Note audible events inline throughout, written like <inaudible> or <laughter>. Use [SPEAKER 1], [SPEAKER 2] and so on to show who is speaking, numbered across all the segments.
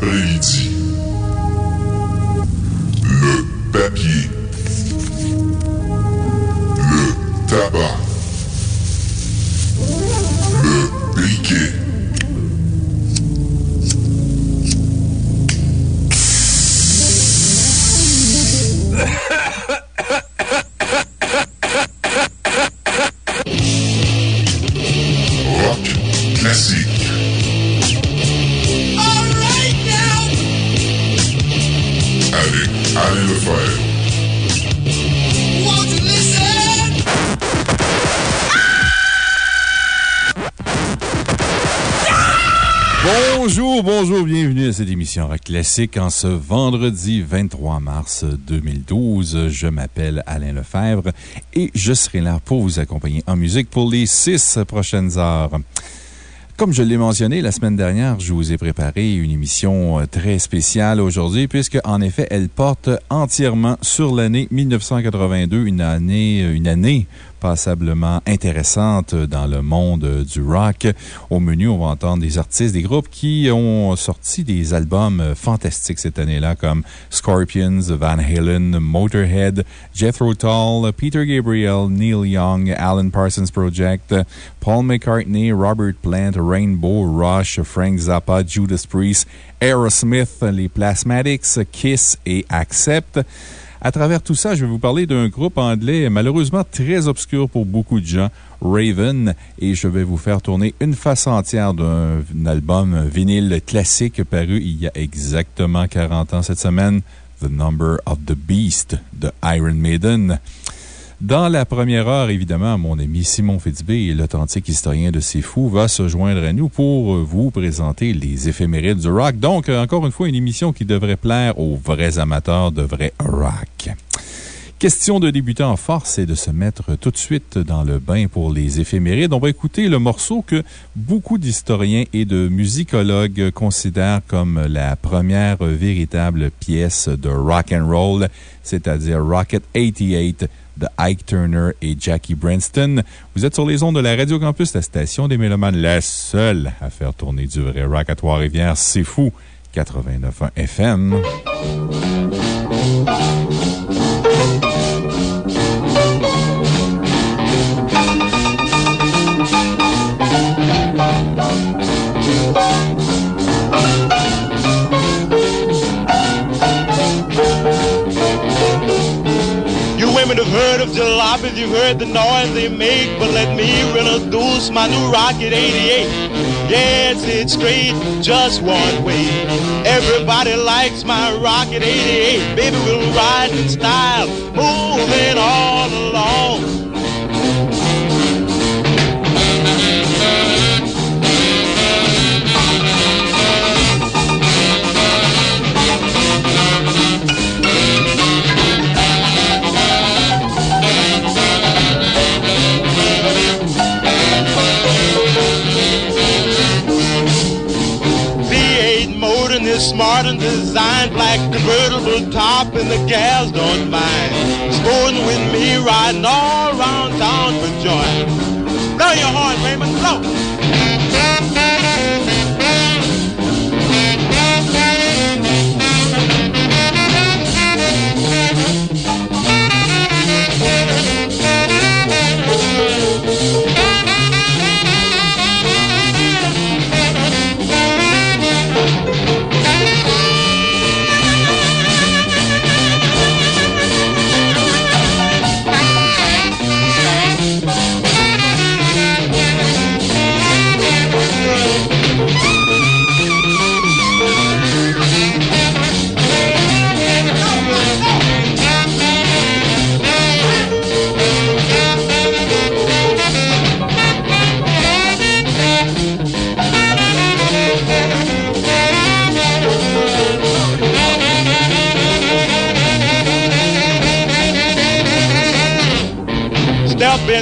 [SPEAKER 1] Vendredi Rock Classique
[SPEAKER 2] en ce vendredi 23 mars 2012. Je m'appelle Alain Lefebvre et je serai là pour vous accompagner en musique pour les six prochaines heures. Comme je l'ai mentionné la semaine dernière, je vous ai préparé une émission euh, très spéciale aujourd'hui, puisque, en effet, elle porte entièrement sur l'année 1982, une année, une année passablement intéressante dans le monde du rock. Au menu, on va entendre des artistes, des groupes qui ont sorti des albums fantastiques cette année-là, comme Scorpions, Van Halen, Motorhead, Jethro Tull, Peter Gabriel, Neil Young, Alan Parsons Project, Paul McCartney, Robert Plant, Rainbow, Rush, Frank Zappa, Judas Priest, Aerosmith, les Plasmatics, Kiss et Accept. À travers tout ça, je vais vous parler d'un groupe anglais malheureusement très obscur pour beaucoup de gens, Raven, et je vais vous faire tourner une face entière d'un album vinyle classique paru il y a exactement 40 ans cette semaine, The Number of the Beast de Iron Maiden. Dans la première heure, évidemment, mon ami Simon Fitzbé, l'authentique historien de C'est Fou, va se joindre à nous pour vous présenter les éphémérides du rock. Donc, encore une fois, une émission qui devrait plaire aux vrais amateurs de vrai rock. Question de débuter en force et de se mettre tout de suite dans le bain pour les éphémérides. On va écouter le morceau que beaucoup d'historiens et de musicologues considèrent comme la première véritable pièce de rock and roll, c'est-à-dire Rocket 88 de Ike Turner et Jackie Branston. Vous êtes sur les ondes de la Radio Campus, la station des Mélomanes, la seule à faire tourner du vrai rock à Trois-Rivières. C'est fou! 89.1 FM.
[SPEAKER 3] Of jalopies, you've heard the noise they make, but let me introduce my new Rocket 88. Yes, it's straight, just one way. Everybody likes my Rocket 88. Baby, we'll ride in style, moving all along. Smart and designed, black convertible top, and the gals don't mind. Sporting with me, riding all around town for joy. Blow your horn, Raymond, blow.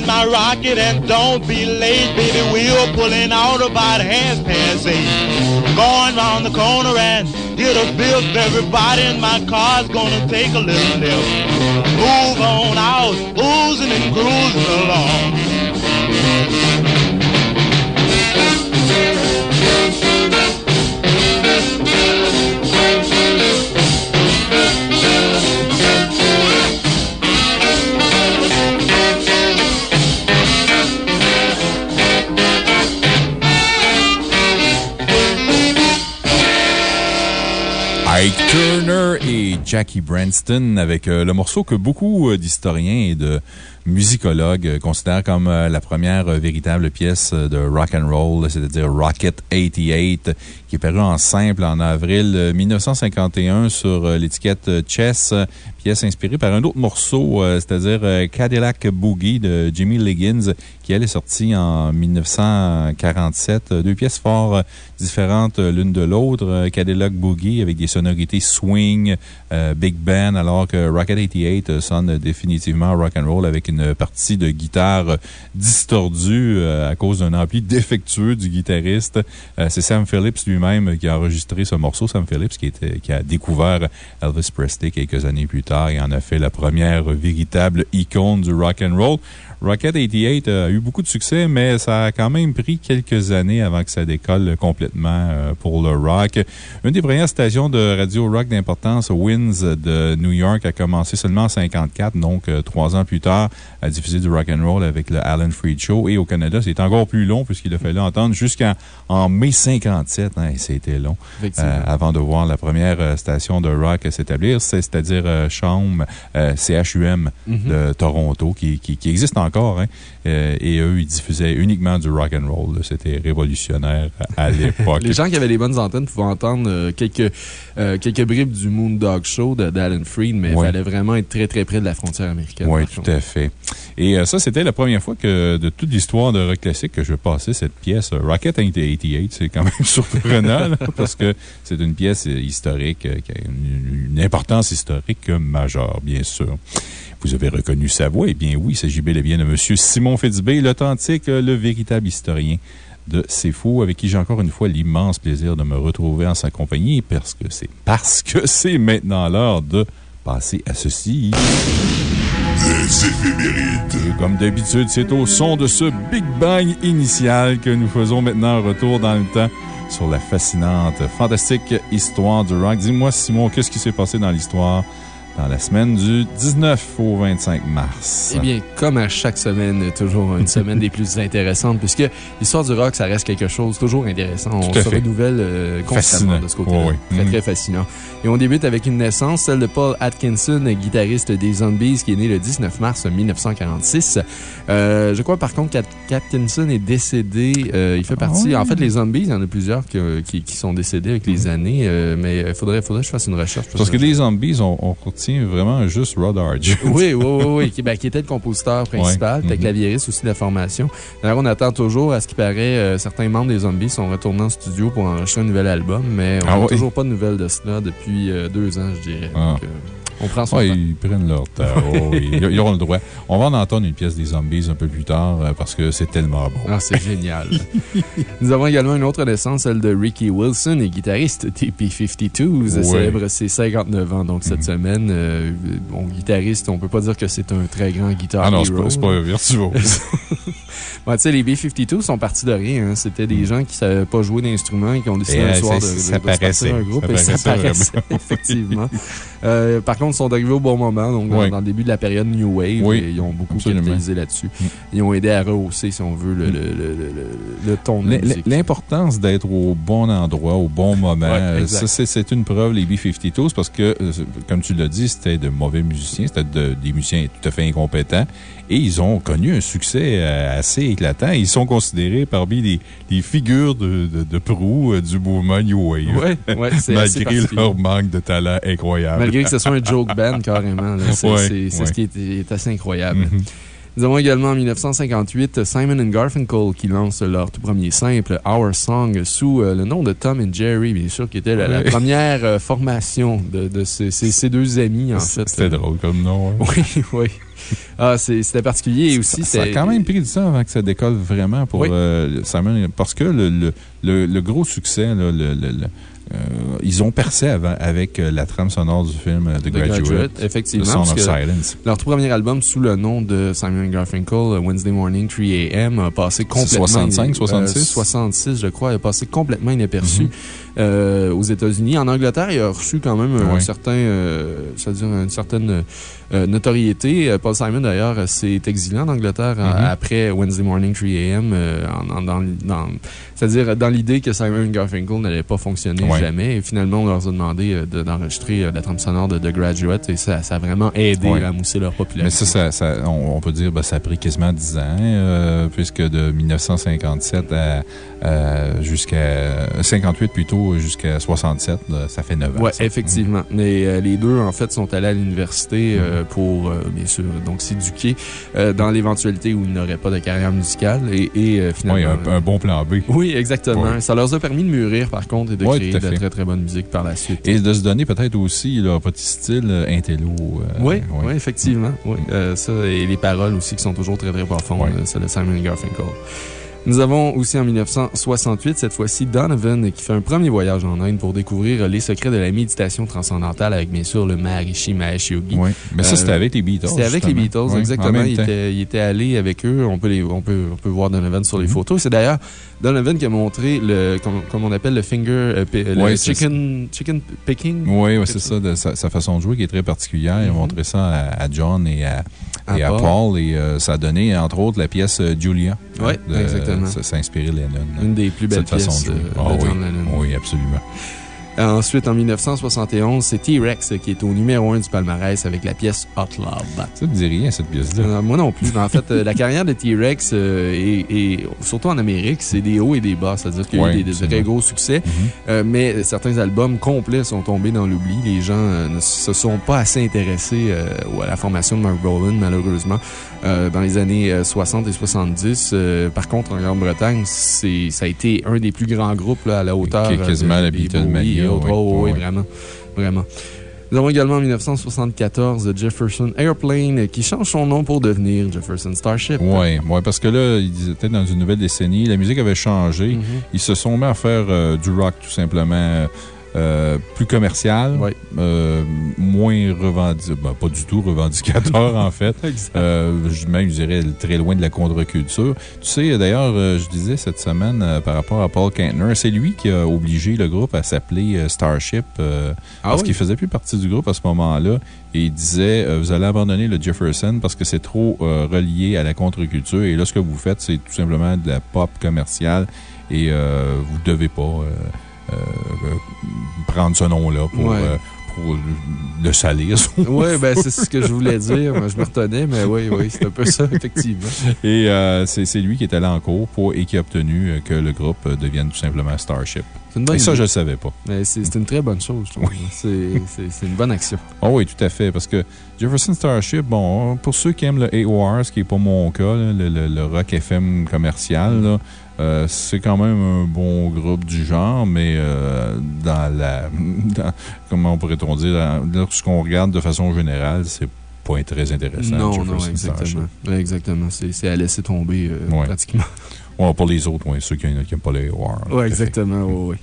[SPEAKER 3] In my rocket and don't be late, baby. We're pulling out about half past eight. Going round the corner and hit a bill. Everybody in my car's gonna take a little nip. Move on out, oozing and cruising along.
[SPEAKER 2] Turner et Jackie Branston avec euh, le morceau que beaucoup euh, d'historiens et de musicologue euh, considère comme euh, la première euh, véritable pièce de rock and roll, c'est-à-dire Rocket 88, qui est paru en simple en avril 1951 sur l'étiquette Chess, pièce inspirée par un autre morceau, c'est-à-dire Cadillac Boogie de Jimmy Liggins, qui elle est sortie en 1947. Deux pièces fort différentes l'une de l'autre. Cadillac Boogie avec des sonorités swing, big band, alors que Rocket 88 sonne définitivement rock and roll avec une partie de guitare distordue euh, à cause d'un ampli défectueux du guitariste. Euh, c'est Sam Phillips lui-même qui a enregistré ce morceau. Sam Phillips qui, était, qui a découvert Elvis Presley quelques années plus tard et en a fait la première véritable icône du rock and roll. Rocket 88 a eu beaucoup de succès, mais ça a quand même pris quelques années avant que ça décolle complètement euh, pour le rock. Une des premières stations de radio rock d'importance, Winds de New York, a commencé seulement en 54, donc trois ans plus tard, à diffuser du rock and roll avec le Alan Freed Show. Et au Canada, c'est encore plus long puisqu'il a fallu entendre jusqu'en mai 57. Hein, C'était long. Euh, avant de voir la première station de rock s'établir, c'est-à-dire CHUM, CHUM mm-hmm. de Toronto, qui, qui, qui existe encore. Hein. Euh, et eux, ils diffusaient uniquement du rock and roll. C'était révolutionnaire à <laughs> l'époque.
[SPEAKER 4] Les gens qui avaient les bonnes antennes pouvaient entendre euh, quelques, euh, quelques bribes du Moondog Show d'Alan Freed, mais il fallait vraiment être très, très près de la frontière américaine.
[SPEAKER 2] Oui, tout à fait. Et ça, c'était la première fois que, de toute l'histoire de rock classique, que je passais cette pièce Rocket 88. C'est quand même <laughs> surprenant, parce que c'est une pièce historique qui a une importance historique majeure, bien sûr. Vous avez reconnu sa voix? Eh bien, oui, il s'agit bel et bien de M. Simon Fitzbé, l'authentique, le véritable historien de C'est avec qui j'ai encore une fois l'immense plaisir de me retrouver en sa compagnie parce que c'est maintenant l'heure de passer à ceci. Comme d'habitude, c'est au son de ce Big Bang initial que nous faisons maintenant un retour dans le temps sur la fascinante, fantastique histoire du rock. Dis-moi, Simon, qu'est-ce qui s'est passé dans l'histoire dans la semaine du 19 au 25 mars.
[SPEAKER 4] Eh bien, comme à chaque semaine, toujours une <laughs> semaine des plus intéressantes, puisque l'histoire du rock, ça reste quelque chose toujours intéressant. On se renouvelle euh, constamment de ce côté-là. Très, très mm. fascinant. Et on débute avec une naissance, celle de Paul Atkinson, guitariste des Zombies, qui est né le 19 mars 1946. Euh, je crois par contre qu'Atkinson est décédé. Euh, il fait ah partie. En fait, les Zombies, il y en a plusieurs qui, qui, sont décédés avec les années, mais il faudrait, faudrait que je fasse une recherche.
[SPEAKER 2] Parce que les Zombies, on, on vraiment juste Rod Argent.
[SPEAKER 4] Oui, oui, oui, qui, ben, qui, était le compositeur principal, ouais. clavieriste aussi de la formation. D'ailleurs, on attend toujours, à ce qui paraît, euh, certains membres des Zombies sont retournés en studio pour enregistrer un nouvel album, mais on n'a ah toujours pas de nouvelles de cela depuis euh, deux ans, je dirais. Ah. Euh, on prend son
[SPEAKER 2] Ils prennent leur temps. <laughs> Oh, ils, auront le droit. On va en entendre une pièce des Zombies un peu plus tard euh, parce que c'est tellement bon.
[SPEAKER 4] Ah, c'est génial. <laughs> Nous avons également une autre naissance, celle de Ricky Wilson, guitariste TP52. célèbre ses 59 ans, donc, cette mm-hmm. semaine. Euh, bon, guitariste, on ne peut pas dire que c'est un très grand guitariste.
[SPEAKER 2] Ah non, c'est pas, pas un virtuose. <laughs>
[SPEAKER 4] tu sais, les B-52 sont partis de rien. Hein. C'était des mm. gens qui ne savaient pas jouer d'instruments et qui ont décidé un soir de,
[SPEAKER 2] ça de, de un groupe. Ça et ça paraissait,
[SPEAKER 4] effectivement. Euh, par contre, sont arrivés au bon moment, donc dans, le début de la période New Wave. Et ils ont beaucoup capitalisé là-dessus. Mm. Ils ont aidé à rehausser, si on veut, le, le, le, le ton de
[SPEAKER 2] L'importance d'être au bon endroit, au bon moment. c'est une preuve, les B-52s, parce que, euh, comme tu l'as dit, c'était de mauvais musiciens, c'était des musiciens tout à fait incompétents. Et ils ont connu un succès euh, assez éclatant. Ils sont considérés parmi les, les figures de, de, de proue euh, du mouvement New Wave.
[SPEAKER 4] Oui, ouais, <laughs>
[SPEAKER 2] Malgré leur manque de talent incroyable.
[SPEAKER 4] Malgré que ce soit un joke band, <laughs> carrément. C'est ce qui est, assez incroyable. Mm-hmm. Nous avons également en 1958 Simon Garfunkel qui lance leur tout premier simple, Our Song, sous euh, le nom de Tom and Jerry, bien sûr, qui était la, première formation de, de ces, ces, deux amis, en fait.
[SPEAKER 2] C'était drôle comme nom.
[SPEAKER 4] Hein. Oui, oui. Ah, c'était particulier aussi.
[SPEAKER 2] Ça, a quand même pris du temps avant que ça décolle vraiment pour euh, Simon, parce que le, le, le, gros succès, le, euh, ils ont percé avec euh, la trame sonore du film The, Graduate,
[SPEAKER 4] effectivement.
[SPEAKER 2] The Song of Silence.
[SPEAKER 4] Leur tout premier album sous le nom de Simon Garfinkel, Wednesday Morning 3 AM, a passé complètement.
[SPEAKER 2] 65, 66?
[SPEAKER 4] 66, je crois, a passé complètement inaperçu. Mm-hmm. aux États-Unis. En Angleterre, il a reçu quand même un certain, c'est-à-dire une certaine notoriété. Paul Simon, d'ailleurs, s'est exilé en Angleterre mm-hmm. après Wednesday Morning 3 AM, dans, dans c'est-à-dire dans l'idée que Simon Garfinkel n'allait pas fonctionner jamais. Et finalement, on leur a demandé d'enregistrer la trame sonore de The Graduate et ça, ça a vraiment aidé à mousser leur population.
[SPEAKER 2] Mais ça, ça, on, peut dire que ben, ça a pris quasiment 10 ans, puisque de 1957 à jusqu'à 58 plutôt jusqu'à 67, ça fait 9 ans.
[SPEAKER 4] Oui, effectivement. Mais euh, les deux, en fait, sont allés à l'université euh, mm-hmm. Pour, euh, bien sûr, donc s'éduquer dans l'éventualité où ils n'auraient pas de carrière musicale et, finalement.
[SPEAKER 2] Oui, un, bon plan B.
[SPEAKER 4] Oui, exactement. Ça leur a permis de mûrir, par contre, et de créer de très, très bonne musique par la suite.
[SPEAKER 2] Et de se donner peut-être aussi leur petit style intello.
[SPEAKER 4] oui, oui, effectivement. Oui. ça, et les paroles aussi qui sont toujours très, très profondes. C'est le Simon Garfunkel. Nous avons aussi en 1968, cette fois-ci, Donovan qui fait un premier voyage en Inde pour découvrir les secrets de la méditation transcendantale avec, bien sûr, le Maharishi Mahesh Yogi.
[SPEAKER 2] Oui, mais ça, c'était euh, avec les Beatles.
[SPEAKER 4] C'était avec les Beatles, exactement. Il était, il était, allé avec eux. On peut, les, on peut, on peut voir Donovan sur les mhm. photos. C'est d'ailleurs Donovan qui a montré le, comme, on appelle le finger, euh, le chicken, chicken picking?
[SPEAKER 2] Oui, c'est ça, sa, façon de jouer qui est très particulière. Il a mhm. montré ça à, John et à, et à Paul. et euh, ça a donné, entre autres, la pièce Julia.
[SPEAKER 4] Oui, exactement.
[SPEAKER 2] Ça, a inspiré Lennon.
[SPEAKER 4] Une des plus belles pièces de, ah
[SPEAKER 2] oui,
[SPEAKER 4] Lennon.
[SPEAKER 2] Oui, absolument.
[SPEAKER 4] Ensuite, en 1971, c'est T-Rex qui est au numéro 1 du palmarès avec la pièce Hot Love.
[SPEAKER 2] Ça ne dit rien, cette pièce-là.
[SPEAKER 4] Euh, moi non plus. en fait, euh, la carrière de T-Rex, euh, et, surtout en Amérique, c'est des hauts et des bas. C'est-à-dire qu'il y a eu des, très gros succès, mhm. mais certains albums complets sont tombés dans l'oubli. Les gens ne se sont pas assez intéressés à la formation de Mark Bolan, malheureusement. Dans les années 60 et 70. par contre, en Grande-Bretagne, ça a été un des plus grands groupes à la hauteur.
[SPEAKER 2] Quasiment la Beatlemania
[SPEAKER 4] oui, vraiment. Vraiment. Nous avons également en 1974 Jefferson Airplane qui change son nom pour devenir Jefferson Starship.
[SPEAKER 2] Oui, ouais, parce que là, ils étaient dans une nouvelle décennie. La musique avait changé. Mm-hmm. Ils se sont mis à faire euh, du rock, tout simplement. Euh, plus commercial, euh, moins revendicateur, ben, pas du tout revendicateur en fait. <laughs> euh, même, je dirais, très loin de la contre-culture. Tu sais, d'ailleurs, euh, je disais cette semaine par rapport à Paul Kantner, c'est lui qui a obligé le groupe à s'appeler Starship ah parce qu'il faisait plus partie du groupe à ce moment-là. Et il disait, vous allez abandonner le Jefferson parce que c'est trop relié à la contre-culture. Et là, ce que vous faites, c'est tout simplement de la pop commerciale et vous ne devez pas euh, prendre ce nom-là pour, euh, pour le salir.
[SPEAKER 4] oui, ben, c'est ce que je voulais dire. je me retenais, mais oui, oui, c'est un peu ça, effectivement.
[SPEAKER 2] Et euh, c'est lui qui est allé en cours pour, et qui a obtenu que le groupe devienne tout simplement Starship. et ça, je ne le savais pas.
[SPEAKER 4] C'est une très bonne chose, je trouve. C'est une bonne action.
[SPEAKER 2] Oh oui, tout à fait. Parce que Jefferson Starship, bon, pour ceux qui aiment le AOR, ce qui n'est pas mon cas, le, rock FM commercial, là, euh, c'est quand même un bon groupe du genre, mais euh, dans la. <laughs> comment pourrait-on dire? Lorsqu'on regarde de façon générale, c'est pas très intéressant.
[SPEAKER 4] Non, non, exactement. Exactement. C'est à laisser tomber euh, pratiquement.
[SPEAKER 2] pour les autres, ceux qui n'aiment pas les War.
[SPEAKER 4] Oui, exactement. Oui, oui.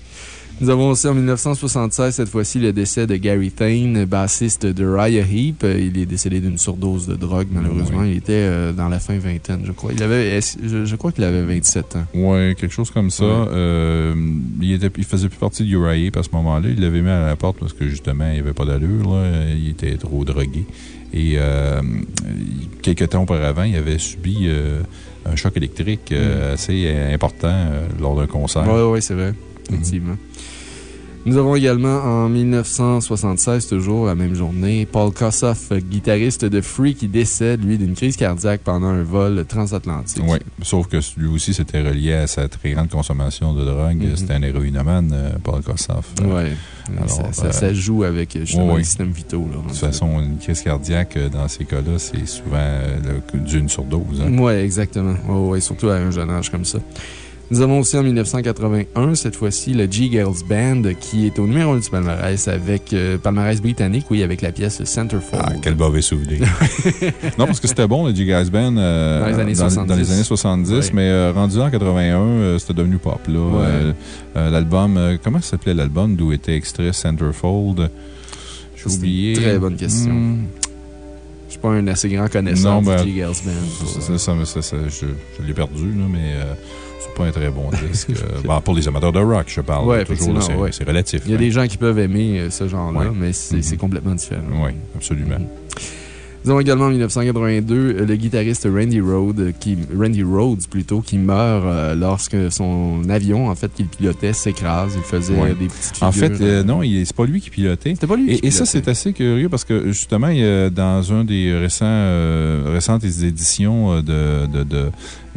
[SPEAKER 4] Nous avons aussi en 1976, cette fois-ci, le décès de Gary Thane, bassiste de Raya Heap. Il est décédé d'une surdose de drogue, malheureusement. Il était euh, dans la fin vingtaine, je crois. Il avait, je, crois qu'il avait 27 ans.
[SPEAKER 2] Oui, quelque chose comme ça. Euh, il, était, il faisait plus partie du Uriah à ce moment-là. Il l'avait mis à la porte parce que justement, il n'y avait pas d'allure. Il était trop drogué. Et euh, quelques temps auparavant, il avait subi un choc électrique mm. assez important lors d'un concert.
[SPEAKER 4] Oui, oui, c'est vrai. Effectivement. Nous avons également en 1976, toujours la même journée, Paul Kossoff, guitariste de Free, qui décède, lui, d'une crise cardiaque pendant un vol transatlantique.
[SPEAKER 2] Oui, sauf que lui aussi, c'était relié à sa très grande consommation de drogue. Mhm. C'était un héroïnomane, euh, Paul Kossoff.
[SPEAKER 4] Oui. Ça, ça, euh, joue avec justement le système vitaux.
[SPEAKER 2] de toute façon, une crise cardiaque, euh, dans ces cas-là, c'est souvent d'une surdose. Hein.
[SPEAKER 4] Oui, exactement. Oui, surtout à un jeune âge comme ça. Nous avons aussi en 1981, cette fois-ci, le G-Girls Band qui est au numéro 1 du palmarès avec euh, palmarès britannique, oui, avec la pièce Centerfold.
[SPEAKER 2] Ah, quel mauvais souvenir. <laughs> non, parce que c'était bon, le G-Girls Band, euh, dans, les années 70. Dans les années 70 mais euh, rendu en 81, c'était devenu pop. l'album, comment s'appelait l'album d'où était extrait Centerfold?
[SPEAKER 4] J'ai oublié. Très bonne question. Hmm. Je ne suis pas un assez grand connaisseur du ben, G-Girls Band.
[SPEAKER 2] Ça, je, je l'ai perdu, mais c'est pas un très bon <laughs> disque. Euh, bah, pour les amateurs de rock, je parle.
[SPEAKER 4] Oui, toujours.
[SPEAKER 2] C'est relatif.
[SPEAKER 4] Il y a des gens qui peuvent aimer euh, ce genre-là, mais c'est complètement différent.
[SPEAKER 2] Oui, absolument.
[SPEAKER 4] Nous avons également en 1982 le guitariste Randy Rhodes, qui, Randy Rhodes plutôt, qui meurt lorsque son avion, en fait, qu'il pilotait, s'écrase. Il faisait des petites
[SPEAKER 2] En fait, non, c'est pas lui qui pilotait.
[SPEAKER 4] C'était pas lui
[SPEAKER 2] et, et ça, c'est assez curieux parce que, justement, dans un des récents, récentes éditions de, de, de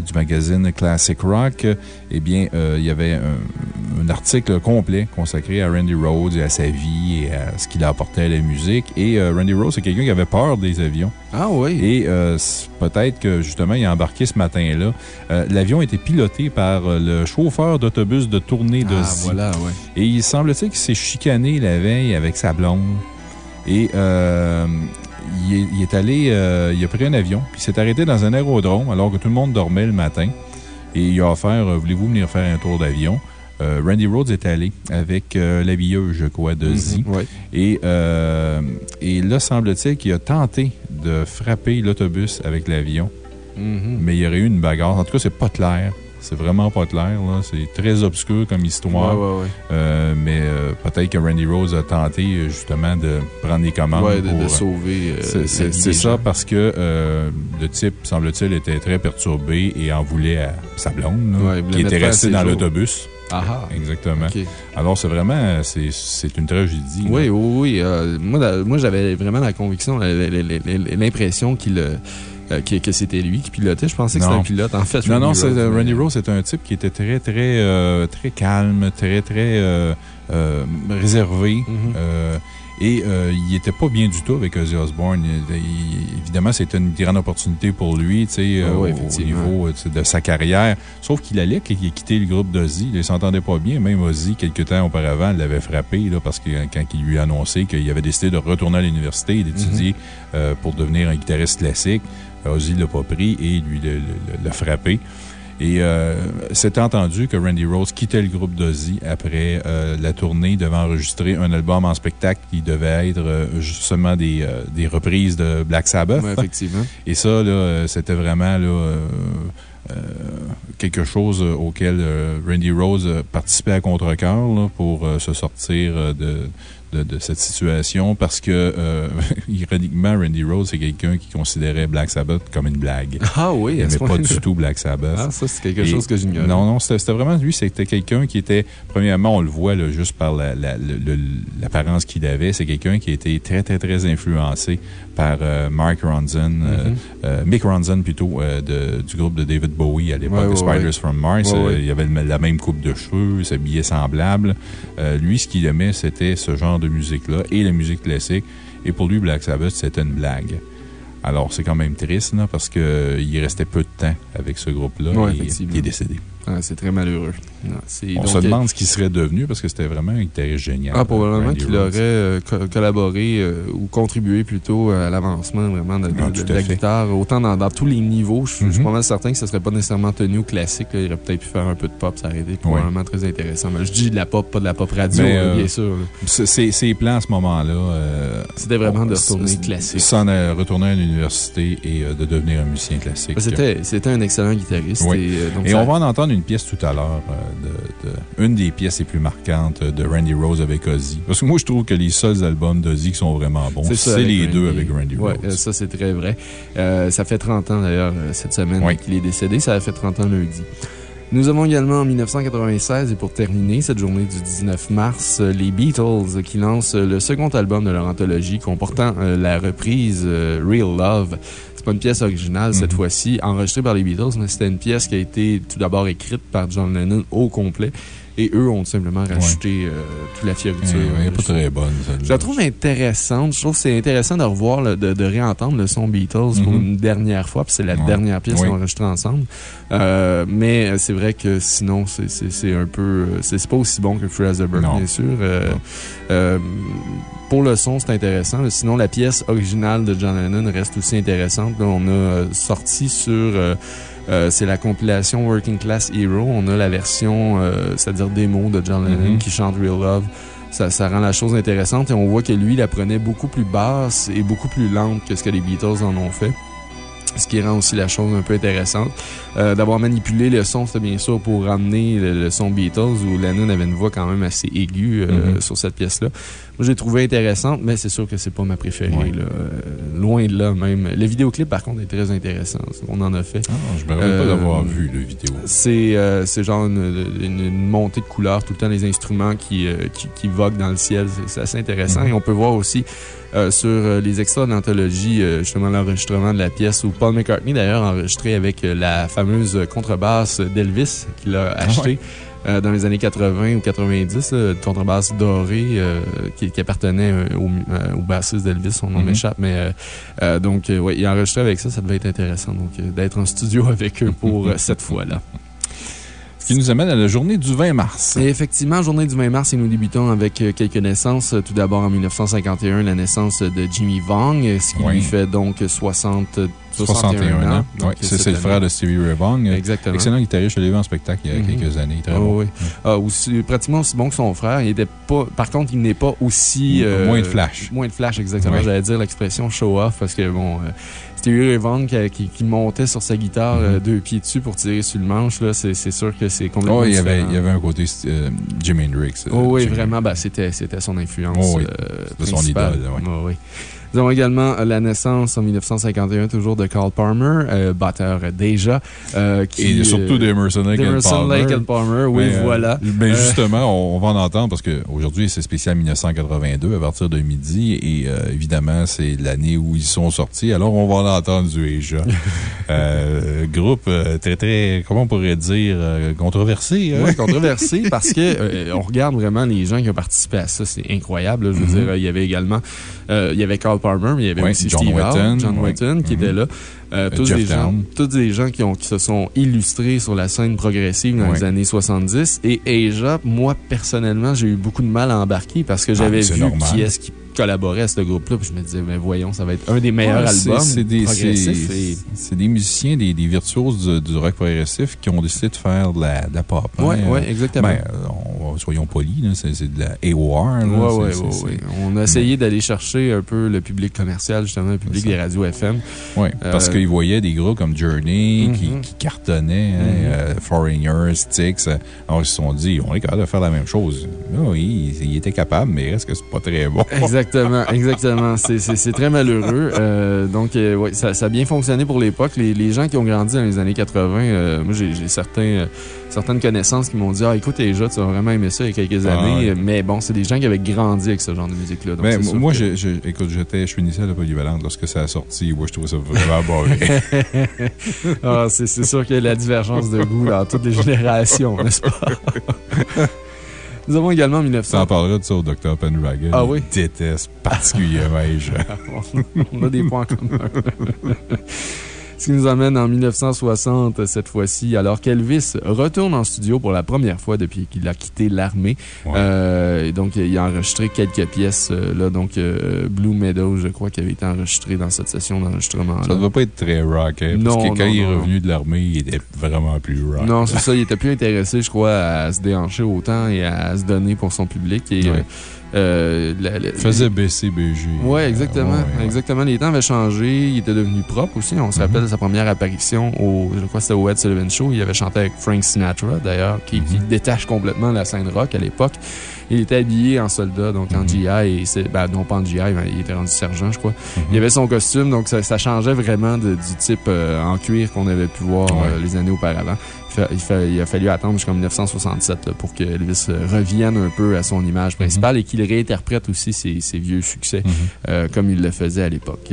[SPEAKER 2] du magazine Classic Rock, eh bien, euh, il y avait un, article complet consacré à Randy Rhodes et à sa vie et à ce qu'il a apporté à la musique. Et euh, Randy Rhodes, c'est quelqu'un qui avait peur des avions.
[SPEAKER 4] Ah oui.
[SPEAKER 2] Et euh, peut-être que, justement, il a embarqué ce matin-là. L'avion était piloté par le chauffeur d'autobus de tournée de
[SPEAKER 4] Ah, voilà, oui.
[SPEAKER 2] Et il semble-t-il qu'il s'est chicané la veille avec sa blonde. Et il est, allé, euh, il a pris un avion, puis s'est arrêté dans un aérodrome alors que tout le monde dormait le matin. Et il a offert euh, Voulez-vous venir faire un tour d'avion? Euh, Randy Rhodes est allé avec la vieuse, je crois, de Z.
[SPEAKER 4] Mhm,
[SPEAKER 2] et, et là, semble-t-il qu'il a tenté de frapper l'autobus avec l'avion.
[SPEAKER 4] Mhm.
[SPEAKER 2] Mais il y aurait eu une bagarre. En tout cas, c'est pas clair. C'est vraiment pas clair. C'est très obscur comme histoire.
[SPEAKER 4] Euh,
[SPEAKER 2] mais euh, peut-être que Randy Rose a tenté justement de prendre les commandes.
[SPEAKER 4] Oui, de, sauver.
[SPEAKER 2] Euh, c'est ça parce que le type, semble-t-il, était très perturbé et en voulait à sa blonde, qui était restée dans l'autobus.
[SPEAKER 4] Ah, ah
[SPEAKER 2] Exactement. Alors, c'est vraiment, c'est une tragédie.
[SPEAKER 4] Oui, oui, oui. moi, moi j'avais vraiment la conviction, l'impression qu'il euh, que, c'était lui qui pilotait. Je pensais que c'était un pilote, en fait.
[SPEAKER 2] Non, non, Randy Rose, c'est un type qui était très, très, euh, très calme, très, très euh, réservé.
[SPEAKER 4] Mhm.
[SPEAKER 2] Et il n'était pas bien du tout avec Ozzy Osbourne. évidemment, c'était une grande opportunité pour lui
[SPEAKER 4] ah
[SPEAKER 2] au, niveau de sa carrière. Sauf qu'il allait quitter le groupe d'Ozzy. Il ne s'entendait pas bien. Même Ozzy, quelques temps auparavant, l'avait frappé là, parce que quand il lui a annoncé qu'il avait décidé de retourner à l'université et d'étudier mhm. pour devenir un guitariste classique, Ozzy l'a pas pris et lui l'a frappé. Et euh, c'était entendu que Randy Rose quittait le groupe d'Ozzy après euh, la tournée, devant enregistrer un album en spectacle qui devait être euh, justement des, des, reprises de Black Sabbath.
[SPEAKER 4] effectivement. <laughs>
[SPEAKER 2] Et ça, c'était vraiment là, quelque chose auquel Randy Rose participait à contre-cœur pour se sortir de de, cette situation parce que, euh, <laughs> ironiquement, Randy Rose, c'est quelqu'un qui considérait Black Sabbath comme une blague.
[SPEAKER 4] Ah oui,
[SPEAKER 2] Il n'aimait pas du tout Black Sabbath.
[SPEAKER 4] Ah, ça, c'est quelque chose que j'ignore.
[SPEAKER 2] Non, non, c'était vraiment lui, c'était quelqu'un qui était, premièrement, on le voit là, juste par l'apparence qu'il avait, c'est quelqu'un qui était très, très, très influencé par euh, Mark Ronson, euh, mm-hmm. Mick Ronson plutôt, de, du groupe de David Bowie à l'époque, Spiders from Mars. il avait la même coupe de cheveux, s'habillait semblable. lui, ce qu'il aimait, c'était ce genre de musique-là et la musique classique. Et pour lui, Black Sabbath, c'était une blague. Alors, c'est quand même triste, là, parce qu'il restait peu de temps avec ce groupe-là et il est décédé.
[SPEAKER 4] C'est très malheureux.
[SPEAKER 2] On se demande ce qu'il serait devenu parce que c'était vraiment un guitariste génial.
[SPEAKER 4] Ah, probablement qu'il aurait euh, collaboré euh, ou contribué plutôt à l'avancement vraiment de, ah, la guitare, autant dans, tous les niveaux. Je, suis mm-hmm. pas mal certain que ce ne serait pas nécessairement tenu au classique. Il aurait peut-être pu faire un peu de pop, ça aurait été probablement très intéressant. Mais je dis de la pop, pas de la pop radio, euh, bien sûr.
[SPEAKER 2] Ses plans à ce moment-là.
[SPEAKER 4] c'était vraiment de retourner classique.
[SPEAKER 2] Sans retourner à l'université et de devenir un musicien classique.
[SPEAKER 4] C'était un excellent guitariste.
[SPEAKER 2] Et, on va en entendre une pièce tout à l'heure de, une des pièces les plus marquantes de Randy Rose avec Ozzy. Parce que moi, je trouve que les seuls albums d'Ozzy qui sont vraiment bons, c'est les deux avec Randy Rose.
[SPEAKER 4] Oui, ça, c'est très vrai. Euh, ça fait 30 ans, d'ailleurs, euh, cette semaine qu'il est décédé. Ça a fait 30 ans lundi. Nous avons également en 1996, et pour terminer cette journée du 19 mars, euh, les Beatles qui lancent le second album de leur anthologie comportant la reprise Real Love. C'est pas une pièce originale cette mhm. fois-ci, enregistrée par les Beatles, mais c'était une pièce qui a été tout d'abord écrite par John Lennon au complet. Et eux ont simplement rajouté euh, toute la fioriture.
[SPEAKER 2] Elle n'est pas très bonne,
[SPEAKER 4] Je la trouve intéressante. Je trouve que c'est intéressant de revoir, de, réentendre le son Beatles pour mhm. une dernière fois. Puis c'est la dernière pièce qu'on a enregistrée ensemble. Euh, mais c'est vrai que sinon, c'est un peu. C'est pas aussi bon que Free as a Bird, bien sûr. Euh, pour le son, c'est intéressant. Sinon, la pièce originale de John Lennon reste aussi intéressante. on a sorti sur euh, c'est la compilation Working Class Hero. On a la version, euh, c'est-à-dire démo de John Lennon mm-hmm. qui chante Real Love. Ça, ça, rend la chose intéressante et on voit que lui, il la prenait beaucoup plus basse et beaucoup plus lente que ce que les Beatles en ont fait ce qui rend aussi la chose un peu intéressante. Euh, d'avoir manipulé le son, c'était bien sûr pour ramener le, son Beatles, où Lennon avait une voix quand même assez aiguë mm-hmm. sur cette pièce-là. J'ai trouvé intéressante, mais c'est sûr que c'est pas ma préférée. loin de là, même. Le vidéoclip, par contre, est très intéressant. On en a fait.
[SPEAKER 2] Ah, je me rappelle pas d'avoir vu le vidéo.
[SPEAKER 4] C'est genre une, montée de couleurs, tout le temps les instruments qui, qui, voguent dans le ciel. C'est assez intéressant. Mhm. Et on peut voir aussi euh, sur euh, les extraits d'anthologie, euh, justement l'enregistrement de la pièce où Paul McCartney, d'ailleurs, enregistré avec la fameuse contrebasse d'Elvis qu'il a ah acheté. dans les années 80 ou 90, une contrebasse dorée qui, appartenait au, bassiste d'Elvis, son nom mm-hmm. m'échappe. Mais donc, ouais, il a enregistré avec ça, ça devait être intéressant d'être en studio <laughs> avec eux pour cette fois-là
[SPEAKER 2] qui nous amène à la journée du 20 mars.
[SPEAKER 4] Et effectivement, journée du 20 mars, et nous débutons avec euh, quelques naissances. Tout d'abord, en 1951, la naissance de Jimmy Vong, ce qui lui fait donc 60 61 ans.
[SPEAKER 2] Oui, c'est le frère de Stevie Ray Vaughan.
[SPEAKER 4] Exactement.
[SPEAKER 2] Excellent guitariste. Je l'ai vu en spectacle il y a mm-hmm. quelques années. Très bon.
[SPEAKER 4] Oui. Ah, aussi, pratiquement aussi bon que son frère. Il était pas, par contre, il n'est pas aussi.
[SPEAKER 2] Euh, moins de flash.
[SPEAKER 4] Moins de flash, exactement. J'allais dire l'expression show-off parce que, bon. Euh, Stevie Ray Vaughan qui, qui, montait sur sa guitare euh, deux pieds dessus pour tirer sur le manche, c'est sûr que c'est complètement.
[SPEAKER 2] Oh, il y, avait, il y avait un côté Jimi Hendrix.
[SPEAKER 4] oh, oui, vraiment, ben, c'était son influence. Oh, oui.
[SPEAKER 2] C'était son idole.
[SPEAKER 4] Oh, oui. Nous avons également la naissance en 1951, toujours de Carl Palmer, euh, batteur déjà.
[SPEAKER 2] Euh, qui, Et surtout d'Emerson Lake
[SPEAKER 4] Palmer. Palmer, oui, euh, voilà.
[SPEAKER 2] Mais justement, on, va en entendre parce qu'aujourd'hui, c'est spécial 1982 à partir de midi. Et évidemment, c'est l'année où ils sont sortis. Alors, on va en entendre du déjà. <laughs> groupe très, très, comment on pourrait dire, controversé.
[SPEAKER 4] Hein? Oui, controversé parce que on regarde vraiment les gens qui ont participé à ça. C'est incroyable. Je veux mm-hmm. dire, il y avait également, il y avait Carl Palmer, mais il y avait aussi
[SPEAKER 2] John
[SPEAKER 4] Steve
[SPEAKER 2] Wetton,
[SPEAKER 4] John Wetton, qui était là. Euh, tous, des gens, tous des gens qui, ont, qui se sont illustrés sur la scène progressive dans les années 70. Et Aja, moi, personnellement, j'ai eu beaucoup de mal à embarquer parce que ah, j'avais vu qui est-ce qui collaborait à ce groupe-là. Puis je me disais, ben voyons, ça va être un des meilleurs albums. C'est des,
[SPEAKER 2] des, musiciens, des, des virtuoses du, rock progressif qui ont décidé de faire de la, de la pop.
[SPEAKER 4] Oui, hein. ouais, exactement. Ben,
[SPEAKER 2] soyons polis, c'est de la AOR.
[SPEAKER 4] Oui, oui, oui. On a essayé d'aller chercher un peu le public commercial, justement, le public des radios FM.
[SPEAKER 2] Oui, parce euh, qu'ils voyaient des groupes comme Journey qui, mm-hmm. cartonnaient, hein, mm-hmm. euh, Foreigners, Styx. Alors, ils se sont dit, on est capable de faire la même chose. Oui, ils étaient capables, mais est-ce que c'est pas très bon? <laughs>
[SPEAKER 4] Exactement, exactement. C'est très malheureux. Euh, donc, euh, oui, ça, ça, a bien fonctionné pour l'époque. Les, les, gens qui ont grandi dans les années 80, euh, moi, j'ai certains, certaines connaissanses qui m'ont dit Ah, écoute, déjà, tu as vraiment aimé ça il y a quelques ah, années. Mais bon, c'est des gens qui avaient grandi avec ce genre de musique-là.
[SPEAKER 2] Ben, moi, je, je, écoute, je finissais la polyvalente lorsque ça a sorti. Moi, je trouvais ça vraiment bon. <laughs>
[SPEAKER 4] ah, c'est sûr qu'il y a la divergence de goût dans toutes les générations, <laughs> n'est-ce pas? Nous avons également 1900.
[SPEAKER 2] Tu en parleras de ça au Dr. Pendragon.
[SPEAKER 4] Ah oui?
[SPEAKER 2] Il déteste particulièrement les <laughs> gens.
[SPEAKER 4] On a des points communs. Ce qui nous amène en 1960, cette fois-ci, alors qu'Elvis retourne en studio pour la première fois depuis qu'il a quitté l'armée. Euh, donc, il a enregistré quelques pièces, euh, là, donc euh, Blue Meadow, je crois, qui avait été enregistré dans cette session d'enregistrement.
[SPEAKER 2] Ça ne va pas être très rock, hein, parce que quand il est revenu de l'armée, il était vraiment plus rock.
[SPEAKER 4] Non, c'est ça, il était plus intéressé, je crois, à se déhancher autant et à se donner pour son public. Et,
[SPEAKER 2] euh, Faisait baisser BG.
[SPEAKER 4] Oui, exactement. exactement. Les temps avaient changé. Il était devenu propre aussi. On se mm-hmm. rappelle de sa première apparition au, je crois c'était au Ed Sullivan Show. Il avait chanté avec Frank Sinatra, d'ailleurs, qui, mm-hmm. détache complètement la scène rock à l'époque. Il était habillé en soldat, donc en mm-hmm. GI, et ben, non pas en GI, il était rendu sergent, je crois. Il avait son costume, donc ça, changeait vraiment du type euh, en cuir qu'on avait pu voir euh, les années auparavant il, a fallu attendre jusqu'en 1967 pour que Elvis euh, revienne un peu à son image principale et qu'il réinterprète aussi ses, vieux succès mhm. euh, comme il le faisait à l'époque.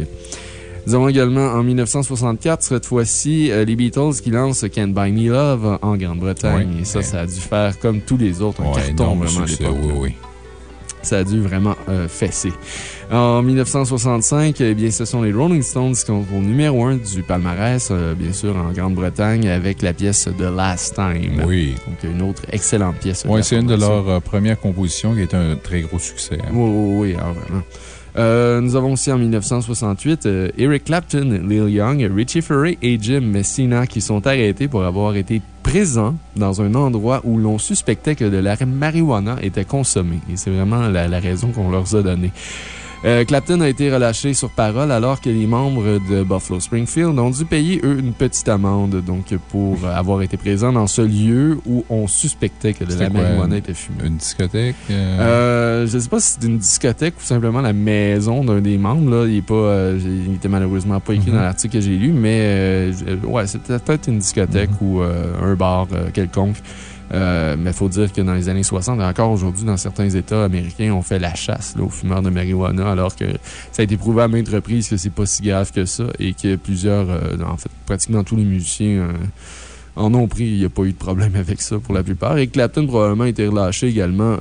[SPEAKER 4] Nous avons également en 1964, cette fois-ci, euh, les Beatles qui lancent Can't Buy Me Love en Grande-Bretagne. et ça, ça a dû faire comme tous les autres un carton vraiment à l'époque. Oui, oui. Ça a dû vraiment fesser. En 1965, eh bien, ce sont les Rolling Stones qui sont au numéro 1 du palmarès, euh, bien sûr, en Grande-Bretagne, avec la pièce The Last Time.
[SPEAKER 2] Oui.
[SPEAKER 4] Donc, une autre excellente pièce.
[SPEAKER 2] Oui, c'est une de leurs euh, premières compositions qui est un très gros succès. Hein.
[SPEAKER 4] Oui, oui, oui, ah, vraiment. Euh, nous avons aussi en 1968 Eric Clapton, Lil Young, Richie Furay et Jim Messina qui sont arrêtés pour avoir été présents dans un endroit où l'on suspectait que de la marijuana était consommée. Et c'est vraiment la, la raison qu'on leur a donnée. Euh, Clapton a été relâché sur parole alors que les membres de Buffalo Springfield ont dû payer, eux, une petite amende donc, pour <laughs> avoir été présents dans ce lieu où on suspectait que de la marijuana était fumée.
[SPEAKER 2] Une discothèque
[SPEAKER 4] euh? Euh, Je ne sais pas si c'est une discothèque ou simplement la maison d'un des membres. Là. Il, n'était malheureusement pas écrit dans mm-hmm. l'article que j'ai lu, mais ouais, c'était peut-être une discothèque mm-hmm. ou un bar quelconque. Euh, mais il faut dire que dans les années 60, et encore aujourd'hui, dans certains États américains, on fait la chasse aux fumeurs de marijuana, alors que ça a été prouvé à maintes reprises que c'est pas si grave que ça et que plusieurs, euh, en fait, pratiquement tous les musiciens euh, en ont pris. Il n'y a pas eu de problème <laughs> avec ça pour la plupart. Et Clapton probablement a été relâché également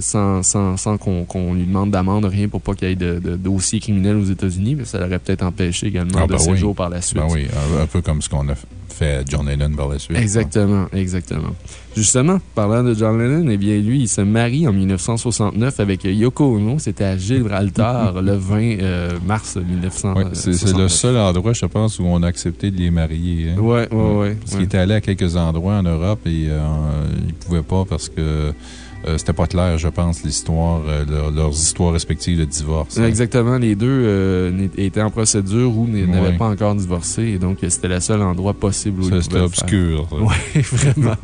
[SPEAKER 4] sans, sans, sans qu'on lui demande d'amende, rien pour pas qu'il y ait de, de, dossier criminel aux États-Unis, mais ça l'aurait peut-être empêché également ah, de ben séjour par la suite.
[SPEAKER 2] Ben oui, un, peu comme ce qu'on a fait à John Lennon par la suite.
[SPEAKER 4] Exactement, exactement. Justement, parlant de John Lennon, eh bien, lui, il se marie en 1969 avec Yoko Ono. C'était à Gibraltar <laughs> le 20 euh, mars 1969.
[SPEAKER 2] c'est le seul endroit, je pense, où on a accepté de les marier.
[SPEAKER 4] Hein. Oui, oui, oui.
[SPEAKER 2] Parce qu'il était allé à quelques endroits en Europe et euh, il ne pouvait pas parce que euh, c'était pas clair, je pense, l'histoire, euh, leurs histoires respectives de divorce.
[SPEAKER 4] Exactement. Les deux euh, étaient en procédure ou n'avaient pas encore divorcé. Et donc, c'était le seul endroit possible où ils
[SPEAKER 2] C'était obscur.
[SPEAKER 4] Oui, <laughs> vraiment.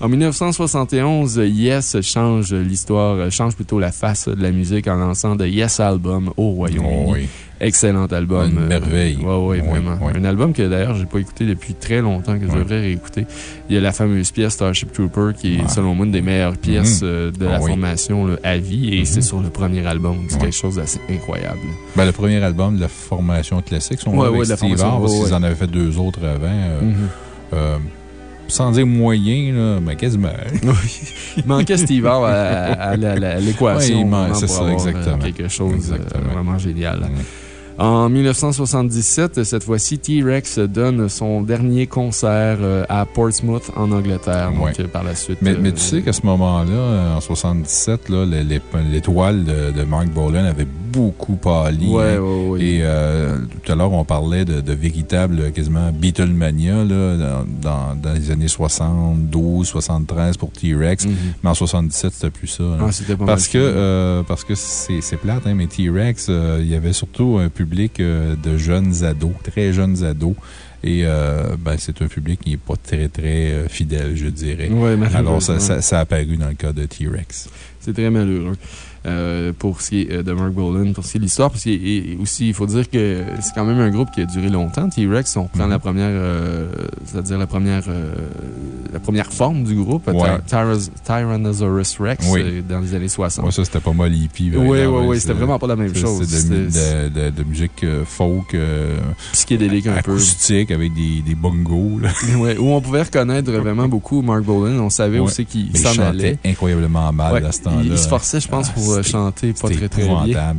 [SPEAKER 4] En 1971, Yes change l'histoire, change plutôt la face de la musique en lançant de Yes Album au Royaume-Uni. Oh oui. Excellent album.
[SPEAKER 2] Une merveille.
[SPEAKER 4] oui, vraiment. Un album que d'ailleurs, je n'ai pas écouté depuis très longtemps, que je devrais réécouter. Il y a la fameuse pièce Starship Trooper, qui est, selon moi, une des meilleures pièces mhm. euh, de la ah formation à vie, et c'est mhm. sur le premier album. C'est quelque chose d'assez incroyable.
[SPEAKER 2] Ben, le premier album de la formation classique, son ouais, avec Steve parce qu'ils en avaient fait deux autres avant. Euh, mhm. euh, sans dire moyen, mais quasiment. <laughs>
[SPEAKER 4] il manquait Steve Harvey à, l'équation.
[SPEAKER 2] Oui, c'est ça, exactement.
[SPEAKER 4] Quelque chose de vraiment génial. En 1977, cette fois-ci, T-Rex donne son dernier concert euh, à Portsmouth, en Angleterre. Donc, par la suite.
[SPEAKER 2] Mais, mais tu sais qu'à ce moment-là, en 77, l'étoile de, de, Mark Bolan avait beaucoup pâli.
[SPEAKER 4] Oui, hein.
[SPEAKER 2] Et euh, tout à l'heure, on parlait de, de, véritable, quasiment Beatlemania là, dans, dans, les années 72, 73 pour T-Rex. Mm-hmm. Mais en 77, c'était plus ça.
[SPEAKER 4] Ah,
[SPEAKER 2] pas parce, que, euh, parce que c'est plate, hein, mais T-Rex, il y avait surtout un public public euh, de jeunes ados, très jeunes ados. Et euh, ben, c'est un public qui n'est pas très, très euh, fidèle, je dirais. Alors, ça, ça, a apparu dans le cas de T-Rex.
[SPEAKER 4] C'est très malheureux. Euh, pour ce qui est euh, de Mark Bolan, pour ce qui est de l'histoire. Parce qu'il aussi, il faut dire que c'est quand même un groupe qui a duré longtemps. T-Rex, on prend mm-hmm. la première, euh, c'est-à-dire la première, la première forme du groupe, Tyrannosaurus Rex, dans les années 60.
[SPEAKER 2] Oui, ça, c'était pas mal hippie.
[SPEAKER 4] Oui, oui, oui, c'était vraiment pas la même chose.
[SPEAKER 2] C'était de, de, musique folk.
[SPEAKER 4] Psychédélique un
[SPEAKER 2] peu. Acoustique avec des, des bongos. <laughs>
[SPEAKER 4] oui, où on pouvait reconnaître vraiment beaucoup Mark Bolan. On savait aussi qu'il s'en allait.
[SPEAKER 2] incroyablement mal à ce temps-là.
[SPEAKER 4] Il se forçait, je pense, ah, pour chanter pas très, très bien.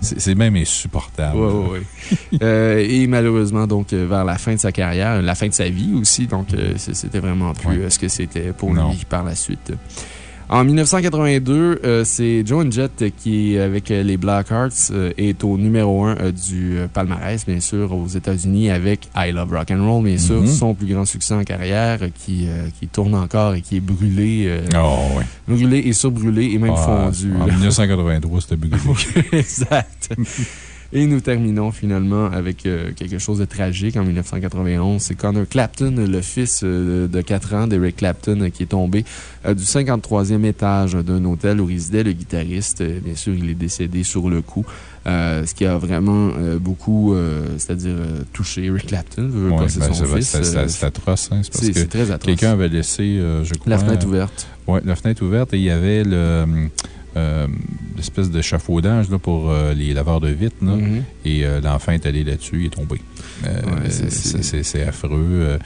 [SPEAKER 2] C'est même insupportable.
[SPEAKER 4] Oui, oui, euh, et malheureusement, donc, euh, vers la fin de sa carrière, la fin de sa vie aussi, donc, euh, c'était vraiment plus ce que c'était pour lui par la suite. En 1982, euh, c'est Joan Jett qui, avec les Blackhearts, euh, est au numéro 1 euh, du palmarès, bien sûr, aux États-Unis avec I Love Rock and Roll, bien sûr, mm-hmm. son plus grand succès en carrière qui, qui tourne encore et qui est brûlé.
[SPEAKER 2] oh, oui.
[SPEAKER 4] Brûlé et surbrûlé et même fondu.
[SPEAKER 2] En 1983, c'était <laughs> brûlé.
[SPEAKER 4] exact. <laughs> Et nous terminons finalement avec euh, quelque chose de tragique en 1991. C'est Connor Clapton, le fils euh, de 4 ans d'Eric Clapton, qui est tombé euh, du 53e étage d'un hôtel où résidait le guitariste. Bien sûr, il est décédé sur le coup. Ce qui a vraiment beaucoup, c'est-à-dire touché Eric Clapton.
[SPEAKER 2] Ben, c'est atroce. Hein,
[SPEAKER 4] c'est très atroce.
[SPEAKER 2] Quelqu'un avait laissé, je crois.
[SPEAKER 4] La fenêtre ouverte.
[SPEAKER 2] Oui, la fenêtre ouverte et il y avait le euh, l'espèce d'échafaudage pour euh, les laveurs de vitres. Mm-hmm. Et euh, l'enfant est allé là-dessus, il est tombé. c'est affreux.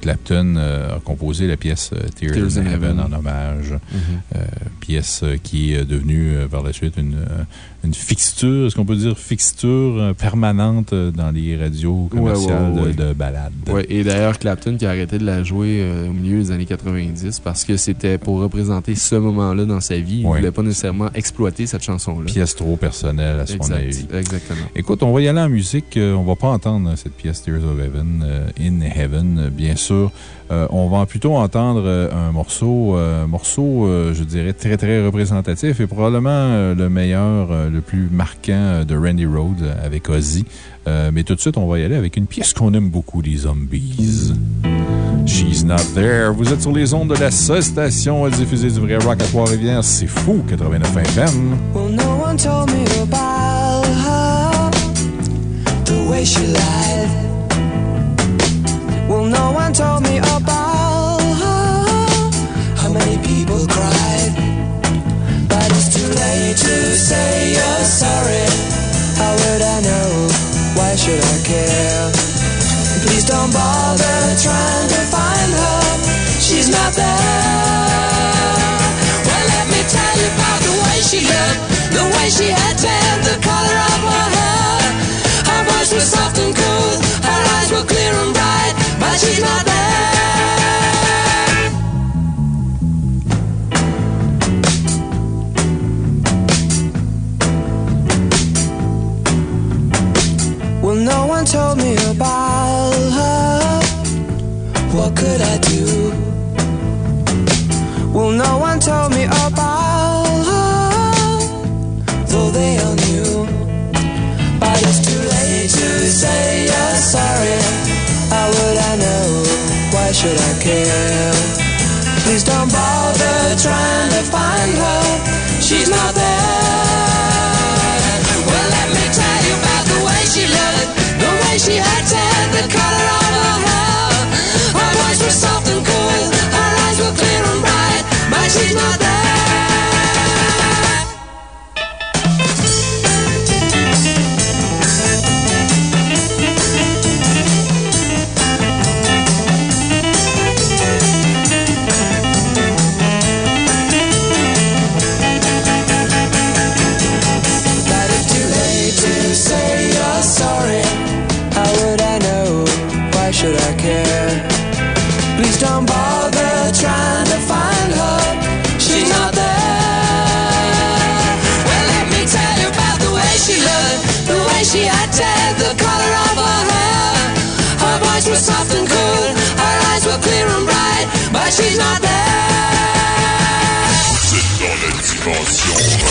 [SPEAKER 2] Clapton a composé la pièce Tears, in Heaven, en hommage. Mm-hmm. pièce qui est devenue par la suite une, une fixture, est-ce qu'on peut dire fixture permanente dans les radios commerciales de, balade.
[SPEAKER 4] Oui, et d'ailleurs, Clapton qui a arrêté de la jouer au milieu des années 90 parce que c'était pour représenter ce moment-là dans sa vie pas nécessairement exploiter cette chanson-là.
[SPEAKER 2] Pièce trop personnelle à son avis.
[SPEAKER 4] Exactement.
[SPEAKER 2] Écoute, on va y aller en musique. Euh, on va pas entendre cette pièce Tears of Heaven, euh, In Heaven, bien sûr. on va plutôt entendre un morceau, un morceau, je dirais, très, très représentatif et probablement le meilleur, le plus marquant de Randy Rhodes avec Ozzy. mais tout de suite, on va y aller avec une pièce qu'on aime beaucoup, les Zombies. She's Not There. Vous êtes sur les ondes de la seule station à diffuser du vrai rock à Trois-Rivières. C'est fou, 89 FM.
[SPEAKER 5] Well, no one told me about her, the way she lied. One told me about how many people cried. But it's too late to say you're sorry. How would I know? Why should I care? Please don't bother trying to find her. She's not there. Well, no one told me about her. what could I do? Well, no one told me about should I care? Please don't bother trying to find her. She's not there.
[SPEAKER 1] Dans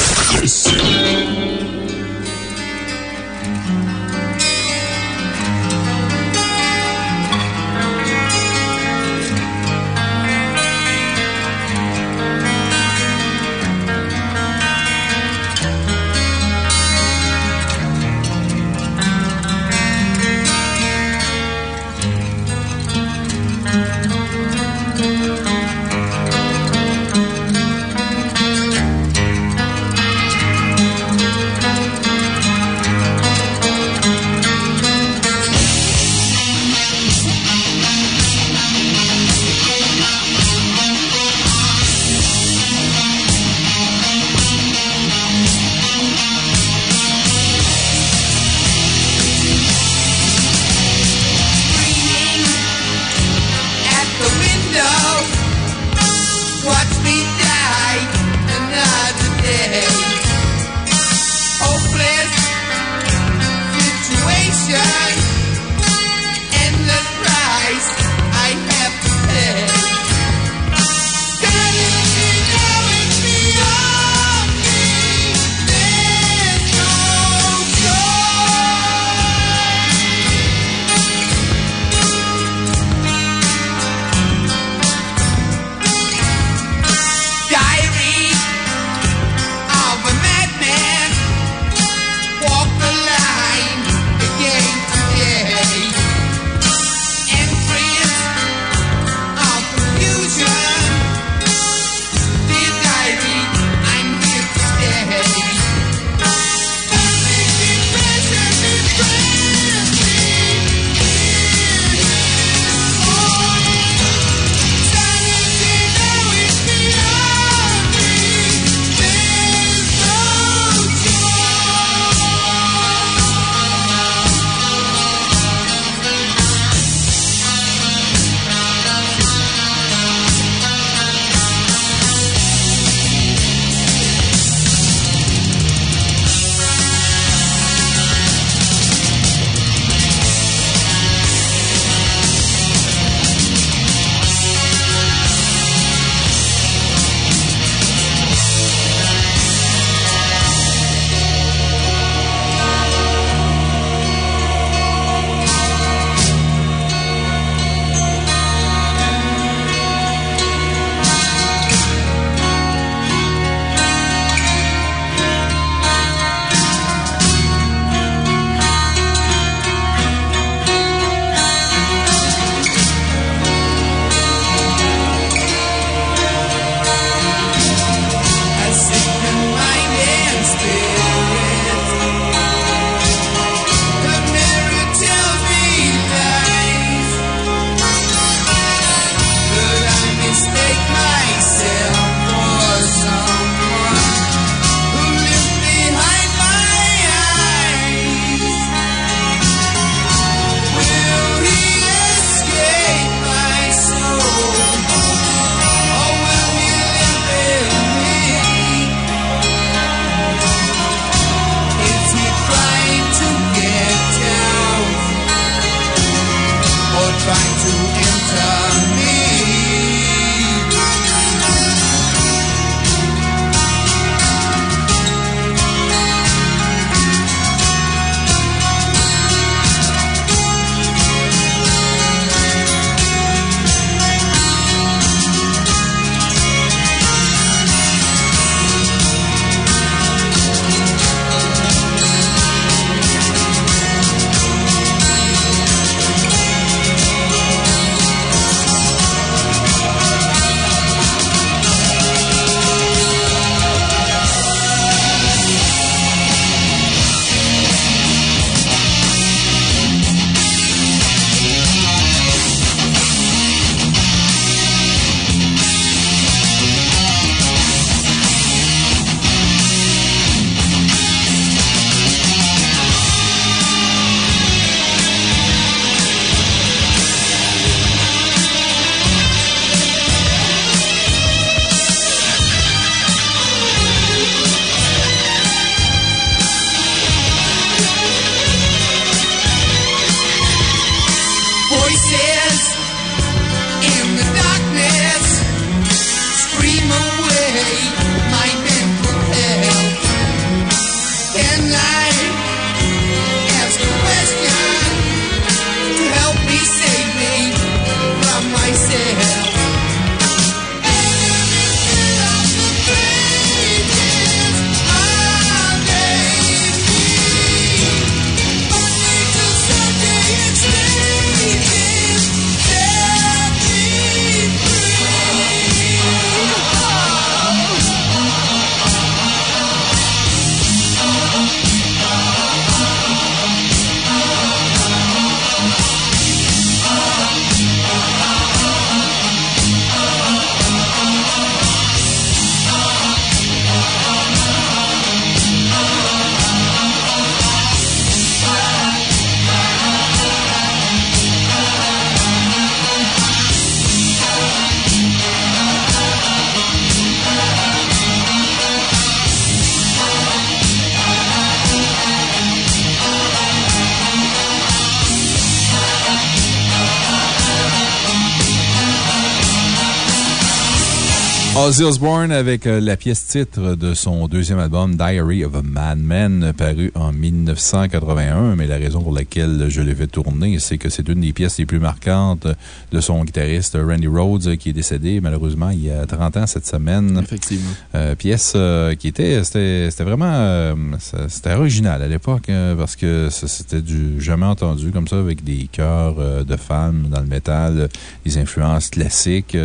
[SPEAKER 2] Ozzy Osbourne avec euh, la pièce titre de son deuxième album Diary of a Madman, paru en 1981. Mais la raison pour laquelle je l'ai fait tourner, c'est que c'est une des pièces les plus marquantes de son guitariste Randy Rhodes, qui est décédé malheureusement il y a 30 ans cette semaine.
[SPEAKER 4] Effectivement.
[SPEAKER 2] Euh, pièce euh, qui était, c'était vraiment, c'était original à l'époque, hein, parce que c'était du jamais entendu comme ça avec des chœurs de femmes dans le métal, des influences classiques.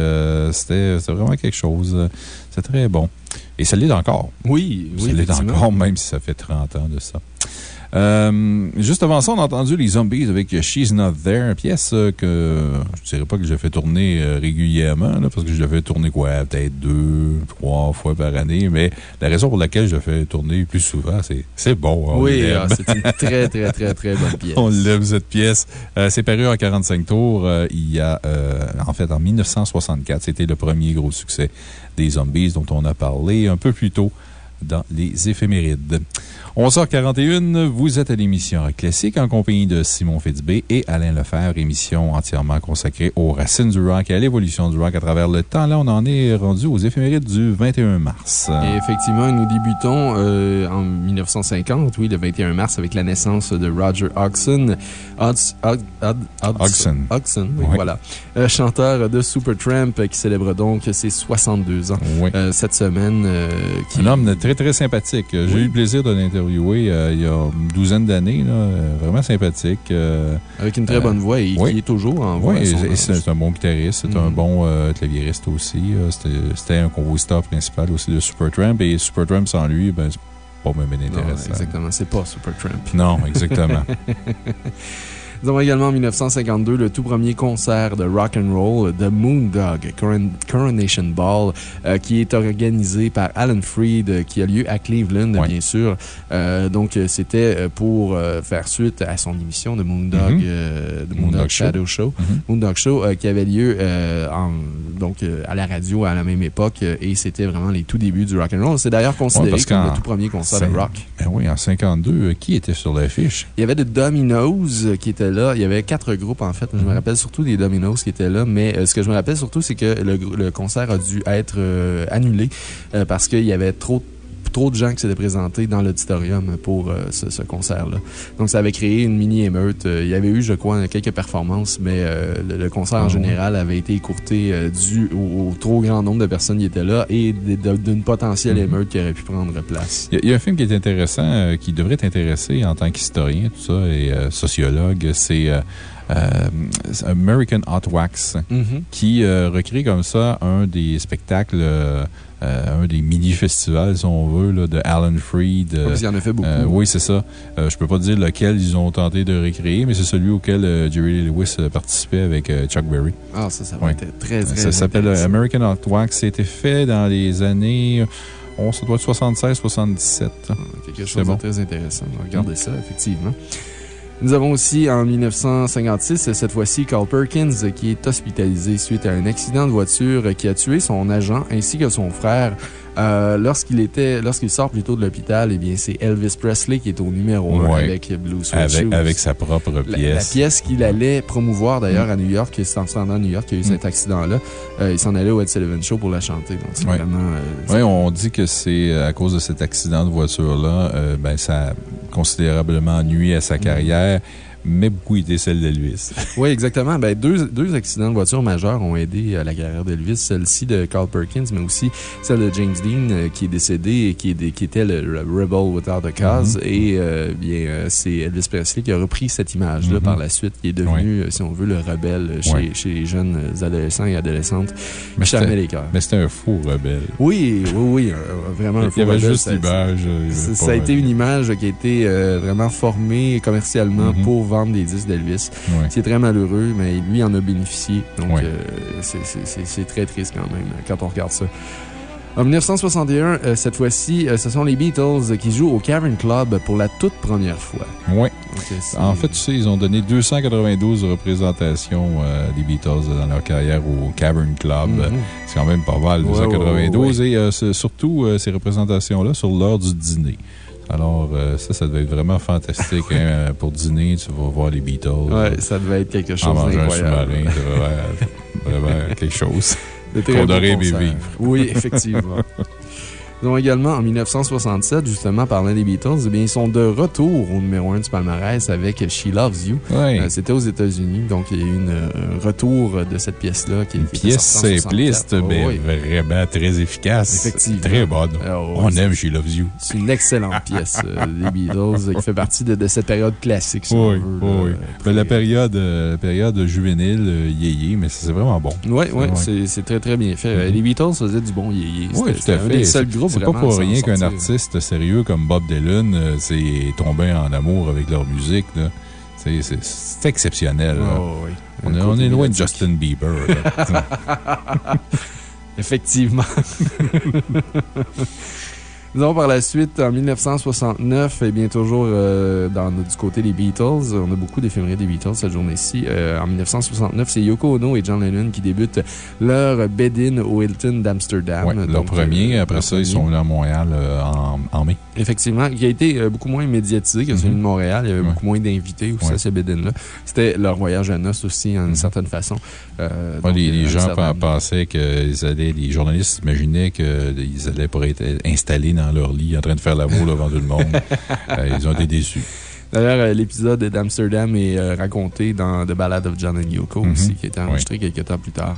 [SPEAKER 2] c'était vraiment quelque chose. C'est très bon. Et ça l'est encore.
[SPEAKER 4] Oui,
[SPEAKER 2] oui. Ça l'est encore, même si ça fait 30 ans de ça. Euh, juste avant ça, on a entendu les Zombies avec She's Not There, pièce euh, que je ne dirais pas que je fais tourner euh, régulièrement, parce que je la fais tourner quoi, peut-être deux, trois fois par année, mais la raison pour laquelle je la fais tourner plus souvent, c'est bon.
[SPEAKER 4] Oui, ah, c'est une très, très, très, très bonne <laughs> pièce.
[SPEAKER 2] on l'aime, cette pièce. c'est paru en 45 tours il y a, en fait, en 1964. C'était le premier gros succès des Zombies dont on a parlé un peu plus tôt dans les éphémérides. 11h41, vous êtes à l'émission Classique en compagnie de Simon Fitzbé et Alain Lefebvre, émission entièrement consacrée aux racines du rock et à l'évolution du rock à travers le temps. Là, on en est rendu aux éphémérides du 21 mars.
[SPEAKER 4] Et effectivement, nous débutons euh, en 1950, oui, le 21 mars, avec la naissance de Roger Hodgson.
[SPEAKER 2] Hodgson.
[SPEAKER 4] Hodgson, oui, voilà. Euh, chanteur de Supertramp qui célèbre donc ses 62 ans euh, cette semaine.
[SPEAKER 2] Un homme très, très sympathique. J'ai eu le plaisir de l'interviewer euh, il y a une douzaine d'années. Euh, vraiment sympathique. Euh,
[SPEAKER 4] Avec une très bonne voix et qui est toujours en voix.
[SPEAKER 2] Oui, c'est un bon guitariste, c'est un mm-hmm. bon claviériste aussi. C'était un compositeur principal aussi de Supertramp. Et Supertramp, sans lui, ben, c'est pas même intéressant.
[SPEAKER 4] exactement, c'est pas Supertramp.
[SPEAKER 2] Non, exactement. <laughs>
[SPEAKER 4] Nous avons également en 1952 le tout premier concert de rock and roll, The Moondog Coronation Ball, euh, qui est organisé par Alan Freed, euh, qui a lieu à Cleveland, bien sûr. Euh, donc, c'était pour faire suite à son émission de Moondog, mm-hmm. Moondog, Shadow Show. Mm-hmm. Moondog Show, qui avait lieu donc, à la radio à la même époque, et c'était vraiment les tout débuts du rock and roll. C'est d'ailleurs considéré comme le tout premier concert de rock.
[SPEAKER 2] Ben oui, en 52, qui était sur l'affiche?
[SPEAKER 4] Il y avait The Dominoes qui était là. Il y avait quatre groupes, en fait. Je me mhm. rappelle surtout des Dominoes qui étaient là, mais euh, ce que je me rappelle surtout, c'est que le, concert a dû être euh, annulé euh, parce qu'il y avait trop de trop de gens qui s'étaient présentés dans l'auditorium pour euh, ce, concert-là. Donc, ça avait créé une mini-émeute. Euh, il y avait eu, je crois, quelques performances, mais euh, le, concert en ah général avait été écourté dû au, trop grand nombre de personnes qui étaient là et d'une potentielle mhm. émeute qui aurait pu prendre place.
[SPEAKER 2] Il y, a un film qui est intéressant, qui devrait t'intéresser en tant qu'historien, tout ça, et sociologue, c'est American Hot Wax, mhm. qui recrée comme ça un des spectacles euh, un des mini-festivals, si on veut, là, de Alan Freed.
[SPEAKER 4] Euh, il y en a fait beaucoup.
[SPEAKER 2] Euh, oui, c'est ça. je ne peux pas dire lequel ils ont tenté de recréer, mais c'est celui auquel Jerry Lewis participait avec Chuck Berry.
[SPEAKER 4] Ah, ça, ça va être très, très
[SPEAKER 2] Ça s'appelle American Hot Wax. C'était fait dans les années. Oh, ça doit être 76-77.
[SPEAKER 4] Ah, quelque chose de très intéressant. Regardez ça, effectivement. Nous avons aussi en 1956, cette fois-ci, Carl Perkins, qui est hospitalisé suite à un accident de voiture qui a tué son agent ainsi que son frère. Euh, lorsqu'il était, lorsqu'il sort plutôt de l'hôpital, eh bien, c'est Elvis Presley qui est au numéro 1 avec Blue Sweat
[SPEAKER 2] avec, avec, sa propre pièce.
[SPEAKER 4] La, pièce qu'il allait promouvoir d'ailleurs à New York, c'est en se rendant à New York qu'il y a eu cet mm. accident-là. Euh, il s'en allait au Ed Sullivan Show pour la chanter. Donc, vraiment.
[SPEAKER 2] Euh, oui, on dit que c'est à cause de cet accident de voiture-là, ben, ça a considérablement nuit à sa mm. carrière eh, mais beaucoup étaient celles d'Elvis. <laughs>
[SPEAKER 4] oui, exactement. Ben, deux, deux accidents de voiture majeurs ont aidé à la carrière d'Elvis. Celle-ci de Carl Perkins, mais aussi celle de James Dean, euh, qui est décédé et qui, est, qui était le Rebel Without a Cause. Mm-hmm. Et euh, bien, euh, c'est Elvis Presley qui a repris cette image-là mm-hmm. par la suite, qui est devenu, si on veut, le rebelle chez, chez, les jeunes adolescents et adolescentes. Mais les cœurs.
[SPEAKER 2] Mais c'était un faux rebelle.
[SPEAKER 4] Oui, oui, oui, vraiment un faux rebelle.
[SPEAKER 2] Il y avait juste l'image.
[SPEAKER 4] Ça, a été une image qui a été vraiment formée commercialement mm-hmm. pour vendre des disques d'Elvis. C'est très malheureux, mais lui en a bénéficié. Donc, euh, c'est très triste quand même quand on regarde ça. En 1961, euh, cette fois-ci, euh, ce sont les Beatles qui jouent au Cavern Club pour la toute première fois.
[SPEAKER 2] Oui. en fait, tu sais, ils ont donné 292 représentations des Beatles dans leur carrière au Cavern Club. Mm-hmm. C'est quand même pas mal, 292. et surtout, ces représentations-là sur l'heure du dîner. Alors, euh, ça, ça devait être vraiment fantastique. Hein, <laughs> pour dîner, tu vas voir les Beatles.
[SPEAKER 4] Oui, ça devait être quelque chose d'incroyable.
[SPEAKER 2] un sous-marin, vraiment <laughs> quelque chose. Qu'on aurait aimé vivre.
[SPEAKER 4] Oui, effectivement. <laughs> Ils ont également, en 1967, justement, parlant des Beatles, eh bien, ils sont de retour au numéro 1 du palmarès avec She Loves You.
[SPEAKER 2] Euh,
[SPEAKER 4] c'était aux États-Unis, donc il y a eu un retour de cette pièce-là. Qui,
[SPEAKER 2] Une pièce simpliste, mais vraiment très efficace.
[SPEAKER 4] Effectivement.
[SPEAKER 2] Très bonne. Ah, On aime She Loves You.
[SPEAKER 4] C'est une excellente <laughs> pièce euh, des Beatles qui fait partie de, cette période classique, si
[SPEAKER 2] oui, veut, oui. la, période, euh, période juvénile, yéyé, mais c'est vraiment bon.
[SPEAKER 4] Oui, oui, c'est très, très bien fait. Mm-hmm. Les Beatles faisaient du bon yéyé.
[SPEAKER 2] Oui, tout à fait. C'est pas pour rien qu'un artiste sérieux comme Bob Dylan euh, s'est tombé en amour avec leur musique. C'est exceptionnel.
[SPEAKER 4] Oh,
[SPEAKER 2] on, est, loin de Justin Bieber. <laughs>
[SPEAKER 4] Effectivement. <laughs> Disons par la suite, en 1969, et eh bien toujours euh, dans, du côté des Beatles, on a beaucoup d'éphémérides des Beatles cette journée-ci. Euh, en 1969, c'est Yoko Ono et John Lennon qui débutent leur bed-in au Hilton d'Amsterdam.
[SPEAKER 2] Ouais, leur premier. Euh, après ça, ils sont venus à Montréal en, mai.
[SPEAKER 4] Effectivement, qui a été beaucoup moins médiatisé que celui de mhm. Montréal. Il y avait beaucoup moins d'invités aussi à ce bed-in-là. C'était leur voyage à noces aussi, en une mhm. certaine façon.
[SPEAKER 2] les, gens pensaient que allaient, les journalistes imaginaient qu'ils allaient pour être installés dans leur lit en train de faire l'amour devant tout le monde. <laughs> Euh, ils ont été déçus.
[SPEAKER 4] D'ailleurs, euh, l'épisode d'Amsterdam est euh, raconté dans The Ballad of John and Yoko mhm. aussi, qui a été enregistré quelques temps plus tard.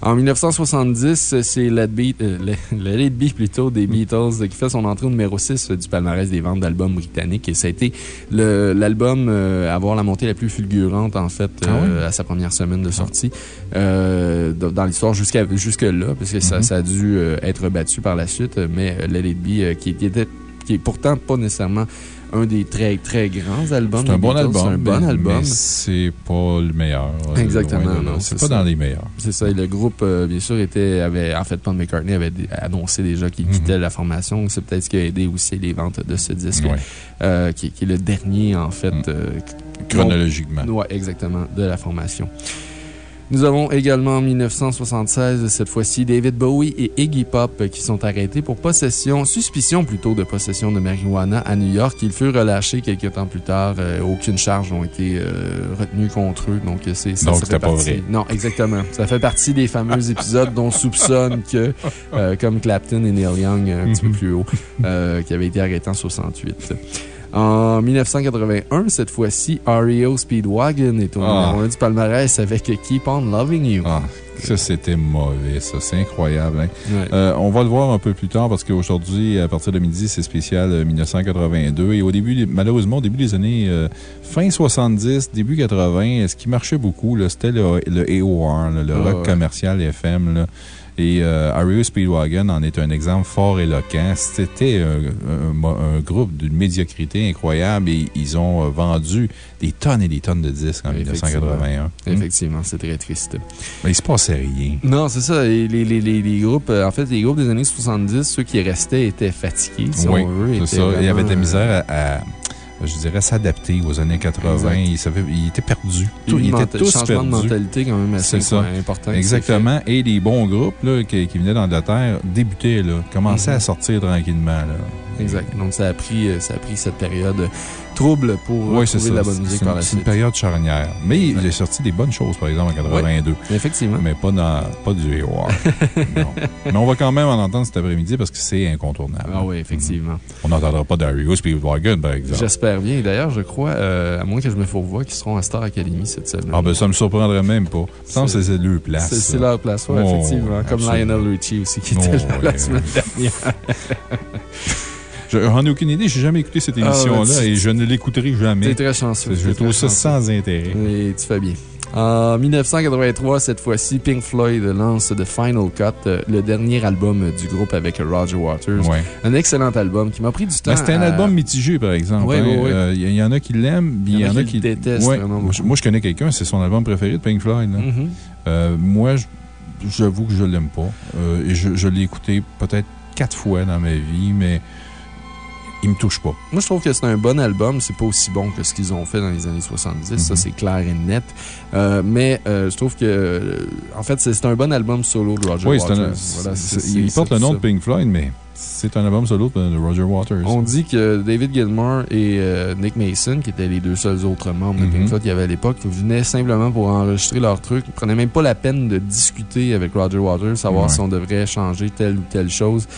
[SPEAKER 4] En 1970, c'est Let, Beat, It Be <laughs> plutôt des Beatles qui fait son entrée au numéro 6 du palmarès des ventes d'albums britanniques. Et ça a été l'album à avoir la montée la plus fulgurante, en fait, ah à sa première semaine de sortie dans l'histoire jusque-là, parce que ça, mm-hmm. ça, a dû être battu par la suite. Mais Let It Be, qui, était, qui est pourtant pas nécessairement un des très, très grands albums.
[SPEAKER 2] C'est un bon album.
[SPEAKER 4] C'est un bon album.
[SPEAKER 2] c'est pas le meilleur.
[SPEAKER 4] Exactement. non,
[SPEAKER 2] c'est pas dans les meilleurs.
[SPEAKER 4] C'est ça. Et le groupe, euh, bien sûr, était, avait, en fait, Paul McCartney avait annoncé déjà qu'il quittait mhm. la formation. C'est peut-être ce qui a aidé aussi les ventes de ce disque, euh, qui, est le dernier, en fait. Mm. Euh,
[SPEAKER 2] Chronologiquement.
[SPEAKER 4] Oui, exactement, de la formation. Nous avons également en 1976, cette fois-ci, David Bowie et Iggy Pop qui sont arrêtés pour possession, suspicion plutôt de possession de marijuana à New York. Ils furent relâchés quelques temps plus tard. Euh, aucune charge n'a été euh, retenue contre eux. Donc, c'est ça.
[SPEAKER 2] Donc, pas vrai.
[SPEAKER 4] Non, exactement. Ça fait partie des fameux épisodes dont on soupçonne que, euh, comme Clapton et Neil Young un petit peu plus haut, qui avaient été arrêtés en 68. En 1981, cette fois-ci, REO Speedwagon est au ah. numéro 1 du palmarès avec Keep On Loving You.
[SPEAKER 2] Ah, ça, c'était mauvais, ça. C'est incroyable. Hein. Euh, on va le voir un peu plus tard parce qu'aujourd'hui, à partir de midi, c'est spécial 1982. Euh, Et au début, malheureusement, au début des années euh, fin 70, début 80, ce qui marchait beaucoup, c'était le, AOR, le ah, rock commercial FM. Là. Et euh, Speedwagon en est un exemple fort éloquent. C'était un, groupe d'une médiocrité incroyable et ils ont euh, vendu des tonnes et des tonnes de disques en 1981. Hmm?
[SPEAKER 4] Effectivement, c'est très triste.
[SPEAKER 2] Mais il se passait rien.
[SPEAKER 4] Non, c'est ça. Les, les, les, groupes, euh, en fait, les groupes des années 70, ceux qui restaient étaient fatigués, si
[SPEAKER 2] oui,
[SPEAKER 4] on veut.
[SPEAKER 2] C'est ça. Il y avait de la misère à je dirais, s'adapter aux années 80. Il, savait, il, était perdu.
[SPEAKER 4] Tout, il était tous changement de mentalité quand même assez important.
[SPEAKER 2] Exactement. Et les bons groupes là, qui, qui venaient d'Angleterre débutaient, là, commençaient à mhm. sortir tranquillement. Là.
[SPEAKER 4] Exact. Donc, ça a pris, euh, ça a pris cette période trouble pour oui, trouver de la bonne musique par la
[SPEAKER 2] suite. C'est une période charnière. Mais il a sorti des bonnes choses, par exemple, en 82.
[SPEAKER 4] effectivement.
[SPEAKER 2] Mais pas, dans, pas du AOR. <laughs> Mais on va quand même en entendre cet après-midi parce que c'est incontournable.
[SPEAKER 4] Ah oui, effectivement.
[SPEAKER 2] Mhm. On n'entendra pas Dario Speedwagon, par exemple.
[SPEAKER 4] J'espère bien. D'ailleurs, je crois, euh, à moins que je me fourvoie, qu'ils seront à Star Academy cette semaine.
[SPEAKER 2] Ah, ben ça me surprendrait même pas. Ça me c'est leur place.
[SPEAKER 4] C'est leur place, oui, oh, effectivement. Comme Lionel Richie aussi, qui était là la semaine dernière. <laughs>
[SPEAKER 2] J'en ai aucune idée. J'ai jamais écouté cette ah, émission-là et je ne l'écouterai jamais.
[SPEAKER 4] C'est très chanceux.
[SPEAKER 2] Je trouve ça sans intérêt.
[SPEAKER 4] Et tu fais bien. En 1983, cette fois-ci, Pink Floyd lance The Final Cut, euh, le dernier album du groupe avec Roger Waters. Un excellent album qui m'a pris du temps.
[SPEAKER 2] C'était un album mitigé, par exemple.
[SPEAKER 4] Il hein. euh,
[SPEAKER 2] y, en a qui l'aiment, il y, en a qui,
[SPEAKER 4] détestent.
[SPEAKER 2] Moi, je connais quelqu'un, c'est son album préféré de Pink Floyd.
[SPEAKER 4] Mm-hmm.
[SPEAKER 2] Euh, moi, j'avoue que je l'aime pas. et je, je l'ai écouté peut-être quatre fois dans ma vie, mais il me touche pas.
[SPEAKER 4] Moi, je trouve que c'est un bon album. C'est pas aussi bon que ce qu'ils ont fait dans les années 70. Ça, mhm. c'est clair et net. Euh, mais euh, je trouve que, en fait, c'est un bon album solo de Roger oui, Waters.
[SPEAKER 2] il porte le nom de Pink Floyd, mais c'est un album solo de Roger Waters.
[SPEAKER 4] On dit que David Gilmour et euh, Nick Mason, qui étaient les deux seuls autres membres de Pink mhm. Floyd qu'il y avait à l'époque, venaient simplement pour enregistrer leur truc. Ils prenaient même pas la peine de discuter avec Roger Waters, savoir si on devrait changer telle ou telle chose.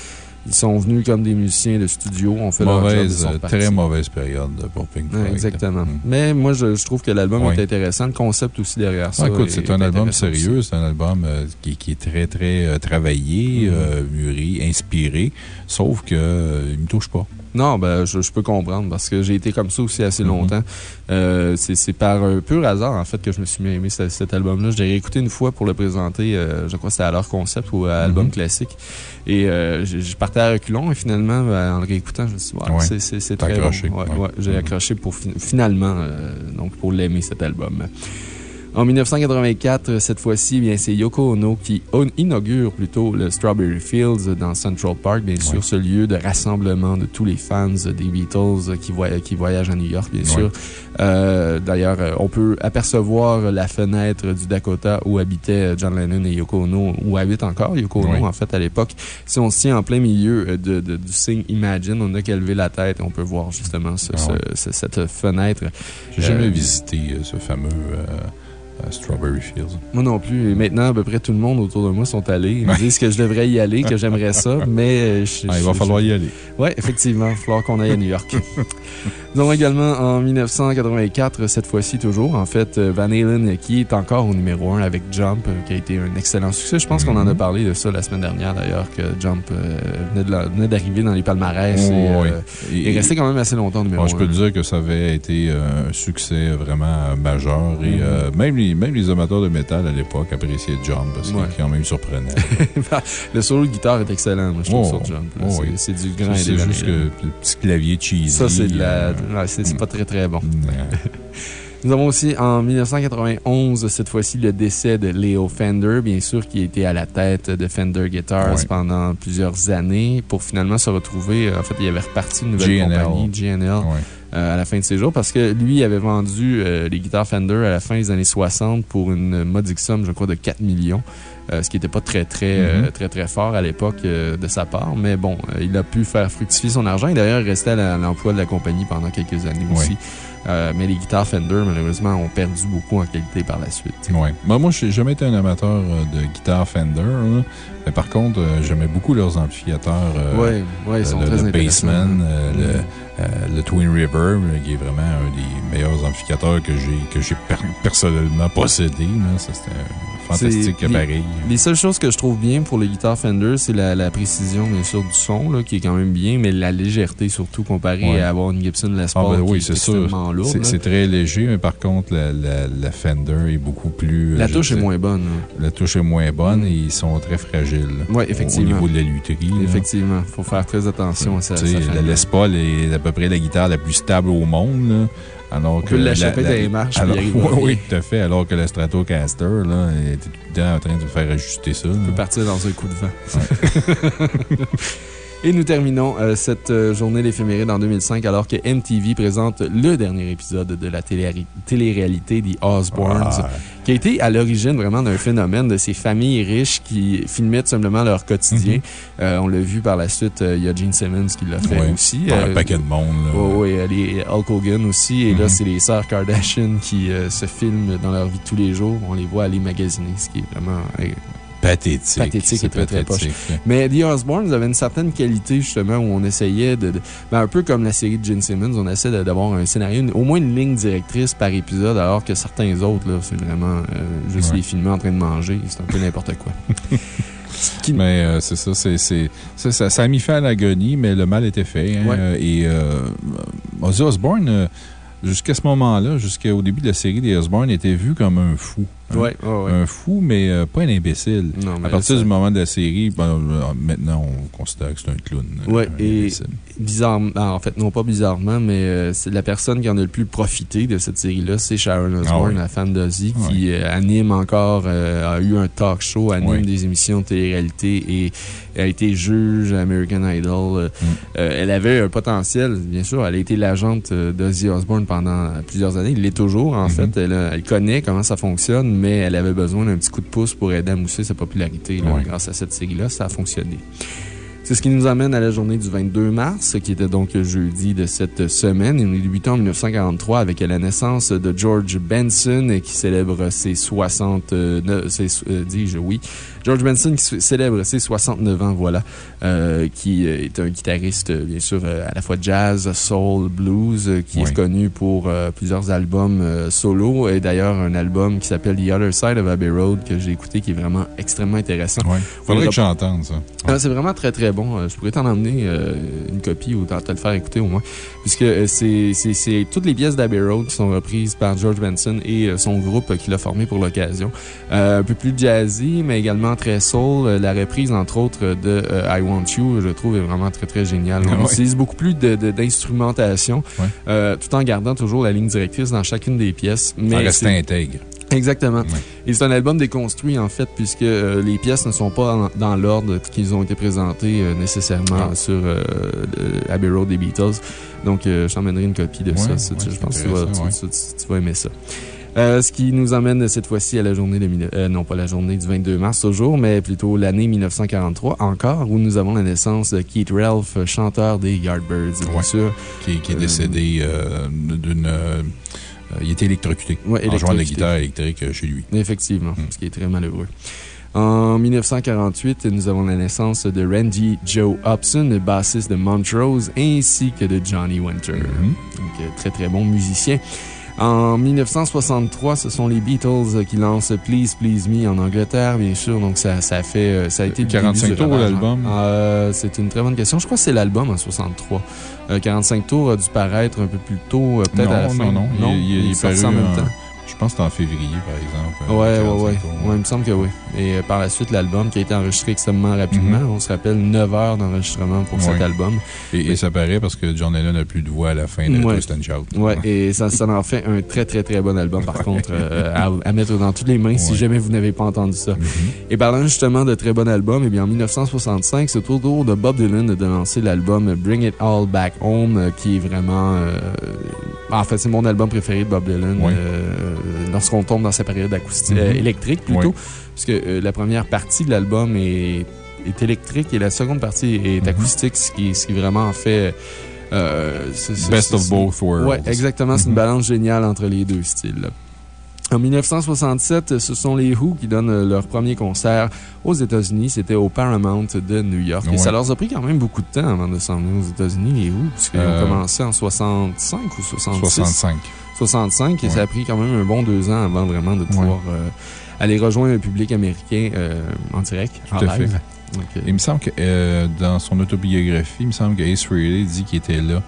[SPEAKER 4] Ils sont venus comme des musiciens de studio, on fait
[SPEAKER 2] mauvaise, leur job, Très mauvaise période pour Pink Floyd.
[SPEAKER 4] exactement. Mm. Mais moi, je, trouve que l'album est intéressant. Le concept aussi derrière ça.
[SPEAKER 2] écoute, c'est un album sérieux. C'est un album euh, qui, qui, est très, très euh, travaillé, mm. euh, mûri, inspiré. Sauf qu'il ne me touche pas.
[SPEAKER 4] Non, ben, je, peux comprendre parce que j'ai été comme ça aussi assez mhm. longtemps. Euh, c'est par un pur hasard, en fait, que je me suis mis à aimer cet, album-là. Je l'ai réécouté une fois pour le présenter. Euh, je crois que c'était à leur concept ou à album mhm. classique. Et euh, je, partais à reculons et finalement, ben, en le réécoutant, je me suis dit, c'est très
[SPEAKER 2] accroché.
[SPEAKER 4] bon. Ouais, j'ai mhm. accroché pour finalement, donc pour l'aimer cet album. En 1984, cette fois-ci, eh c'est Yoko Ono qui inaugure plutôt le Strawberry Fields dans Central Park, bien sûr, ce lieu de rassemblement de tous les fans des Beatles qui, qui voyagent à New York, bien sûr. Euh, d'ailleurs, on peut apercevoir la fenêtre du Dakota où habitaient John Lennon et Yoko Ono, où habite encore Yoko Ono, en fait, à l'époque. Si on se tient en plein milieu de, du signe Imagine, on n'a qu'à lever la tête et on peut voir justement ah cette fenêtre.
[SPEAKER 2] J'ai jamais euh, visité euh, ce fameux Strawberry Fields.
[SPEAKER 4] Moi non plus. Et maintenant, à peu près tout le monde autour de moi sont allés. Ils me disent que je devrais y aller, que j'aimerais ça, <laughs> mais... Euh,
[SPEAKER 2] ah, il va falloir y aller.
[SPEAKER 4] Oui, effectivement. Il va falloir qu'on aille à New York. <laughs> Nous avons également en 1984, cette fois-ci toujours, en fait, euh, Van Halen qui est encore au numéro 1 avec Jump, euh, qui a été un excellent succès. Je pense qu'on en a mhm. parlé de ça la semaine dernière d'ailleurs, que Jump venait d'arriver dans les palmarès et, est resté quand même assez longtemps au numéro 1.
[SPEAKER 2] Je peux te dire que ça avait été un succès vraiment majeur et mhm. même les même les amateurs de métal à l'époque appréciaient Jump parce qu'il est quand même surprenant. <laughs>
[SPEAKER 4] le solo de guitare est excellent, moi, je trouve, oh, sur Jump. Oh, c'est du grand
[SPEAKER 2] C'est juste que le petit clavier cheesy.
[SPEAKER 4] Ça, c'est euh, pas très très bon. <laughs> Nous avons aussi en 1991, cette fois-ci, le décès de Leo Fender, bien sûr, qui a été à la tête de Fender Guitars pendant plusieurs années pour finalement se retrouver. En fait, il avait reparti une nouvelle compagnie, GNL. À la fin de ses jours parce que lui avait vendu euh, les guitares Fender à la fin des années 60 pour une modique somme, je crois, de 4 millions. ce qui n'était pas très, très, mm-hmm. très, très fort à l'époque de sa part. Mais bon, il a pu faire fructifier son argent et d'ailleurs, resté à l'emploi de la compagnie pendant quelques années aussi. Euh, mais les guitares Fender, malheureusement, ont perdu beaucoup en qualité par la suite.
[SPEAKER 2] Oui. Ben, moi, je n'ai jamais été un amateur euh, de guitares Fender. Mais par contre, euh, j'aimais beaucoup leurs amplificateurs.
[SPEAKER 4] oui, ouais, ils sont très
[SPEAKER 2] le Bassman, le, le, Twin River, qui est vraiment un des meilleurs amplificateurs que j'ai personnellement possédé. C'était fantastique appareil.
[SPEAKER 4] Les, seules choses que je trouve bien pour les guitares Fender, c'est la, précision, bien sûr, du son, là, qui est quand même bien, mais la légèreté surtout comparée à avoir une Gibson Les Paul. Ah, ben oui, c'est extrêmement lourde.
[SPEAKER 2] C'est très léger, mais par contre, la, Fender est beaucoup plus.
[SPEAKER 4] La touche est moins bonne.
[SPEAKER 2] La touche est moins bonne et ils sont très fragiles.
[SPEAKER 4] Oui, effectivement.
[SPEAKER 2] Au niveau de la lutherie.
[SPEAKER 4] Effectivement. Il faut faire très attention à ça.
[SPEAKER 2] La Les Paul est à peu près la guitare la plus stable au monde. Alors
[SPEAKER 4] dans les marches.
[SPEAKER 2] Alors, <laughs> oui, tout à fait. Alors que le Stratocaster là, était tout le temps en train de faire ajuster ça.
[SPEAKER 4] On peut partir dans un coup de vent. <laughs> Et nous terminons euh, cette euh, journée d'éphéméride en 2005 alors que MTV présente le dernier épisode de la télé-réalité des Osbournes, qui a été à l'origine vraiment d'un phénomène de ces familles riches qui filmaient tout simplement leur quotidien. Mhm. Euh, on l'a vu par la suite, il y a Gene Simmons qui l'a fait aussi.
[SPEAKER 2] un paquet de monde.
[SPEAKER 4] Oui, les Hulk Hogan aussi. Et là, mhm. c'est les sœurs Kardashian qui se filment dans leur vie de tous les jours. On les voit aller magasiner, ce qui est vraiment
[SPEAKER 2] pathétique.
[SPEAKER 4] Pathétique et très, très poche. Mais The Osbournes avait une certaine qualité, justement, où on essayait de. ben, un peu comme la série de Gene Simmons, on essaie d'avoir un scénario, au moins une ligne directrice par épisode, alors que certains autres, là, c'est vraiment euh, juste les filmer en train de manger. C'est un peu n'importe quoi. <laughs>
[SPEAKER 2] Mais euh, c'est ça, c'est ça, ça a mis fin à l'agonie, mais le mal était fait. Hein, et euh, Ozzy Osbourne, jusqu'à ce moment-là, jusqu'au début de la série des Osbourne, était vu comme un fou.
[SPEAKER 4] Ouais,
[SPEAKER 2] Un fou, mais euh, pas un imbécile. à partir du moment de la série, ben, euh, maintenant, on considère que c'est un clown.
[SPEAKER 4] Oui, et bizarrement, en fait, non pas bizarrement, mais c'est la personne qui en a le plus profité de cette série-là, c'est Sharon Osbourne, ah la femme d'Ozzy, qui anime encore, a eu un talk show, anime des émissions de télé-réalité et a été juge à American Idol. Mm. elle avait un potentiel, bien sûr. Elle a été l'agente d'Ozzy Osbourne pendant plusieurs années. Il l'est toujours, en mm-hmm. fait. Elle, elle connaît comment ça fonctionne, mais elle avait besoin d'un petit coup de pouce pour aider à mousser sa popularité. Grâce à cette série-là, ça a fonctionné. C'est ce qui nous amène à la journée du 22 mars, qui était donc jeudi de cette semaine. Il est ans en 1943 avec la naissance de George Benson qui célèbre ses 69, ses, euh, dis-je, oui, George Benson qui célèbre ses 69 ans, voilà, euh, qui est un guitariste, bien sûr, euh, à la fois jazz, soul, blues, qui est connu pour plusieurs albums solo et d'ailleurs un album qui s'appelle The Other Side of Abbey Road que j'ai écouté qui est vraiment extrêmement intéressant.
[SPEAKER 2] Oui, faudrait que j'entende ça.
[SPEAKER 4] Ah, c'est vraiment très très bon. Je pourrais t'en emmener une copie ou te le faire écouter au moins, puisque c'est toutes les pièces d'Abbey Road qui sont reprises par George Benson et son groupe qu'il a formé pour l'occasion. un peu plus jazzy, mais également très soul. Euh, la reprise, entre autres, de euh, I Want You, je trouve, est vraiment très, très géniale. On utilise beaucoup plus d'instrumentation, euh, tout en gardant toujours la ligne directrice dans chacune des pièces.
[SPEAKER 2] Mais en restant intègre.
[SPEAKER 4] Exactement. Et c'est un album déconstruit, en fait, puisque les pièces ne sont pas dans l'ordre qu'ils ont été présentées nécessairement sur Abbey Road des Beatles. Donc, je t'emmènerai une copie de ça. je pense que tu vas aimer ça. Euh, ce qui nous amène cette fois-ci à la journée de... Euh, non, pas la journée du 22 mars toujours, mais plutôt l'année 1943 encore, où nous avons la naissance de Keith Ralph, chanteur des Yardbirds, bien sûr.
[SPEAKER 2] Qui, est décédé euh, d'une... il était électrocuté en jouant de la guitare électrique chez lui.
[SPEAKER 4] Effectivement, hmm. ce qui est très malheureux. En 1948, nous avons la naissance de Randy Joe Hobson, bassiste de Montrose, ainsi que de Johnny Winter. Hmm. Donc, très très bon musicien. En 1963, ce sont les Beatles qui lancent Please Please Me en Angleterre, bien sûr. Donc, ça, ça, fait, euh, ça a été
[SPEAKER 2] 45 tours l'album?
[SPEAKER 4] Euh, c'est une très bonne question. Je crois que c'est l'album en 63. 45 euh, tours a dû paraître un peu plus tôt, peut-être à la fin.
[SPEAKER 2] Non, non, non. Il, il, est en même temps. Je pense que c'était en février, par exemple.
[SPEAKER 4] Ouais, ouais, ouais. ouais. il me semble que oui. Et euh, par la suite, l'album qui a été enregistré extrêmement rapidement. Mhm. On se rappelle 9 heures d'enregistrement pour cet album.
[SPEAKER 2] Et, ça paraît parce que John Lennon n'a plus de voix à la fin de
[SPEAKER 4] ouais.
[SPEAKER 2] Twist and Shout.
[SPEAKER 4] Oui, et ça, ça en fait un très, très, très bon album, par <laughs> contre, euh, à, mettre dans toutes les mains si jamais vous n'avez pas entendu ça. Mhm. Et parlant justement de très bon album, eh bien, en 1965, c'est au tour de Bob Dylan de lancer l'album Bring It All Back Home, euh, qui est vraiment. en fait, c'est mon album préféré de Bob Dylan lorsqu'on tombe dans sa période acoustique, mhm. électrique plutôt puisque euh, la première partie de l'album est, est, électrique et la seconde partie est mhm. acoustique, ce qui, ce qui vraiment fait...
[SPEAKER 2] Euh, Best of both worlds.
[SPEAKER 4] Oui, exactement. C'est une mhm. balance géniale entre les deux styles. En 1967, ce sont les Who qui donnent euh, leur premier concert aux États-Unis. C'était au Paramount de New York. Et ça leur a pris quand même beaucoup de temps avant de s'emmener aux États-Unis, les Who, puisqu'ils ont commencé en 65 ou 66?
[SPEAKER 2] 65.
[SPEAKER 4] 65, et ça a pris quand même un bon deux ans avant vraiment de pouvoir aller rejoindre le public américain euh, en direct, en live.
[SPEAKER 2] Il me semble que euh, dans son autobiographie, il me semble que Ace Frehley dit qu'il était là.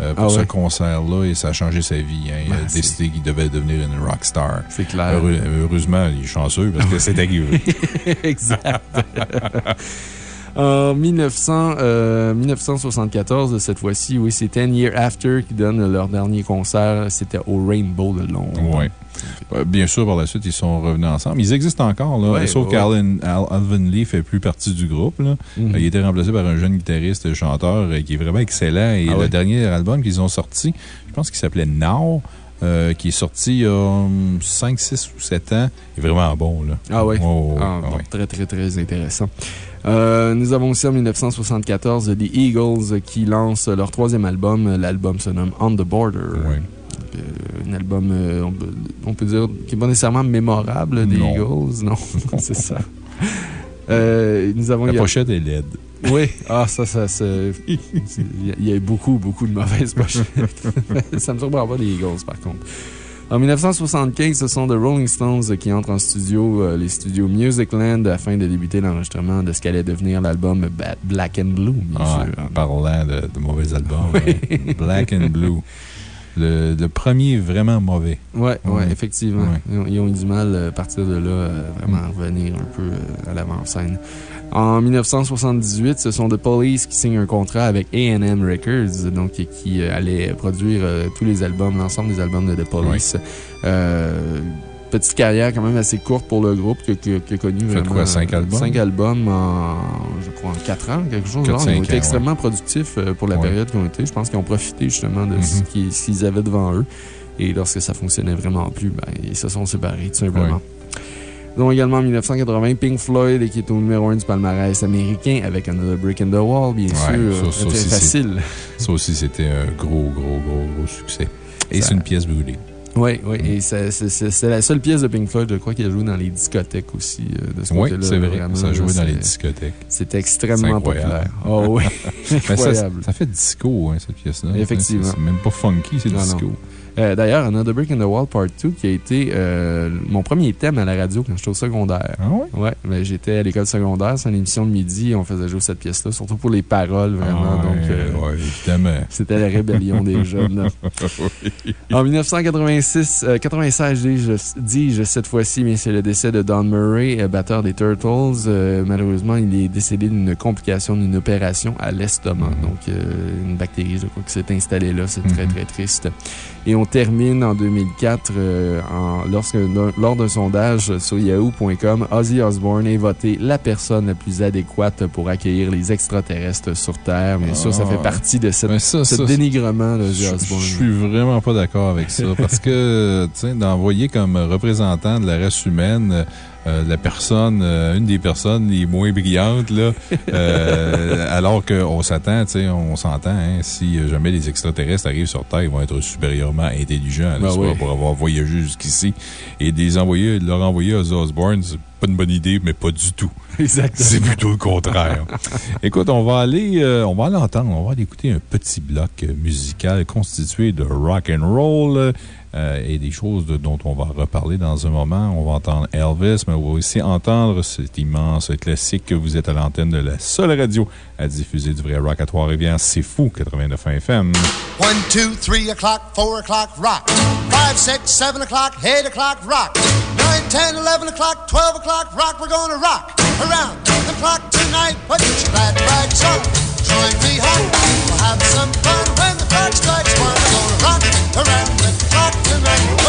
[SPEAKER 2] Euh, pour ah ce concert-là et ça a changé sa vie. Hein. Il a ben, décidé qu'il devait devenir une rockstar.
[SPEAKER 4] C'est clair.
[SPEAKER 2] heureusement, il est chanceux parce que c'est arrivé. <laughs>
[SPEAKER 4] exact. <laughs> En 1900, 1974, cette fois-ci, oui, c'est 10 Years After qui donne leur dernier concert. C'était au Rainbow de Londres.
[SPEAKER 2] Oui. Euh, bien sûr, par la suite, ils sont revenus ensemble. Ils existent encore, là, sauf qu'Alvin Lee ne fait plus partie du groupe. Là. Mhm. Il a été remplacé par un jeune guitariste chanteur euh, qui est vraiment excellent. Et ah le dernier album qu'ils ont sorti, je pense qu'il s'appelait Now. Euh, qui est sorti il y a 5, 6 ou 7 ans, est vraiment bon. Là.
[SPEAKER 4] Ah oui? Oh, ah, ah Très, très, très intéressant. Nous avons aussi en 1974 The Eagles qui lancent leur troisième album. L'album se nomme On the Border. Oui. Euh, un album, euh, on peut, dire, qui n'est pas nécessairement mémorable des Eagles. Non, <laughs> c'est ça. Euh, nous avons
[SPEAKER 2] La pochette est laide.
[SPEAKER 4] Oui, ah, ça, ça, il y a beaucoup, beaucoup de mauvaises pochettes. <laughs> ça me surprend pas les Eagles, par contre. En 1975, ce sont The Rolling Stones qui entrent en studio, les studios Musicland, afin de débuter l'enregistrement de ce qu'allait devenir l'album Black and Blue,
[SPEAKER 2] ah, Parlant de, mauvais albums, <laughs> Black and Blue. Le, premier vraiment mauvais.
[SPEAKER 4] Oui, ouais, effectivement. Ils, ont, eu du mal à partir de là, vraiment à revenir un peu à l'avant-scène. En 1978, ce sont The Police qui signent un contrat avec AM Records, donc qui allait produire tous les albums, l'ensemble des albums de The Police. Euh, petite carrière quand même assez courte pour le groupe qui, a connu
[SPEAKER 2] vraiment. quoi, cinq albums?
[SPEAKER 4] Cinq albums en, je crois, en quatre ans, quelque chose. Quatre, ils ont été extrêmement productifs euh, pour la période qu'ils ont été. Je pense qu'ils ont profité justement de ce mhm. qu'ils avaient devant eux. Et lorsque ça fonctionnait vraiment plus, ben, ils se sont séparés, tout simplement. Ils ont également en 1980 Pink Floyd, qui est au numéro 1 du palmarès américain avec Another Brick in the Wall, bien sûr. C'est facile.
[SPEAKER 2] Ça aussi, c'était un gros, gros, gros, gros succès. Et c'est une pièce brûlée.
[SPEAKER 4] Oui, oui. Et c'est la seule pièce de Pink Floyd, je crois, qui a joué dans les discothèques aussi. Euh, de ce
[SPEAKER 2] oui, c'est vrai. Ça a joué dans les discothèques.
[SPEAKER 4] C'était extrêmement populaire. Oh oui. <laughs>
[SPEAKER 2] incroyable. Ça, fait disco, hein, cette pièce-là.
[SPEAKER 4] Effectivement.
[SPEAKER 2] C'est même pas funky, c'est disco.
[SPEAKER 4] Euh, d'ailleurs, Another Brick in the Wall Part 2, qui a été euh, mon premier thème à la radio quand j'étais au secondaire.
[SPEAKER 2] Ah ouais?
[SPEAKER 4] Ouais, mais j'étais à l'école secondaire, c'est une émission de midi, on faisait jouer cette pièce-là, surtout pour les paroles, vraiment.
[SPEAKER 2] Ah
[SPEAKER 4] donc,
[SPEAKER 2] euh, évidemment.
[SPEAKER 4] C'était la rébellion des <laughs> jeunes. En 1986, 96, dis-je cette fois-ci, mais c'est le décès de Don Murray, batteur des Turtles. malheureusement, il est décédé d'une complication d'une opération à l'estomac. Mm. Donc, une bactérie, je crois, qui s'est installée là. C'est très, mm-hmm. très triste. Et on termine en 2004, euh, lorsque, lors d'un sondage sur yahoo.com, Ozzy Osbourne est voté la personne la plus adéquate pour accueillir les extraterrestres sur Terre. Bien sûr, ça fait ah. partie de cette, ce dénigrement d'Ozzy Osbourne.
[SPEAKER 2] Je suis vraiment pas d'accord avec ça parce que, <laughs> tu sais, d'envoyer comme représentant de la race humaine euh, la personne, euh, une des personnes les moins brillantes, là, <laughs> euh, alors qu'on s'attend, tu sais, on s'entend, hein, si jamais les extraterrestres arrivent sur Terre, ils vont être supérieurement intelligents, ben pour avoir voyagé jusqu'ici. Et de les envoyer, de leur envoyer aux Osborne, c'est pas une bonne idée, mais pas du tout.
[SPEAKER 4] Exactement.
[SPEAKER 2] C'est plutôt le contraire. <laughs> Écoute, on va aller, on va l'entendre. On va aller écouter un petit bloc musical constitué de rock and roll. Euh, et des choses dont on va reparler dans un moment. On va entendre Elvis, mais on va aussi entendre cet immense classique que vous êtes à l'antenne de la seule radio à diffuser du vrai rock à Trois-Rivières. C'est fou, 89 FM.
[SPEAKER 6] 1, 2, 3 o'clock, 4 o'clock, rock. 5, 6, 7 o'clock, 8 o'clock, rock. 9, 10, 11 o'clock, 12 o'clock, rock. We're gonna rock around the clock tonight. Put your glad rags on. Join me home. We'll have some fun when the clock strikes one. We're gonna rock around the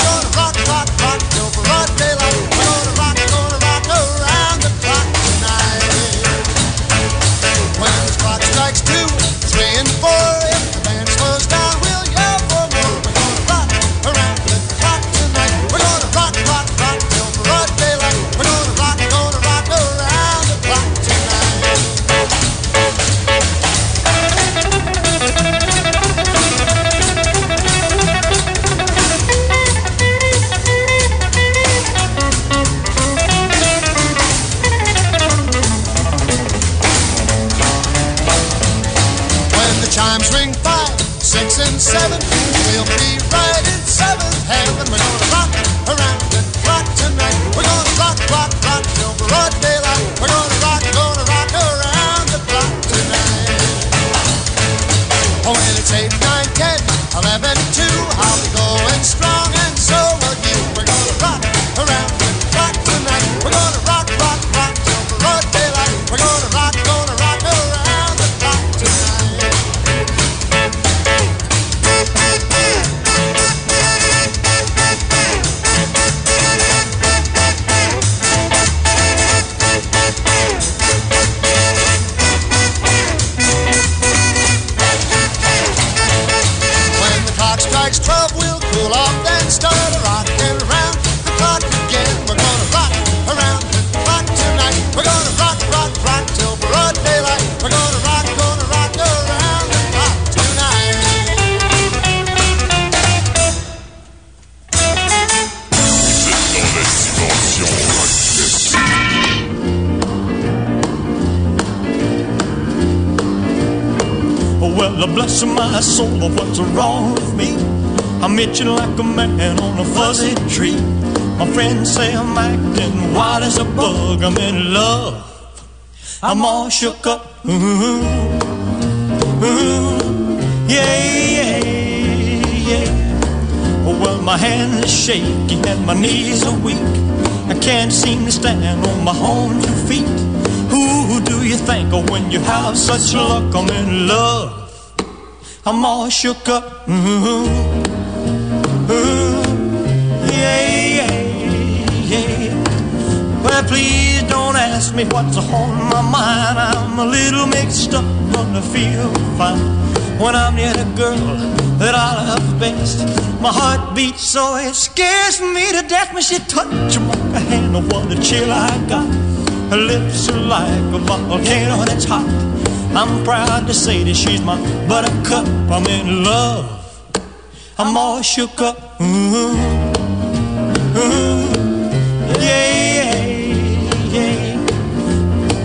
[SPEAKER 6] We'll be right in heaven. We're gonna rock around the clock tonight. We're gonna rock, rock, broad daylight. We're gonna rock, gonna rock around the tonight. Oh, when it's eight, cool start rockin' around the clock again. We're gonna rock around the clock tonight. We're gonna rock, rock, rock till broad daylight. We're gonna rock, gonna rock around the clock tonight.
[SPEAKER 7] Well, bless my soul, what's wrong with me? I'm itching like a man on a fuzzy tree. My friends say I'm acting wild as a bug. I'm in love. I'm all shook up. Ooh, ooh, yeah, yeah, yeah. Oh, well, my hands are shaky and my knees are weak. I can't seem to stand on my own two feet. Who do you think of when you have such luck? I'm in love. I'm all shook up. Ooh, please don't ask me what's on my mind. I'm a little mixed up, but I feel fine when I'm near the girl that I love best. My heart beats so it scares me to death when she touches my hand. Oh, what a chill I got. Her lips are like a volcano that's hot. I'm proud to say that she's my buttercup. I'm in love. I'm all shook up. Ooh, ooh,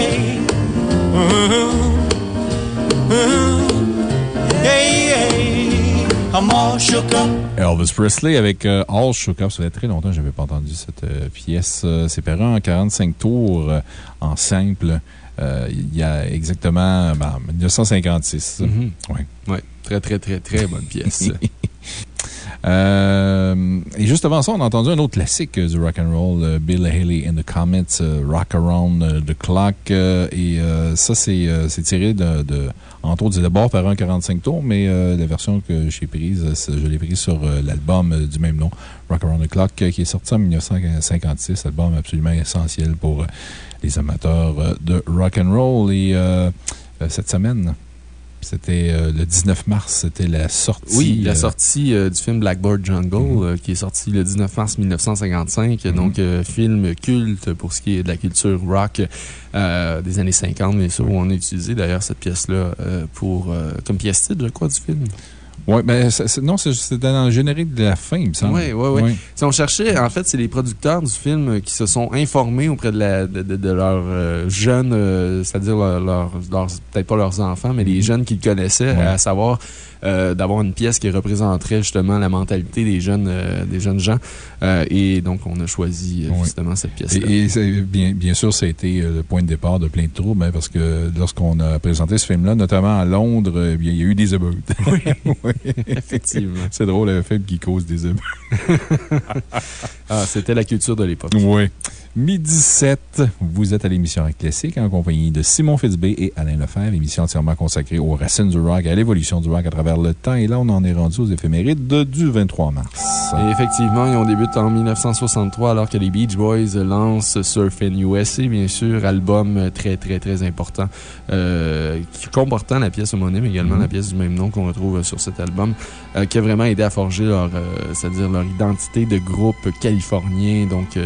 [SPEAKER 7] yeah. Ooh, ooh, yeah, yeah. I'm all shook up.
[SPEAKER 2] Elvis Presley avec euh, All Shook Up. Ça fait très longtemps que je n'avais pas entendu cette euh, pièce. Euh, C'est paru en 45 tours euh, en simple. Euh, il y a exactement ben, 1956.
[SPEAKER 4] Mhm.
[SPEAKER 2] Oui.
[SPEAKER 4] Ouais, très, très, très, très bonne pièce. <laughs>
[SPEAKER 2] Euh, et juste avant ça, on a entendu un autre classique euh, du rock and roll, euh, Bill Haley and the Comets, Rock Around the Clock. et ça, c'est tiré de, entre autres, d'abord par un 45 tours, mais la version que j'ai prise, je l'ai prise sur l'album du même nom, Rock Around the Clock, qui est sorti en 1956. Album absolument essentiel pour les amateurs de rock and roll. Et cette semaine, c'était euh, le 19 mars, c'était la sortie.
[SPEAKER 4] Oui, la
[SPEAKER 2] euh,
[SPEAKER 4] sortie euh, du film Blackboard Jungle, euh, qui est sorti le 19 mars 1955. Donc, euh, film culte pour ce qui est de la culture rock des années 50, bien sûr, où on a utilisé d'ailleurs cette pièce-là euh, pour comme pièce titre, je crois, du film.
[SPEAKER 2] Oui, mais c'est- non, c'est- c'était dans le générique de la fin, il me semble.
[SPEAKER 4] Oui, oui, oui. Si on cherchait, en fait, c'est les producteurs du film euh, qui se sont informés auprès de, la, de, de- de leurs euh, jeunes, euh, c'est-à-dire leurs- peut-être pas leurs enfants, mais les jeunes qu'ils connaissaient,
[SPEAKER 2] Ouais.
[SPEAKER 4] à savoir euh, d'avoir une pièce qui représenterait justement la mentalité des jeunes, euh, des jeunes gens. Euh, et donc, on a choisi
[SPEAKER 2] Oui.
[SPEAKER 4] justement cette pièce-là.
[SPEAKER 2] Et, et c'est- bien, bien sûr, ça a été le point de départ de plein de troubles, hein, parce que lorsqu'on a présenté ce film-là, notamment à Londres, bien, il y a eu des émeutes. Oui. <laughs>
[SPEAKER 4] Effectivement.
[SPEAKER 2] C'est drôle, un film qui cause des émeutes. <laughs>
[SPEAKER 4] Ah, c'était la culture de l'époque.
[SPEAKER 2] Oui. Midi 7, vous êtes à l'émission Rock Classique en compagnie de Simon Fitzbé et Alain Lefebvre, émission entièrement consacrée aux racines du rock, à l'évolution du rock à travers le temps. Et là, on en est rendu aux éphémérides de- du 23 mars.
[SPEAKER 4] Et effectivement, ils ont débuté en 1963 alors que les Beach Boys lancent Surfing USA, bien sûr, album très, très, très important, euh, comportant la pièce homonyme également,
[SPEAKER 2] Mhm.
[SPEAKER 4] la pièce du même nom qu'on retrouve sur cet album, euh, qui a vraiment aidé à forger leur, euh, c'est-à-dire leur identité de groupe californien, donc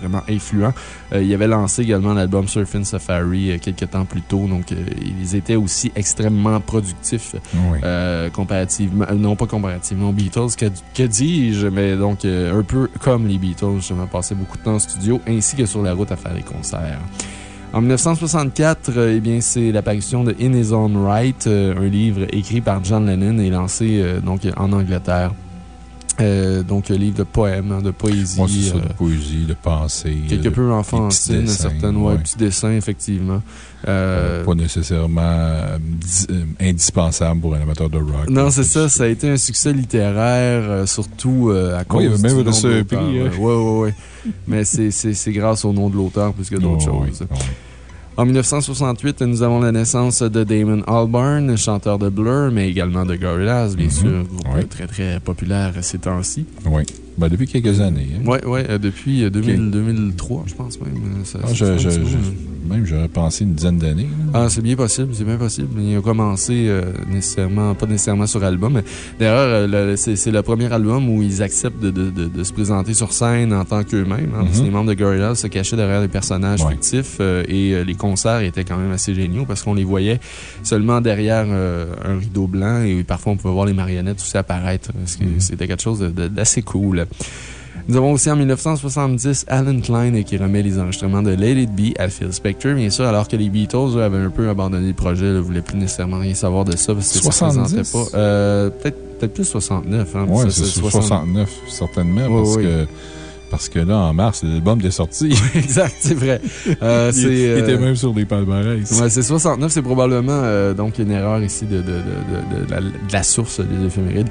[SPEAKER 4] vraiment influent. Euh, ils avaient lancé également l'album Surfing Safari euh, quelques temps plus tôt, donc euh, ils étaient aussi extrêmement productifs
[SPEAKER 2] Oui.
[SPEAKER 4] comparativement, non pas comparativement aux Beatles, que, que dis-je, mais donc un peu comme les Beatles, je me passais beaucoup de temps en studio ainsi que sur la route à faire des concerts. En 1964, euh, eh bien, c'est l'apparition de In His Own Right, un livre écrit par John Lennon et lancé donc, en Angleterre. Euh, donc, un livre de poèmes, hein, de poésie.
[SPEAKER 2] Moi, c'est ça,
[SPEAKER 4] euh,
[SPEAKER 2] de poésie, de pensée.
[SPEAKER 4] quelque
[SPEAKER 2] de-
[SPEAKER 4] peu enfantine, certaines, ouais,
[SPEAKER 2] ouais.
[SPEAKER 4] petits dessins, effectivement. Euh,
[SPEAKER 2] Pas nécessairement euh, dis- euh, indispensable pour un amateur de rock.
[SPEAKER 4] Non, c'est ça. Ça a été un succès littéraire, euh, surtout euh, à cause
[SPEAKER 2] Oui, il y avait même reçu un prix, hein.
[SPEAKER 4] Ouais, ouais, ouais. Mais c'est- grâce au nom de l'auteur plus que d'autres
[SPEAKER 2] Oh, oui,
[SPEAKER 4] choses. En 1968, nous avons la naissance de Damon Albarn, chanteur de Blur, mais également de Gorillaz, bien
[SPEAKER 2] Mhm.
[SPEAKER 4] sûr, groupe
[SPEAKER 2] Oui.
[SPEAKER 4] très, très populaire ces temps-ci.
[SPEAKER 2] Oui. Ben, depuis quelques années. hein.
[SPEAKER 4] Oui, ouais, euh, depuis euh, 2000 2003, je pense même. euh, Ça,
[SPEAKER 2] Ah,
[SPEAKER 4] ça
[SPEAKER 2] je- je-
[SPEAKER 4] hein.
[SPEAKER 2] même, j'aurais pensé une dizaine d'années.
[SPEAKER 4] Ah, c'est bien possible, c'est bien possible. Il a commencé nécessairement, pas nécessairement sur album. D'ailleurs, c'est le premier album où ils acceptent de, se présenter sur scène en tant qu'eux-mêmes. Hein, mm-hmm. Les membres de Gorillaz se cachaient derrière des personnages fictifs et les concerts étaient quand même assez géniaux parce qu'on les voyait seulement derrière un rideau blanc et parfois on pouvait voir les marionnettes aussi apparaître. Mm-hmm. C'était quelque chose d'assez cool. Nous avons aussi en 1970 Alan Klein qui remet les enregistrements de Let It Be à Phil Spector, bien sûr, alors que les Beatles avaient un peu abandonné le projet, ne voulaient plus nécessairement rien savoir de ça parce que 70? ça pas. Euh, peut-être plus 69. Hein,
[SPEAKER 2] oui, c'est 69, certainement, parce que parce que là, en mars, l'album est sorti. <laughs>
[SPEAKER 4] exact, c'est vrai. <laughs>
[SPEAKER 2] Euh, il, était euh, même sur des palmarès.
[SPEAKER 4] Ouais, c'est 69, c'est probablement euh, donc une erreur ici de, de, de, de, la, source des éphémérides.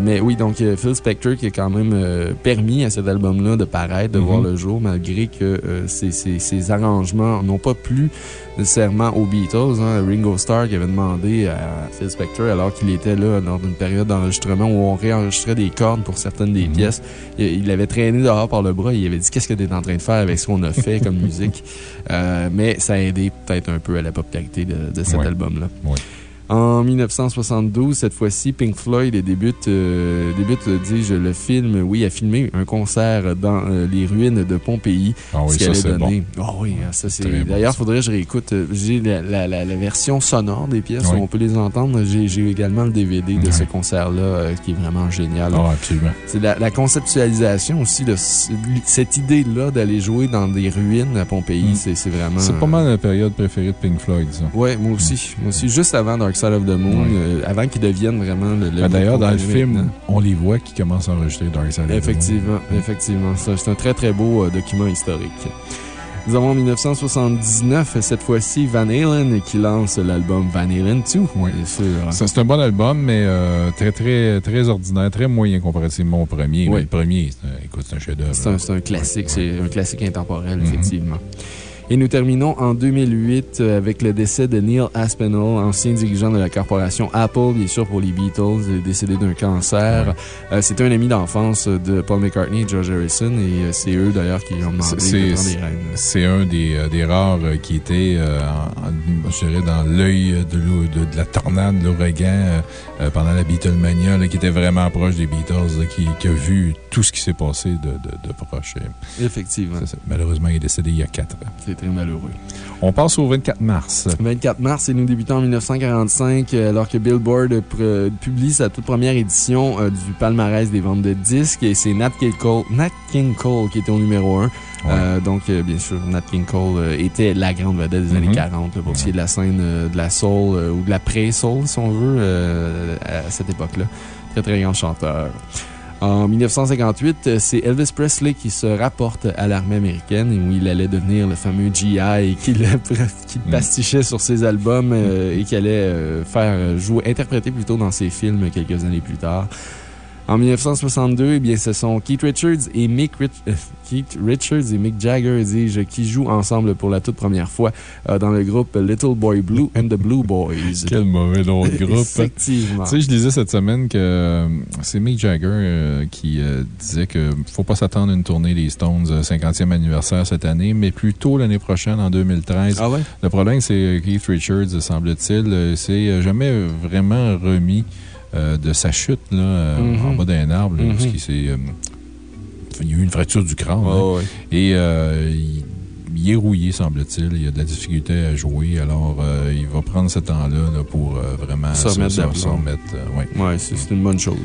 [SPEAKER 4] mais oui, donc Phil Spector qui a quand même permis à cet album-là de paraître, de voir mm-hmm. le jour, malgré que ses, ses, arrangements n'ont pas plu nécessairement aux Beatles. Hein. Ringo Starr qui avait demandé à Phil Spector, alors qu'il était là dans une période d'enregistrement où on réenregistrait des cordes pour certaines des mm-hmm. pièces, il, avait traîné par le bras. Il avait dit Qu'est-ce que tu es en train de faire avec ce qu'on a fait comme <laughs> musique? Euh, Mais ça a aidé peut-être un peu à la popularité de, cet album-là. En 1972, cette fois-ci, Pink Floyd débute, euh, débute dis-je, le film, oui, a filmé un concert dans euh, les ruines de Pompéi.
[SPEAKER 2] Ah oui, c'est bon.
[SPEAKER 4] Ah oui, hein, ça, c'est. D'ailleurs, il faudrait que je réécoute. Euh, j'ai la, la, version sonore des pièces où on peut les entendre. J'ai également le DVD de ce concert-là qui est vraiment génial.
[SPEAKER 2] Ah, absolument.
[SPEAKER 4] C'est la, conceptualisation aussi de cette idée-là d'aller jouer dans des ruines à Pompéi. Mm. C'est vraiment.
[SPEAKER 2] C'est pas mal la période préférée de Pink Floyd, ça.
[SPEAKER 4] Oui, moi aussi. Moi aussi, juste avant Dark Side of the Moon, euh, avant qu'ils deviennent vraiment le.
[SPEAKER 2] Ben, d'ailleurs, dans le film, on les voit qui commencent à enregistrer Dark Side of the
[SPEAKER 4] Moon. Effectivement, effectivement. C'est un très, très beau euh, document historique. Nous avons en 1979, cette fois-ci, Van Halen qui lance l'album Van Halen 2.
[SPEAKER 2] Oui, C'est un bon album, mais euh, très, très, très ordinaire, très moyen comparativement au premier. Oui. le premier, écoute, c'est un chef-d'œuvre.
[SPEAKER 4] C'est un, classique, c'est un classique intemporel, mm-hmm. effectivement. Et nous terminons en 2008 euh, avec le décès de Neil Aspinall, ancien dirigeant de la corporation Apple, bien sûr pour les Beatles, décédé d'un cancer. Euh, c'était un ami d'enfance de Paul McCartney et George Harrison, et euh, c'est eux d'ailleurs qui ont demandé de prendre les rênes.
[SPEAKER 2] C'est un des, des, rares qui était, je dirais, dans l'œil de, de, la tornade, de l'ouragan pendant la Beatlemania, qui était vraiment proche des Beatles, qui, qui, a vu tout ce qui s'est passé de, de, proche.
[SPEAKER 4] Effectivement.
[SPEAKER 2] Malheureusement, il est décédé il y a quatre ans
[SPEAKER 4] très malheureux.
[SPEAKER 2] On passe au 24 mars.
[SPEAKER 4] 24 mars, et nous débutons en 1945, euh, alors que Billboard publie sa toute première édition euh, du palmarès des ventes de disques. Et c'est Nat King Cole, Nat King Cole qui était au numéro 1. Euh, donc, bien sûr, Nat King Cole était la grande vedette des années 40 mm-hmm. pour ce qui est de la scène de la soul ou de la pré-soul, si on veut, à cette époque-là. Très, très grand chanteur. En 1958, c'est Elvis Presley qui se rapporte à l'armée américaine où il allait devenir le fameux GI <laughs> qu'il mm. pastichait sur ses albums euh, et qu'il allait euh, faire jouer, interpréter plutôt dans ses films quelques années plus tard. En 1962, eh bien, ce sont Keith Richards et Mick, euh, Keith Richards et Mick Jagger, dis-je, qui jouent ensemble pour la toute première fois euh, dans le groupe Little Boy Blue and the Blue Boys. <laughs>
[SPEAKER 2] Quel mauvais nom de groupe.
[SPEAKER 4] Effectivement.
[SPEAKER 2] Tu sais, je disais cette semaine que euh, c'est Mick Jagger qui disait qu'il ne faut pas s'attendre à une tournée des Stones 50e anniversaire cette année, mais plutôt l'année prochaine, en 2013.
[SPEAKER 4] Ah ouais?
[SPEAKER 2] Le problème, c'est Keith Richards, semble-t-il, s'est jamais vraiment remis euh, de sa chute là, euh, en mm-hmm. bas d'un arbre, parce mm-hmm. qu'il euh, il y a eu une fracture du crâne.
[SPEAKER 4] Hein.
[SPEAKER 2] Et il, est rouillé, semble-t-il. Il a de la difficulté à jouer. Alors, il va prendre ce temps-là pour vraiment
[SPEAKER 4] se
[SPEAKER 2] remettre.
[SPEAKER 4] oui, c'est une bonne chose.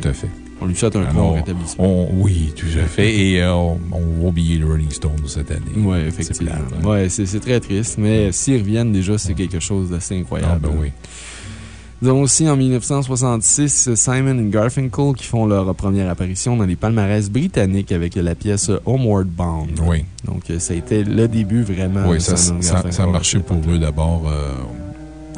[SPEAKER 2] Tout à fait.
[SPEAKER 4] On lui souhaite un grand rétablissement.
[SPEAKER 2] oui, tout à fait. Et on, va oublier le Rolling Stone cette année.
[SPEAKER 4] Oui, effectivement. Hein. c'est très triste, mais s'ils reviennent déjà, c'est quelque chose d'assez incroyable.
[SPEAKER 2] Ah, ben oui.
[SPEAKER 4] Nous avons aussi en 1966 Simon et Garfinkel qui font leur première apparition dans les palmarès britanniques avec la pièce Homeward Bound.
[SPEAKER 2] Oui.
[SPEAKER 4] Donc, ça a été le début vraiment.
[SPEAKER 2] Oui, ça, ça, a marché pour eux d'abord. Euh,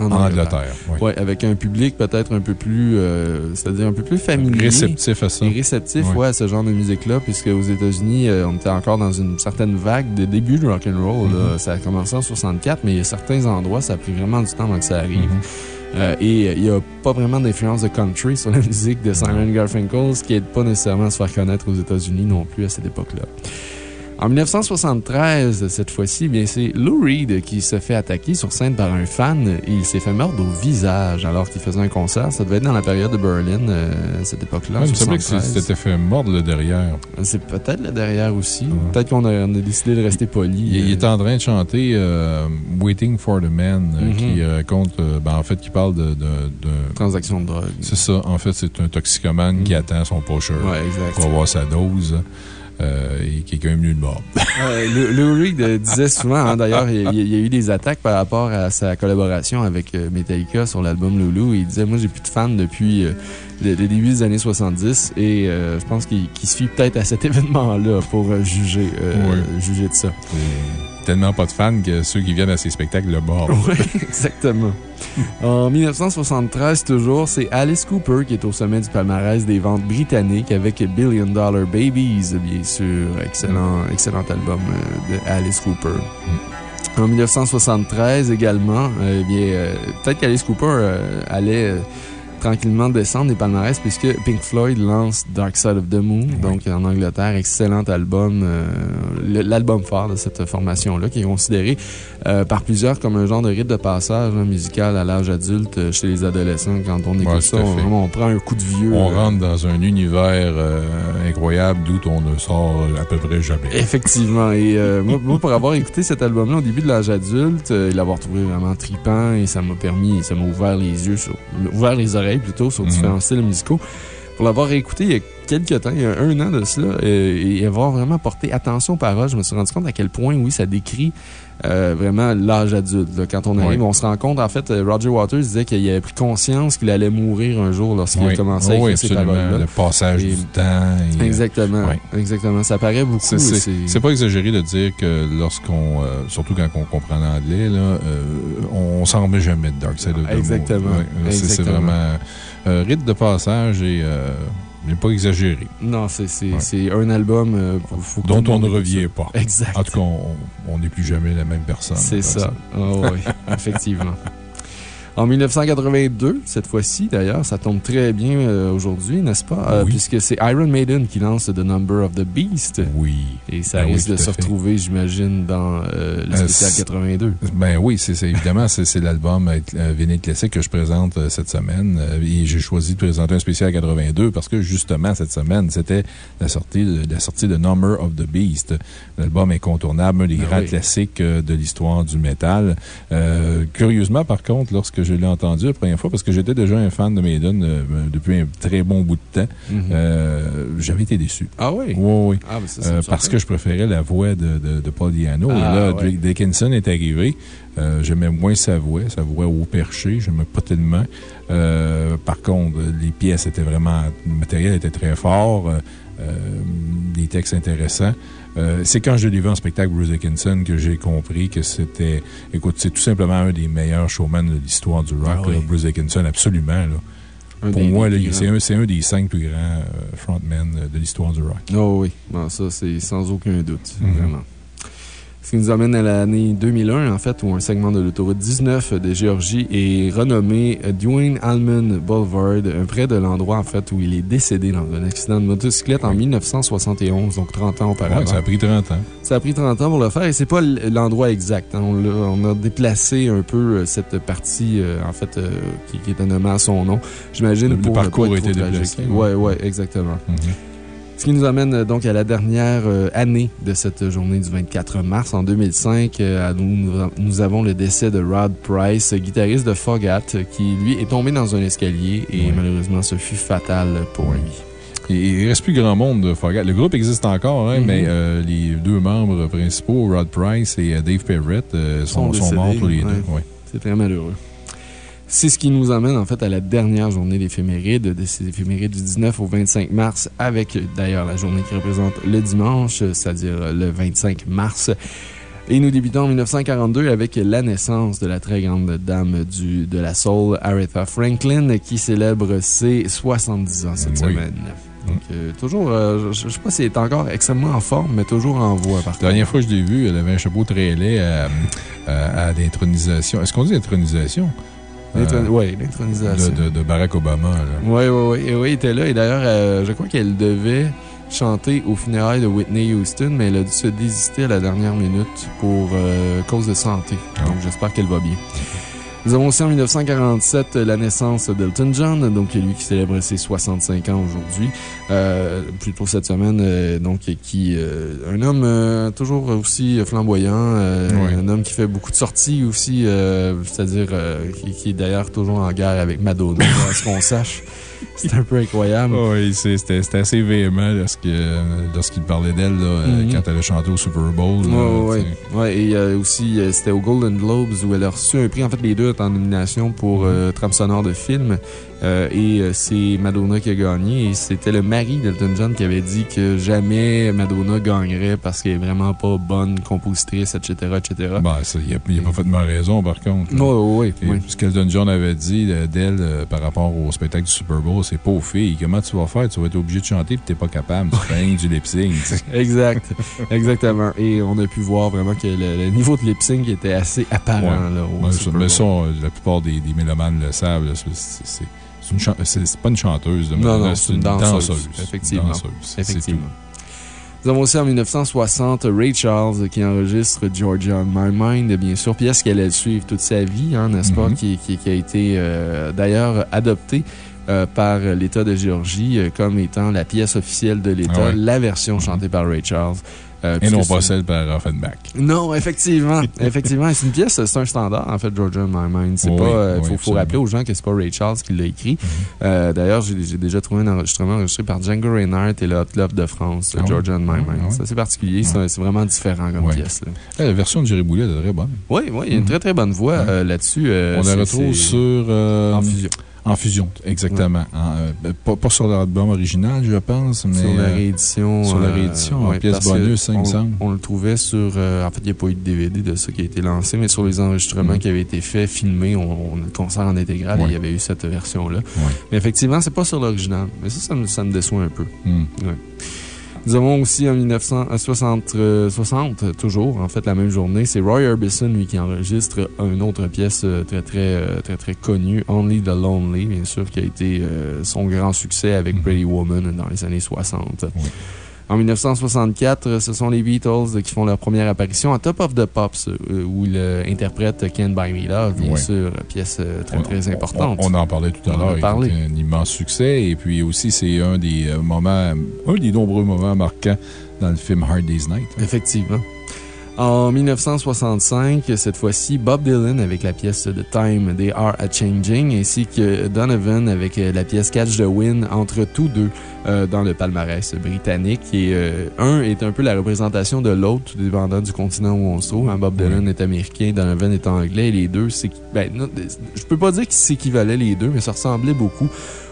[SPEAKER 2] en, Angleterre.
[SPEAKER 4] oui. Ouais, avec un public peut-être un peu plus, euh, c'est-à-dire un peu plus familier.
[SPEAKER 2] Réceptif à ça.
[SPEAKER 4] Et réceptif, ouais. à ce genre de musique-là, puisque aux États-Unis, euh, on était encore dans une certaine vague de début de rock'n'roll. Mm Ça a commencé en 64, mais il y a certains endroits, ça a pris vraiment du temps avant que ça arrive. Mm-hmm. Euh, et il n'y a pas vraiment d'influence de country sur la <laughs> musique de Simon Garfunkel, ce qui n'aide pas nécessairement à se faire connaître aux États-Unis non plus à cette époque-là. En 1973, cette fois-ci, bien c'est Lou Reed qui se fait attaquer sur scène par un fan et il s'est fait mordre au visage alors qu'il faisait un concert. Ça devait être dans la période de Berlin, euh, cette époque-là.
[SPEAKER 2] il me semblait que c'était fait mordre le derrière.
[SPEAKER 4] C'est peut-être le derrière aussi. Peut-être qu'on a, décidé de rester poli.
[SPEAKER 2] Il, il, est en train de chanter euh, Waiting for the Man, euh, mm-hmm. qui raconte, ben, en fait, qui parle de. de,
[SPEAKER 4] Transaction de drogue.
[SPEAKER 2] C'est ça. En fait, c'est un toxicomane qui mm. attend son pusher pour avoir sa dose. Euh, et quelqu'un est venu <laughs> de mort.
[SPEAKER 4] Lou Reed disait souvent, hein, d'ailleurs, il, y a eu des attaques par rapport à sa collaboration avec euh, Metallica sur l'album Loulou. Il disait, moi, j'ai plus de fans depuis euh, le, début des années 70 et je pense qu'il se fie peut-être à cet <laughs> événement-là pour juger, juger de ça
[SPEAKER 2] tellement pas de fans que ceux qui viennent à ces spectacles le bordent.
[SPEAKER 4] Oui, <laughs> exactement. en 1973, toujours, c'est Alice Cooper qui est au sommet du palmarès des ventes britanniques avec Billion Dollar Babies, bien sûr. Excellent, excellent album euh, de Alice Cooper. Mm. En 1973 également, euh, bien, euh, peut-être qu'Alice Cooper allait tranquillement descendre des palmarès puisque Pink Floyd lance Dark Side of the Moon, donc en Angleterre, excellent album, euh, l'album phare de cette formation-là, qui est considéré euh, par plusieurs comme un genre de rite de passage musical à l'âge adulte euh, chez les adolescents. Quand on écoute ça, on, prend un coup de vieux.
[SPEAKER 2] On rentre dans un univers incroyable d'où on ne sort à peu près jamais.
[SPEAKER 4] Effectivement. Et <laughs> moi, pour avoir écouté cet album-là au début de l'âge adulte, et l'avoir trouvé vraiment tripant, et ça m'a permis, ça m'a ouvert les yeux, ouvert les oreilles plutôt sur mhm. différents styles musicaux. Pour l'avoir écouté il y a quelques temps, il y a un an de cela, euh, et avoir vraiment porté attention aux paroles, je me suis rendu compte à quel point, oui, ça décrit euh, vraiment l'âge adulte. quand on arrive, on se rend compte, en fait, euh, Roger Waters disait qu'il avait pris conscience qu'il allait mourir un jour lorsqu'il a commencé à écrire ces paroles-là.
[SPEAKER 2] Le passage du temps.
[SPEAKER 4] exactement. Exactement. Ça paraît beaucoup.
[SPEAKER 2] C'est pas exagéré de dire que lorsqu'on, surtout quand on comprend l'anglais, on, s'en remet jamais de Dark Side of the
[SPEAKER 4] Exactement.
[SPEAKER 2] C'est vraiment rite de passage et n'est pas exagéré.
[SPEAKER 4] Non, c'est un album euh,
[SPEAKER 2] dont on ne revient pas.
[SPEAKER 4] Exact.
[SPEAKER 2] En tout cas, on n'est plus jamais la même personne.
[SPEAKER 4] C'est ça. Oh, oui, <laughs> effectivement. En 1982, cette fois-ci, d'ailleurs, ça tombe très bien euh, aujourd'hui, n'est-ce pas? Euh, puisque c'est Iron Maiden qui lance The Number of the Beast.
[SPEAKER 2] Oui.
[SPEAKER 4] Et ça ben risque de se retrouver, j'imagine, dans euh, le spécial 82.
[SPEAKER 2] Ben oui, c'est évidemment, c'est l'album Véné Classique que je présente cette semaine. et j'ai choisi de présenter un spécial 82 parce que, justement, cette semaine, c'était la sortie, de, la sortie de Number of the Beast. L'album incontournable, un des ben grands classiques de l'histoire du métal. curieusement, par contre, lorsque je l'ai entendu la première fois parce que j'étais déjà un fan de Maiden euh, depuis un très bon bout de temps. Mhm. Euh, j'avais été déçu.
[SPEAKER 4] Ah oui?
[SPEAKER 2] Oui, oui. Ah, euh, parce que je préférais la voix de, de, Paul Diano. et ah, là, Drake Dickinson est arrivé. J'aimais moins sa voix, sa voix au perché. J'aimais pas tellement. par contre, les pièces étaient vraiment. Le matériel était très fort. des textes intéressants. Euh, c'est quand je l'ai vu en spectacle Bruce Dickinson que j'ai compris que c'était. Écoute, c'est tout simplement un des meilleurs showmen de l'histoire du rock, ah Bruce Dickinson, absolument. Pour moi, c'est un, des cinq plus grands euh, frontmen de l'histoire du rock.
[SPEAKER 4] Oh oui, ça, c'est sans aucun doute, mm-hmm. vraiment. Ce qui nous amène à l'année 2001, en fait, où un segment de l'autoroute 19 de Géorgie est renommé Dwayne Allman Boulevard, près de l'endroit, en fait, où il est décédé dans un accident de motocyclette en 1971, donc 30 ans auparavant.
[SPEAKER 2] ça a pris 30 ans.
[SPEAKER 4] Ça a pris 30 ans pour le faire et c'est pas l'endroit exact. Hein. On, a, déplacé un peu euh, cette partie, euh, en fait, euh, qui, est nommée à son nom. J'imagine
[SPEAKER 2] pour. Le parcours a été déplacé.
[SPEAKER 4] Oui, oui, exactement. Mm-hmm. Ce qui nous amène euh, donc à la dernière euh, année de cette journée du 24 mars. En 2005, euh, nous, avons le décès de Rod Price, guitariste de Fogat, qui lui est tombé dans un escalier et malheureusement ce fut fatal pour lui.
[SPEAKER 2] Il ne reste plus grand monde de Fogat. Le groupe existe encore, hein, mais mm-hmm. les deux membres principaux, Rod Price et Dave Perrett, sont, morts tous les deux.
[SPEAKER 4] C'est très malheureux. C'est ce qui nous amène en fait à la dernière journée d'éphéméride, de ces éphémérides du 19 au 25 mars, avec d'ailleurs la journée qui représente le dimanche, c'est-à-dire le 25 mars. Et nous débutons en 1942 avec la naissance de la très grande dame du, de la soul, Aretha Franklin, qui célèbre ses 70 ans cette semaine. Donc, euh, toujours, euh, je ne sais pas si elle est encore extrêmement en forme, mais toujours en voix.
[SPEAKER 2] La dernière fois que je l'ai vue, elle avait un chapeau très laid à, à l'intronisation. Est-ce qu'on dit intronisation?
[SPEAKER 4] Euh, oui, l'intronisation.
[SPEAKER 2] De, Barack Obama.
[SPEAKER 4] Oui, oui, oui. Oui, il était là. Et d'ailleurs, euh, je crois qu'elle devait chanter au funérailles de Whitney Houston, mais elle a dû se désister à la dernière minute pour cause de santé. Ah. Donc, j'espère qu'elle va bien. Nous avons aussi en 1947 la naissance d'Elton John, donc lui qui célèbre ses 65 ans aujourd'hui, euh, plutôt cette semaine, euh, donc qui euh, un homme euh, toujours aussi flamboyant, un homme qui fait beaucoup de sorties aussi, c'est-à-dire qui, qui, est d'ailleurs toujours en guerre avec Madonna, <laughs> à ce qu'on sache? <laughs> C'était un peu incroyable.
[SPEAKER 2] oui, c'était assez véhément lorsqu'il parlait d'elle mm-hmm. quand elle a chanté au Super Bowl.
[SPEAKER 4] Oui, ouais, et aussi, c'était au Golden Globes où elle a reçu un prix. En fait, les deux étaient en nomination pour trame sonore de film. Euh, et euh, c'est Madonna qui a gagné. Et c'était le mari d'Elton John qui avait dit que jamais Madonna gagnerait parce qu'elle est vraiment pas bonne compositrice, etc. etc.
[SPEAKER 2] Bah, il n'a pas fait de mal raison, par contre.
[SPEAKER 4] oui, oui.
[SPEAKER 2] Ce qu'Elton John avait dit euh, d'elle par rapport au spectacle du Super Bowl, c'est pas aux filles. Comment tu vas faire? Tu vas être obligé de chanter et tu n'es pas capable. Tu fais du lip sync. <laughs>
[SPEAKER 4] exact. Exactement. Et on a pu voir vraiment que le, niveau de lip sync était assez apparent. Là,
[SPEAKER 2] mais ça, la plupart des, des mélomanes le savent. C'est c'est pas une chanteuse.
[SPEAKER 4] non, c'est une, danseuse. Effectivement. Effectivement. Nous avons aussi en 1960 Ray Charles qui enregistre Georgia on My Mind, bien sûr, pièce qu'elle allait suivre toute sa vie, hein, n'est-ce pas, mm-hmm. qui, a été euh, d'ailleurs adoptée. Euh, par l'État de Géorgie euh, comme étant la pièce officielle de l'État, ah la version chantée par Ray Charles.
[SPEAKER 2] Euh, Et non pas celle par Offenbach.
[SPEAKER 4] Non, effectivement. <laughs> effectivement. C'est une pièce, c'est un standard, en fait, Georgia in My Mind. Il euh, faut, rappeler aux gens que c'est pas Ray Charles qui l'a écrit. Mhm. euh, D'ailleurs, j'ai déjà trouvé un enregistrement enregistré par Django Reinhardt et le Hot Club de France, ah Georgia in My ah Mind. C'est assez particulier. C'est vraiment différent comme pièce.
[SPEAKER 2] Eh, la version de Jerry Boulet est très bonne.
[SPEAKER 4] Oui, oui, il y a une mhm. très très bonne voix euh, là-dessus.
[SPEAKER 2] On la retrouve sur. En fusion. En fusion, exactement. Euh, ben, pas, sur l'album original, je pense, mais.
[SPEAKER 4] Sur la euh, réédition.
[SPEAKER 2] sur la réédition, en pièce bonus, il me semble.
[SPEAKER 4] On le trouvait sur. Euh, en fait, il n'y a pas eu de DVD de ça qui a été lancé, mais sur les enregistrements mm. qui avaient été faits, filmés, on, a le concert en intégral il y avait eu cette version-là. Mais effectivement, c'est pas sur l'original. Mais ça, ça me, déçoit un peu. Mm. Nous avons aussi en 1960, euh, toujours, en fait, la même journée, c'est Roy Orbison, lui, qui enregistre une autre pièce euh, très, très, euh, très, très connue, Only the Lonely, bien sûr, qui a été son grand succès avec mm-hmm. Pretty Woman dans les années 60. En 1964, ce sont les Beatles qui font leur première apparition à Top of the Pops, euh, où ils interprètent Can't Buy Me Love, bien sûr, pièce euh, très, très importante.
[SPEAKER 2] On, en parlait tout à l'heure. C'est un immense succès. Et puis aussi, c'est un des euh, moments, un des nombreux moments marquants dans le film Hard Day's Night.
[SPEAKER 4] Effectivement. En 1965, cette fois-ci, Bob Dylan avec la pièce The Time They Are a Changing, ainsi que Donovan avec la pièce Catch the Wind, entre tous deux euh, dans le palmarès britannique. Et euh, un est un peu la représentation de l'autre, dépendant du continent où on se trouve. Hein. Bob Dylan est américain, Donovan est anglais, et les deux, c'est. Ben, je peux pas dire qu'ils s'équivalaient les deux, mais ça ressemblait beaucoup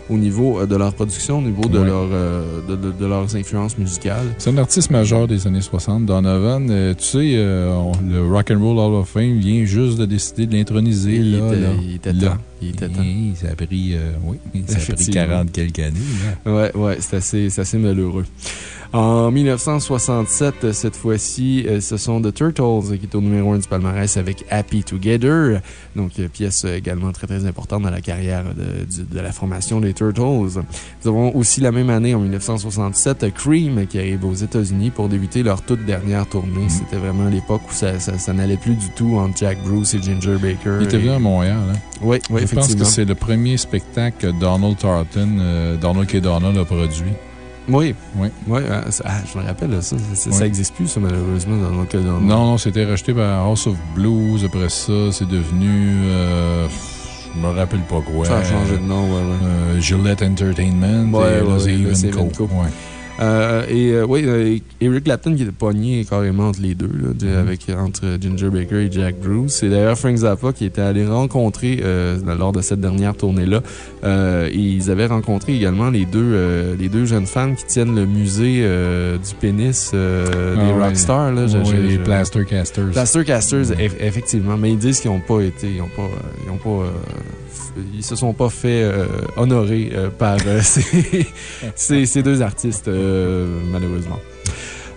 [SPEAKER 4] au niveau euh, de leur production, au niveau de, leur, euh, de, leurs influences musicales.
[SPEAKER 2] C'est un artiste majeur des années 60, Donovan. Euh, tu sais, le Rock and Roll Hall of Fame vient juste de décider de l'introniser.
[SPEAKER 4] Il,
[SPEAKER 2] il,
[SPEAKER 4] était temps. Il était temps.
[SPEAKER 2] ça a pris, oui, ça a pris 40 quelques années.
[SPEAKER 4] Oui, ouais, c'est assez, assez malheureux. En 1967, cette fois-ci, euh, ce sont The Turtles qui est au numéro 1 du palmarès avec Happy Together. Donc, euh, pièce également très très importante dans la carrière de, la formation des Turtles. Nous avons aussi la même année, en 1967, Cream qui arrive aux États-Unis pour débuter leur toute dernière tournée. C'était vraiment l'époque où ça, ça, n'allait plus du tout entre Jack Bruce et Ginger Baker.
[SPEAKER 2] Il était venu à Montréal, hein?
[SPEAKER 4] Oui, oui,
[SPEAKER 2] Je pense que c'est le premier spectacle que Donald Tarleton, euh, Donald K. Donald a produit.
[SPEAKER 4] Oui.
[SPEAKER 2] Oui.
[SPEAKER 4] oui ah, ah, je me rappelle, ça. Ça n'existe plus, ça, malheureusement, dans le cas Non,
[SPEAKER 2] non, c'était racheté par House of Blues. Après ça, c'est devenu. Euh, je me rappelle pas quoi.
[SPEAKER 4] Ça a changé de nom, ouais, ouais.
[SPEAKER 2] Euh, Gillette Entertainment.
[SPEAKER 4] Ouais, et Evenco. Ouais. Euh, et euh, oui, euh, Eric Clapton qui était pogné carrément entre les deux, là, mm-hmm. avec, entre Ginger Baker et Jack Bruce. C'est d'ailleurs Frank Zappa qui était allé rencontrer lors de cette dernière tournée-là. ils avaient rencontré également les deux, les deux jeunes femmes qui tiennent le musée du pénis des ah rockstars. Là,
[SPEAKER 2] les Plastercasters.
[SPEAKER 4] Plastercasters, effectivement. Mais ils disent qu'ils n'ont pas été, ils n'ont pas, ils ont pas ils se sont pas fait euh, honorer euh, par euh, <laughs> ces, ces, deux artistes, malheureusement.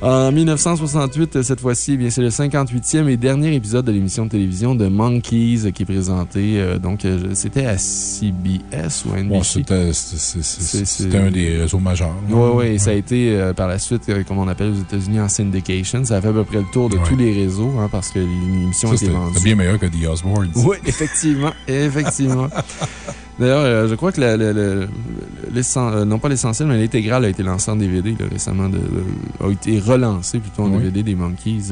[SPEAKER 4] En 1968, cette fois-ci, eh c'est le 58e et dernier épisode de l'émission de télévision de Monkeys qui est présenté. Euh, donc, euh, c'était à CBS ou NBC?
[SPEAKER 2] c'était un des réseaux majeurs.
[SPEAKER 4] Oui, oui. Ça a été euh, par la suite, comme on appelle aux États-Unis, en syndication. Ça a fait à peu près le tour de tous les réseaux hein, parce que l'émission a été vendue.
[SPEAKER 2] C'est bien meilleur que The Osbournes.
[SPEAKER 4] Oui, effectivement. effectivement. <laughs> D'ailleurs, euh, je crois que le, euh, non pas l'essentiel, mais l'intégrale a été lancée en DVD récemment, de, euh, a été relancé plutôt en DVD des Monkeys.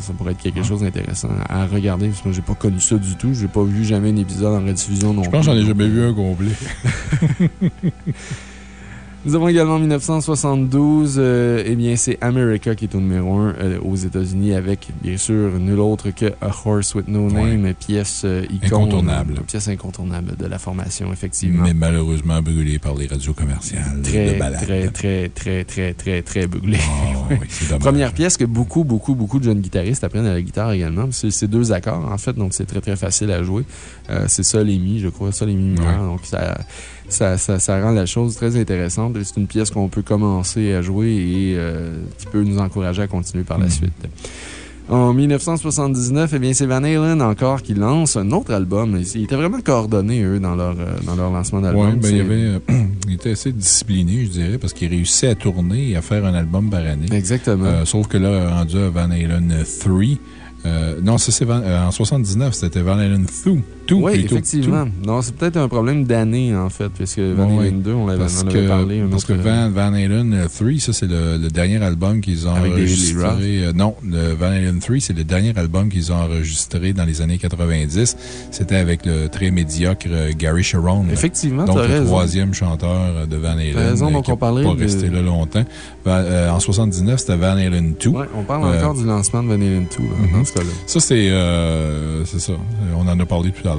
[SPEAKER 4] ça, pourrait être quelque chose d'intéressant à regarder. Parce que moi, j'ai pas connu ça du tout. J'ai pas vu jamais un épisode en rediffusion non
[SPEAKER 2] plus. Je pense que j'en ai jamais vu un complet. <laughs>
[SPEAKER 4] Nous avons également 1972, euh, eh bien, c'est America qui est au numéro 1 euh, aux États-Unis avec, bien sûr, nul autre que A Horse with No Name, pièce euh,
[SPEAKER 2] Incontournable.
[SPEAKER 4] Pièce incontournable de la formation, effectivement.
[SPEAKER 2] Mais malheureusement brûlée par les radios commerciales.
[SPEAKER 4] Très, très, très, très, très, très, très brûlée.
[SPEAKER 2] Ah, <laughs>
[SPEAKER 4] Première pièce que beaucoup, beaucoup, beaucoup de jeunes guitaristes apprennent à la guitare également. C'est deux accords, en fait, donc c'est très, très facile à jouer. c'est sol et mi, je crois, sol et mi mineur. Donc, ça ça, ça, ça, rend la chose très intéressante. C'est une pièce qu'on peut commencer à jouer et euh, qui peut nous encourager à continuer par la mm. suite. En 1979, eh bien, c'est Van Halen encore qui lance un autre album. Ils étaient vraiment coordonnés, eux, dans leur, euh, dans leur lancement d'album.
[SPEAKER 2] Oui, ben, il, euh, <clears throat> il était assez discipliné, je dirais, parce qu'il réussissait à tourner et à faire un album par année.
[SPEAKER 4] Exactement.
[SPEAKER 2] sauf que là, rendu à Van Halen 3, euh, non, c'est euh, en 79, c'était Van Halen 2.
[SPEAKER 4] Oui, effectivement. Non, c'est peut-être un problème d'année, en fait, puisque Van Halen 2, on l'avait parlé.
[SPEAKER 2] parce que Van, Van, Halen 3, ça, c'est le, dernier album qu'ils ont enregistré. Euh, non, le Van Halen 3, c'est le dernier album qu'ils ont enregistré dans les années 90. C'était avec le très médiocre Gary Sharon.
[SPEAKER 4] Effectivement,
[SPEAKER 2] Donc, le troisième chanteur de Van Halen.
[SPEAKER 4] raison, donc on parlait.
[SPEAKER 2] pas resté là longtemps. en 79, c'était Van Halen 2.
[SPEAKER 4] Oui, on parle encore du lancement de Van Halen 2.
[SPEAKER 2] Ça, euh, c'est ça. On en a parlé tout à l'heure.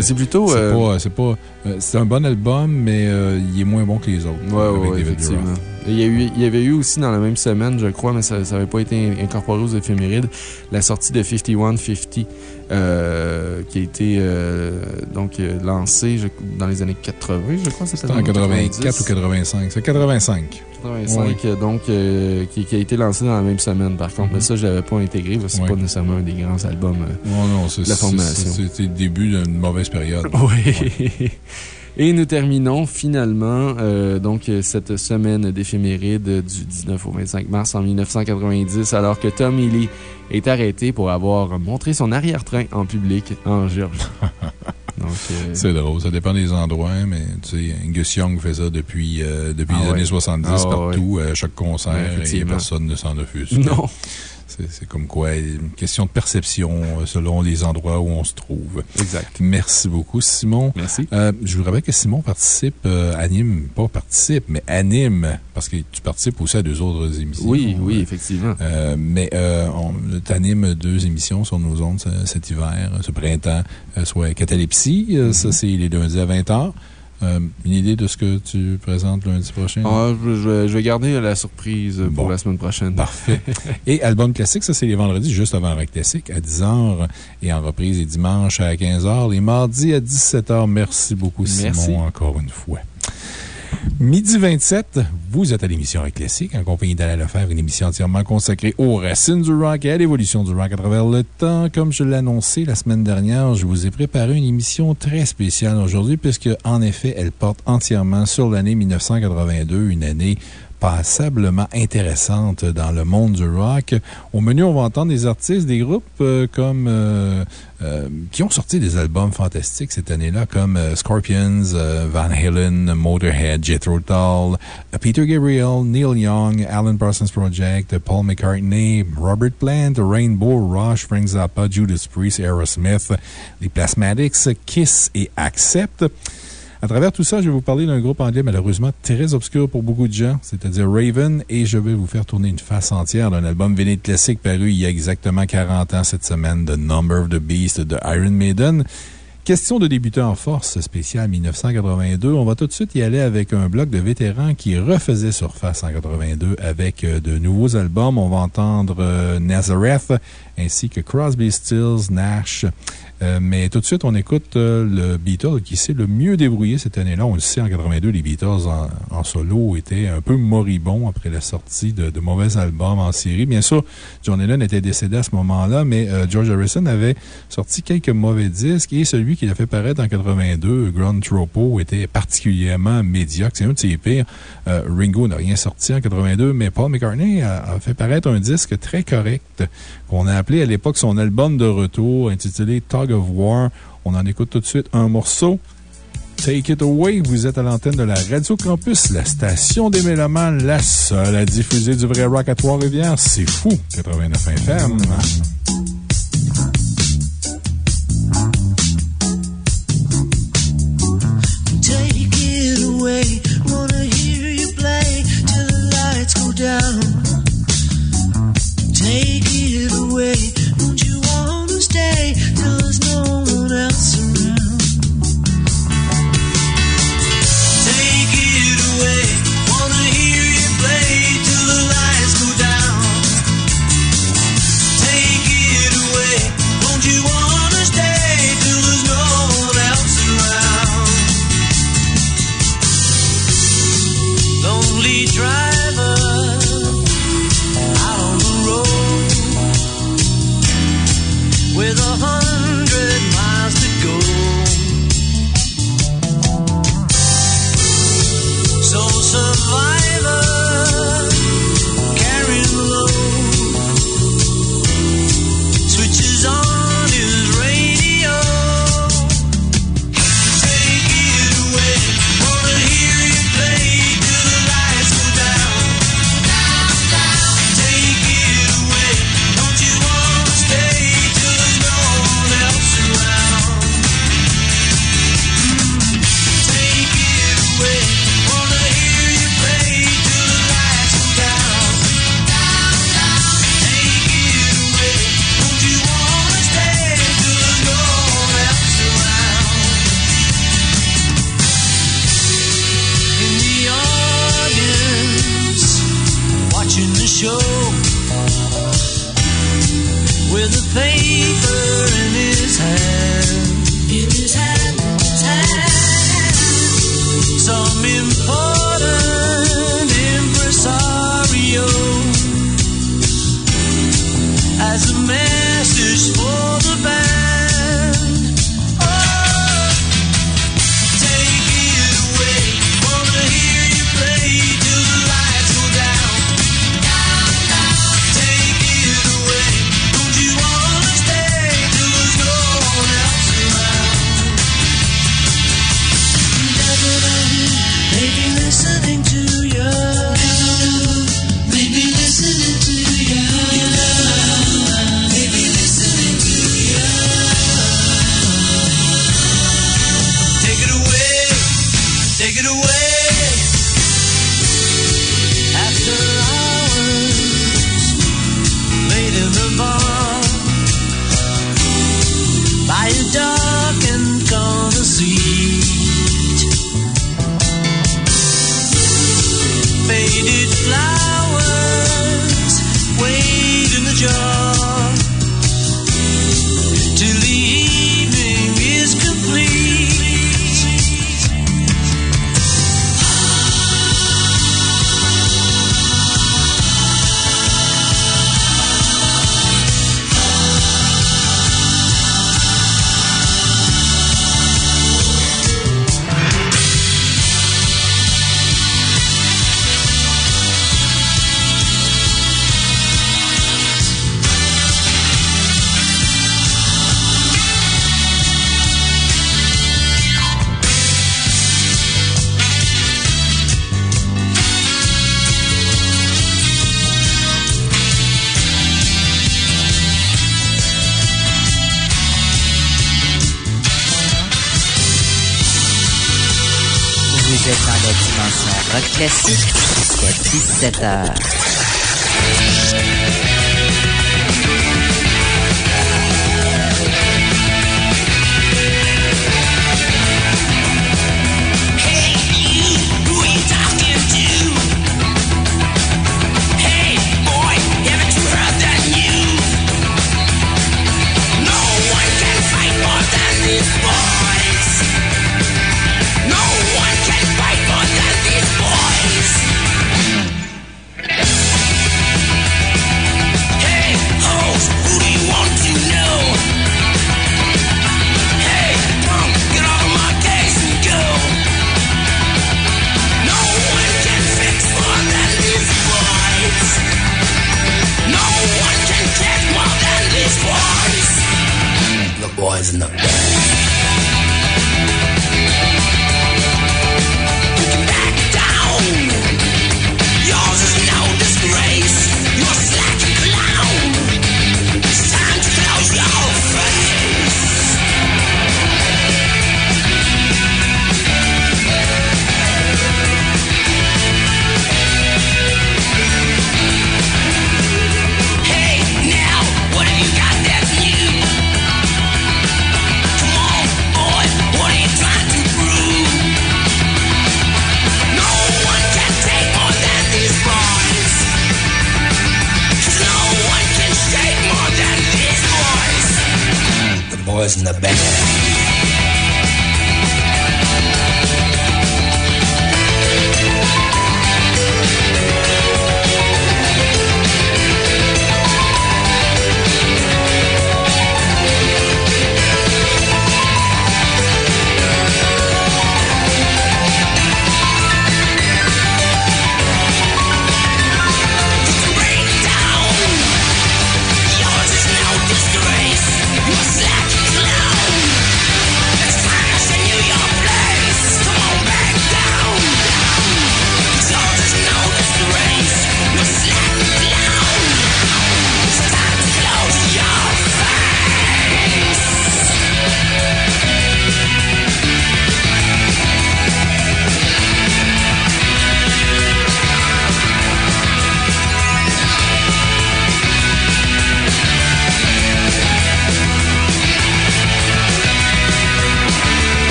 [SPEAKER 4] C'est plutôt.
[SPEAKER 2] C'est euh, pas. Euh, c'est un bon album, mais il est moins bon que les autres.
[SPEAKER 4] Oui, oui, effectivement. Il y, a eu, il y avait eu aussi dans la même semaine, je crois, mais ça n'avait pas été incorporé aux éphémérides, la sortie de 5150, euh, qui a été euh, donc lancée dans les années 80, je crois.
[SPEAKER 2] C'était en 84 ou 85. C'est 85.
[SPEAKER 4] 85, donc, euh, qui, a été lancé dans la même semaine, par contre. Mais ça, je ne l'avais pas intégré, parce que c'est pas nécessairement un des grands albums de la formation.
[SPEAKER 2] C'était le début d'une mauvaise période. <laughs>
[SPEAKER 4] Oui. Et nous terminons finalement euh, donc cette semaine d'éphéméride du 19 au 25 mars en 1990, alors que Tom Lee est arrêté pour avoir montré son arrière-train en public en Géorgie. <laughs>
[SPEAKER 2] Euh, c'est drôle, ça dépend des endroits, mais tu sais, Angus Young fait ça depuis, euh, depuis ah les années 70 ah partout, à chaque concert, et personne ne s'en refuse.
[SPEAKER 4] Non.
[SPEAKER 2] C'est comme quoi, une question de perception euh, selon les endroits où on se trouve.
[SPEAKER 4] Exact.
[SPEAKER 2] Merci beaucoup, Simon.
[SPEAKER 4] Merci.
[SPEAKER 2] Euh, je vous rappelle que Simon participe, euh, anime, pas participe, mais anime, parce que tu participes aussi à deux autres émissions.
[SPEAKER 4] Oui, oui, effectivement.
[SPEAKER 2] mais tu animes deux émissions sur nos ondes cet hiver, ce printemps, soit Catalepsie, ça mm-hmm. c'est les lundis à 20h. Euh, une idée de ce que tu présentes lundi prochain?
[SPEAKER 4] Ah, je, vais, garder la surprise pour la semaine prochaine.
[SPEAKER 2] Parfait. <laughs> et album classique, ça, c'est les vendredis juste avant Rock Classique à 10h et en reprise les dimanches à 15h, les mardis à 17h. Merci beaucoup, Simon, encore une fois. Midi 27, vous êtes à l'émission Rock Classique en compagnie d'Alain Lefebvre, une émission entièrement consacrée aux racines du rock et à l'évolution du rock à travers le temps. Comme je annoncé la semaine dernière, je vous ai préparé une émission très spéciale aujourd'hui puisque, en effet, elle porte entièrement sur l'année 1982, une année passablement intéressante dans le monde du rock. Au menu, on va entendre des artistes, des groupes euh, comme, euh, euh, qui ont sorti des albums fantastiques cette année-là, comme Scorpions, Van Halen, Motorhead, Jethro Tull, Peter Gabriel, Neil Young, Alan Parsons Project, Paul McCartney, Robert Plant, Rainbow, Rush, Frank Zappa, Judas Priest, Aerosmith, les Plasmatics, Kiss et Accept. À travers tout ça, je vais vous parler d'un groupe anglais malheureusement très obscur pour beaucoup de gens, c'est-à-dire Raven, et je vais vous faire tourner une face entière d'un album véné classique paru il y a exactement 40 ans cette semaine, The Number of the Beast de Iron Maiden. Question de débuter en force spécial 1982. On va tout de suite y aller avec un bloc de vétérans qui refaisait surface en 82 avec euh, de nouveaux albums. On va entendre euh, Nazareth ainsi que Crosby, Stills, Nash, Euh, mais tout de suite, on écoute euh, le Beatles qui s'est le mieux débrouillé cette année-là. On le sait, en 82, les Beatles en, solo étaient un peu moribonds après la sortie de, mauvais albums en série. Bien sûr, John Lennon était décédé à ce moment-là, mais George Harrison avait sorti quelques mauvais disques et celui qui l'a fait paraître en 82, Grand Tropo, était particulièrement médiocre. C'est un de ses. Ringo n'a rien sorti en 82, mais Paul McCartney a, a fait paraître un disque très correct qu'on a appelé à l'époque son album de retour intitulé Tug On en écoute tout de suite un morceau. Take It Away, vous êtes à l'antenne de la Radio Campus, la station des Mélomanes, la seule à diffuser du vrai rock à Trois-Rivières. C'est fou, 89 FM.
[SPEAKER 8] Take it away. Stay till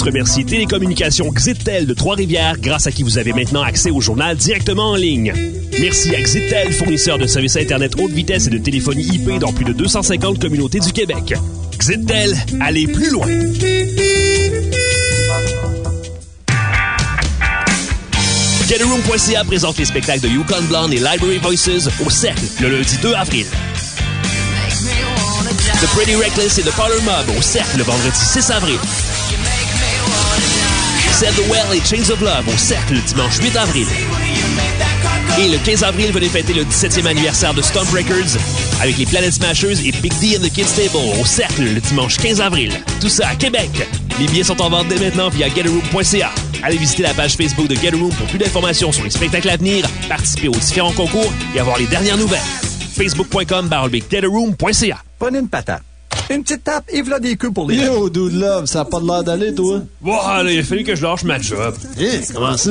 [SPEAKER 9] Zone Campus remercie Télécommunications Xitel de Trois-Rivières, grâce à qui vous avez maintenant accès au journal directement en ligne. Merci à Xitel, fournisseur de services Internet haute vitesse et de téléphonie IP dans plus de 250 communautés du Québec. Xitel, allez plus loin! GetAroom.ca présente les spectacles de Yukon Blonde et Library Voices au Cercle le lundi 2 avril. The Pretty Reckless et The Parlor Mob au Cercle le vendredi 6 avril. Send the Well et Chains of Love au Cercle le dimanche 8 avril. Et le 15 avril, venez fêter le 17e anniversaire de Stomp Records avec les Planet Smashers et Big D and the Kids Table au Cercle le dimanche 15 avril. Tout ça à Québec. Les billets sont en vente dès maintenant via getaroom.ca. Allez visiter la page Facebook de Getaroom pour plus d'informations sur les spectacles à venir, participer aux différents concours et avoir les dernières nouvelles. Facebook.com getaroom.ca.
[SPEAKER 10] Prenez une patate. Une petite tape et voilà des queues pour les.
[SPEAKER 11] Yo, dude love, ça a pas de l'air d'aller, toi?
[SPEAKER 9] Voilà, il a fallu que je lâche ma job.
[SPEAKER 11] Eh, comment ça?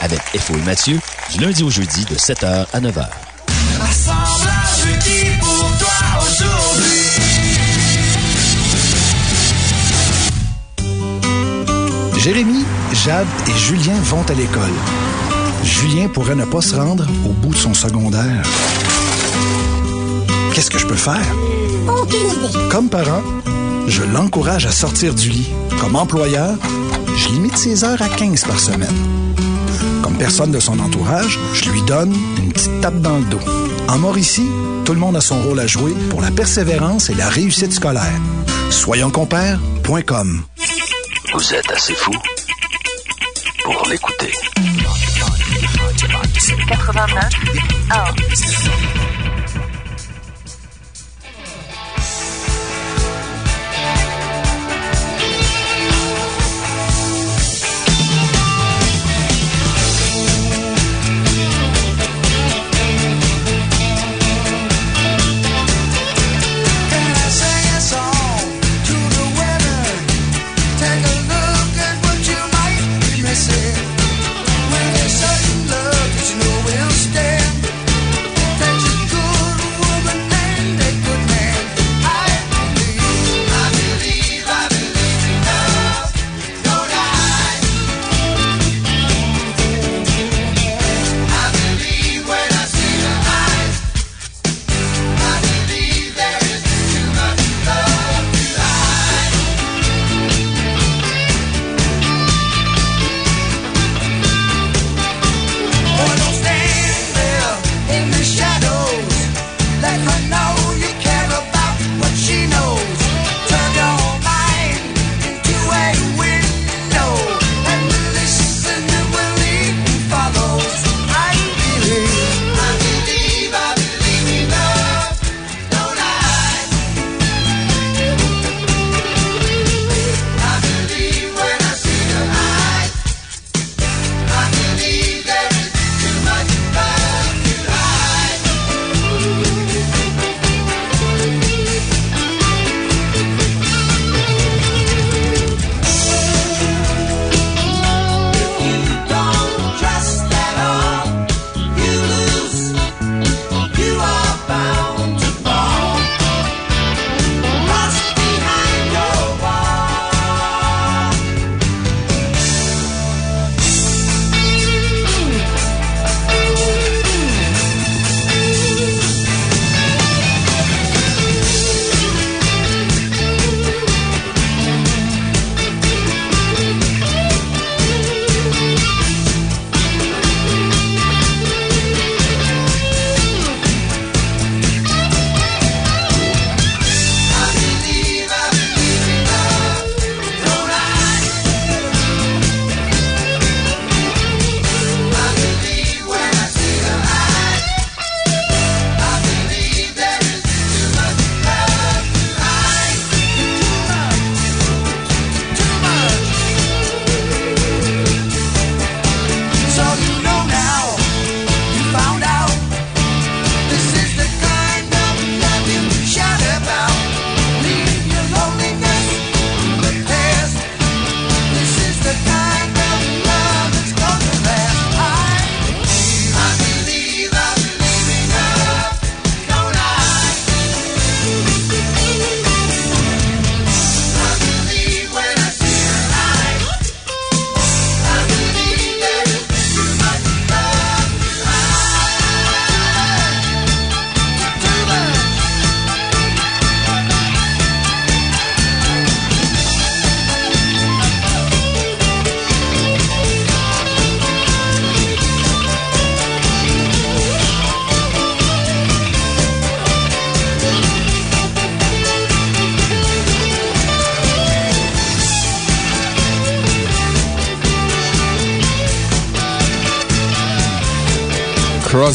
[SPEAKER 12] avec FO et Mathieu du lundi au jeudi de 7h à 9h.
[SPEAKER 13] Assemblage requis pour toi aujourd'hui.
[SPEAKER 14] Jérémy, Jade et Julien vont à l'école. Julien pourrait ne pas se rendre au bout de son secondaire. Qu'est-ce que je peux faire? Comme parent, je l'encourage à sortir du lit. Comme employeur, je limite ses heures à 15 par semaine. Comme personne de son entourage, je lui donne une petite tape dans le dos. En Mauricie, tout le monde a son rôle à jouer pour la persévérance et la réussite scolaire. Soyonscompères.com
[SPEAKER 12] Vous êtes assez fou pour l'écouter.
[SPEAKER 15] 89 1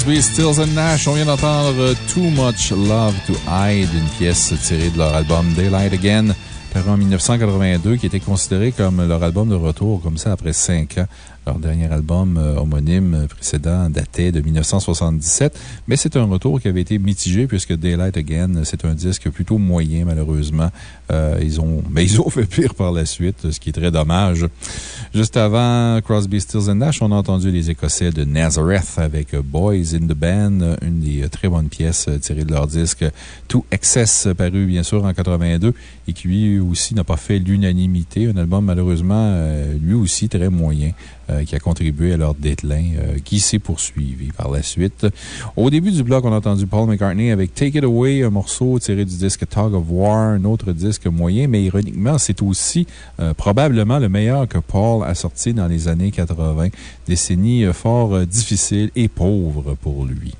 [SPEAKER 2] Crosby, Stills and Nash. On vient d'entendre Too Much Love to Hide, une pièce tirée de leur album Daylight Again, paru en 1982, qui était considéré comme leur album de retour, comme ça, après cinq ans. Leur dernier album euh, homonyme euh, précédent datait de 1977, mais c'est un retour qui avait été mitigé puisque Daylight Again, c'est un disque plutôt moyen, malheureusement. Euh, ils ont, mais ils ont fait pire par la suite, ce qui est très dommage. Juste avant Crosby, Stills Nash, on a entendu les Écossais de Nazareth avec Boys in the Band, une des très bonnes pièces tirées de leur disque To Excess, paru bien sûr en 82 et qui aussi n'a pas fait l'unanimité. Un album malheureusement, lui aussi très moyen. Euh, qui a contribué à leur déclin, euh, qui s'est poursuivi par la suite. Au début du bloc, on a entendu Paul McCartney avec Take It Away, un morceau tiré du disque Tug of War, un autre disque moyen, mais ironiquement, c'est aussi euh, probablement le meilleur que Paul a sorti dans les années 80. Décennie fort difficile et pauvre pour lui.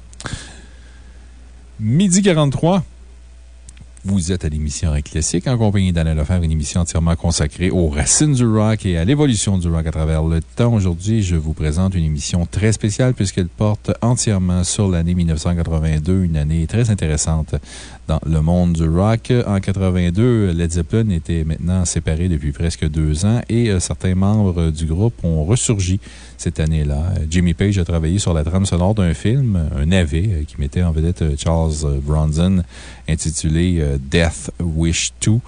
[SPEAKER 2] Midi 43. Vous êtes à l'émission Rock Classique en compagnie d'Alain Lefebvre, une émission entièrement consacrée aux racines du rock et à l'évolution du rock à travers le temps. Aujourd'hui, je vous présente une émission très spéciale puisqu'elle porte entièrement sur l'année 1982, une année très intéressante dans le monde du rock. En 82, Led Zeppelin était maintenant séparé depuis presque deux ans et euh, certains membres du groupe ont ressurgi cette année-là. Jimmy Page a travaillé sur la trame sonore d'un film, un navet, euh, qui mettait en vedette euh, Charles Bronson, intitulé Death Wish 2.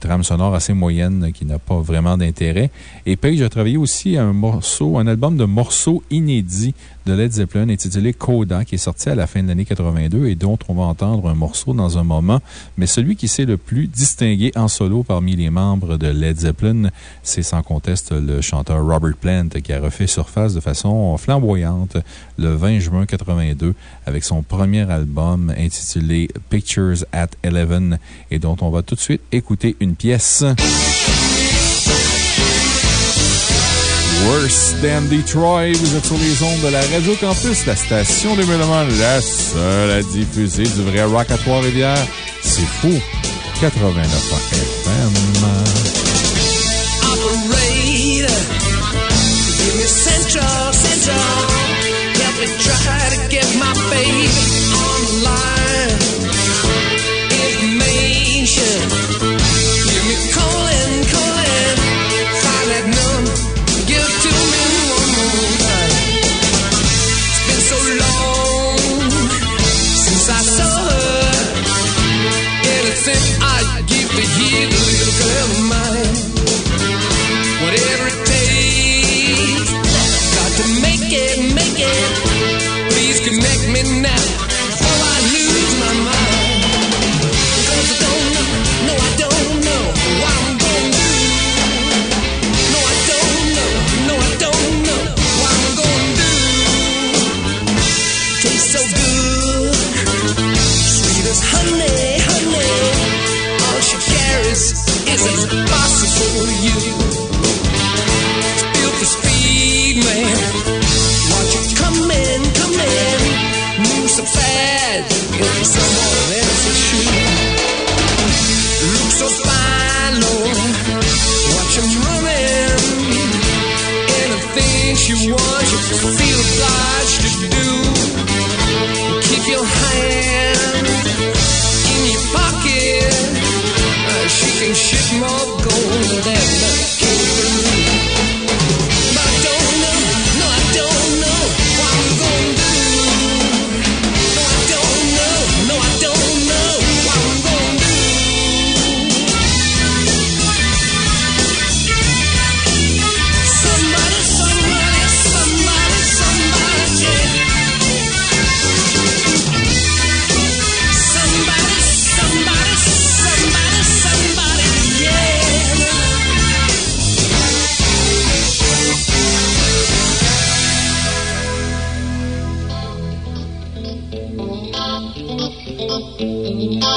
[SPEAKER 2] trame sonore assez moyenne qui n'a pas vraiment d'intérêt. Et Page a travaillé aussi un morceau, un album de morceaux inédits de Led Zeppelin intitulé Coda, qui est sorti à la fin de l'année 82 et dont on va entendre un morceau dans un moment. Mais celui qui s'est le plus distingué en solo parmi les membres de Led Zeppelin, c'est sans conteste le chanteur Robert Plant qui a refait surface de façon flamboyante le 20 juin 82 avec son premier album intitulé Pictures at Eleven et dont on va tout de suite écouter une pièce. Worse Than Detroit. Vous êtes sur les ondes de la Radio Campus, la station des Mélomanes, la seule à diffuser du vrai rock à Trois-Rivières. C'est fou. 89 FM. says bossa for you. Feel the speed, man.
[SPEAKER 16] Watch it come in, come in. Move so fast in someone else's shoe. Look so fine, Lord. Watch him running. Anything she wants, you feel obliged
[SPEAKER 2] to do. Keep your hand in
[SPEAKER 16] your pocket. Uh,
[SPEAKER 14] she can show. Rush of gold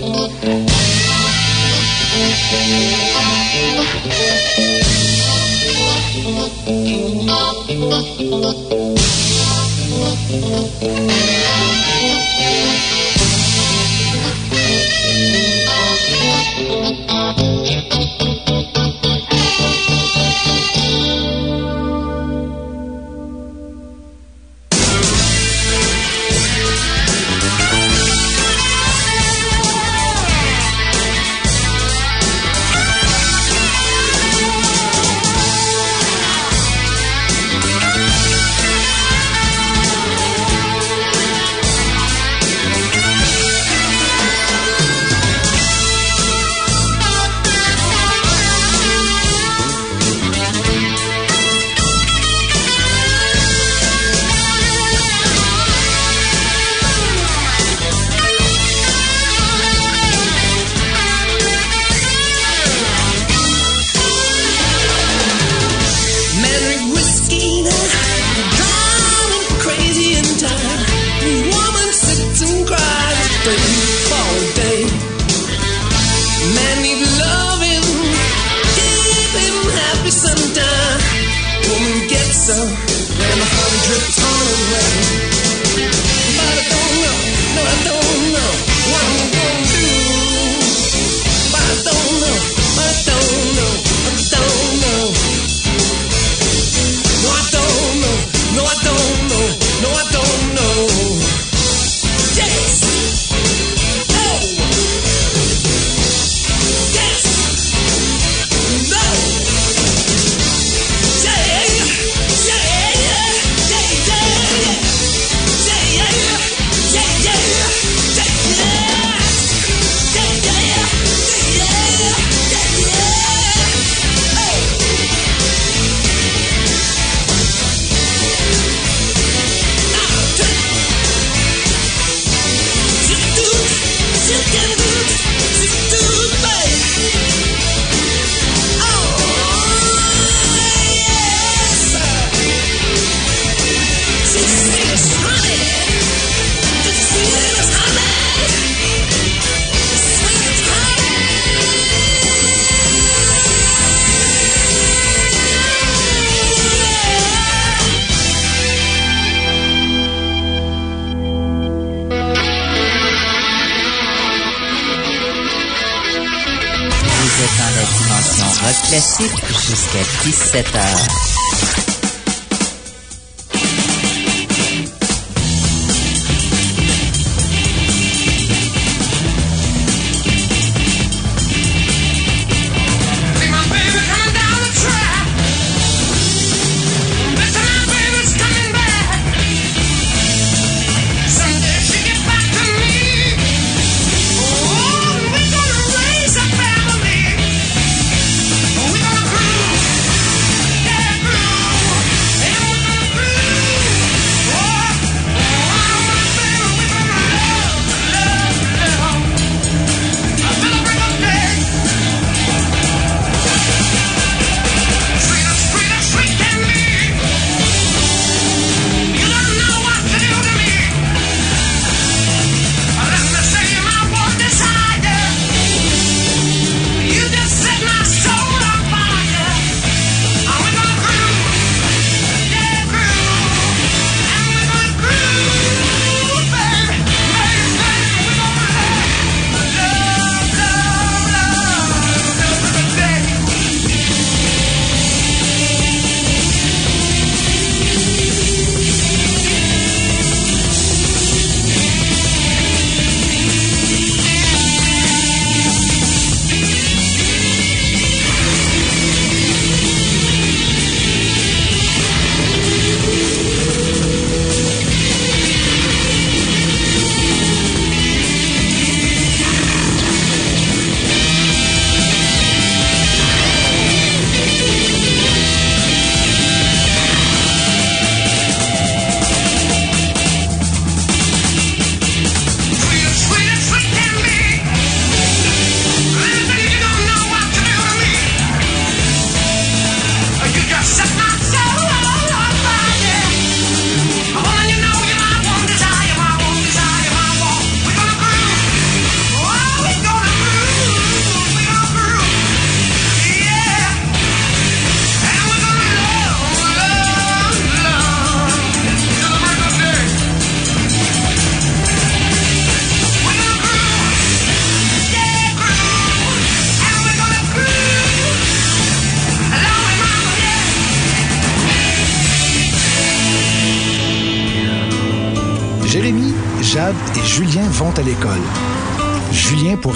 [SPEAKER 14] We're gonna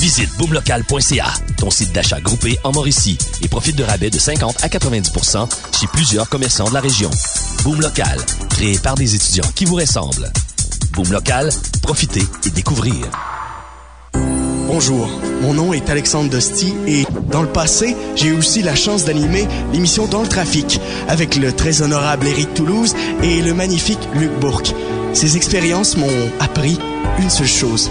[SPEAKER 12] Visite boomlocal.ca, ton site d'achat groupé en Mauricie, et profite de rabais de 50 à 90 chez plusieurs commerçants de la région. Boom Local, créé par des étudiants qui vous ressemblent. Boom Local, profitez et découvrez.
[SPEAKER 17] Bonjour, mon nom est Alexandre Dosti et dans le passé, j'ai aussi la chance d'animer l'émission Dans le trafic avec le très honorable Éric Toulouse et le magnifique Luc Bourque. Ces expériences m'ont appris une seule chose.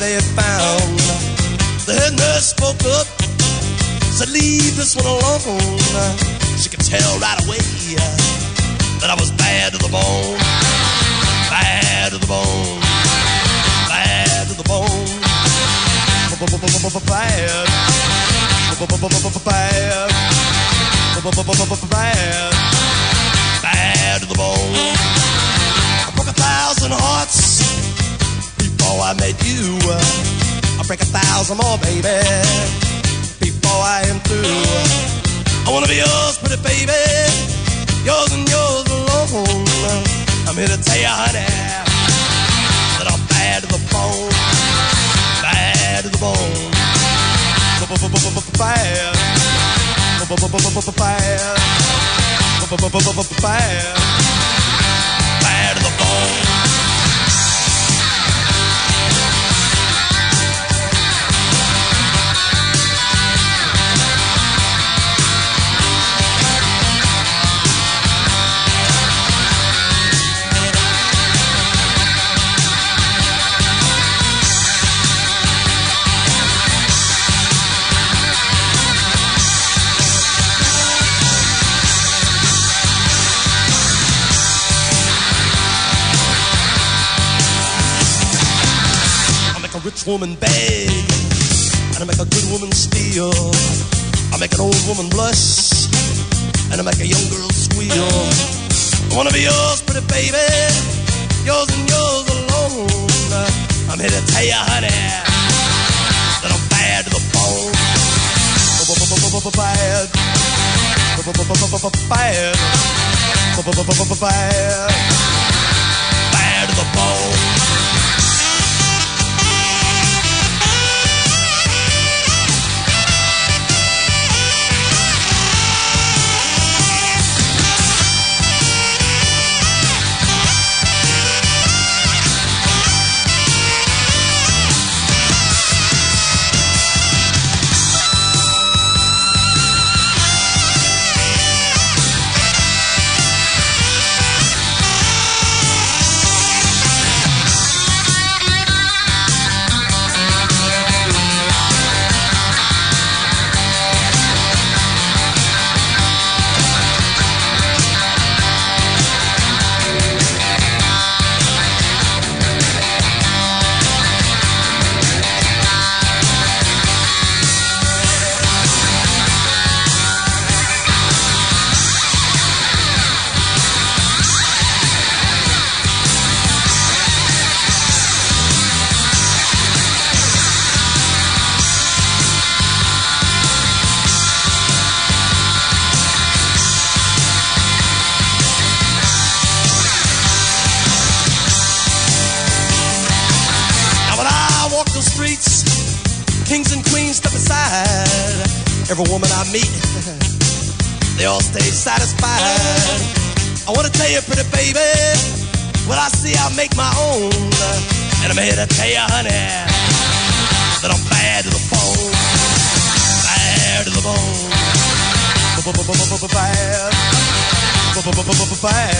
[SPEAKER 18] They found. The head nurse spoke up, said, Leave this one alone. She could tell right away that I was bad to the bone, bad to the bone, bad to the bone, bad, bad, bad to the bone. I broke a thousand hearts before I met you. I'll break a thousand more, baby, before I am through. I wanna be yours, pretty baby, yours and yours alone. I'm here to tell you, honey, that I'm bad to the bone, bad to the bone, bad, bad, bad, to the bone. Woman beg, and I make a good woman steal. I make an old woman blush, and I make a young girl squeal. I wanna be yours, pretty baby, yours and yours alone. I'm here to tell you, honey, that I'm bad to the bone. Bad, bad, bad,
[SPEAKER 19] You, pretty baby, what I see I make my own. And I'm here to tell you, honey, that I'm bad to the bone. Bad to the bone. Bad. Bad.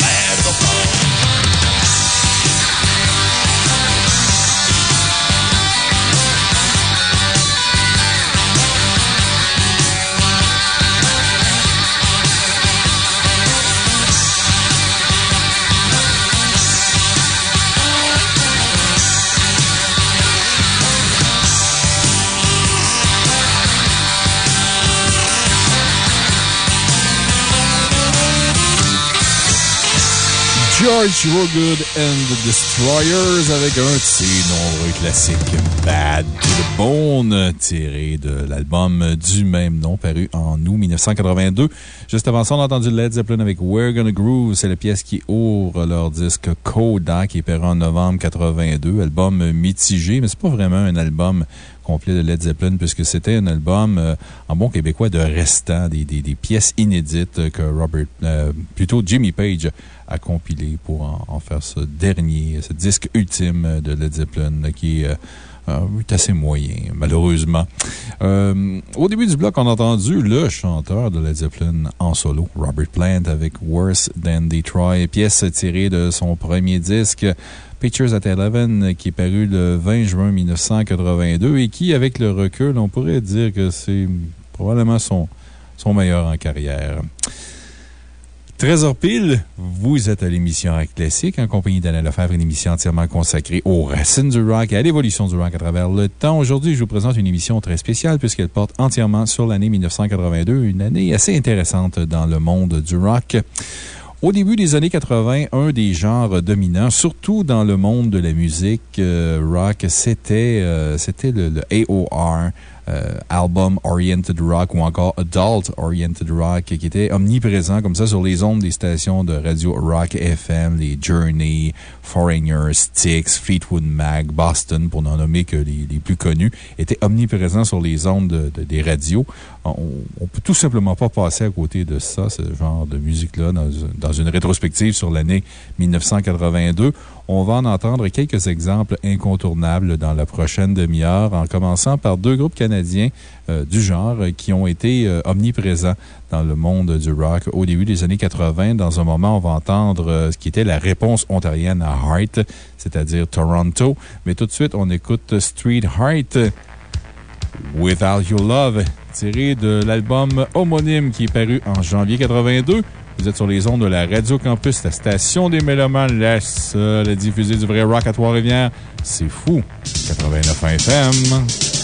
[SPEAKER 19] Bad.
[SPEAKER 2] George Rogood and the Destroyers avec un de ses nombreux classiques Bad to the Bone, tiré de l'album du même nom paru en août 1982. Juste avant ça, on a entendu Led Zeppelin avec We're Gonna Groove. C'est la pièce qui ouvre leur disque Coda qui est en novembre 82. Album mitigé, mais c'est pas vraiment un album complet de Led Zeppelin, puisque c'était un album euh, en bon québécois de des, des pièces inédites que Robert, euh, plutôt Jimmy Page a compilé pour en, faire ce dernier, ce disque ultime de Led Zeppelin qui est euh, assez moyen, malheureusement. au début du bloc, on a entendu le chanteur de Led Zeppelin en solo, Robert Plant, avec Worse Than Detroit, pièce tirée de son premier disque. Pictures at Eleven, qui est paru le 20 juin 1982 et qui, avec le recul, on pourrait dire que c'est probablement son, son meilleur en carrière. Trésor Pile, vous êtes à l'émission Rock Classique en compagnie d'Alain Lefebvre, une émission entièrement consacrée aux racines du rock et à l'évolution du rock à travers le temps. Aujourd'hui, je vous présente une émission très spéciale puisqu'elle porte entièrement sur l'année 1982, une année assez intéressante dans le monde du rock. Au début des années 80, un des genres dominants, surtout dans le monde de la musique euh, rock, c'était euh, le, AOR, euh, Album Oriented Rock ou encore Adult Oriented Rock, qui était omniprésent comme ça sur les ondes des stations de radio rock FM, les Journey, Foreigner, Styx, Fleetwood Mac, Boston, pour n'en nommer que les, plus connus, étaient omniprésents sur les ondes de, de, des radios. On, on peut tout simplement pas passer à côté de ça, ce genre de musique-là, dans, une rétrospective sur l'année 1982. On va en entendre quelques exemples incontournables dans la prochaine demi-heure, en commençant par deux groupes canadiens euh, du genre qui ont été euh, omniprésents dans le monde du rock au début des années 80. Dans un moment, on va entendre euh, ce qui était la réponse ontarienne à Heart, c'est-à-dire Toronto. Mais tout de suite, on écoute Street Heart. Without Your Love, tiré de l'album homonyme qui est paru en janvier 82. Vous êtes sur les ondes de la Radio Campus, la station des Mélomanes, la seule diffusée du vrai rock à Trois-Rivières. C'est fou. 89 FM.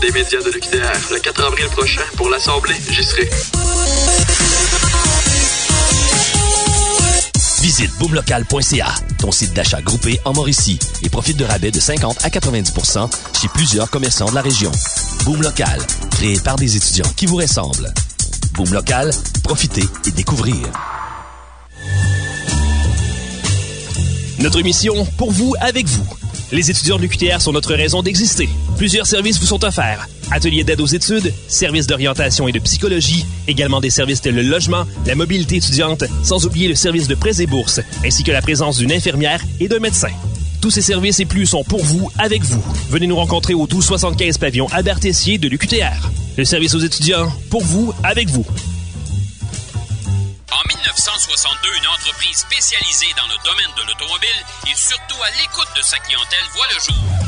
[SPEAKER 20] Des médias de l'UQTR. Le 4 avril prochain, pour l'Assemblée, j'y serai.
[SPEAKER 9] Visite boomlocal.ca, ton site d'achat groupé en Mauricie, et profite de rabais de 50 à 90% chez plusieurs commerçants de la région. Boom Local, créé par des étudiants qui vous ressemblent. Boom Local, profitez et découvrez. Notre mission, pour vous, avec vous. Les étudiants de l'UQTR sont notre raison d'exister. Plusieurs services vous sont offerts. Ateliers d'aide aux études, services d'orientation et de psychologie, également des services tels le logement, la mobilité étudiante, sans oublier le service de prêts et bourses, ainsi que la présence d'une infirmière et d'un médecin. Tous ces services et plus sont pour vous, avec vous. Venez nous rencontrer au 1275 pavillon Albert Tessier de l'UQTR. Le service aux étudiants, pour vous, avec vous.
[SPEAKER 21] En 1962, une entreprise spécialisée dans le domaine de l'automobile et surtout à l'écoute de sa clientèle voit le jour.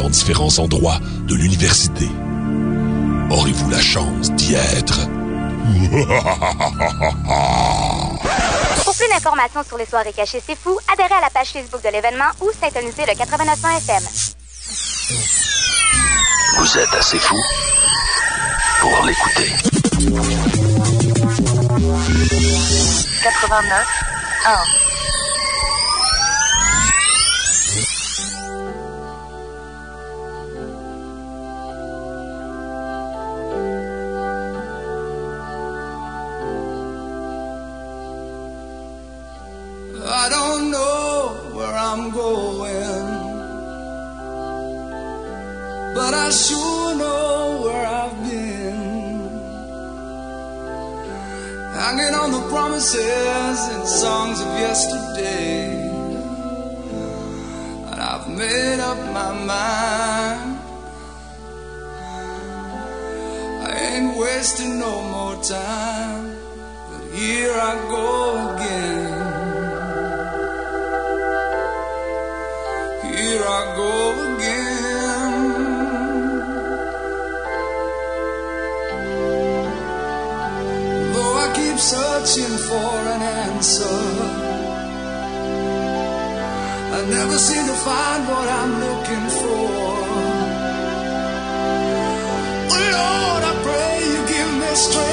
[SPEAKER 22] dans différents endroits de l'université. Aurez-vous la chance d'y être? <laughs>
[SPEAKER 23] Pour plus d'informations sur les soirées cachées C'est Fou, adhérez à la page Facebook de l'événement ou syntonisez le 89.1 FM.
[SPEAKER 12] Vous êtes assez fou pour l'écouter.
[SPEAKER 24] 89 1.
[SPEAKER 25] I sure know where I've been. Hanging on the promises and songs of yesterday, and I've made up my mind. I ain't wasting no more time, but here I go again. Here I go again. Searching for an answer, I never seem to find what I'm looking for. Lord, I pray you give me strength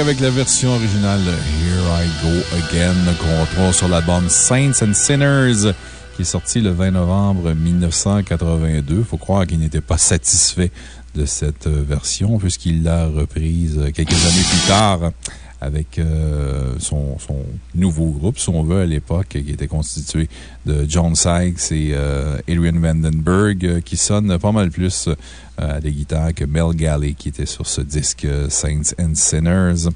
[SPEAKER 2] Avec la version originale Here I Go Again qu'on retrouve sur l'album Saints and Sinners qui est sorti le 20 novembre 1982. Faut croire qu'il n'était pas satisfait de cette version puisqu'il l'a reprise quelques années plus tard avec euh, son, nouveau groupe, si on veut, à l'époque, qui était constitué de John Sykes et euh, Adrian Vandenberg, euh, qui sonne pas mal plus à des guitares que Mel Galley, qui était sur ce disque Saints and Sinners.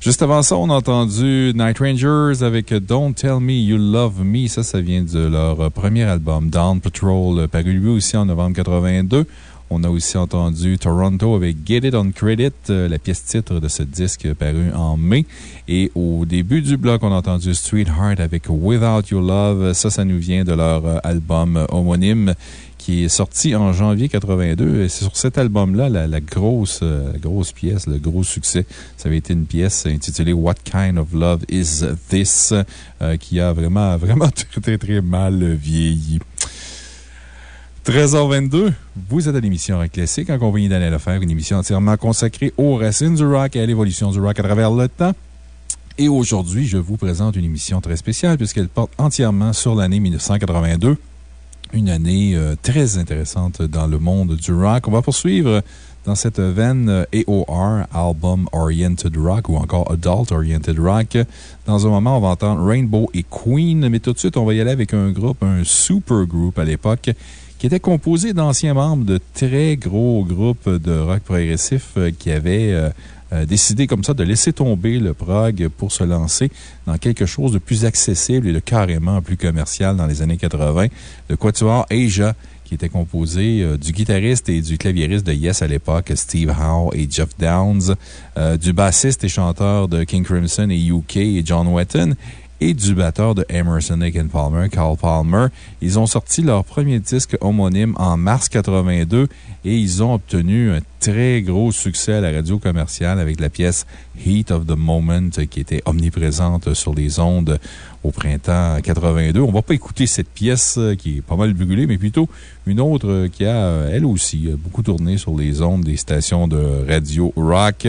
[SPEAKER 2] Juste avant ça, on a entendu Night Rangers avec Don't Tell Me You Love Me. Ça, ça vient de leur premier album, Down Patrol, paru lui aussi en novembre 82. On a aussi entendu Toronto avec Get It on Credit, euh, la pièce titre de ce disque paru en mai. Et au début du bloc, on a entendu Street Heart avec Without Your Love. Ça, ça nous vient de leur euh, album homonyme qui est sorti en janvier 82. Et c'est sur cet album-là, la, grosse, euh, grosse pièce, le gros succès. Ça avait été une pièce intitulée What Kind of Love Is This? qui a vraiment, <laughs> vraiment très, très, très mal vieilli. 13h22, vous êtes à l'émission Rock Classique en compagnie d'Alain Lefer, une émission entièrement consacrée aux racines du rock et à l'évolution du rock à travers le temps. Et aujourd'hui, je vous présente une émission très spéciale puisqu'elle porte entièrement sur l'année 1982. Une année euh, très intéressante dans le monde du rock. On va poursuivre dans cette veine AOR, Album Oriented Rock, ou encore Adult Oriented Rock. Dans un moment, on va entendre Rainbow et Queen, mais tout de suite, on va y aller avec un groupe, un super groupe à l'époque, qui était composé d'anciens membres de très gros groupes de rock progressif euh, qui avaient euh, euh, décidé comme ça de laisser tomber le prog pour se lancer dans quelque chose de plus accessible et de carrément plus commercial dans les années 80. Le Quatuor Asia, qui était composé du guitariste et du claviériste de Yes à l'époque, Steve Howe et Jeff Downs, du bassiste et chanteur de King Crimson et UK et John Wetton, et du batteur de Emerson, Lake Palmer, Carl Palmer. Ils ont sorti leur premier disque homonyme en mars 82 et ils ont obtenu un très gros succès à la radio commerciale avec la pièce Heat of the Moment qui était omniprésente sur les ondes au printemps 82. On va pas écouter cette pièce euh, qui est pas mal brûlée, mais plutôt une autre qui a, euh, elle aussi, beaucoup tourné sur les ondes des stations de radio rock.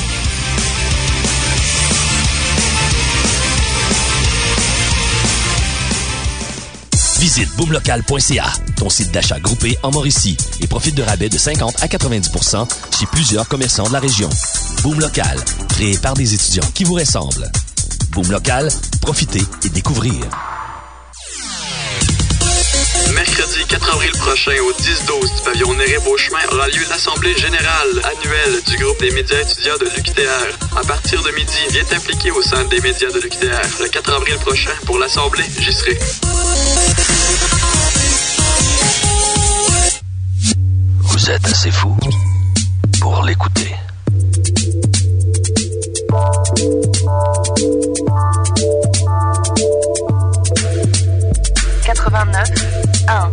[SPEAKER 12] Visite boomlocal.ca, ton site d'achat groupé en Mauricie, et profite de rabais de 50 à 90% chez plusieurs commerçants de la région. Boom Local, créé par des étudiants qui vous ressemblent. Boom Local, profitez et découvrez.
[SPEAKER 20] Mercredi 4 avril prochain au 10-12 du pavillon Néré-Beauchemin aura lieu l'Assemblée générale annuelle du groupe des médias étudiants de l'UQTR. À partir de midi, viens t'impliquer au sein des médias de l'UQTR. Le 4 avril prochain, pour l'Assemblée, j'y serai.
[SPEAKER 24] Vous êtes assez fou pour l'écouter.
[SPEAKER 8] 89 1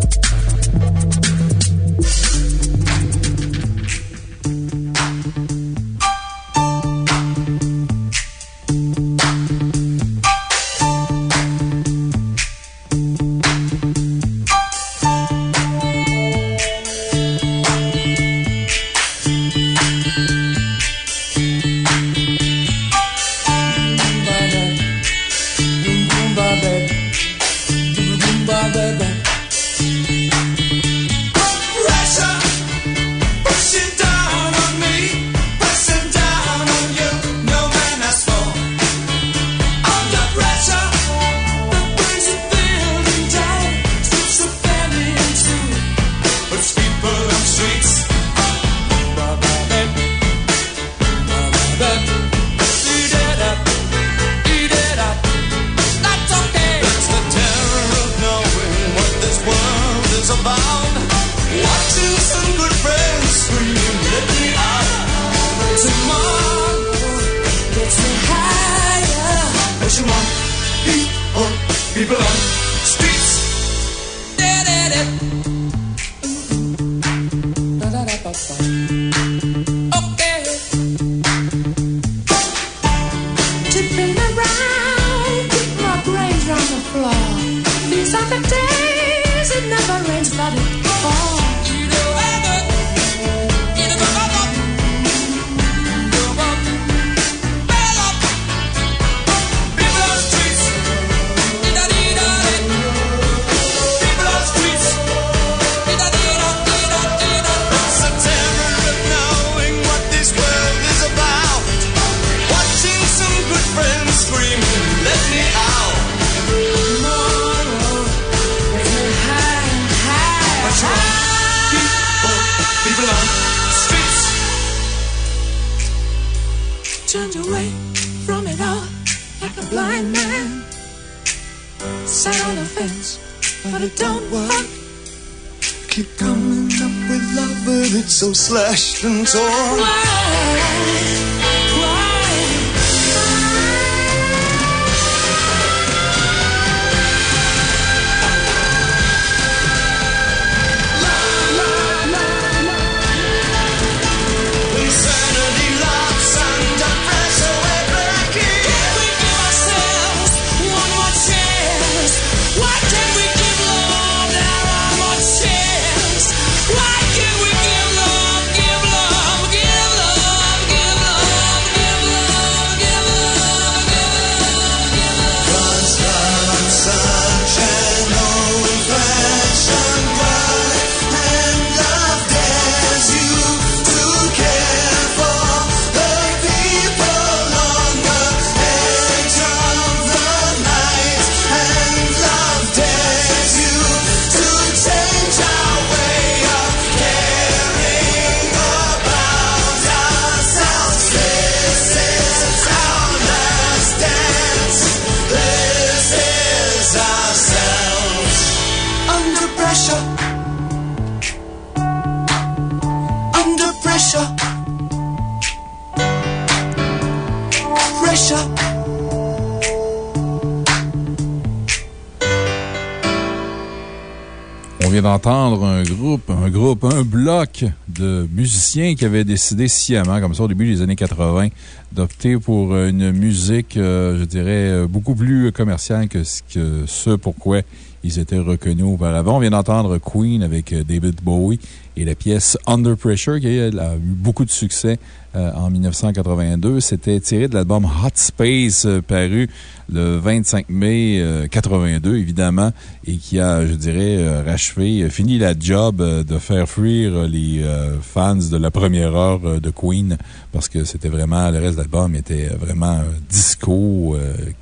[SPEAKER 2] de musiciens qui avaient décidé sciemment, comme ça, au début des années 80, d'opter pour une musique, euh, je dirais, euh, beaucoup plus commerciale que ce, que ce pourquoi ils étaient reconnus auparavant. On vient d'entendre Queen avec euh, David Bowie et la pièce Under Pressure qui a eu beaucoup de succès en 1982. C'était tiré de l'album Hot Space paru le 25 mai 82, évidemment, et qui a, je dirais, rachevé, fini la job de faire fuir les fans de la première heure de Queen parce que c'était vraiment, le reste de l'album était vraiment disco,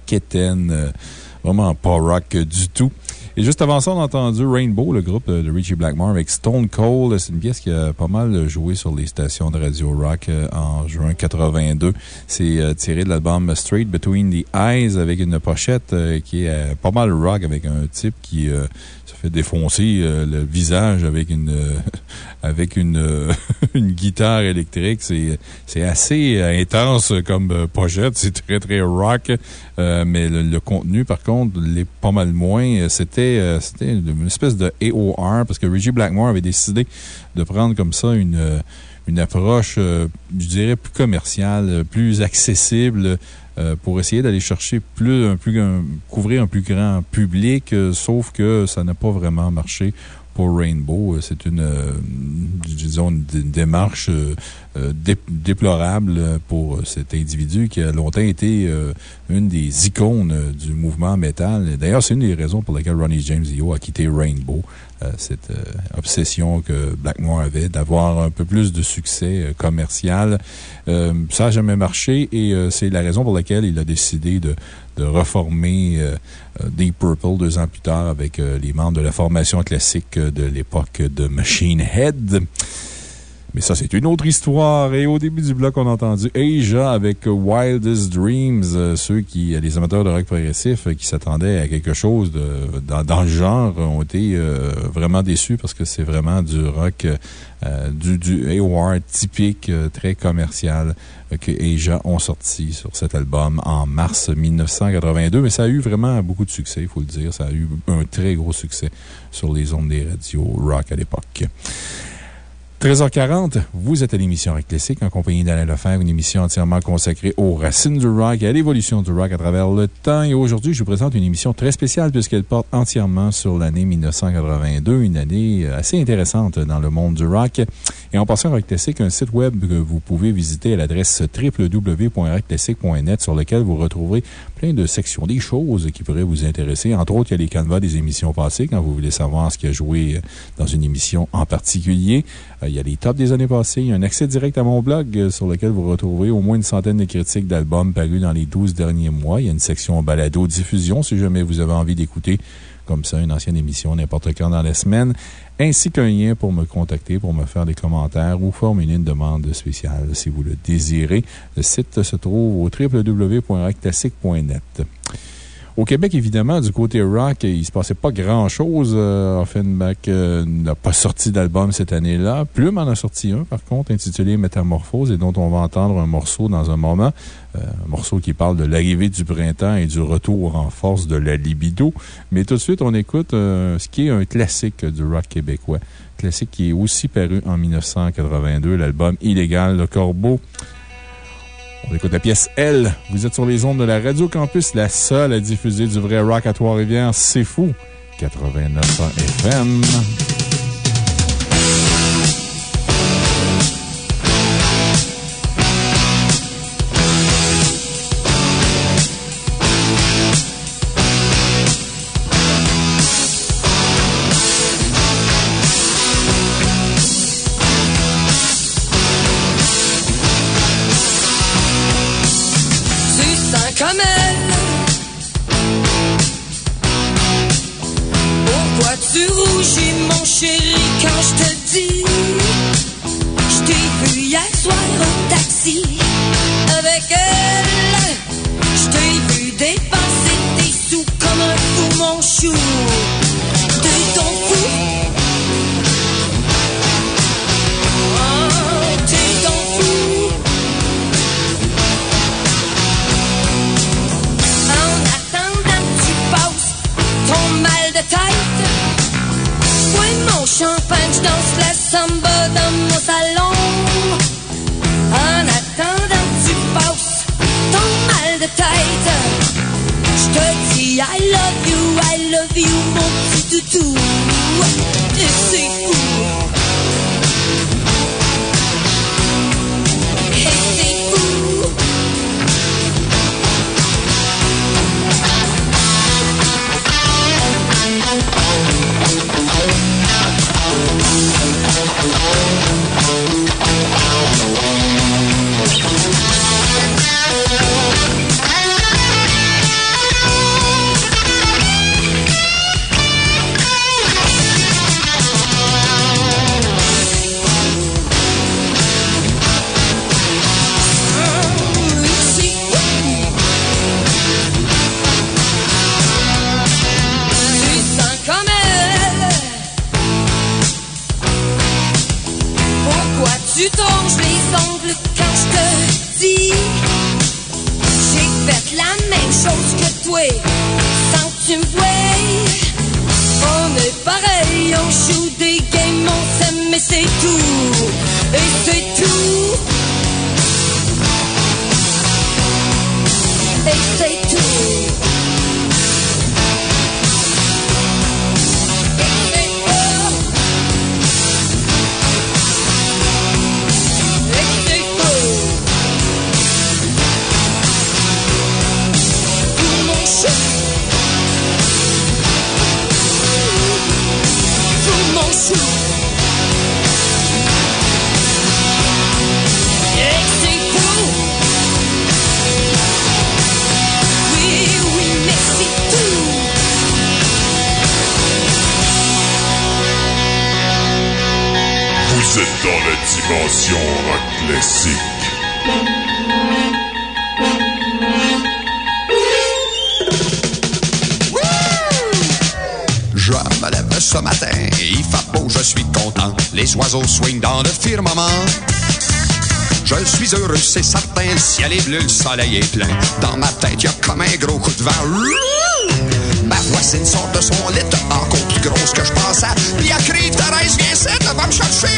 [SPEAKER 2] quétaine, vraiment pas rock du tout. Et juste avant ça, on a entendu Rainbow, le groupe de Richie Blackmore avec Stone Cold. C'est une pièce qui a pas mal joué sur les stations de radio rock euh, en juin 82. C'est euh, tiré de l'album Straight Between the Eyes avec une pochette euh, qui est pas mal rock avec un type qui défoncer le visage avec une, <laughs> avec une, <laughs> une guitare électrique. C'est assez intense comme pochette. C'est très, très rock. mais le, contenu, par contre, l'est pas mal moins. C'était euh, c'était une espèce de AOR parce que Reggie Blackmore avait décidé de prendre comme ça une, euh, une approche, euh, je dirais, plus commerciale, plus accessible pour essayer d'aller chercher plus, un plus, couvrir un plus grand public, sauf que ça n'a pas vraiment marché pour Rainbow. C'est une, disons, une démarche euh, déplorable pour cet individu qui a longtemps été euh, une des icônes du mouvement métal. D'ailleurs, c'est une des raisons pour lesquelles Ronnie James Dio a quitté Rainbow. Euh, cette obsession que Blackmore avait d'avoir un peu plus de succès commercial. ça n'a jamais marché et c'est la raison pour laquelle il a décidé de, de reformer Deep Purple deux ans plus tard avec les membres de la formation classique de l'époque de Machine Head. Mais ça, c'est une autre histoire. Et au début du bloc, on a entendu Asia avec Wildest Dreams. Euh, ceux qui, les amateurs de rock progressif euh, qui s'attendaient à quelque chose dans, le genre ont été euh, vraiment déçus parce que c'est vraiment du rock, du, du typique, très commercial que Asia ont sorti sur cet album en mars 1982. Mais ça a eu vraiment beaucoup de succès, il faut le dire. Ça a eu un très gros succès sur les ondes des radios rock à l'époque. 13h40, vous êtes à l'émission Rock Classique en compagnie d'Alain Lefebvre, une émission entièrement consacrée aux racines du rock et à l'évolution du rock à travers le temps. Et aujourd'hui, je vous présente une émission très spéciale puisqu'elle porte entièrement sur l'année 1982, une année assez intéressante dans le monde du rock. Et en passant à Rock Classique, un site web que vous pouvez visiter à l'adresse www.rockclassique.net sur lequel vous retrouverez plein de sections, des choses qui pourraient vous intéresser. Entre autres, il y a les canevas des émissions passées quand vous voulez savoir ce qui a joué dans une émission en particulier. Euh, il y a les tops des années passées. Il y a un accès direct à mon blog euh, sur lequel vous retrouvez au moins une centaine de critiques d'albums parus dans les 12 derniers mois. Il y a une section balado-diffusion si jamais vous avez envie d'écouter comme ça une ancienne émission n'importe quand dans la semaine, ainsi qu'un lien pour me contacter, pour me faire des commentaires ou formuler une demande spéciale si vous le désirez. Le site se trouve au www.rockclassique.net. Au Québec, évidemment, du côté rock, il ne se passait pas grand-chose. Euh, euh, n'a pas sorti d'album cette année-là. Plume en a sorti un, par contre, intitulé Métamorphose, et dont on va entendre un morceau dans un moment. Euh, un morceau qui parle de l'arrivée du printemps et du retour en force de la libido. Mais tout de suite, on écoute ce qui est un classique du rock québécois. Classique qui est aussi paru en 1982, l'album Illégal, le corbeau. On écoute la pièce L. Vous êtes sur les ondes de la Radio Campus, la seule à diffuser du vrai rock à Trois-Rivières. C'est fou. 89 FM.
[SPEAKER 26] Vous êtes dans la dimension rock classique.
[SPEAKER 27] Je me lève ce matin, il fait beau, je suis content. Les oiseaux swingent dans le firmament. Je suis heureux, c'est certain, le ciel est bleu, le soleil est plein. Dans ma tête, y a comme un gros coup de vent. Ma voisine sort de son lit, encore plus grosse que je pensais. Puis elle crie, Thérèse, viens ici, va me chercher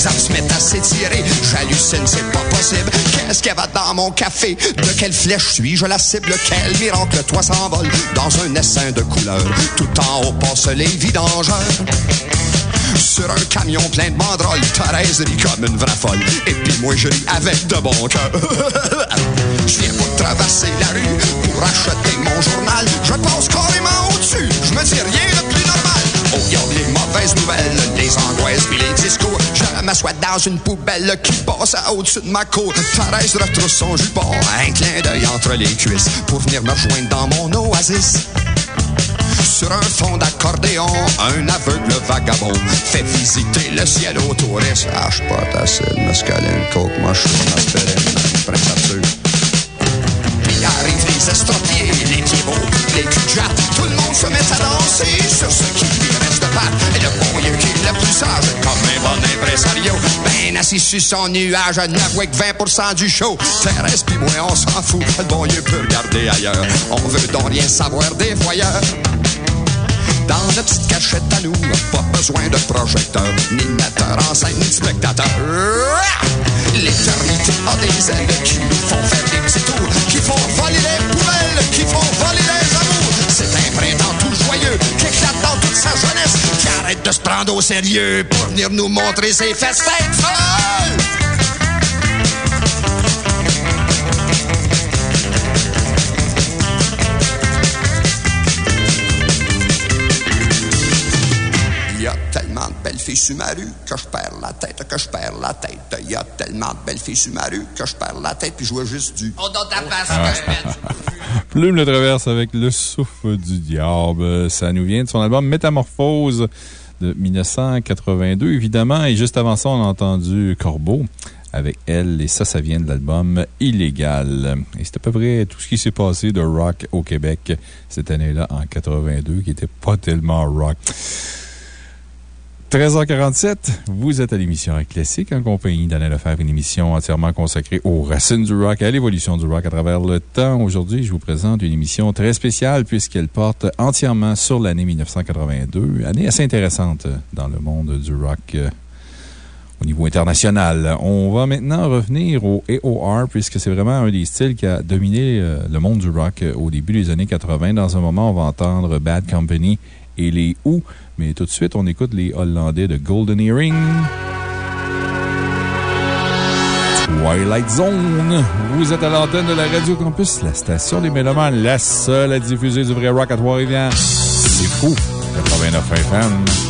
[SPEAKER 27] Les arbres se mettent à s'étirer, j'hallucine, c'est pas possible. Qu'est-ce qu'il y a dans mon café? De quelle flèche suis-je la cible? Quel miracle, toi s'envole dans un essaim de couleurs. Tout en haut passe les vidangeurs. Sur un camion plein de banderoles, Thérèse rit comme une vraie folle. Et puis moi, je ris avec de bon cœur. <laughs> Je viens pour traverser la rue, pour acheter mon journal. Je passe carrément au-dessus, je me dis rien de mauvaises nouvelles, les angoisses puis les discours. Je m'assois dans une poubelle qui passe au-dessus de ma côte. Thérèse retrousse son jupon, un clin d'œil entre les cuisses pour venir me rejoindre dans mon oasis. Sur un fond d'accordéon, un aveugle vagabond fait visiter le ciel aux touristes. Hache pas d'acide, mescaline, coke, mushroom, aspirine, prince Arthur. Puis arrivent les estropiés, les pieds les culs. Tout le monde se met à danser sur ce assis sur son nuage, n'avoue que 20% du show. Pis moi, on s'en fout, le bon vieux peut regarder ailleurs. On veut donc rien savoir des voyeurs. Dans notre petite cachette à nous, pas besoin de projecteur, ni de metteur en scène, ni de spectateur. L'éternité a des ailes qui nous font faire des petits tours, qui font voler les poubelles, qui font voler les amours. C'est un sa jeunesse, qui arrête de se prendre au sérieux pour venir nous montrer ses fesses. Filles sur ma rue que je perds la tête, que je perds la tête. Il y a tellement de belles filles sur ma rue que je perds la tête puis je vois juste du.
[SPEAKER 19] On donne ta face,
[SPEAKER 2] Plume le traverse avec le souffle du diable. Ça nous vient de son album Métamorphose de 1982, évidemment. Et juste avant ça, on a entendu Corbeau avec elle, et ça, ça vient de l'album Illégal. Et c'est à peu près tout ce qui s'est passé de rock au Québec cette année-là, en 82, qui était pas tellement rock. 13h47, vous êtes à l'émission Classique en compagnie d'Alain Lefebvre, une émission entièrement consacrée aux racines du rock et à l'évolution du rock à travers le temps. Aujourd'hui, je vous présente une émission très spéciale puisqu'elle porte entièrement sur l'année 1982, année assez intéressante dans le monde du rock euh, au niveau international. On va maintenant revenir au AOR, puisque c'est vraiment un des styles qui a dominé euh, le monde du rock euh, au début des années 80. Dans un moment, on va entendre Bad Company et les Who, mais tout de suite, on écoute les Hollandais de Golden Earring. Twilight Zone. Vous êtes à l'antenne de la Radio Campus, la station des Mélomanes, la seule à diffuser du vrai rock à Trois-Rivières. C'est fou. 89 FM.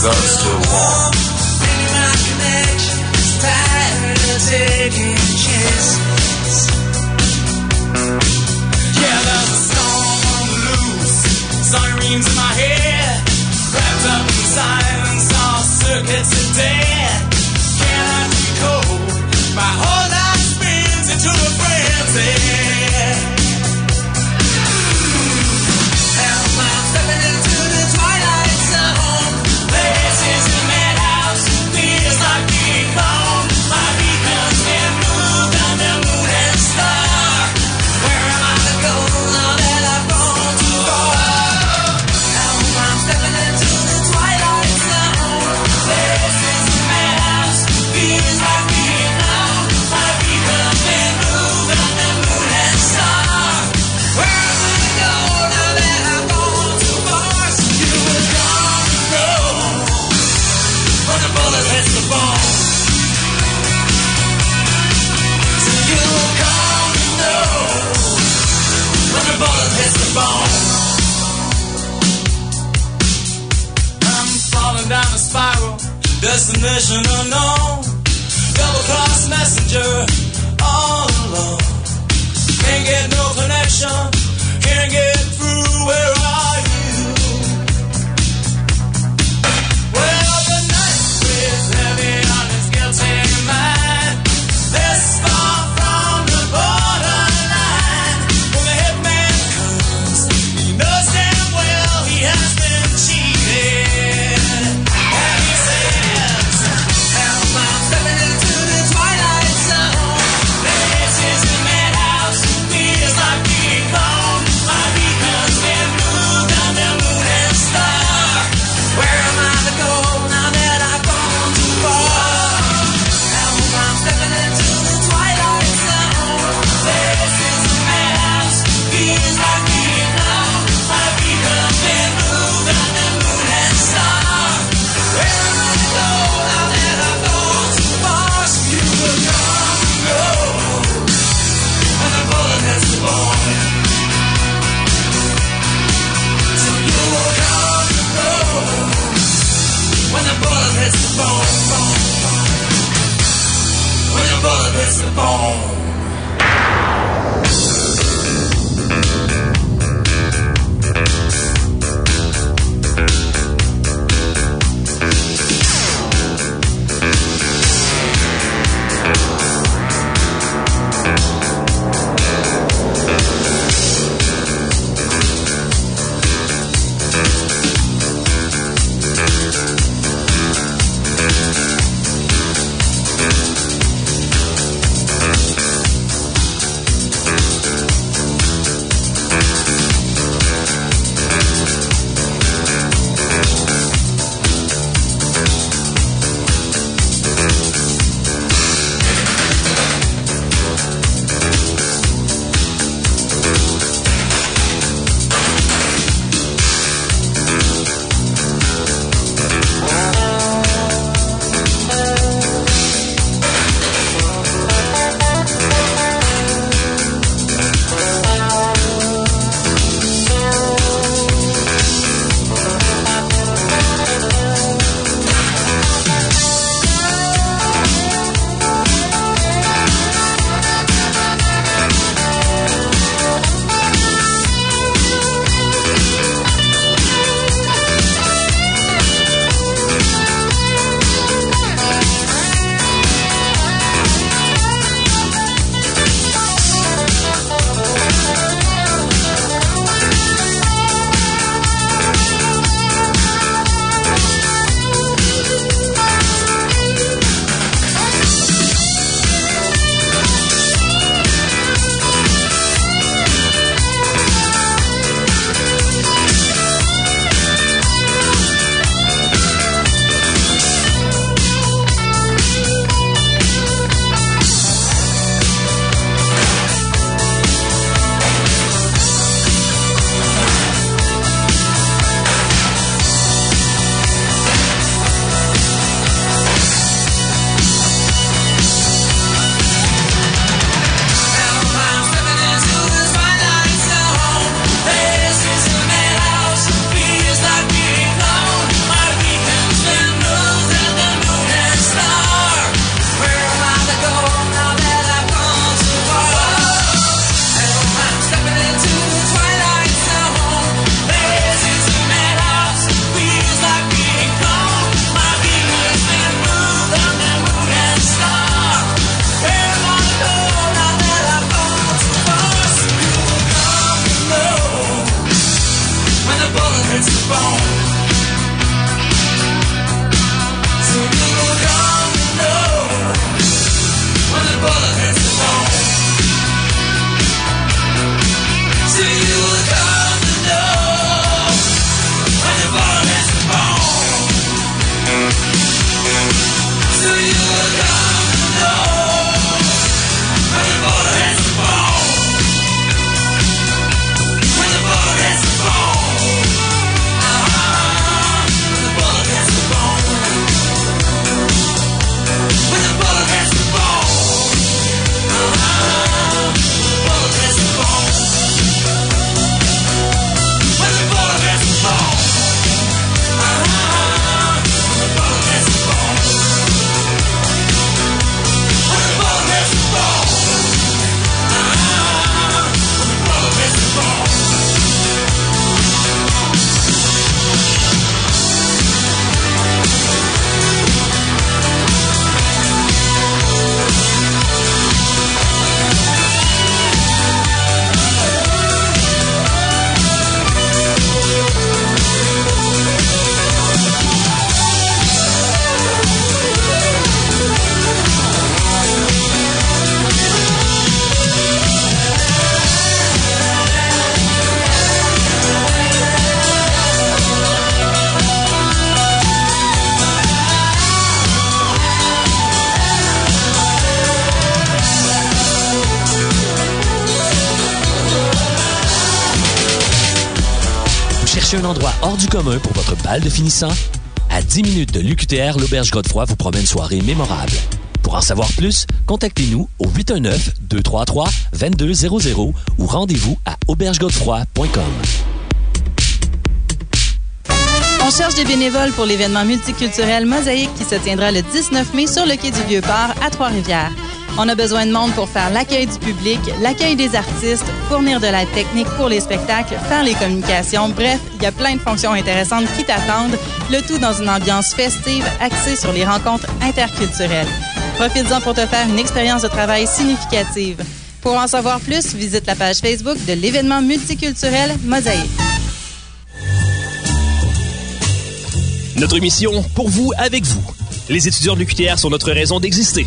[SPEAKER 28] cause I'm still. Maybe my connection's tired of
[SPEAKER 13] taking chances. Yeah, there's a storm on the loose. Sirens in my head. Wrapped up in silence, all circuits are dead.
[SPEAKER 29] spiral, destination unknown. Double cross messenger, all alone. Can't get no connection, can't get through. Where are you?
[SPEAKER 12] De finissant? À 10 minutes de l'UQTR, l'Auberge Godefroy vous promet une soirée mémorable. Pour en savoir plus, contactez-nous au 819-233-2200 ou rendez-vous à aubergegodefroy.com.
[SPEAKER 30] On cherche des bénévoles pour l'événement multiculturel Mosaïque qui se tiendra le 19 mai sur le quai du Vieux-Port à Trois-Rivières. On a besoin de monde pour faire l'accueil du public, l'accueil des artistes, fournir de l'aide technique pour les spectacles, faire les communications. Bref, il y a plein de fonctions intéressantes qui t'attendent, le tout dans une ambiance festive axée sur les rencontres interculturelles. Profites-en pour te faire une expérience de travail significative. Pour en savoir plus, visite la page Facebook de l'événement multiculturel Mosaïque.
[SPEAKER 9] Notre mission, pour vous, avec vous. Les étudiants de l'UQTR sont notre raison d'exister.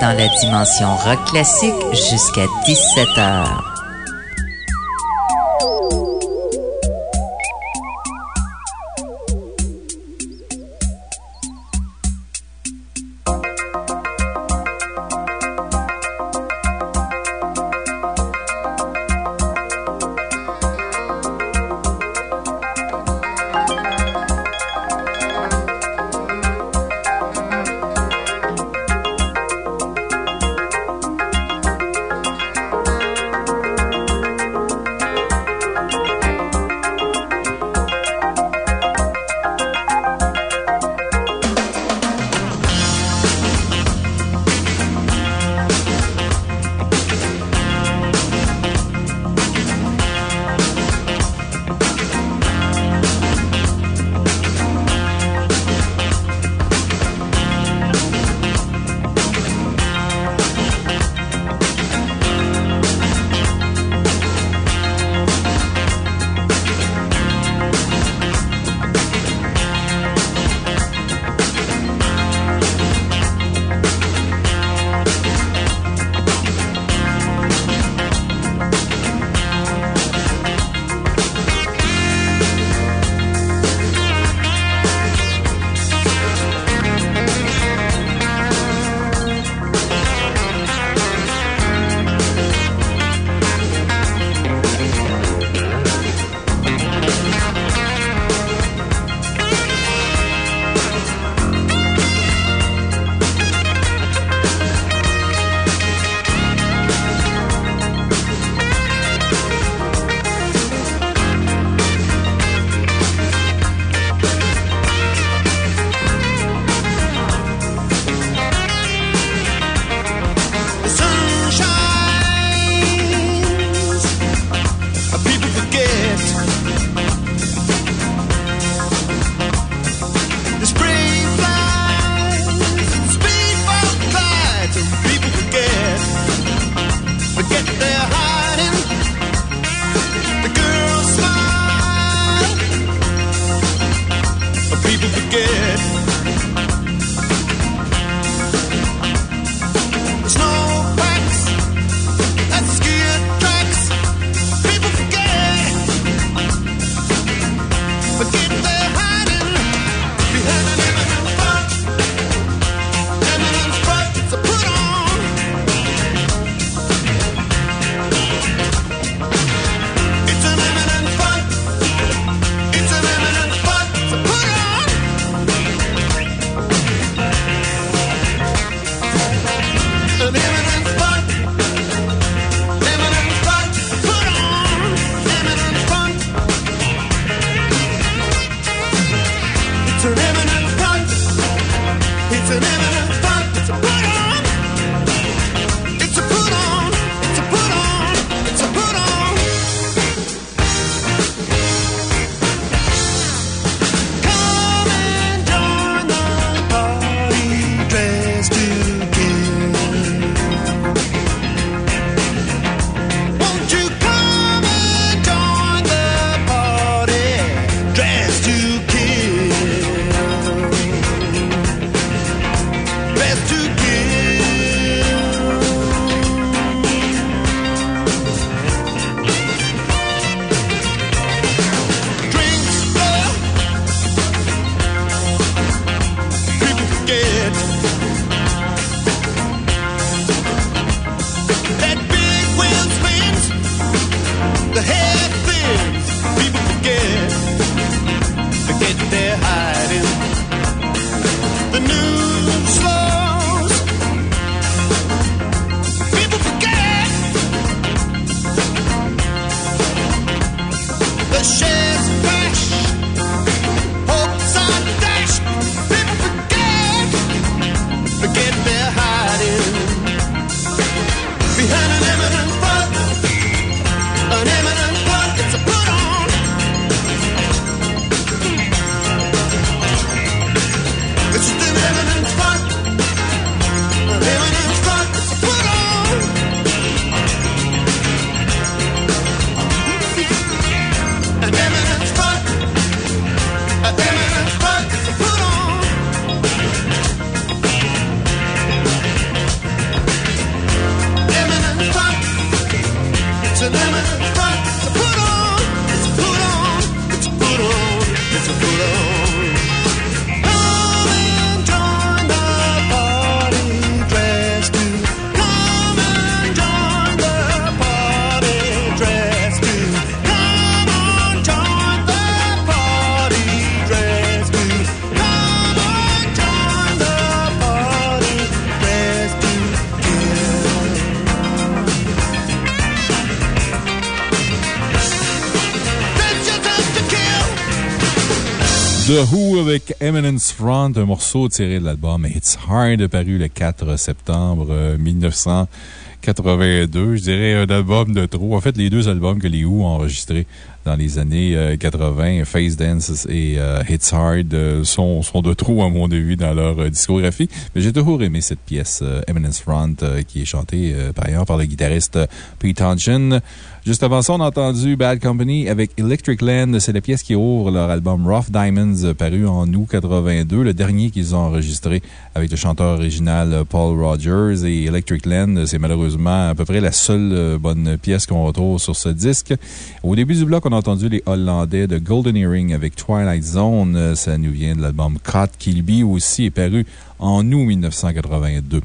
[SPEAKER 31] Dans la dimension rock classique jusqu'à 17h.
[SPEAKER 32] Thank
[SPEAKER 2] Avec Eminence Front, un morceau tiré de l'album It's Hard, paru le 4 septembre 1982. Euh, je dirais un album de trop. En fait, les deux albums que les Who ont enregistrés dans les années 80, euh, Face Dance et euh, It's Hard, sont, sont de trop, à mon avis, dans leur discographie. Mais j'ai toujours aimé cette pièce, Eminence Front, qui est chantée par ailleurs par le guitariste Pete Townshend. Juste avant ça, on a entendu Bad Company avec Electric Land. C'est la pièce qui ouvre leur album Rough Diamonds, paru en août 82, le dernier qu'ils ont enregistré avec le chanteur original Paul Rogers. Et Electric Land, c'est malheureusement à peu près la seule euh, bonne pièce qu'on retrouve sur ce disque. Au début du bloc, on a entendu les Hollandais de Golden Earring avec Twilight Zone. Ça nous vient de l'album Cut Kilby aussi, est paru en août 1982.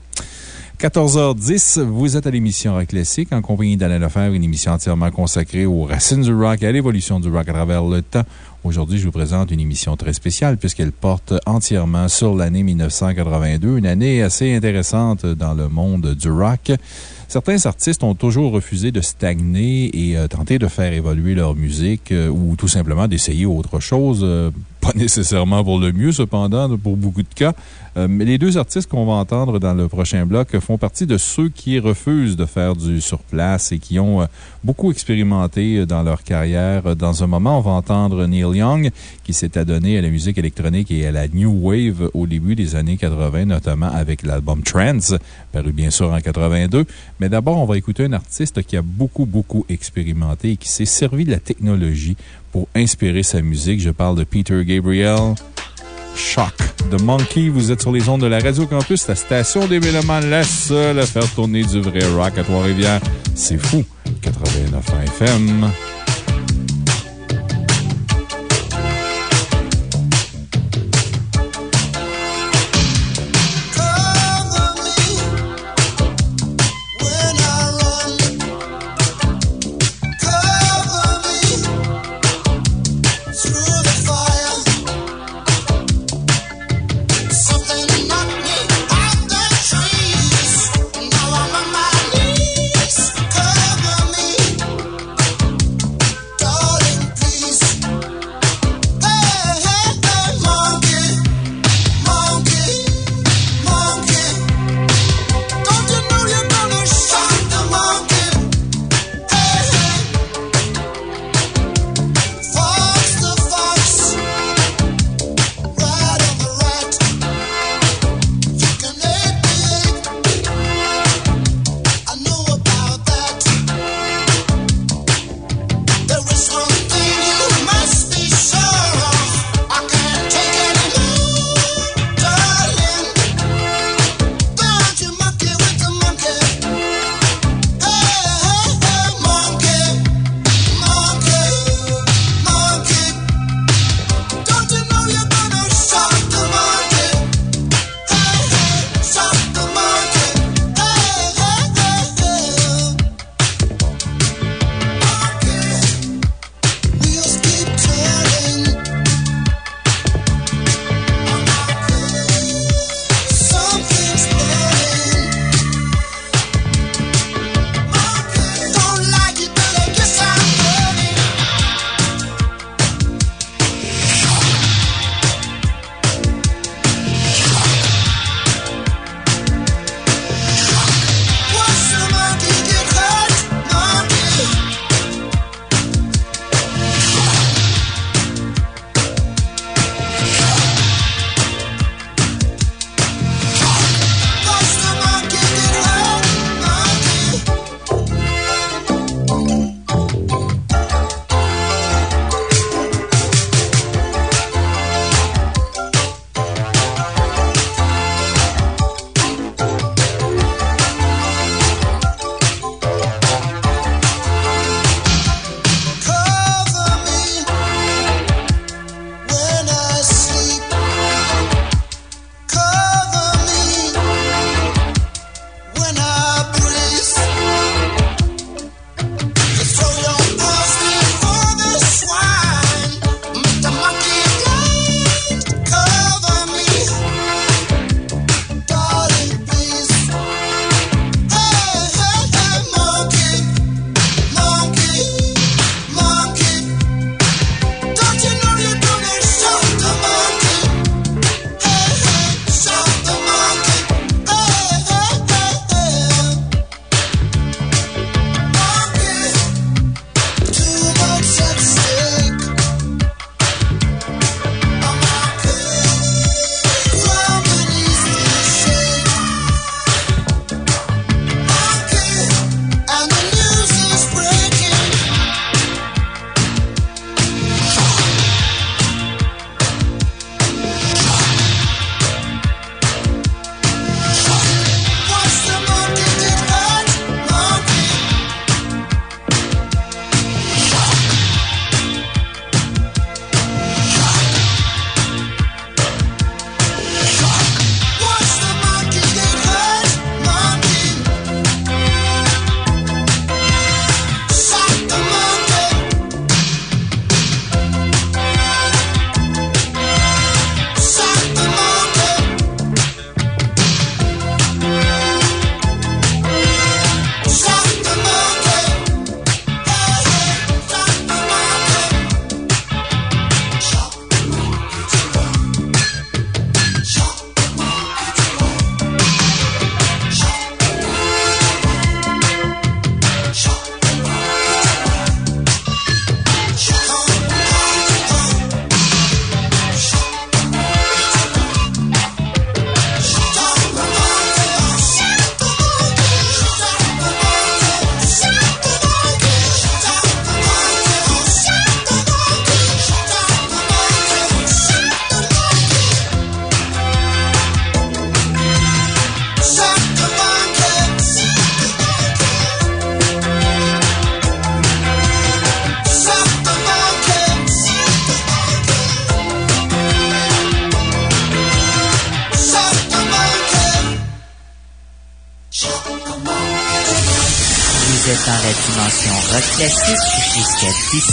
[SPEAKER 2] 14h10, vous êtes à l'émission Rock Classique en compagnie d'Alain Lefebvre, une émission entièrement consacrée aux racines du rock et à l'évolution du rock à travers le temps. Aujourd'hui, je vous présente une émission très spéciale puisqu'elle porte entièrement sur l'année 1982, une année assez intéressante dans le monde du rock. Certains artistes ont toujours refusé de stagner et euh, tenté de faire évoluer leur musique euh, ou tout simplement d'essayer autre chose. Euh, pas <laughs> nécessairement pour le mieux, cependant, pour beaucoup de cas. Euh, mais les deux artistes qu'on va entendre dans le prochain bloc font partie de ceux qui refusent de faire du surplace et qui ont euh, beaucoup expérimenté euh, dans leur carrière. Dans un moment, on va entendre Neil Young, qui s'est adonné à la musique électronique et à la New Wave au début des années 80, notamment avec l'album Trance, paru bien sûr en 82. Mais d'abord, on va écouter un artiste qui a beaucoup, beaucoup expérimenté et qui s'est servi de la technologie pour inspirer sa musique. Je parle de Peter Gabriel. Shock The Monkey. Vous êtes sur les ondes de la Radio Campus, la station des Mélomanes, la seule à faire tourner du vrai rock à Trois-Rivières. C'est fou. 89 FM.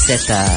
[SPEAKER 33] Jusqu'à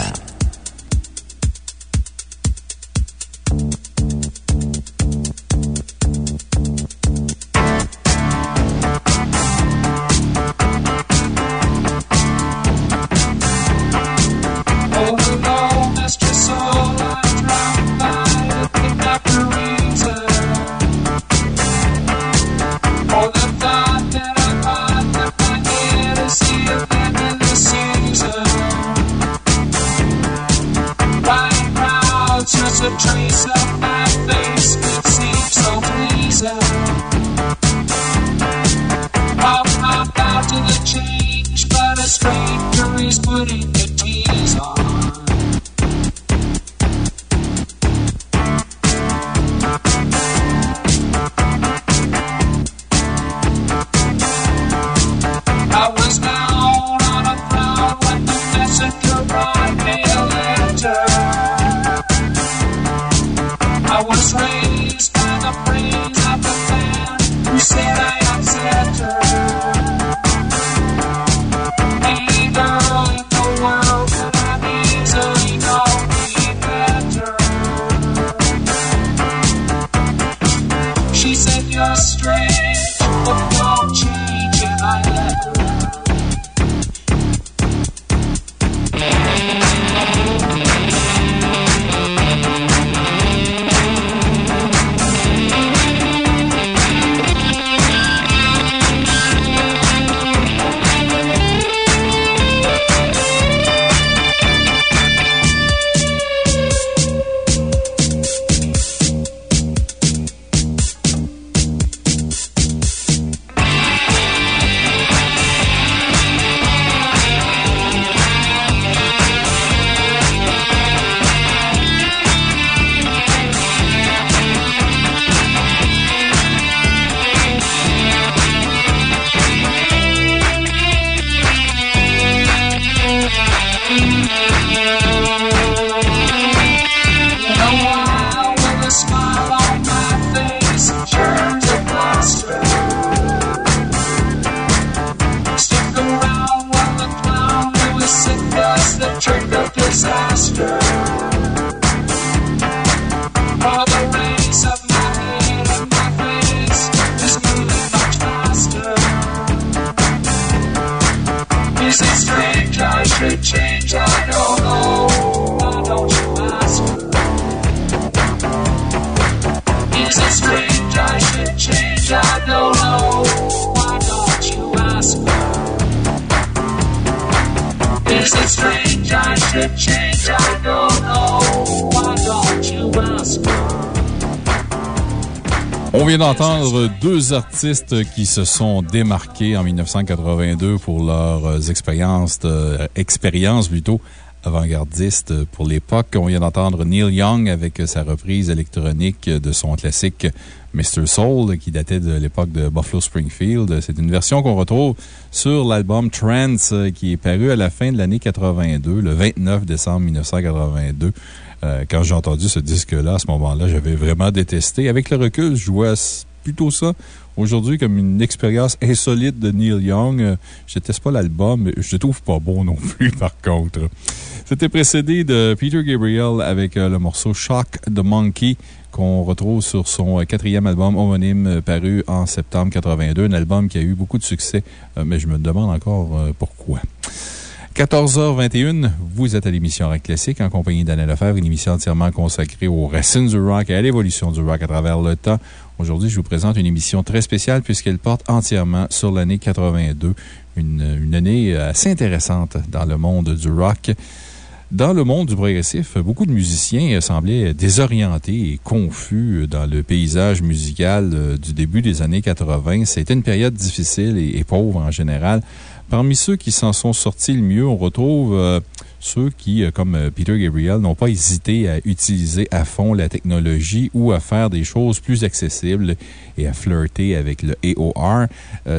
[SPEAKER 2] d'entendre deux artistes qui se sont démarqués en 1982 pour leurs expériences, euh, expériences plutôt avant-gardistes pour l'époque. On vient d'entendre Neil Young avec sa reprise électronique de son classique Mr. Soul qui datait de l'époque de Buffalo Springfield. C'est une version qu'on retrouve sur l'album Trance qui est paru à la fin de l'année 82, le 29 décembre 1982. Euh, quand j'ai entendu ce disque-là, à ce moment-là, j'avais vraiment détesté. Avec le recul, je vois plutôt ça aujourd'hui comme une expérience insolite de Neil Young. Euh, Je déteste pas l'album, je le trouve pas bon non <laughs> plus, par contre. C'était précédé de Peter Gabriel avec euh, le morceau Shock the Monkey qu'on retrouve sur son quatrième album homonyme paru en septembre 82. Un album qui a eu beaucoup de succès, mais je me demande encore pourquoi. 14h21, vous êtes à l'émission Rock Classique en compagnie d'Anna Lefebvre, une émission entièrement consacrée aux racines du rock et à l'évolution du rock à travers le temps. Aujourd'hui, je vous présente une émission très spéciale puisqu'elle porte entièrement sur l'année 82, une, année assez intéressante dans le monde du rock. Dans le monde du progressif, beaucoup de musiciens semblaient désorientés et confus dans le paysage musical euh, du début des années 80. C'était une période difficile et pauvre en général. Parmi ceux qui s'en sont sortis le mieux, on retrouve euh, ceux qui, euh, comme euh, Peter Gabriel, n'ont pas hésité à utiliser à fond la technologie ou à faire des choses plus accessibles et à flirter avec le AOR.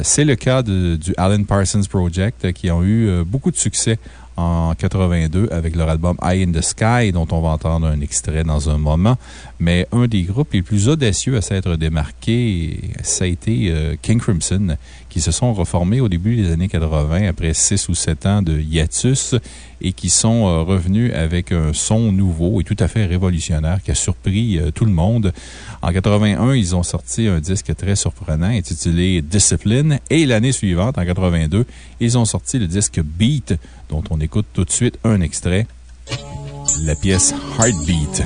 [SPEAKER 2] C'est le cas du Alan Parsons Project qui ont eu beaucoup de succès en 82 avec leur album Eye in the Sky, dont on va entendre un extrait dans un moment. Mais un des groupes les plus audacieux à s'être démarqué, ça a été euh, King Crimson, qui se sont reformés au début des années 80 après 6 ou 7 ans de hiatus et qui sont euh, revenus avec un son nouveau et tout à fait révolutionnaire qui a surpris euh, tout le monde. En 81, ils ont sorti un disque très surprenant intitulé Discipline et l'année suivante, en 82, ils ont sorti le disque Beat dont on écoute tout de suite un extrait. La pièce Heartbeat.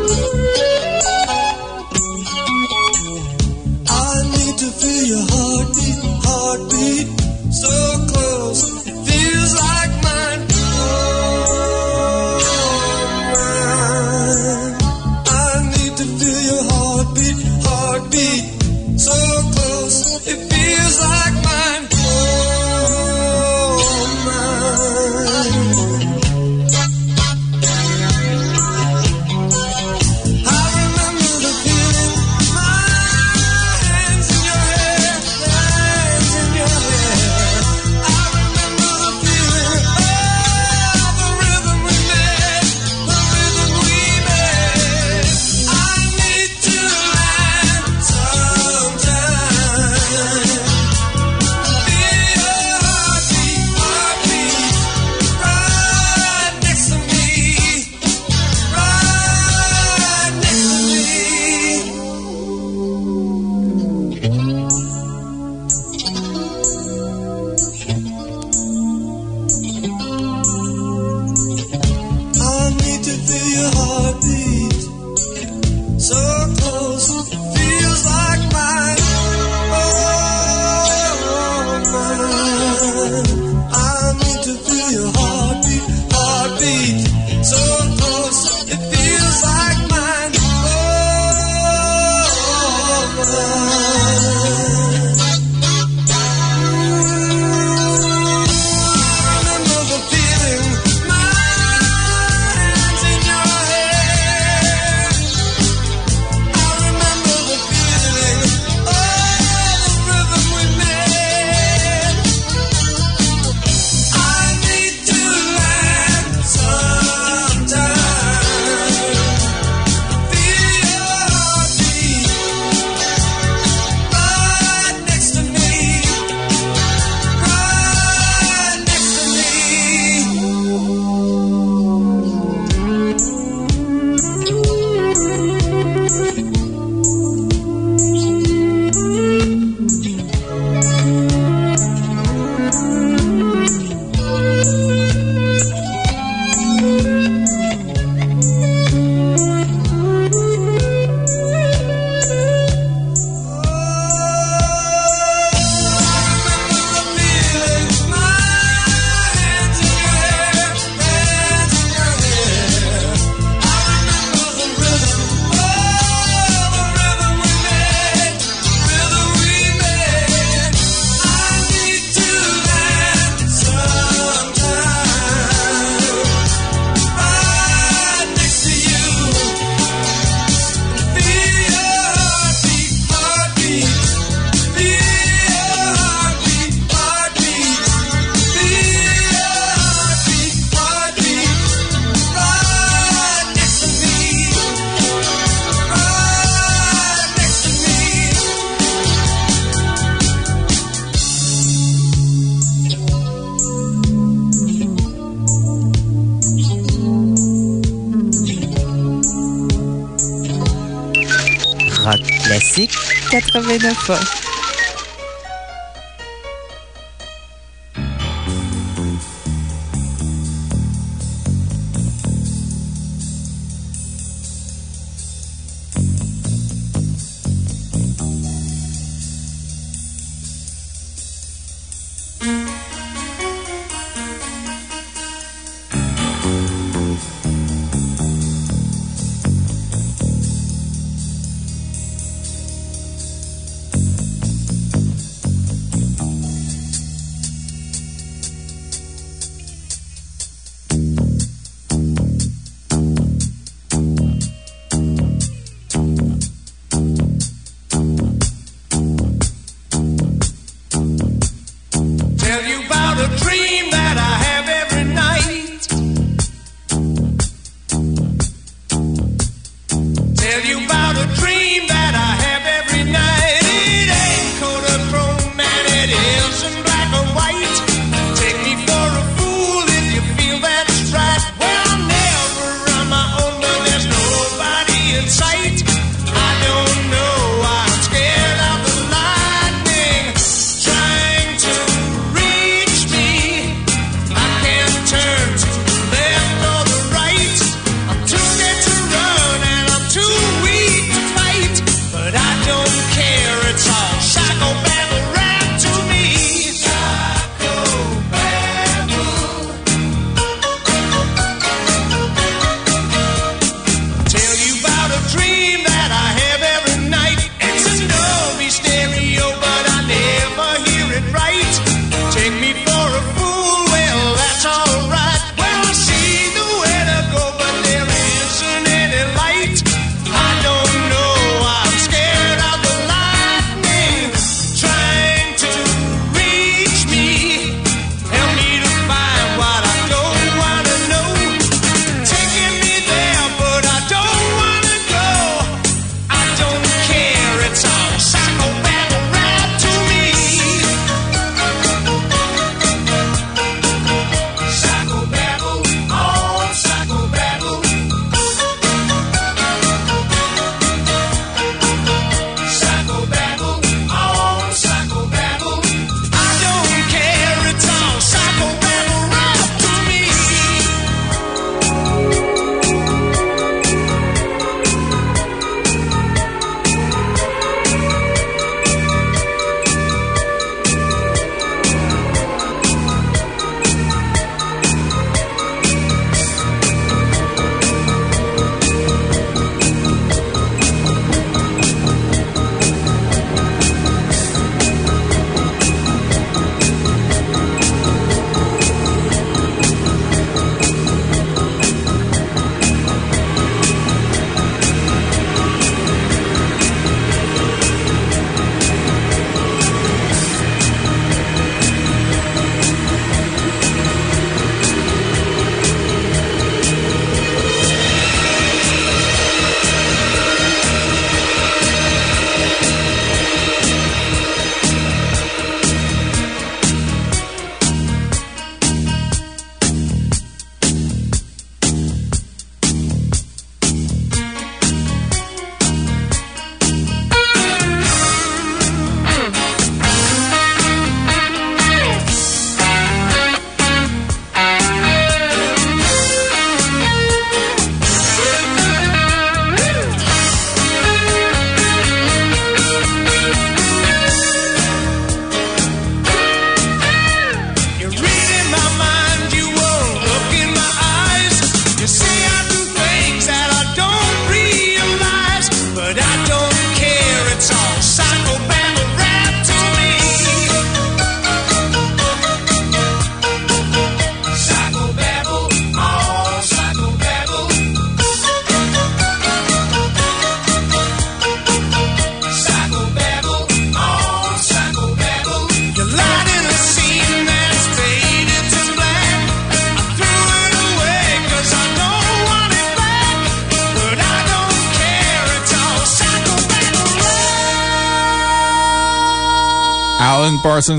[SPEAKER 8] 89 ans.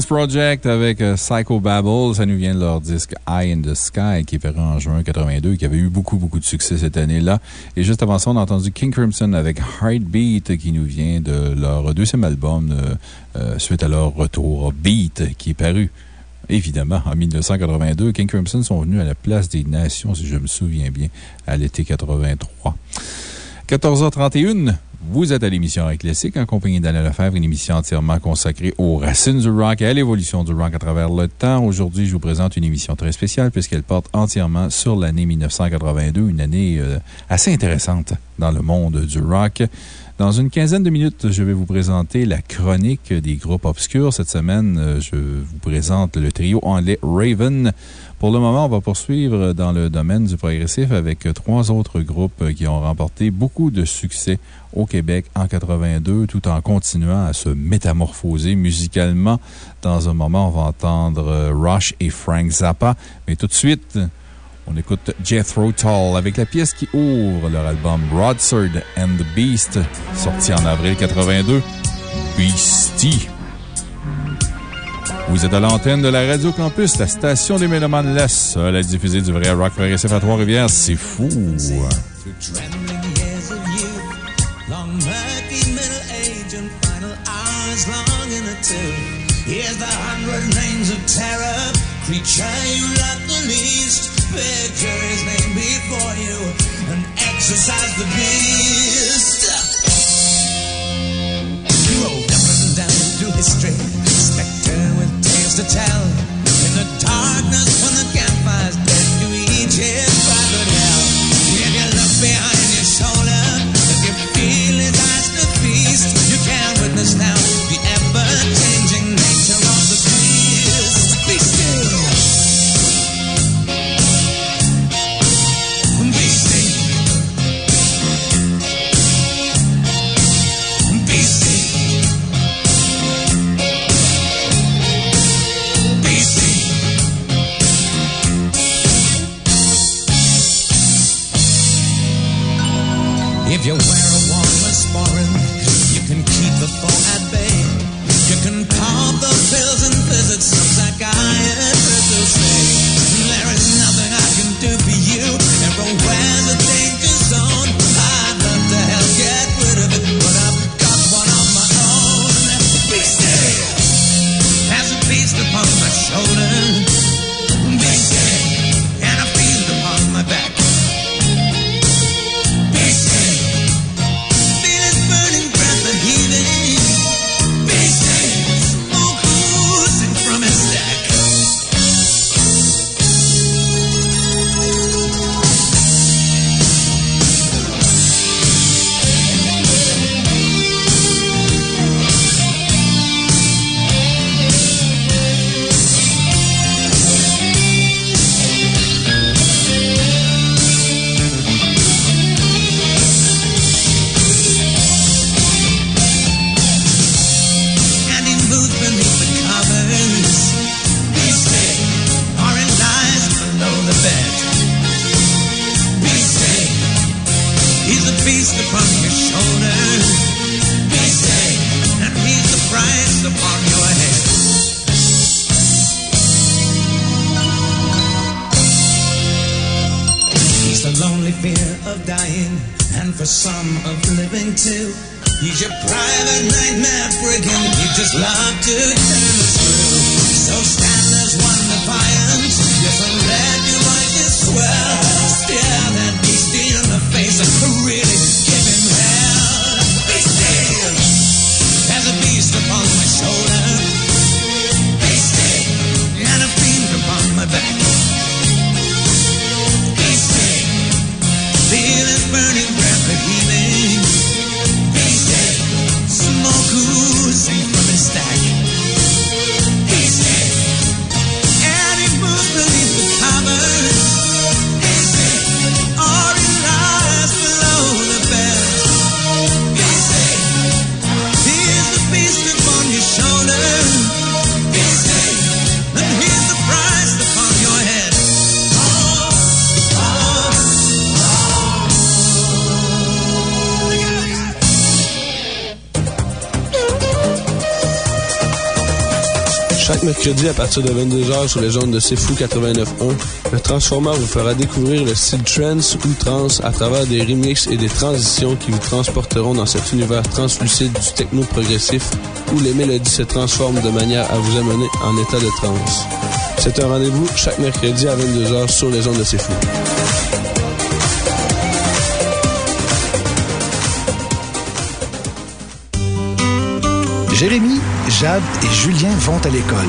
[SPEAKER 2] Project avec euh, Psycho Babble. Ça nous vient de leur disque Eye in the Sky qui est paru en juin 82 et qui avait eu beaucoup, beaucoup de succès cette année-là. Et juste avant ça, on a entendu King Crimson avec Heartbeat qui nous vient de leur deuxième album euh, euh, suite à leur retour Beat qui est paru. Évidemment, en 1982, King Crimson sont venus à la place des Nations, si je me souviens bien, à l'été 83. 14h31. Vous êtes à l'émission Rock Classique en compagnie d'Alain Lefebvre, une émission entièrement consacrée aux racines du rock et à l'évolution du rock à travers le temps. Aujourd'hui, je vous présente une émission très spéciale puisqu'elle porte entièrement sur l'année 1982, une année euh, assez intéressante dans le monde du rock. Dans une quinzaine de minutes, je vais vous présenter la chronique des groupes obscurs. Cette semaine, euh, je vous présente le trio anglais Raven. Pour le moment, on va poursuivre dans le domaine du progressif avec trois autres groupes qui ont remporté beaucoup de succès au Québec en 82, tout en continuant à se métamorphoser musicalement. Dans un moment, on va entendre Rush et Frank Zappa. Mais tout de suite, on écoute Jethro Tull avec la pièce qui ouvre leur album Broadsword and the Beast, sorti en avril 82, Beastie. Vous êtes à l'antenne de la Radio Campus, la station des Mélomanes, la seule à diffuser du vrai rock progressif à Trois-Rivières. C'est fou!
[SPEAKER 13] Here's the hundred names of terror, creature you love the least. Picture his name before you and exercise the beast. Tell.
[SPEAKER 34] À partir de 22h sur les ondes de C'est Fou 89.1, le Transformer vous fera découvrir le style trance ou trance à travers des remixes et des transitions qui vous transporteront dans cet univers translucide du techno progressif où les mélodies se transforment de manière à vous amener en état de trance. C'est un rendez-vous chaque mercredi à 22h sur les ondes de C'est Fou.
[SPEAKER 14] Jérémy, Jade et Julien vont à l'école.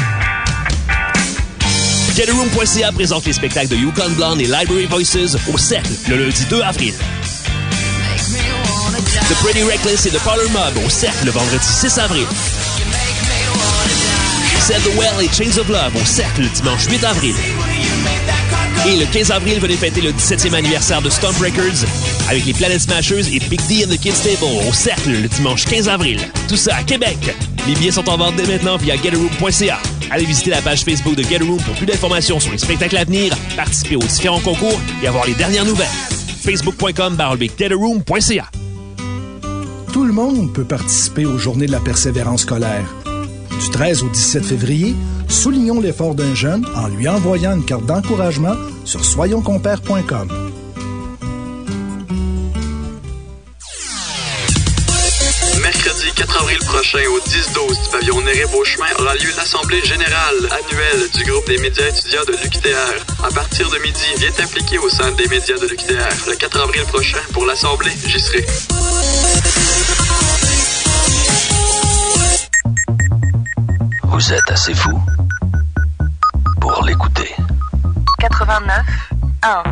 [SPEAKER 9] GetAroom.ca présente les spectacles de Yukon Blonde et Library Voices au Cercle le lundi 2 avril. The Pretty Reckless et The Parlor Mob au Cercle le vendredi 6 avril. Set the Well et Chains of Love au Cercle le dimanche 8 avril. Et le 15 avril, venez fêter le 17e anniversaire de Stomp Records avec les Planet Smashers et Big D and the Kids Table au Cercle le dimanche 15 avril. Tout ça à Québec. Les billets sont en vente dès maintenant via getaroom.ca. Allez visiter la page Facebook de Getaroom pour plus d'informations sur les spectacles à venir, participer aux différents concours et avoir les dernières nouvelles. facebook.com getaroom.ca.
[SPEAKER 14] Tout le monde peut participer aux Journées de la persévérance scolaire. Du 13 au 17 février, soulignons l'effort d'un jeune en lui envoyant une carte d'encouragement sur soyonscompères.com.
[SPEAKER 20] prochain au 10-12 du pavillon Néré-Beauchemin aura lieu l'Assemblée générale annuelle du groupe des médias étudiants de l'UQTR. À partir de midi, viens t'impliquer au sein des médias de l'UQTR. Le 4 avril prochain, pour l'Assemblée, j'y serai.
[SPEAKER 12] Vous êtes assez fou pour l'écouter.
[SPEAKER 24] 89 1.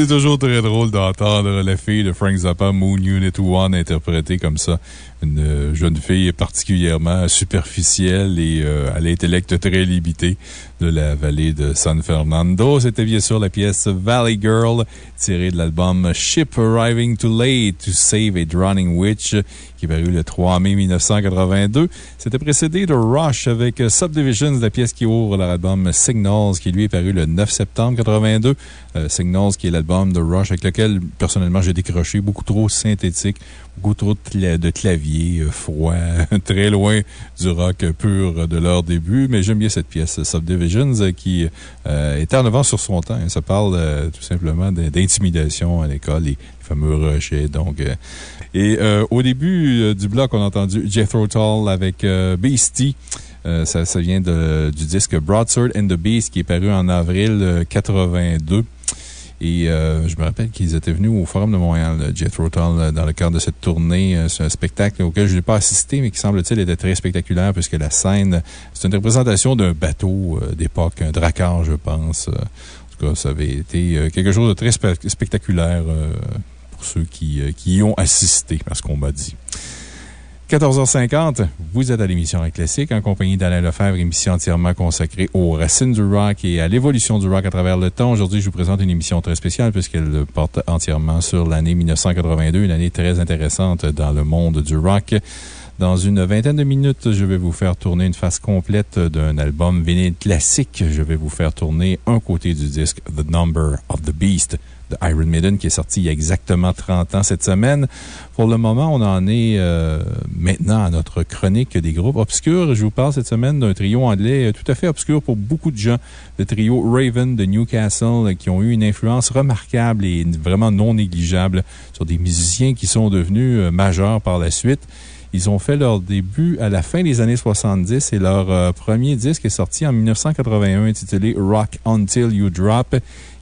[SPEAKER 2] C'est toujours très drôle d'entendre la fille de Frank Zappa, Moon Unit One, interprétée comme ça. Une jeune fille particulièrement superficielle et euh, à l'intellect très limité de la vallée de San Fernando. C'était bien sûr la pièce Valley Girl, tirée de l'album Ship Arriving Too Late to Save a Drowning Witch, qui est paru le 3 mai 1982. C'était précédé de Rush avec Subdivisions, la pièce qui ouvre l'album Signals, qui lui est paru le 9 septembre 82. Euh, Signals, qui est l'album de Rush avec lequel, personnellement, j'ai décroché beaucoup trop synthétique, beaucoup trop de clavier euh, froid, <laughs> très loin du rock pur de leur début. Mais j'aime bien cette pièce, Subdivisions, euh, qui euh, était en avant sur son temps. Ça parle euh, tout simplement d'intimidation à l'école, les fameux rejets. Donc, euh, et au début du bloc, on a entendu Jethro Tull avec Beastie. Ça, vient du disque Broadsword and the Beast qui est paru en avril euh, 82. Et euh, je me rappelle qu'ils étaient venus au Forum de Montréal, euh, Jethro Tull, euh, dans le cadre de cette tournée. C'est un spectacle auquel je n'ai pas assisté, mais qui semble-t-il était très spectaculaire puisque la scène, c'est une représentation d'un bateau d'époque, un dracar, je pense. En tout cas, ça avait été quelque chose de très spe- spectaculaire pour ceux qui, y ont assisté, à ce qu'on m'a dit. 14h50, vous êtes à l'émission Classique en compagnie d'Alain Lefebvre, émission entièrement consacrée aux racines du rock et à l'évolution du rock à travers le temps. Aujourd'hui, je vous présente une émission très spéciale puisqu'elle porte entièrement sur l'année 1982, une année très intéressante dans le monde du rock. Dans une vingtaine de minutes, je vais vous faire tourner une face complète d'un album vinyle classique. Je vais vous faire tourner un côté du disque The Number of the Beast de Iron Maiden qui est sorti il y a exactement 30 ans cette semaine. Pour le moment, on en est euh, maintenant à notre chronique des groupes obscurs. Je vous parle cette semaine d'un trio anglais euh, tout à fait obscur pour beaucoup de gens. Le trio Raven de Newcastle euh, qui ont eu une influence remarquable et vraiment non négligeable sur des musiciens qui sont devenus majeurs par la suite. Ils ont fait leur début à la fin des années 70 et leur premier disque est sorti en 1981 intitulé Rock Until You Drop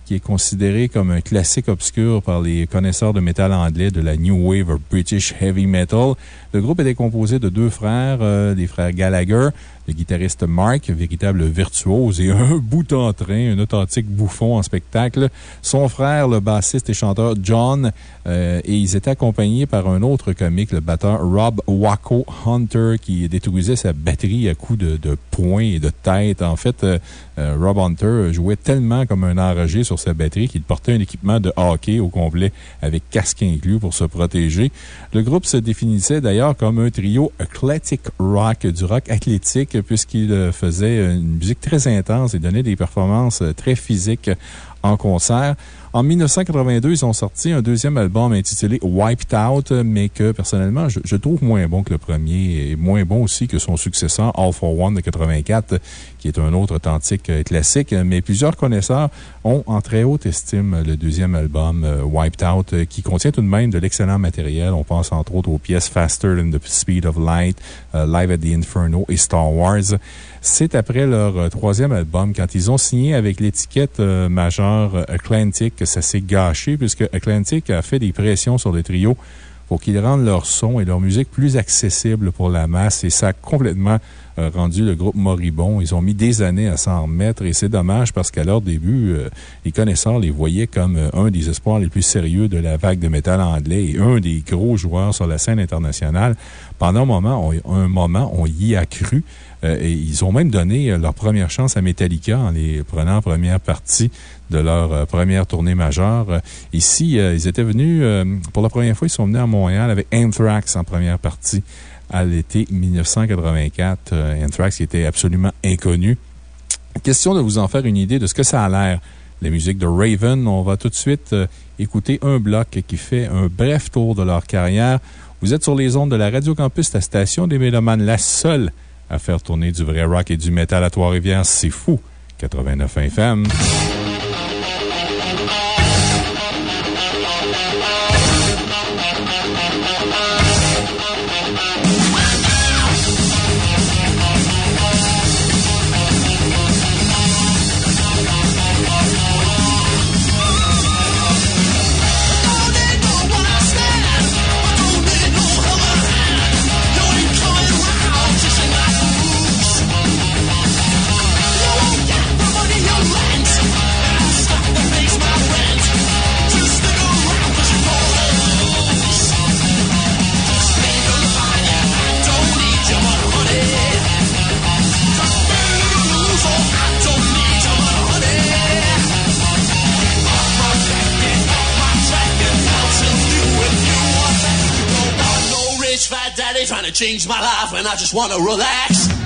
[SPEAKER 2] qui est considéré comme un classique obscur par les connaisseurs de métal anglais de la New Wave of British Heavy Metal. Le groupe était composé de deux frères, euh, les frères Gallagher, le guitariste Mark, véritable virtuose et <laughs> un bout en train, un authentique bouffon en spectacle. Son frère, le bassiste et chanteur John, euh, et ils étaient accompagnés par un autre comique, le batteur Rob Waco Hunter, qui détruisait sa batterie à coups de, de poing et de tête. En fait, euh, euh, Rob Hunter jouait tellement comme un enragé sur sa batterie qu'il portait un équipement de hockey au complet avec casque inclus pour se protéger. Le groupe se définissait d'ailleurs comme un trio athletic rock, du rock athlétique, puisqu'il euh, faisait une musique très intense et donnait des performances euh, très physiques en concert. En 1982, ils ont sorti un deuxième album intitulé Wiped Out, mais que personnellement, je, trouve moins bon que le premier et moins bon aussi que son successeur All for One de 84, qui est un autre authentique euh, classique. Mais plusieurs connaisseurs ont en très haute estime le deuxième album euh, Wiped Out, euh, qui contient tout de même de l'excellent matériel. On pense entre autres aux pièces Faster Than the Speed of Light, Live at the Inferno et Star Wars. C'est après leur euh, troisième album, quand ils ont signé avec l'étiquette euh, majeure euh, Atlantic, que ça s'est gâché, puisque Atlantic a fait des pressions sur le trio pour qu'ils rendent leur son et leur musique plus accessibles pour la masse, et ça a complètement rendu le groupe moribond. Ils ont mis des années à s'en remettre, et c'est dommage parce qu'à leur début, les connaisseurs les voyaient comme un des espoirs les plus sérieux de la vague de métal anglais et un des gros joueurs sur la scène internationale. Pendant un moment, un moment, on y a cru. Euh, ils ont même donné euh, leur première chance à Metallica en les prenant en première partie de leur euh, première tournée majeure. Ici, ils étaient venus, pour la première fois, ils sont venus à Montréal avec Anthrax en première partie à l'été 1984. Euh, Anthrax qui était absolument inconnu. Question de vous en faire une idée de ce que ça a l'air. La musique de Raven, on va tout de suite écouter un bloc qui fait un bref tour de leur carrière. Vous êtes sur les ondes de la Radio Campus, la station des Mélomanes, la seule à faire tourner du vrai rock et du métal à Trois-Rivières. C'est fou! 89 FM.
[SPEAKER 19] Daddy trying to change my life when I just want to relax.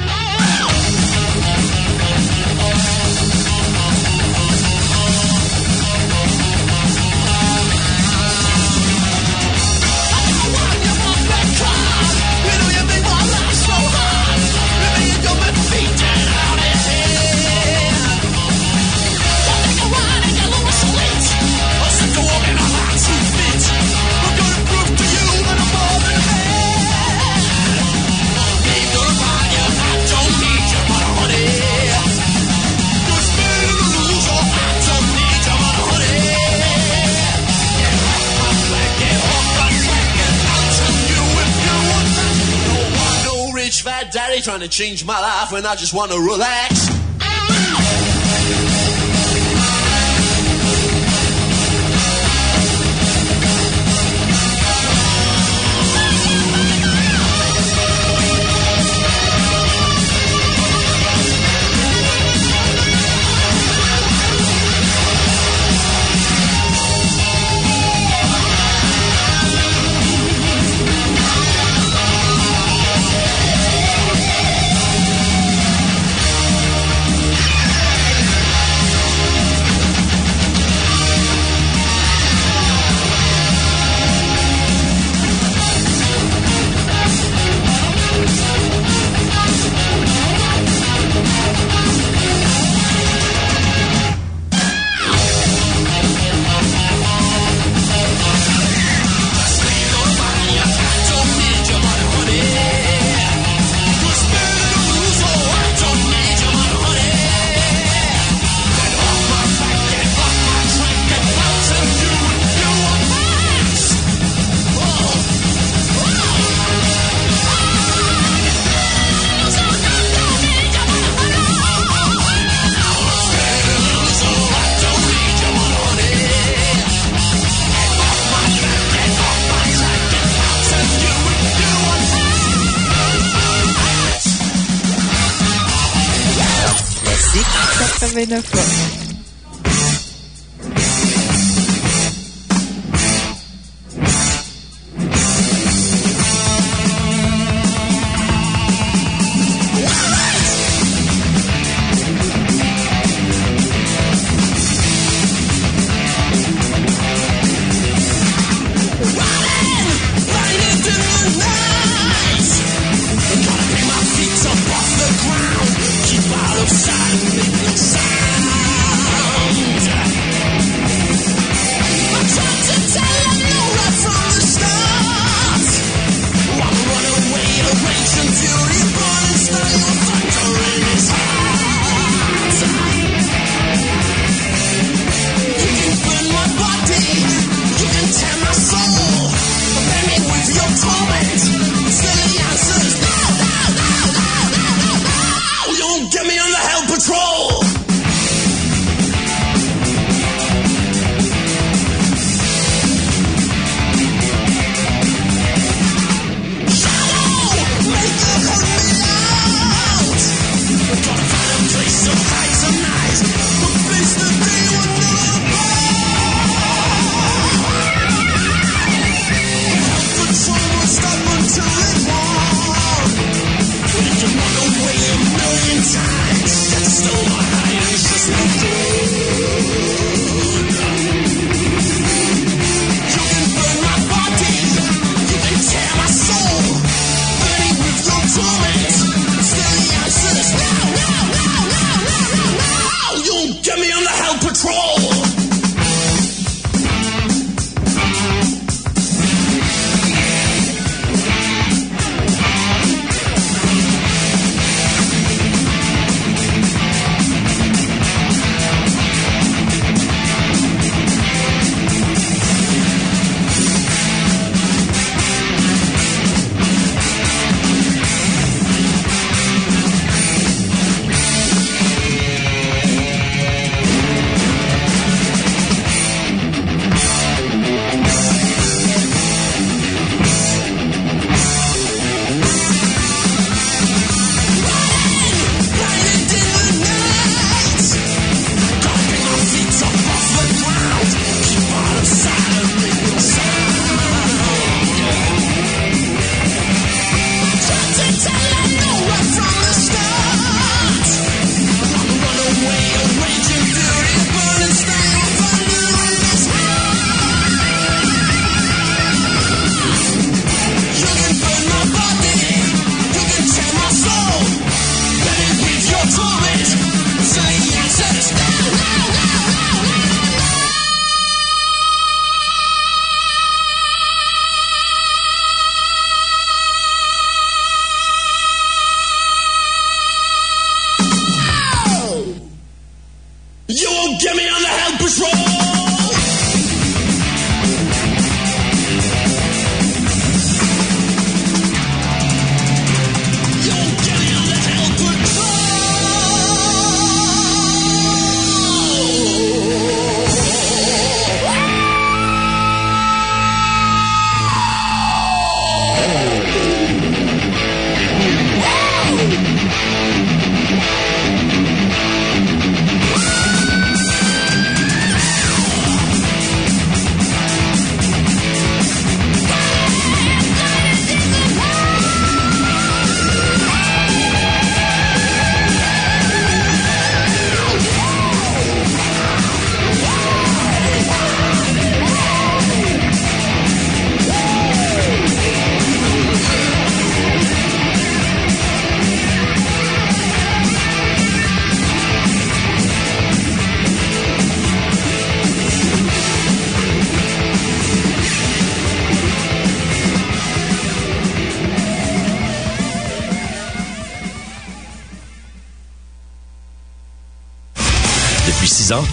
[SPEAKER 19] Trying to change my life when I just want to relax.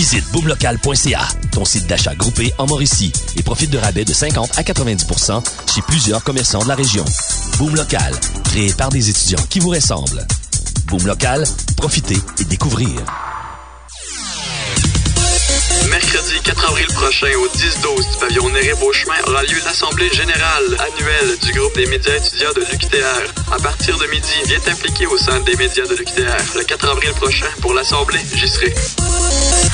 [SPEAKER 12] Visite boomlocal.ca, ton site d'achat groupé en Mauricie, et profite de rabais de 50 à 90% chez plusieurs commerçants de la région. Boom Local, créé par des étudiants qui vous ressemblent. Boom Local, profitez et découvrez.
[SPEAKER 20] Mercredi 4 avril prochain au 10-12 du pavillon Néré-Beauchemin aura lieu l'Assemblée générale annuelle du groupe des médias étudiants de l'UQTR. À partir de midi, viens t'impliquer au centre des médias de l'UQTR. Le 4 avril prochain, pour l'Assemblée, j'y serai.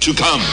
[SPEAKER 35] To
[SPEAKER 19] come.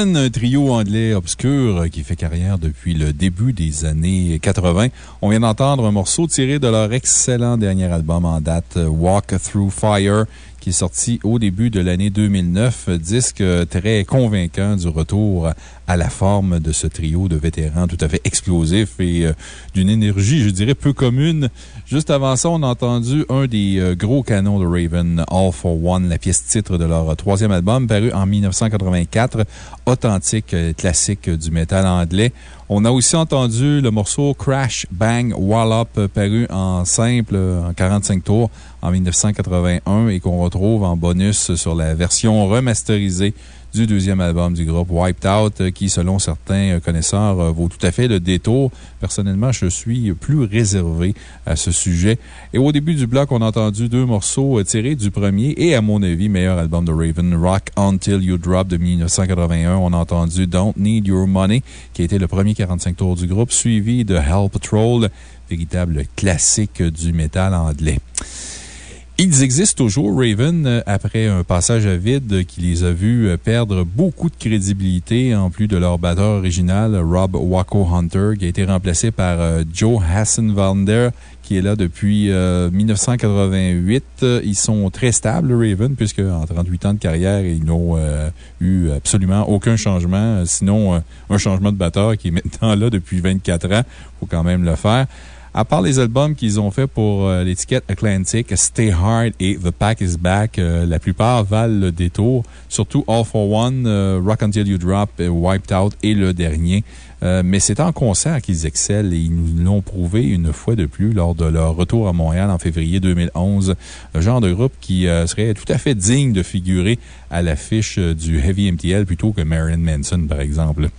[SPEAKER 2] Un trio anglais obscur qui fait carrière depuis le début des années 80. On vient d'entendre un morceau tiré de leur excellent dernier album en date, Walk Through Fire, qui est sorti au début de l'année 2009. Disque très convaincant du retour à la forme de ce trio de vétérans tout à fait explosif et euh, d'une énergie, je dirais, peu commune. Juste avant ça, on a entendu un des euh, gros canons de Raven, All for One, la pièce titre de leur troisième album, paru en 1984, authentique euh, classique du métal anglais. On a aussi entendu le morceau Crash Bang Wallop, paru en simple, en 45 tours, en 1981 et qu'on retrouve en bonus sur la version remasterisée du deuxième album du groupe Wiped Out, euh, qui, selon certains connaisseurs, euh, vaut tout à fait le détour. Personnellement, je suis plus réservé à ce sujet. Et au début du bloc, on a entendu deux morceaux euh, tirés du premier et, à mon avis, meilleur album de Raven, Rock Until You Drop de 1981. On a entendu Don't Need Your Money, qui été le premier 45 tours du groupe, suivi de Hell Patrol, véritable classique du métal anglais. Ils existent toujours, Raven, euh, après un passage à vide qui les a vus euh, perdre beaucoup de crédibilité, en plus de leur batteur original, Rob Waco Hunter, qui a été remplacé par euh, Joe Hassenwander, qui est là depuis 1988. Ils sont très stables, Raven, puisque en 38 ans de carrière, ils n'ont eu absolument aucun changement, sinon un changement de batteur qui est maintenant là depuis 24 ans. Faut quand même le faire. À part les albums qu'ils ont fait pour euh, l'étiquette Atlantic, Stay Hard et The Pack is Back, euh, la plupart valent le détour. Surtout All for One, euh, Rock Until You Drop, Wiped Out et le dernier. mais c'est en concert qu'ils excellent et ils nous l'ont prouvé une fois de plus lors de leur retour à Montréal en février 2011. Le genre de groupe qui serait tout à fait digne de figurer à l'affiche du Heavy MTL plutôt que Marilyn Manson, par exemple.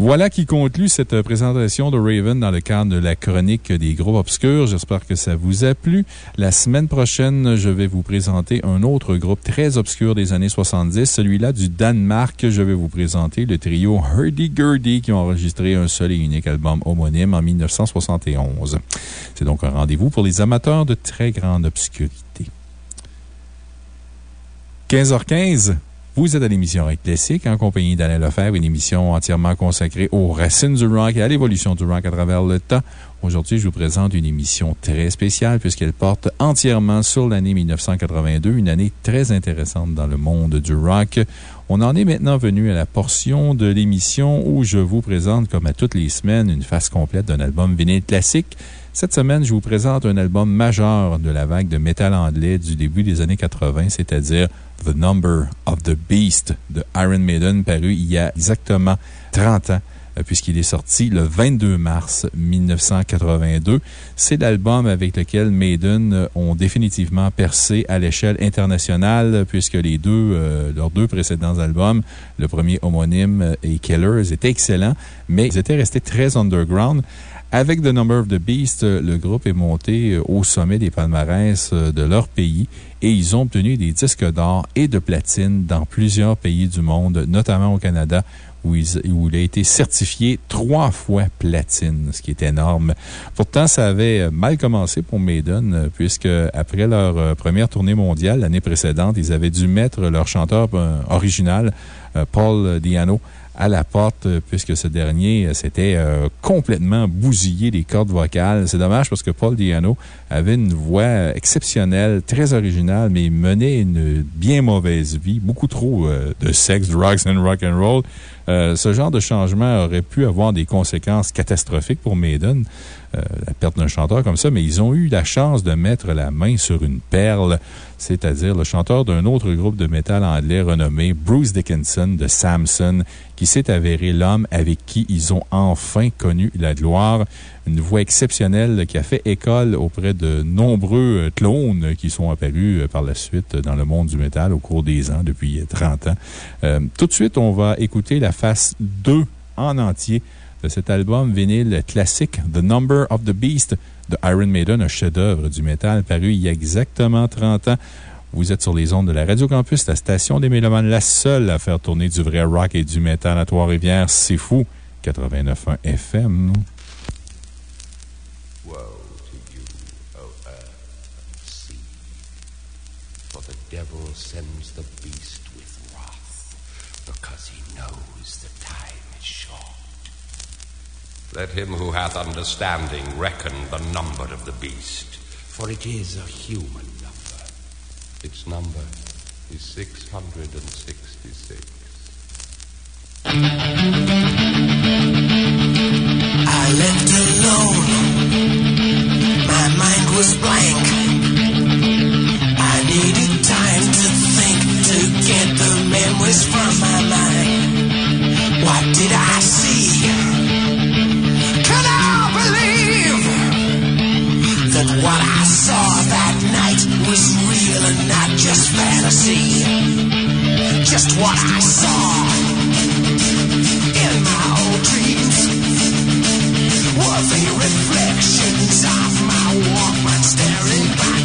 [SPEAKER 2] Voilà qui conclut cette présentation de Raven dans le cadre de la chronique des groupes obscurs. J'espère que ça vous a plu. La semaine prochaine, je vais vous présenter un autre groupe très obscur des années 70, celui-là du Danemark. Je vais vous présenter le trio Hurdy-Gurdy qui ont enregistré un seul et unique album homonyme en 1971. C'est donc un rendez-vous pour les amateurs de très grande obscurité. 15h15. Vous êtes à l'émission Rock Classique en compagnie d'Alain Lefebvre, une émission entièrement consacrée aux racines du rock et à l'évolution du rock à travers le temps. Aujourd'hui, je vous présente une émission très spéciale puisqu'elle porte entièrement sur l'année 1982, une année très intéressante dans le monde du rock. On en est maintenant venu à la portion de l'émission où je vous présente, comme à toutes les semaines, une face complète d'un album vinyle classique. Cette semaine, je vous présente un album majeur de la vague de métal anglais du début des années 80, c'est-à-dire The Number of the Beast de Iron Maiden, paru il y a exactement 30 ans euh, puisqu'il est sorti le 22 mars 1982. C'est l'album avec lequel Maiden ont définitivement percé à l'échelle internationale, puisque les deux, euh, leurs deux précédents albums, le premier homonyme et Killers, étaient excellents, mais ils étaient restés très underground. Avec The Number of the Beast, le groupe est monté au sommet des palmarès de leur pays et ils ont obtenu des disques d'or et de platine dans plusieurs pays du monde, notamment au Canada, où il, a été certifié trois fois platine, ce qui est énorme. Pourtant, ça avait mal commencé pour Maiden, puisque après leur euh, première tournée mondiale l'année précédente, ils avaient dû mettre leur chanteur euh, original, euh, Paul Diano, à la porte, euh, puisque ce dernier euh, s'était euh, complètement bousillé des cordes vocales. C'est dommage parce que Paul Diano avait une voix exceptionnelle, très originale, mais menait une bien mauvaise vie, beaucoup trop de sexe, drugs and rock and roll. Ce genre de changement aurait pu avoir des conséquences catastrophiques pour Maiden. la perte d'un chanteur comme ça, mais ils ont eu la chance de mettre la main sur une perle c'est-à-dire le chanteur d'un autre groupe de métal anglais renommé Bruce Dickinson de Samson, qui s'est avéré l'homme avec qui ils ont enfin connu la gloire. Une voix exceptionnelle qui a fait école auprès de nombreux euh, clones qui sont apparus euh, par la suite dans le monde du métal au cours des ans, depuis 30 ans. Euh, tout de suite, on va écouter la face 2 en entier de cet album vinyle classique The Number of the Beast de Iron Maiden, un chef-d'œuvre du métal paru il y a exactement 30 ans. Vous êtes sur les ondes de la Radio Campus, la station des Mélomanes, la seule à faire tourner du vrai rock et du métal à Trois-Rivières. C'est fou. 89.1 FM.
[SPEAKER 36] Let him who hath understanding reckon the number of the beast.
[SPEAKER 37] For it is a human number.
[SPEAKER 36] Its number is 666.
[SPEAKER 19] I left alone. My mind was blank. I needed time to think to get the memories from my mind. What did I what I saw that night was real and not just fantasy? Just what I saw in my old dreams were the reflections of my Walkman staring back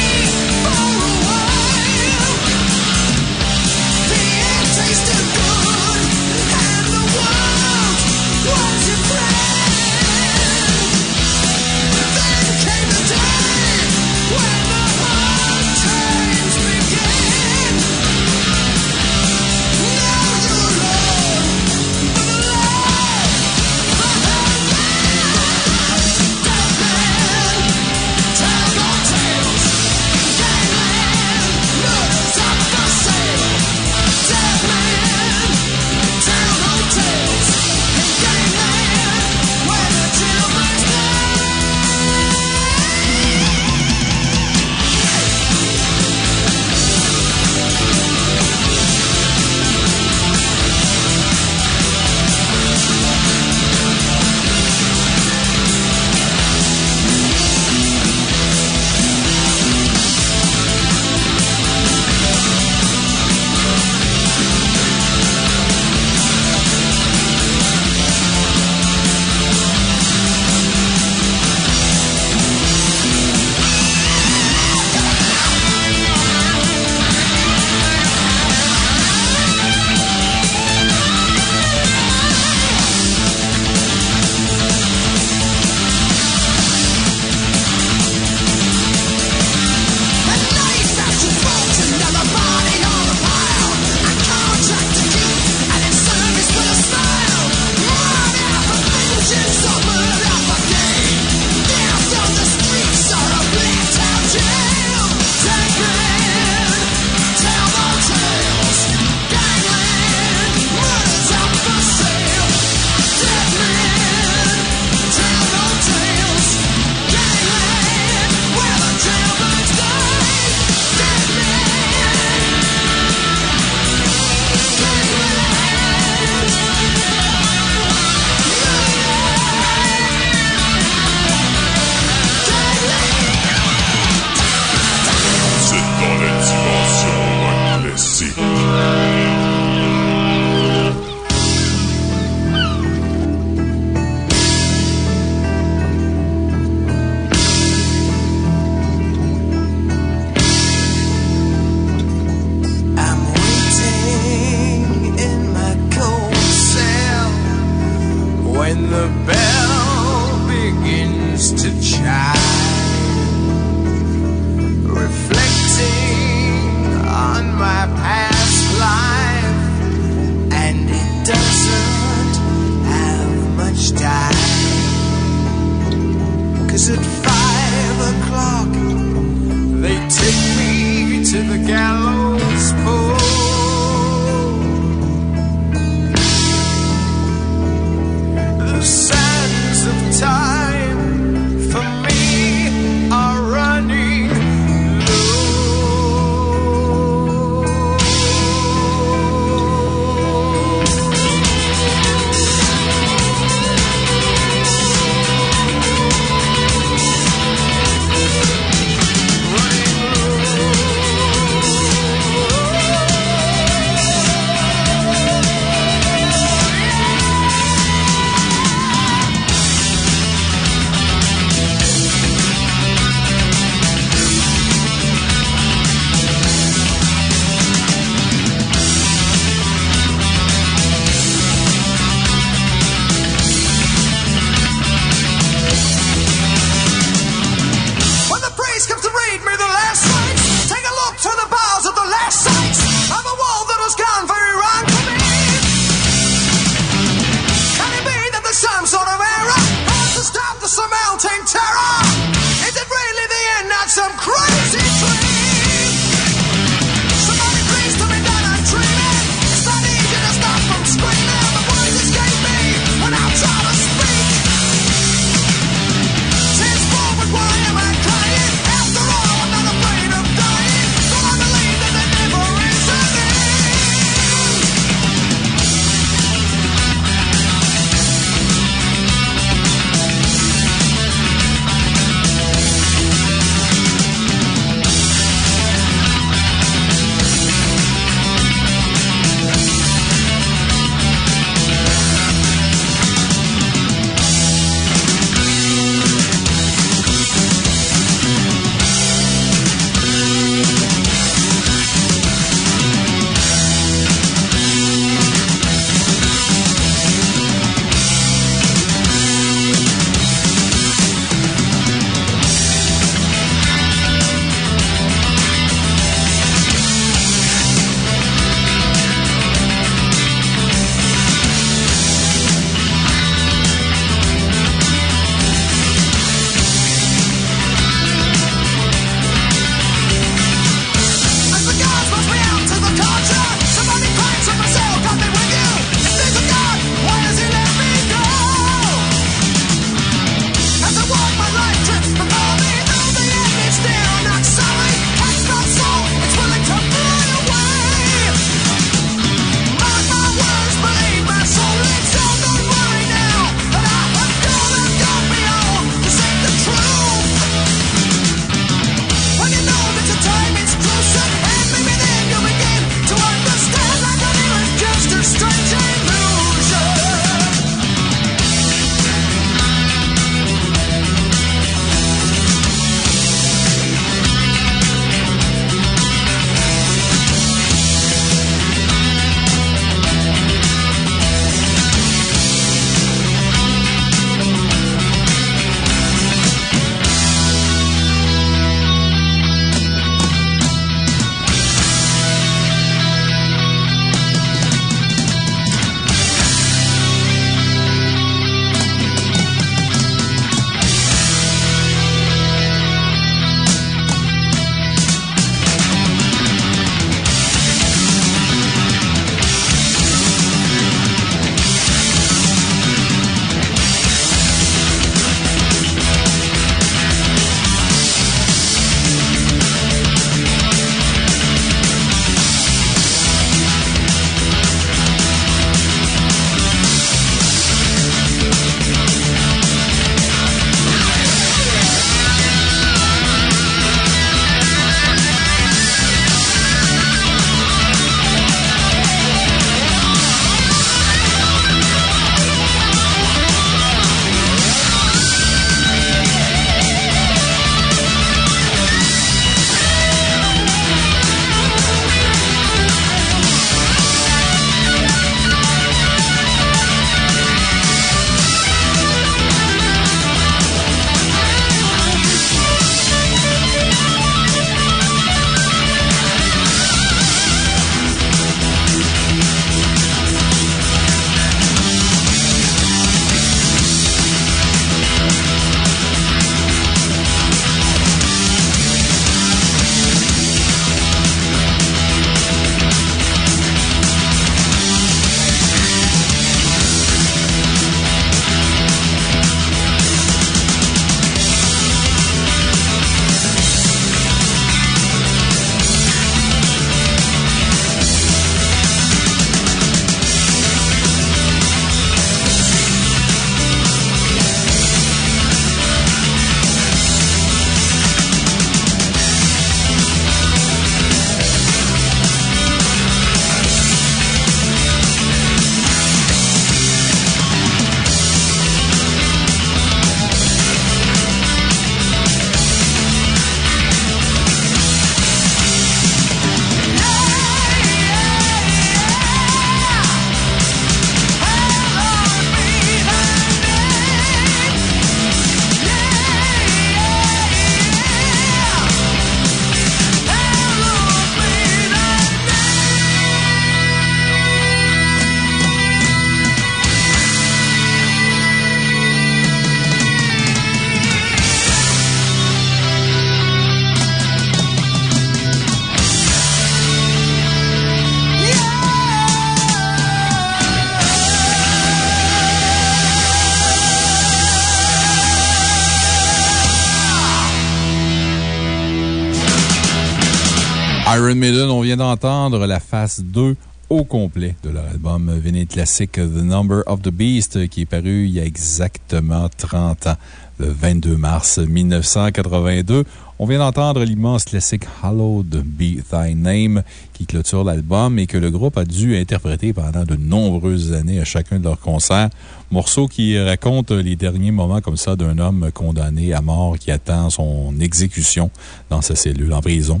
[SPEAKER 2] Iron Maiden, on vient d'entendre la phase 2 au complet de leur album véné classique The Number of the Beast qui est paru il y a exactement 30 ans, le 22 mars 1982. On vient d'entendre l'immense classique Hallowed Be Thy Name qui clôture l'album et que le groupe a dû interpréter pendant de nombreuses années à chacun de leurs concerts. Morceau qui raconte les derniers moments comme ça d'un homme condamné à mort qui attend son exécution dans sa cellule en prison.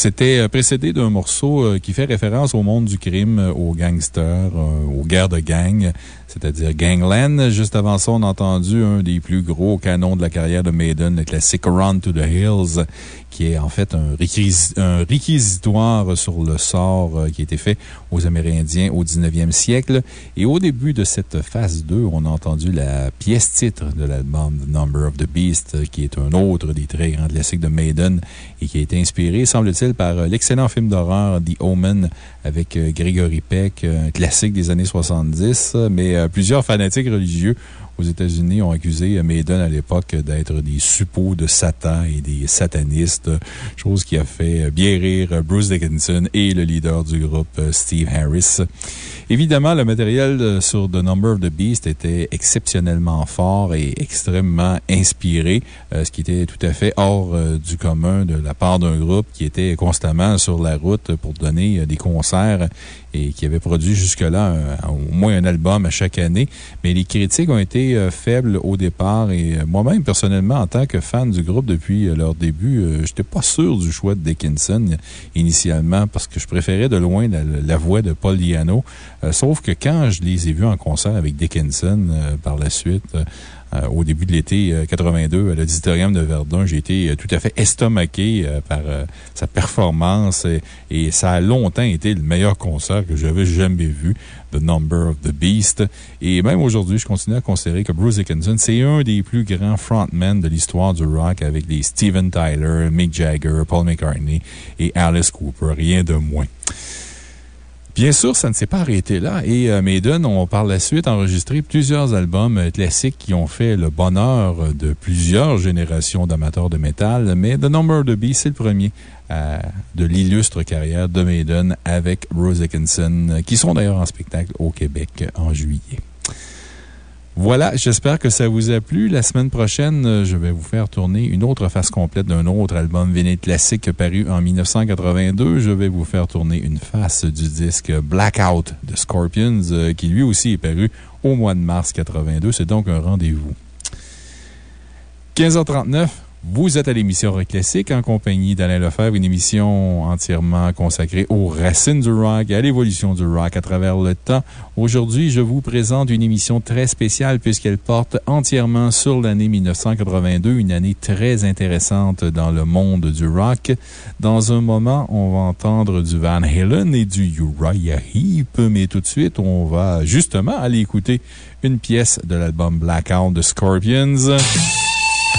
[SPEAKER 2] C'était précédé d'un morceau euh, qui fait référence au monde du crime, aux gangsters, euh, aux guerres de gang, c'est-à-dire Gangland. Juste avant ça, on a entendu un des plus gros canons de la carrière de Maiden, le classique Run to the Hills, qui est en fait un, réquisitoire sur le sort euh, qui a été fait aux Amérindiens au 19e siècle. Et au début de cette phase 2, on a entendu la pièce titre de l'album The Number of the Beast, euh, qui est un autre des très grands classiques de Maiden et qui a été inspiré, semble-t-il, par euh, l'excellent film d'horreur The Omen avec Gregory Peck, un classique des années 70, mais plusieurs fanatiques religieux aux États-Unis ont accusé Maiden à l'époque d'être des suppôts de Satan et des satanistes, chose qui a fait bien rire Bruce Dickinson et le leader du groupe Steve Harris. Évidemment, le matériel sur The Number of the Beast était exceptionnellement fort et extrêmement inspiré, euh, ce qui était tout à fait hors euh, du commun de la part d'un groupe qui était constamment sur la route pour donner euh, des concerts et qui avait produit jusque-là au moins un album à chaque année. Mais les critiques ont été euh, faibles au départ et euh, moi-même, personnellement, en tant que fan du groupe depuis euh, leur début, je n'étais pas sûr du choix de Dickinson initialement parce que je préférais de loin la, voix de Paul Diano. sauf que quand je les ai vus en concert avec Dickinson par la suite, au début de l'été 82 euh, à l'Auditorium de Verdun. J'ai été euh, tout à fait estomaqué par sa performance et, ça a longtemps été le meilleur concert que j'avais jamais vu, The Number of the Beast. Et même aujourd'hui, je continue à considérer que Bruce Dickinson, c'est un des plus grands frontmen de l'histoire du rock avec des Steven Tyler, Mick Jagger, Paul McCartney et Alice Cooper, rien de moins. Bien sûr, ça ne s'est pas arrêté là et euh, Maiden ont par la suite enregistré plusieurs albums euh, classiques qui ont fait le bonheur de plusieurs générations d'amateurs de métal, mais The Number of the c'est le premier euh, de l'illustre carrière de Maiden avec Rose Dickinson, qui sont d'ailleurs en spectacle au Québec en juillet. Voilà, j'espère que ça vous a plu. La semaine prochaine, euh, je vais vous faire tourner une autre face complète d'un autre album vinyle classique paru en 1982. Je vais vous faire tourner une face du disque Blackout de Scorpions, euh, qui lui aussi est paru au mois de mars 82. C'est donc un rendez-vous. 15h39. Vous êtes à l'émission Rock Classique en compagnie d'Alain Lefebvre, une émission entièrement consacrée aux racines du rock et à l'évolution du rock à travers le temps. Aujourd'hui, je vous présente une émission très spéciale puisqu'elle porte entièrement sur l'année 1982, une année très intéressante dans le monde du rock. Dans un moment, on va entendre du Van Halen et du Uriah Heep, mais tout de suite, on va justement aller écouter une pièce de l'album Blackout de Scorpions.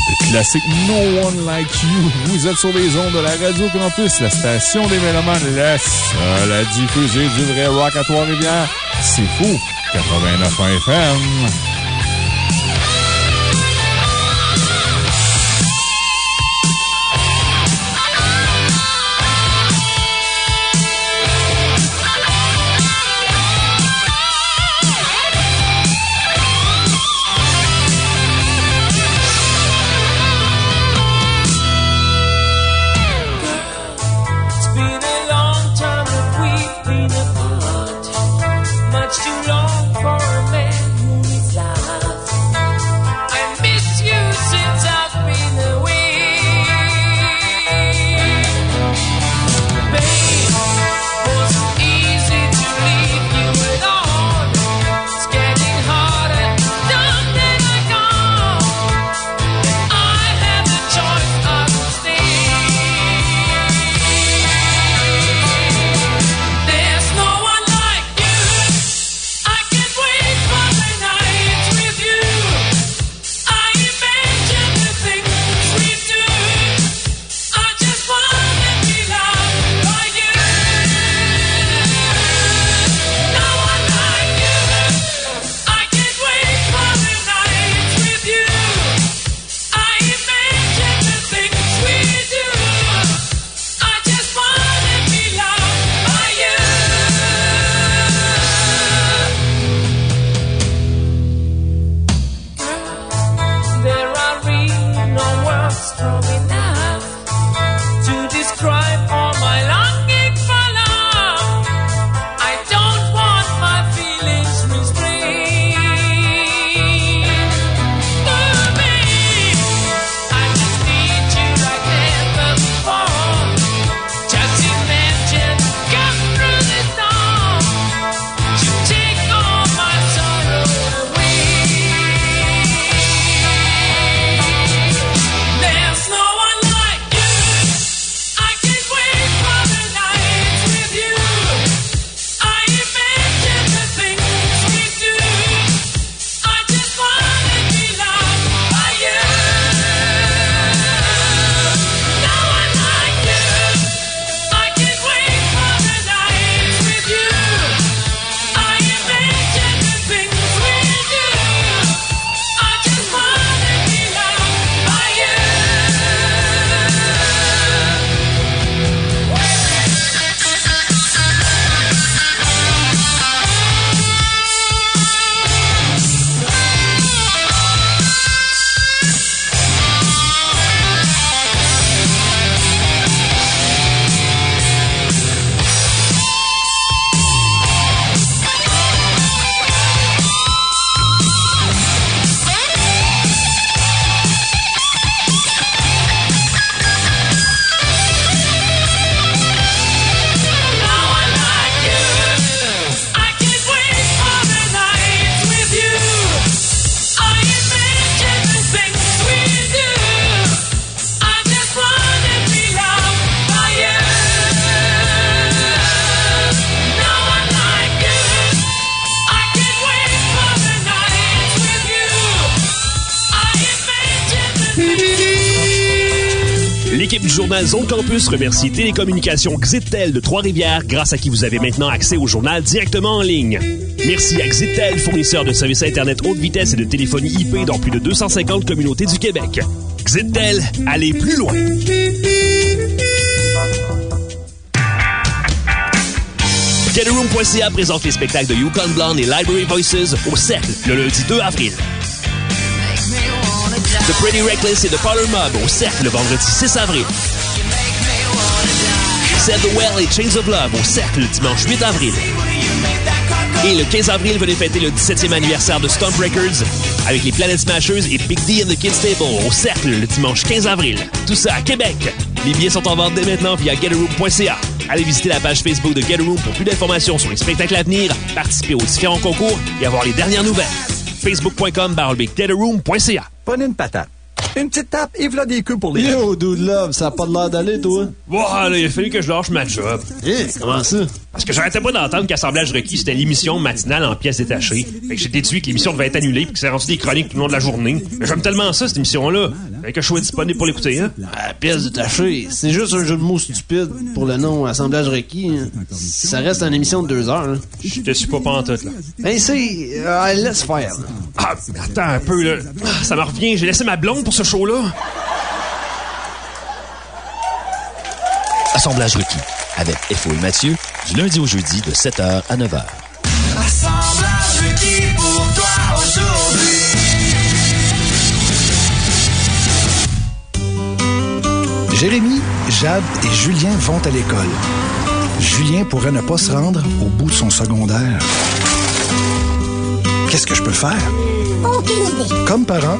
[SPEAKER 2] Le classique No One Like You. Vous êtes sur les ondes de la Radio Campus, la station des Mélomanes, la seule à diffuser du vrai rock à Trois-Rivières. C'est fou! 89 FM.
[SPEAKER 9] Remercie Télécommunications Xitel de Trois-Rivières, grâce à qui vous avez maintenant accès au journal directement en ligne. Merci à Xitel, fournisseur de services Internet haute vitesse et de téléphonie IP dans plus de 250 communautés du Québec. Xitel, allez plus loin! GetAroom.ca présente les spectacles de Yukon Blonde et Library Voices au Cercle le lundi 2 avril. The Pretty Reckless et The Powder Mob au Cercle le vendredi 6 avril. Well et Chains of Love au Cercle le dimanche 8 avril. Et le 15 avril, venez fêter le 17e anniversaire de Stomp Records avec les Planet Smashers et Big D and the Kids Table au Cercle le dimanche 15 avril. Tout ça à Québec. Les billets sont en vente dès maintenant via getaroom.ca. Allez visiter la page Facebook de Getaroom pour plus d'informations sur les spectacles à venir, participer aux différents concours et avoir les dernières nouvelles. Facebook.com getaroom.ca.
[SPEAKER 38] Prenez une patate. Une petite tape et voilà des queues pour les.
[SPEAKER 11] Yo, dude love, ça a pas de l'air d'aller, toi?
[SPEAKER 9] Voilà, il a fallu que je lâche ma job.
[SPEAKER 11] Eh, comment ça?
[SPEAKER 9] Parce que j'arrêtais pas d'entendre qu'Assemblage requis, c'était l'émission matinale en pièces détachées. Fait que j'ai déduit que l'émission devait être annulée puis que c'est rendu des chroniques tout le long de la journée. Mais j'aime tellement ça, cette émission-là. Fait que je sois disponible pour l'écouter, hein.
[SPEAKER 11] Ah, pièce détachée, c'est juste un jeu de mots stupide pour le nom Assemblage requis. hein. Ça reste une émission de deux heures. hein.
[SPEAKER 9] Je te suis pas pantoute, là.
[SPEAKER 11] Ben, c'est... euh, laisse faire. là.
[SPEAKER 9] Ah, attends un peu, là. Ah, Ça me revient, j'ai laissé ma blonde pour ce show-là?
[SPEAKER 12] Assemblage requis avec FO et Mathieu du lundi au jeudi de 7h à 9h.
[SPEAKER 39] Assemblage requis pour toi aujourd'hui.
[SPEAKER 14] Jérémy, Jade et Julien vont à l'école. Julien pourrait ne pas se rendre au bout de son secondaire. Qu'est-ce que je peux faire? Comme parent,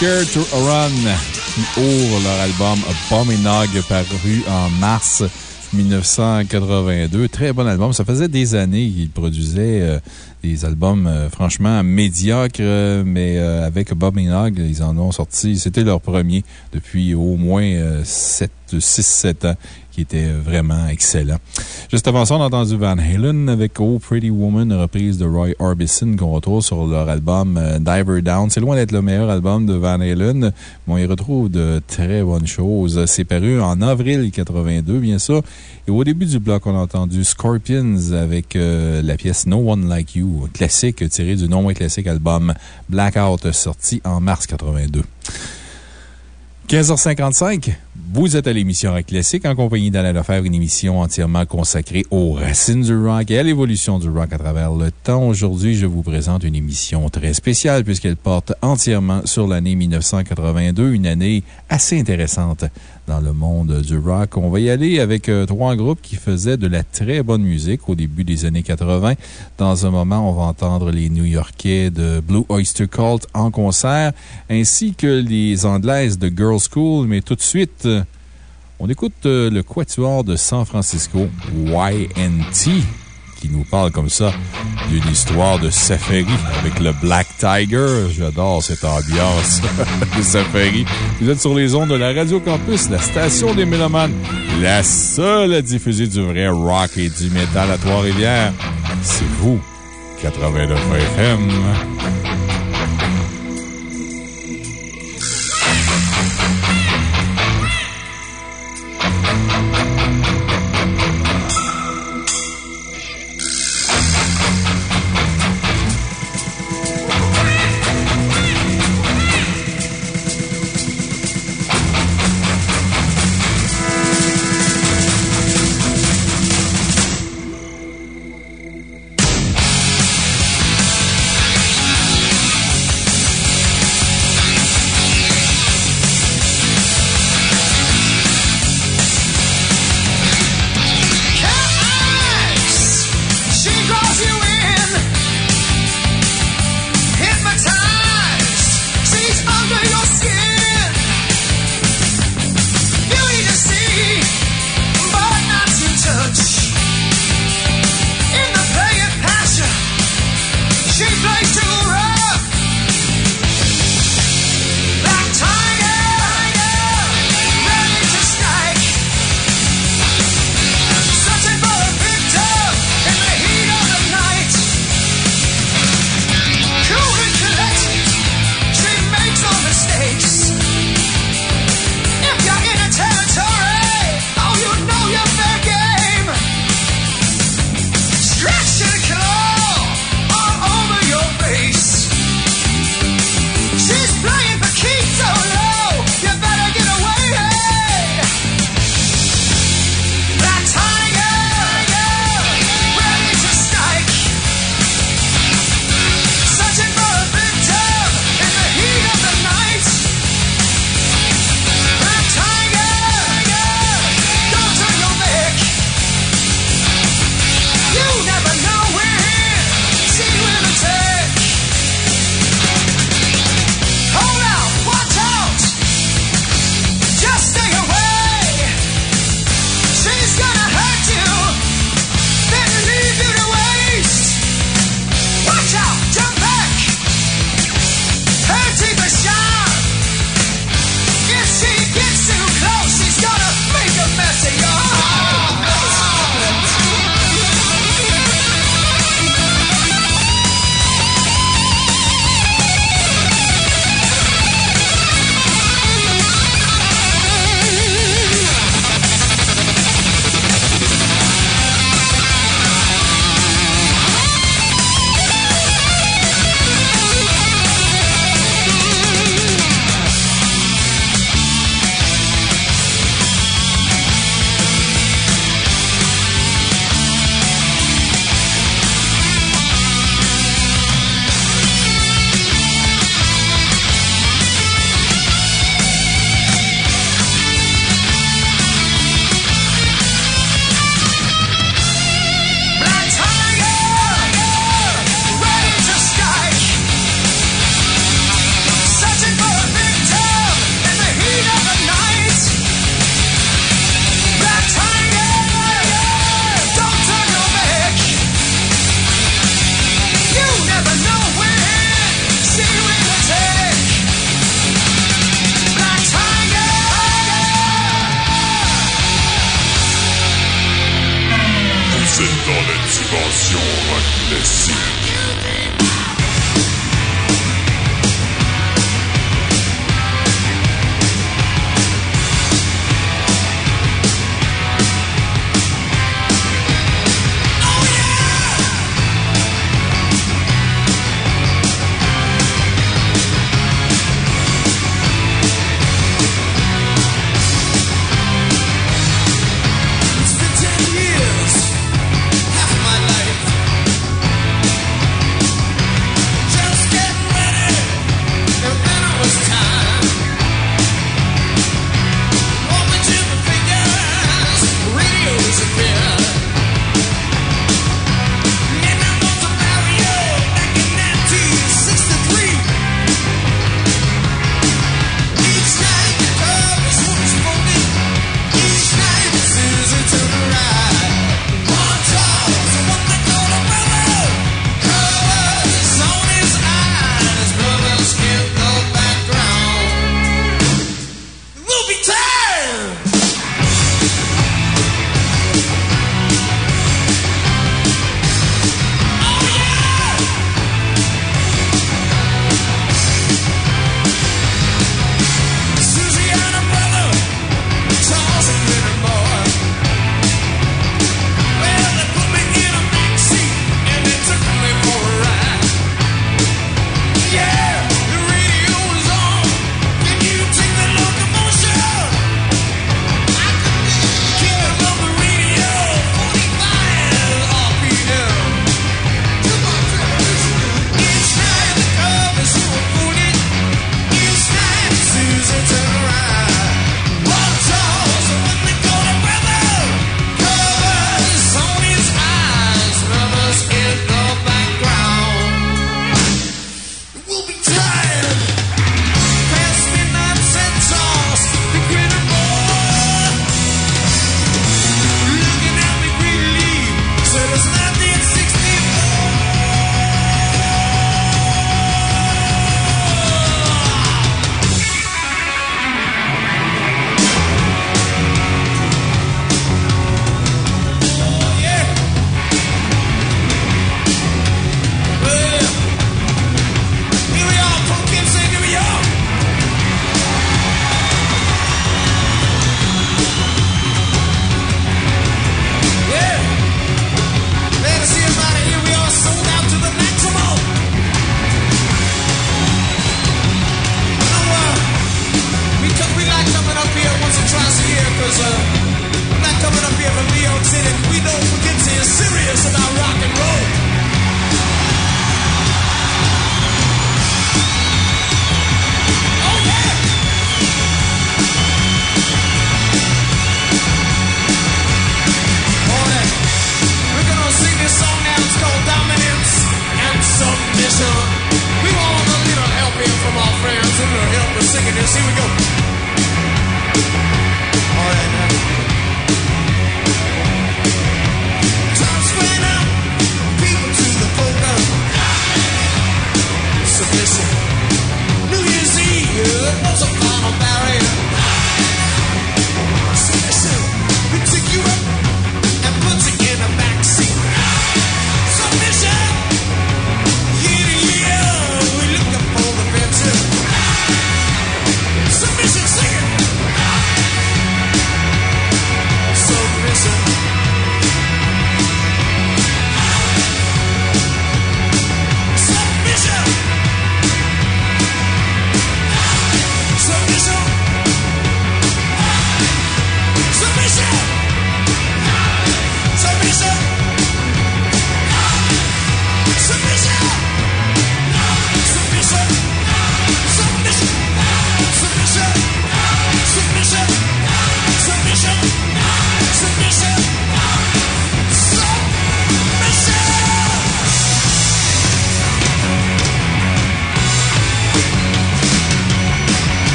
[SPEAKER 19] Scared to Run,
[SPEAKER 2] qui ouvre leur album Abominog, paru en mars 1982. Très bon album. Ça faisait des années qu'ils produisaient euh, des albums euh, franchement médiocres, mais euh, avec Bob Minogue, ils en ont sorti. C'était leur premier depuis au moins 6-7 ans, était vraiment excellent. Juste avant ça, on a entendu Van Halen avec Oh Pretty Woman, reprise de Roy Orbison qu'on retrouve sur leur album euh, Diver Down. C'est loin d'être le meilleur album de Van Halen, mais on y retrouve de très bonnes choses. C'est paru en avril 82, bien sûr. Et au début du bloc, on a entendu Scorpions avec euh, la pièce No One Like You, classique tiré du non moins classique album Blackout, sorti en mars 82. 15h55, vous êtes à l'émission Rock Classique en compagnie d'Alain Lefebvre, une émission entièrement consacrée aux racines du rock et à l'évolution du rock à travers le temps. Aujourd'hui, je vous présente une émission très spéciale puisqu'elle porte entièrement sur l'année 1982, une année assez intéressante dans le monde du rock. On va y aller avec euh, trois groupes qui faisaient de la très bonne musique au début des années 80. Dans un moment, on va entendre les New Yorkais de Blue Oyster Cult en concert, ainsi que les Anglaises de Girls School. Mais tout de suite, euh, on écoute euh, le quatuor de San Francisco, YNT qui nous parle comme ça d'une histoire de safari avec le Black Tiger. J'adore cette ambiance <laughs> de safari. Vous êtes sur les ondes de la Radio Campus, la station des Mélomanes, la seule à diffuser du vrai rock et du métal à Trois-Rivières. C'est vous, 89 FM.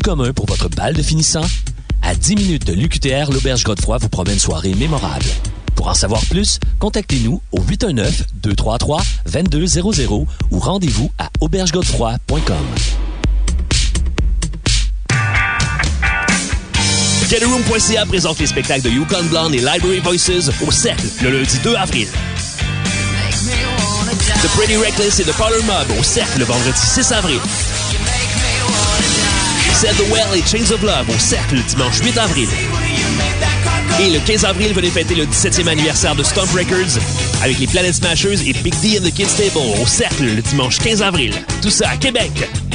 [SPEAKER 12] Du commun pour votre bal de finissant? À 10 minutes de l'UQTR, l'Auberge Godefroy vous promet une soirée mémorable. Pour en savoir plus, contactez-nous au 819-233-2200 ou rendez-vous à aubergegodefroy.com.
[SPEAKER 9] GetAroom.ca présente les spectacles de Yukon Blonde et Library Voices au Cercle le lundi 2 avril. The Pretty Reckless et The Parlor Mob au Cercle le vendredi 6 avril. Set the Well et Chains of Love au Cercle le dimanche 8 avril. Et le 15 avril, venez fêter le 17e anniversaire de Stomp Records avec les Planet Smashers et Big D and the Kids Table au Cercle le dimanche 15 avril. Tout ça à Québec.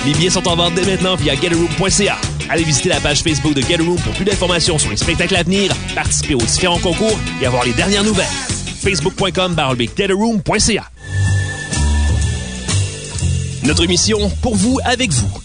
[SPEAKER 9] Les billets sont en vente dès maintenant via getaroom.ca. Allez visiter la page Facebook de Getaroom pour plus d'informations sur les spectacles à venir, participer aux différents concours et avoir les dernières nouvelles. facebook.com getaroom.ca Notre émission, pour vous, avec vous.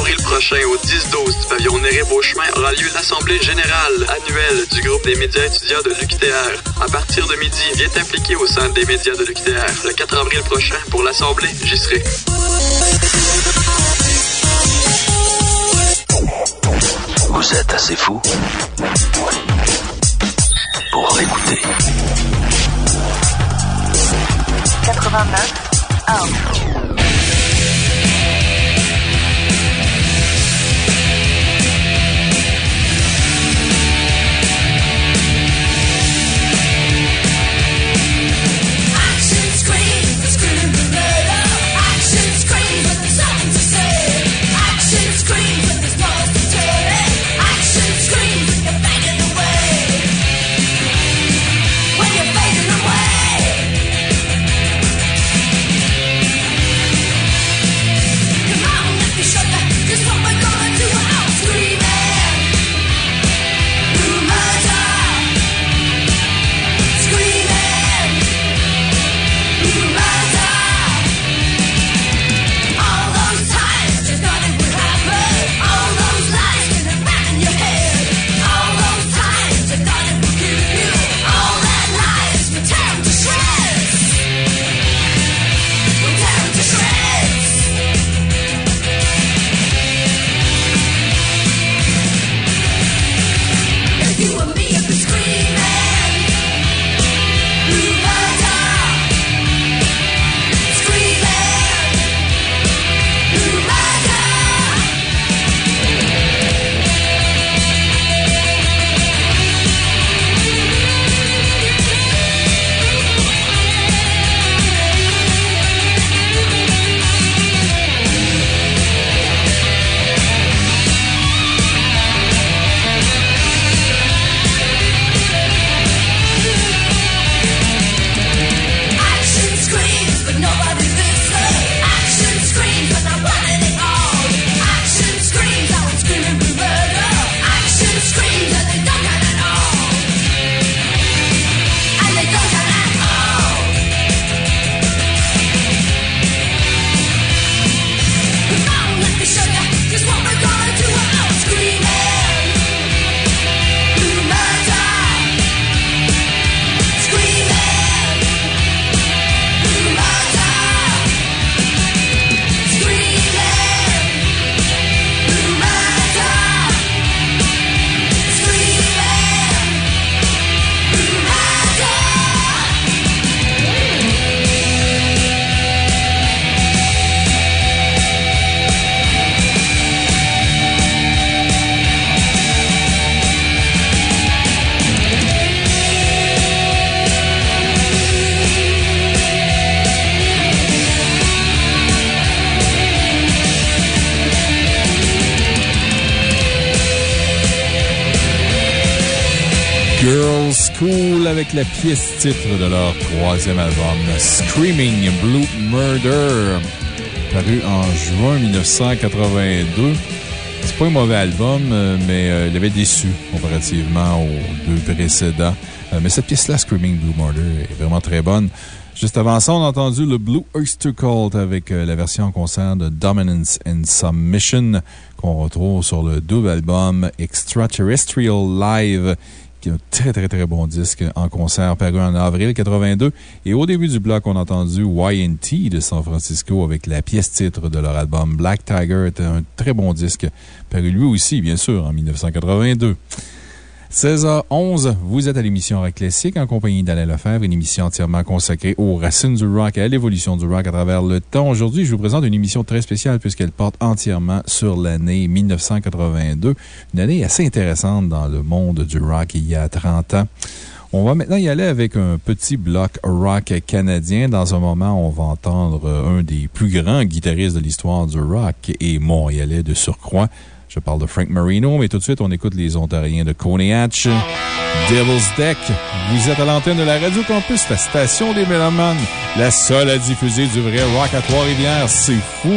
[SPEAKER 20] Avril prochain au 10-12 du pavillon Néré-Beauchemin aura lieu l'Assemblée générale annuelle du groupe des médias étudiants de l'UQTR. À partir de midi, viens t'impliquer au sein des médias de l'UQTR. Le 4 avril prochain, pour l'Assemblée, j'y serai.
[SPEAKER 29] Vous êtes assez fou pour l'écouter.
[SPEAKER 15] 89 1.
[SPEAKER 2] School avec la pièce titre de leur troisième album, Screaming Blue Murder, paru en juin 1982. pas un mauvais album, euh, mais euh, il avait déçu comparativement aux deux précédents. Euh, mais cette pièce-là, Screaming Blue Murder, est vraiment très bonne. Juste avant ça, on a entendu le Blue Oyster Cult avec la version en concert de Dominance and Submission qu'on retrouve sur le double album Extraterrestrial Live qui un très, très, très bon disque en concert paru en avril 82. Et au début du bloc, on a entendu YT de San Francisco avec la pièce titre de leur album Black Tiger. Un très bon disque paru lui aussi, bien sûr, en 1982. 16h11, vous êtes à l'émission Rock Classique en compagnie d'Alain Lefebvre, une émission entièrement consacrée aux racines du rock et à l'évolution du rock à travers le temps. Aujourd'hui, je vous présente une émission très spéciale puisqu'elle porte entièrement sur l'année 1982, une année assez intéressante dans le monde du rock il y a 30 ans. On va maintenant y aller avec un petit bloc rock canadien. Dans un moment, on va entendre un des plus grands guitaristes de l'histoire du rock et montréalais de surcroît. Je parle de Frank Marino, mais tout de suite, on écoute les Ontariens de Coney Hatch. Devil's Deck. Vous êtes à l'antenne de la Radio Campus, la station des Mélomanes, la seule à diffuser du vrai rock à Trois-Rivières. C'est fou!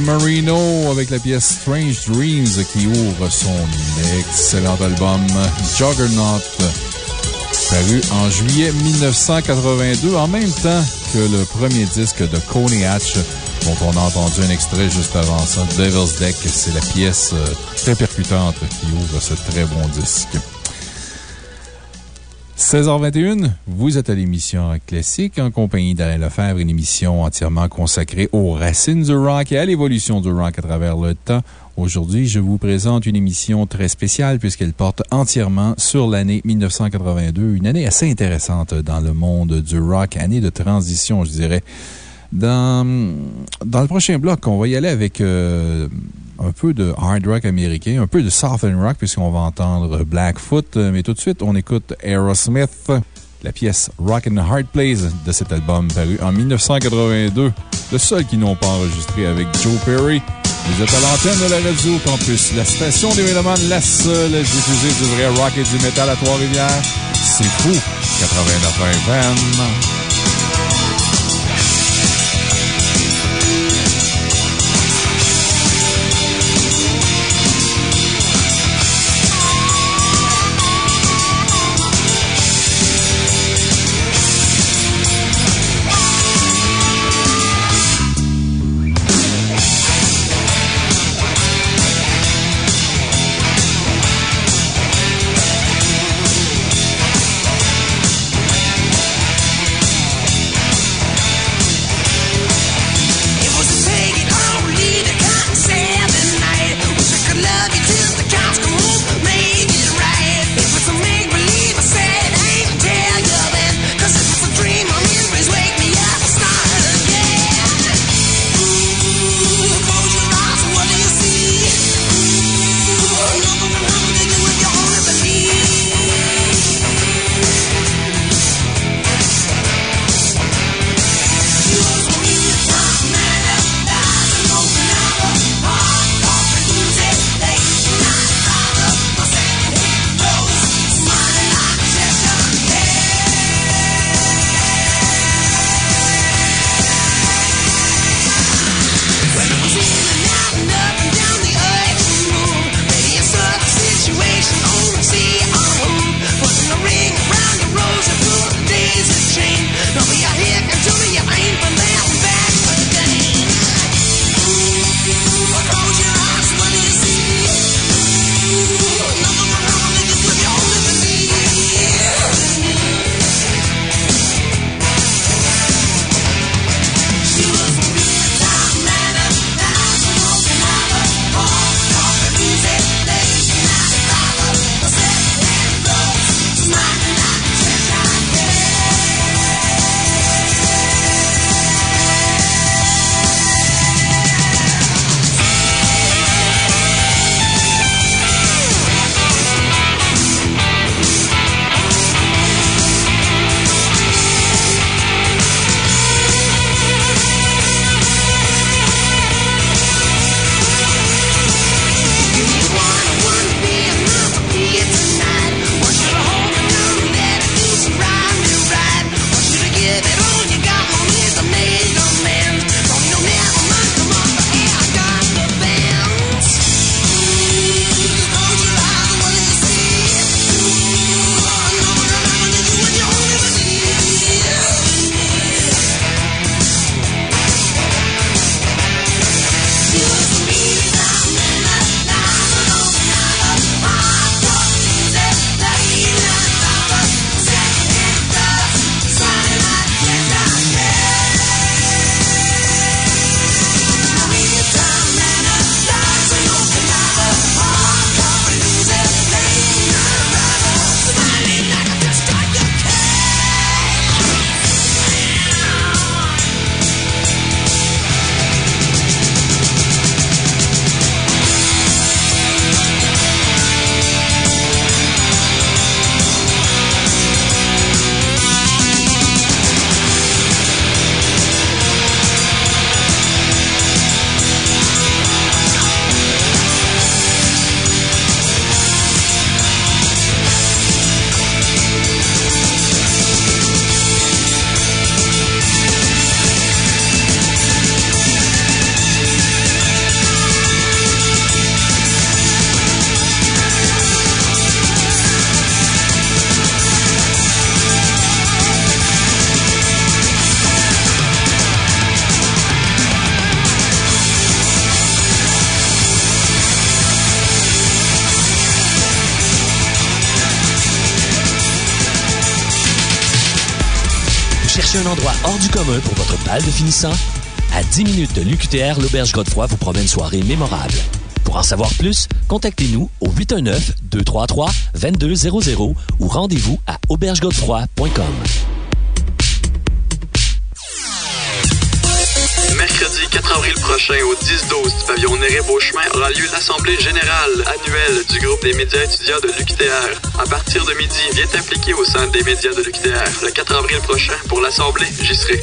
[SPEAKER 2] Marino avec la pièce Strange Dreams qui ouvre son excellent album Juggernaut, paru en juillet 1982, en même temps que le premier disque de Coney Hatch dont on a entendu un extrait juste avant ça. Devil's Deck, c'est la pièce euh, très percutante qui ouvre ce très bon disque. 16h21, vous êtes à l'émission Classique en compagnie d'Alain Lefebvre, une émission entièrement consacrée aux racines du rock et à l'évolution du rock à travers le temps. Aujourd'hui, je vous présente une émission très spéciale puisqu'elle porte entièrement sur l'année 1982, une année assez intéressante dans le monde du rock, année de transition, je dirais. Dans, dans le prochain bloc, on va y aller avec euh, un peu de hard rock américain, un peu de southern rock, puisqu'on va entendre Blackfoot. Mais tout de suite, on écoute Aerosmith, la pièce Rock and Hard Plays de cet album paru en 1982. Le seul qui n'ont pas enregistré avec Joe Perry. Vous êtes à l'antenne de la Radio Campus. La station des Mélomanes, la seule à diffuser du vrai rock et du métal à Trois-Rivières. C'est fou. 89 FM.
[SPEAKER 12] Finissant? À 10 minutes de l'UQTR, l'Auberge Godefroy vous promet une soirée mémorable. Pour en savoir plus, contactez-nous au 819-233-2200 ou rendez-vous à aubergegodefroy.com.
[SPEAKER 20] Mercredi 4 avril prochain au 10-12 du pavillon Néré-Beauchemin aura lieu l'Assemblée générale annuelle du groupe des médias étudiants de l'UQTR. À partir de midi, viens t'impliquer au sein des médias de l'UQTR. Le 4 avril prochain, pour l'Assemblée, j'y serai.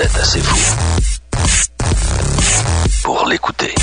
[SPEAKER 29] Êtes assez fou pour l'écouter.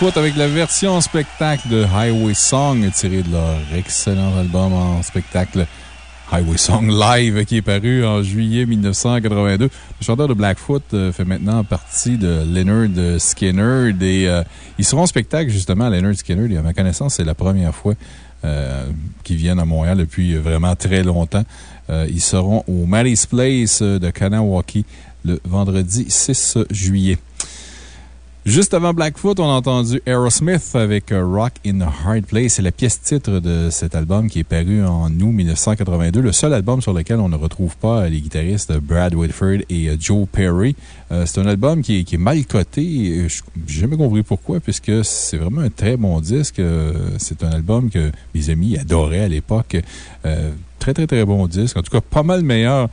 [SPEAKER 2] Blackfoot avec la version spectacle de Highway Song tirée de leur excellent album en spectacle Highway Song Live qui est paru en juillet 1982. Le chanteur de Blackfoot euh, fait maintenant partie de Leonard Skinner et euh, ils seront en spectacle justement à Leonard Skinner. Et à ma connaissance, c'est la première fois euh, qu'ils viennent à Montréal depuis vraiment très longtemps. Euh, ils seront au Mary's Place de Kanawaki le vendredi 6 juillet. Juste avant Blackfoot, on a entendu Aerosmith avec euh, Rock in a Hard Place. C'est la pièce titre de cet album qui est paru en août 1982. Le seul album sur lequel on ne retrouve pas les guitaristes Brad Whitford et euh, Joe Perry. Euh, c'est un album qui est, qui est mal coté. Je n'ai jamais compris pourquoi, puisque c'est vraiment un très bon disque. C'est un album que mes amis adoraient à l'époque. Très, très, très bon disque. En tout cas, pas mal meilleur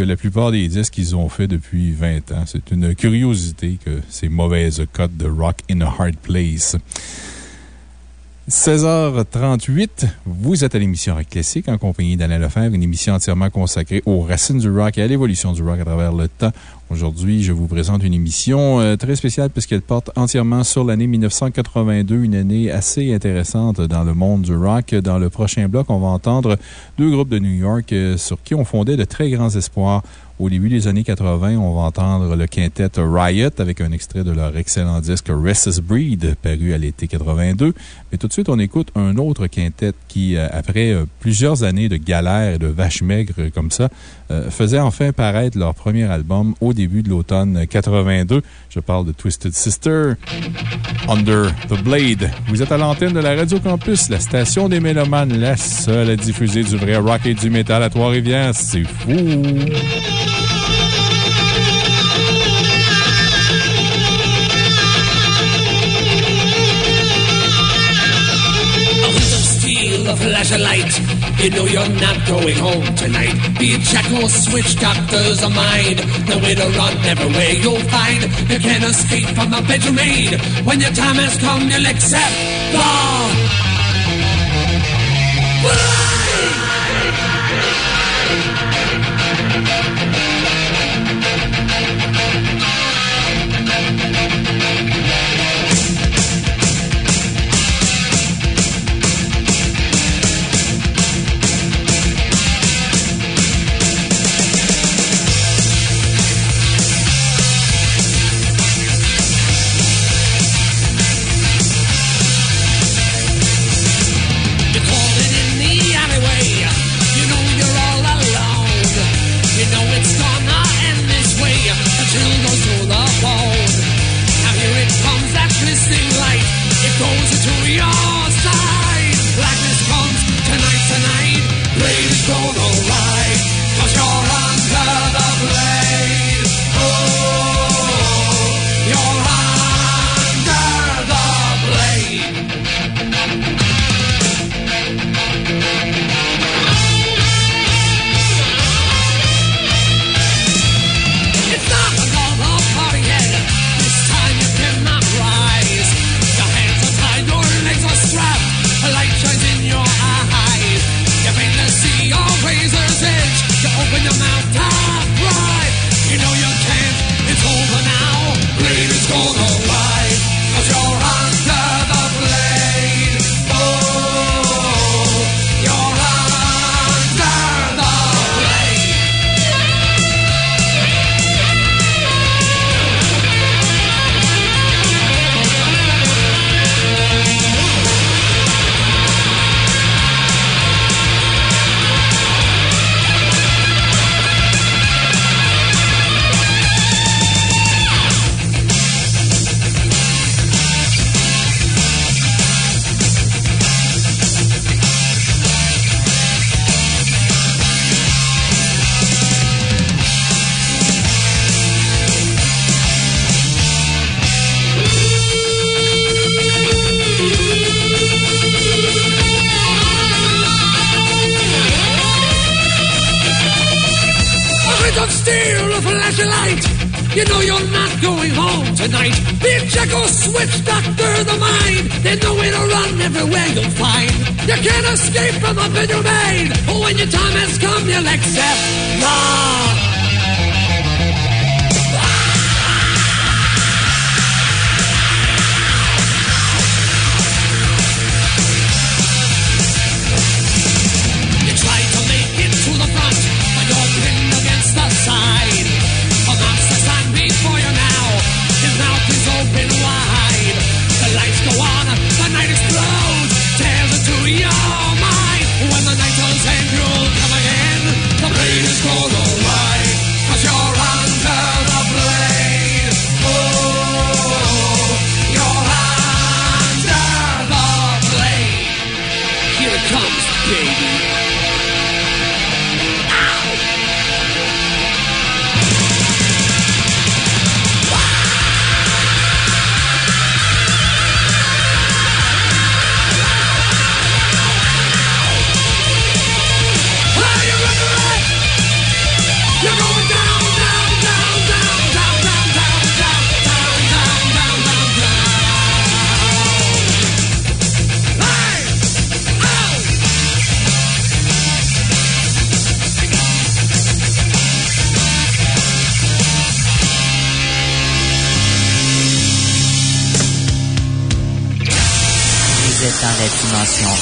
[SPEAKER 2] que la plupart des disques qu'ils ont fait depuis 20 ans. C'est une curiosité que ces mauvaises cotes de rock in a hard place. 16h38, vous êtes à l'émission Rock Classique en compagnie d'Alain Lefebvre, une émission entièrement consacrée aux racines du rock et à l'évolution du rock à travers le temps. Aujourd'hui, je vous présente une émission euh, très spéciale puisqu'elle porte entièrement sur l'année 1982, une année assez intéressante dans le monde du rock. Dans le prochain bloc, on va entendre deux groupes de New York euh, sur qui on fondait de très grands espoirs au début des années 80, on va entendre le quintet Riot avec un extrait de leur excellent disque Restless Breed, paru à l'été 82. Mais tout de suite, on écoute un autre quintet qui, euh, après plusieurs années de galères et de vaches maigres comme ça, euh, faisait enfin paraître leur premier album au début de l'automne 82. Je parle de Twisted Sister, Under the Blade. Vous êtes à l'antenne de la Radio Campus, la station des Mélomanes, la seule à diffuser du vrai rock et du métal à Trois-Rivières. C'est fou!
[SPEAKER 39] You know you're not going home tonight. Be it jack or switch, doctors of mind. Nowhere to run, everywhere you'll find. You can't escape from the bedroom maid. When your time has come, you'll accept the.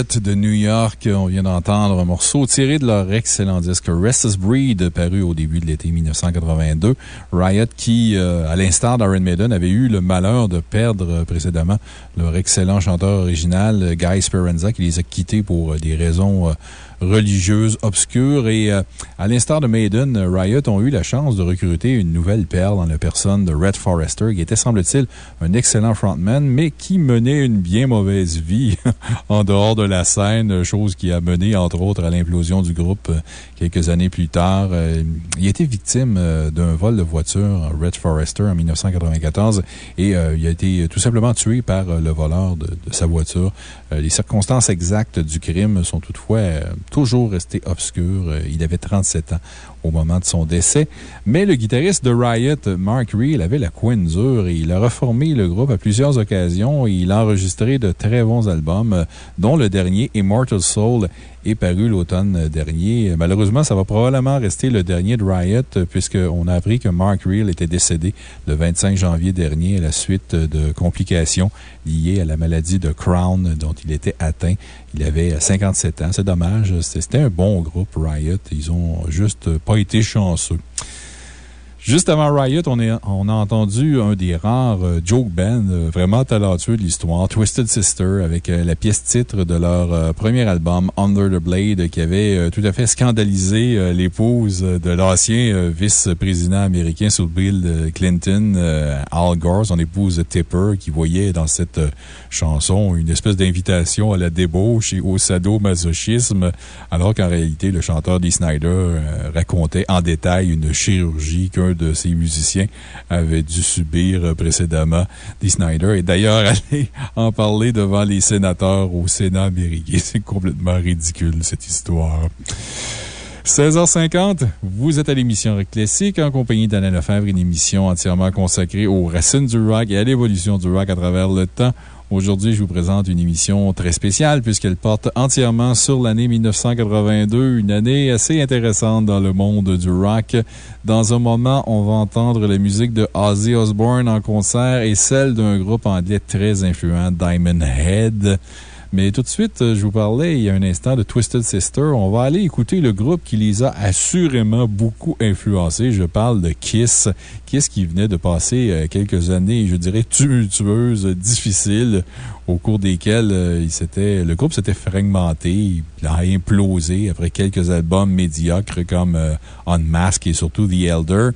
[SPEAKER 2] De New York. On vient d'entendre un morceau tiré de leur excellent disque Restless Breed, paru au début de l'été 1982. Riot qui, euh, à l'instar d'Iron Maiden, avait eu le malheur de perdre précédemment leur excellent chanteur original, Guy Speranza, qui les a quittés pour euh, des raisons euh, religieuses obscures. Et à l'instar de Maiden, Riot ont eu la chance de recruter une nouvelle perle en la personne de Red Forrester, qui était, semble-t-il, un excellent frontman, mais qui menait une bien mauvaise vie <laughs> en dehors de la scène, chose qui a mené, entre autres, à l'implosion du groupe euh, quelques années plus tard. Euh, il a été victime euh, d'un vol de voiture, Red Forrester, en 1994, et il a été tout simplement tué par le voleur de, sa voiture. Les circonstances exactes du crime sont toutefois toujours restées obscures. Il avait 36 1927 au moment de son décès. Mais le guitariste de Riot, Mark Reel, avait la couenne dure et il a reformé le groupe à plusieurs occasions et il a enregistré de très bons albums, dont le dernier, Immortal Soul, est paru l'automne dernier. Malheureusement, ça va probablement rester le dernier de Riot, puisqu'on a appris que Mark Reel était décédé le 25 janvier dernier à la suite de complications liées à la maladie de Crohn dont il était atteint. Il avait 57 ans. C'est dommage. C'était un bon groupe, Riot. Ils ont juste pas été chanceux. Juste avant Riot, on, a entendu un des rares euh, joke bands euh, vraiment talentueux de l'histoire, Twisted Sister, avec euh, la pièce titre de leur premier album, Under the Blade, qui avait tout à fait scandalisé l'épouse de l'ancien vice-président américain sous Bill Clinton, Al Gore, son épouse Tipper, qui voyait dans cette chanson une espèce d'invitation à la débauche et au sadomasochisme, alors qu'en réalité, le chanteur Dee Snyder racontait en détail une chirurgie qu'un de ses musiciens avait dû subir euh, précédemment. Dee Snyder est d'ailleurs <laughs> allé en parler devant les sénateurs au Sénat américain. <laughs> C'est complètement ridicule, cette histoire. 16h50, vous êtes à l'émission Rock Classique en compagnie d'Alain Lefebvre, une émission entièrement consacrée aux racines du rock et à l'évolution du rock à travers le temps. Aujourd'hui, je vous présente une émission très spéciale puisqu'elle porte entièrement sur l'année 1982, une année assez intéressante dans le monde du rock. Dans un moment, on va entendre la musique de Ozzy Osbourne en concert et celle d'un groupe anglais très influent, Diamond Head. Mais tout de suite, euh, je vous parlais il y a un instant de Twisted Sister. On va aller écouter le groupe qui les a assurément beaucoup influencés. Je parle de Kiss. Kiss qui venait de passer euh, quelques années, je dirais, tumultueuses, difficiles, au cours desquelles euh, il le groupe s'était fragmenté, il a implosé après quelques albums médiocres comme Unmask et surtout The Elder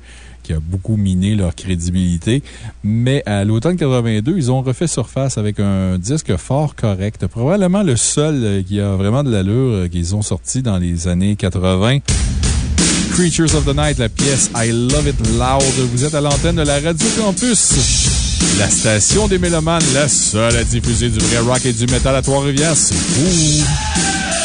[SPEAKER 2] qui a beaucoup miné leur crédibilité. Mais à l'automne 82, ils ont refait surface avec un disque fort correct. Probablement le seul euh, qui a vraiment de l'allure euh, qu'ils ont sorti dans les années 80. Creatures of the Night, la pièce I Love It Loud. Vous êtes à l'antenne de la Radio Campus. La station des Mélomanes, la seule à diffuser du vrai rock et du métal à Trois-Rivières. C'est vous.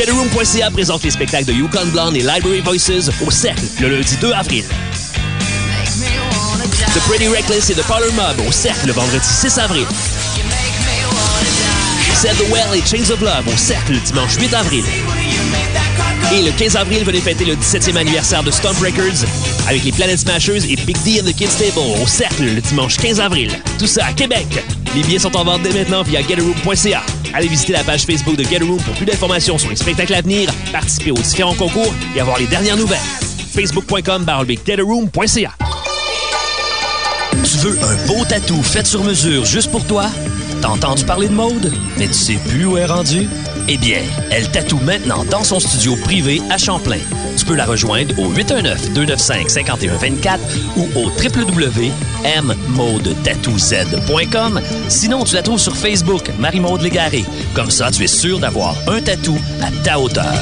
[SPEAKER 9] GetAroom.ca présente les spectacles de Yukon Blonde et Library Voices au Cercle le lundi 2 avril. The Pretty Reckless et The Parlor Mob au Cercle le vendredi 6 avril. Set the Well et Chains of Love au Cercle le dimanche 8 avril. Et le 15 avril, venez fêter le 17e anniversaire de Stomp Records avec les Planet Smashers et Big D and the Kids Table au Cercle le dimanche 15 avril. Tout ça à Québec. Les billets sont en vente dès maintenant via getaroom.ca. Allez visiter la page Facebook de Get pour plus d'informations sur les spectacles à venir, participer aux différents concours et avoir les dernières nouvelles. Facebook.com getaroom.ca.
[SPEAKER 12] Tu veux un beau tatou fait sur mesure juste pour toi? T'as entendu parler de mode, mais tu sais plus où est rendue? Eh bien, elle tatoue maintenant dans son studio privé à Champlain. Tu peux la rejoindre au 819-295-5124 ou au www.mmodetatouz.com. Sinon, tu la trouves sur Facebook, Marie-Maude Légaré. Comme ça, tu es sûr d'avoir un tatou à ta hauteur.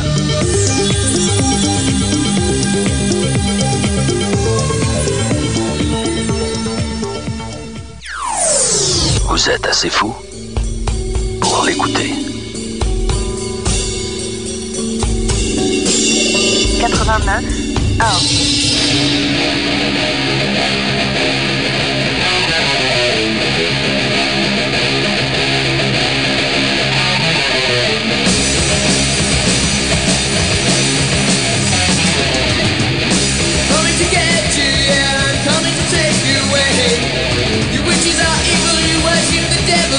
[SPEAKER 40] Vous êtes assez fou pour l'écouter.
[SPEAKER 41] 89 1.
[SPEAKER 16] Coming to get you, yeah, I'm coming to take you away. Witches are evil, you worship the devil,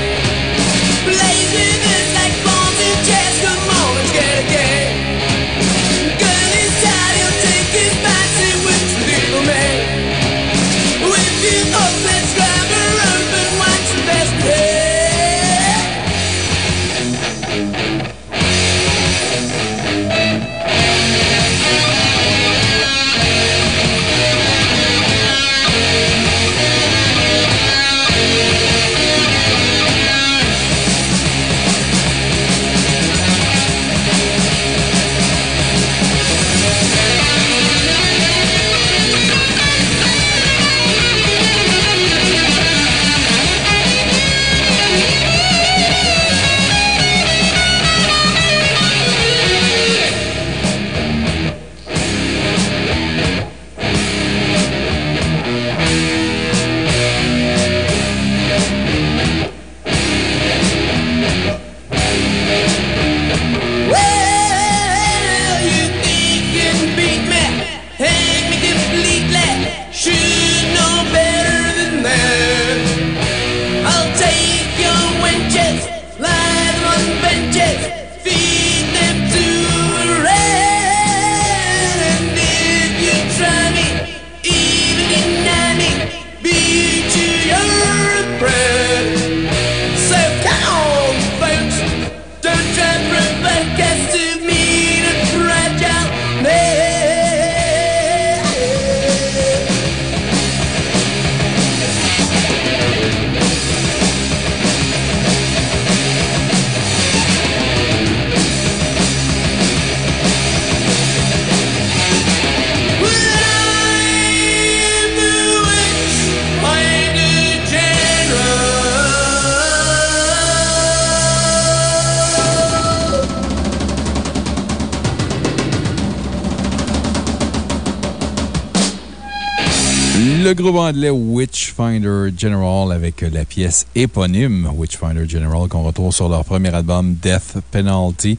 [SPEAKER 2] anglais Witchfinder General avec la pièce éponyme Witchfinder General qu'on retrouve sur leur premier album Death Penalty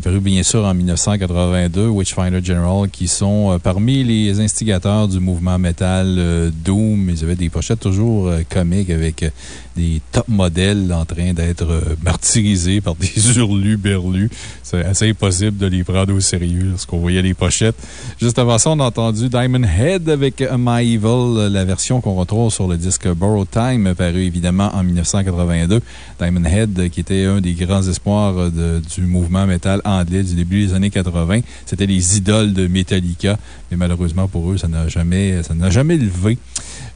[SPEAKER 2] qui est bien sûr en 1982, Witchfinder General, qui sont euh, parmi les instigateurs du mouvement metal euh, Doom. Ils avaient des pochettes toujours euh, comiques avec euh, des top modèles en train d'être euh, martyrisés par des <laughs> hurlus berlus. C'est assez impossible de les prendre au sérieux lorsqu'on voyait les pochettes. Juste avant ça, on a entendu Diamond Head avec My Evil, la version qu'on retrouve sur le disque Borrow Time, paru évidemment en 1982. Diamond Head, qui était un des grands espoirs du mouvement metal anglais du début des années 80. C'était les idoles de Metallica, mais malheureusement pour eux, ça n'a jamais, ça n'a jamais levé.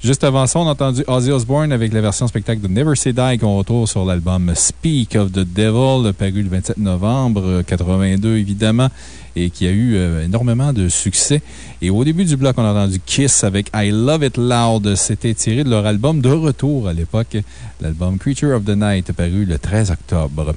[SPEAKER 2] Juste avant ça, on a entendu Ozzy Osbourne avec la version spectacle de Never Say Die qu'on retrouve sur l'album Speak of the Devil, paru le 27 novembre euh, 82, évidemment, et qui a eu euh, énormément de succès. Et au début du bloc, on a entendu Kiss avec I Love It Loud. C'était tiré de leur album de retour à l'époque, l'album Creature of the Night, paru le 13 octobre.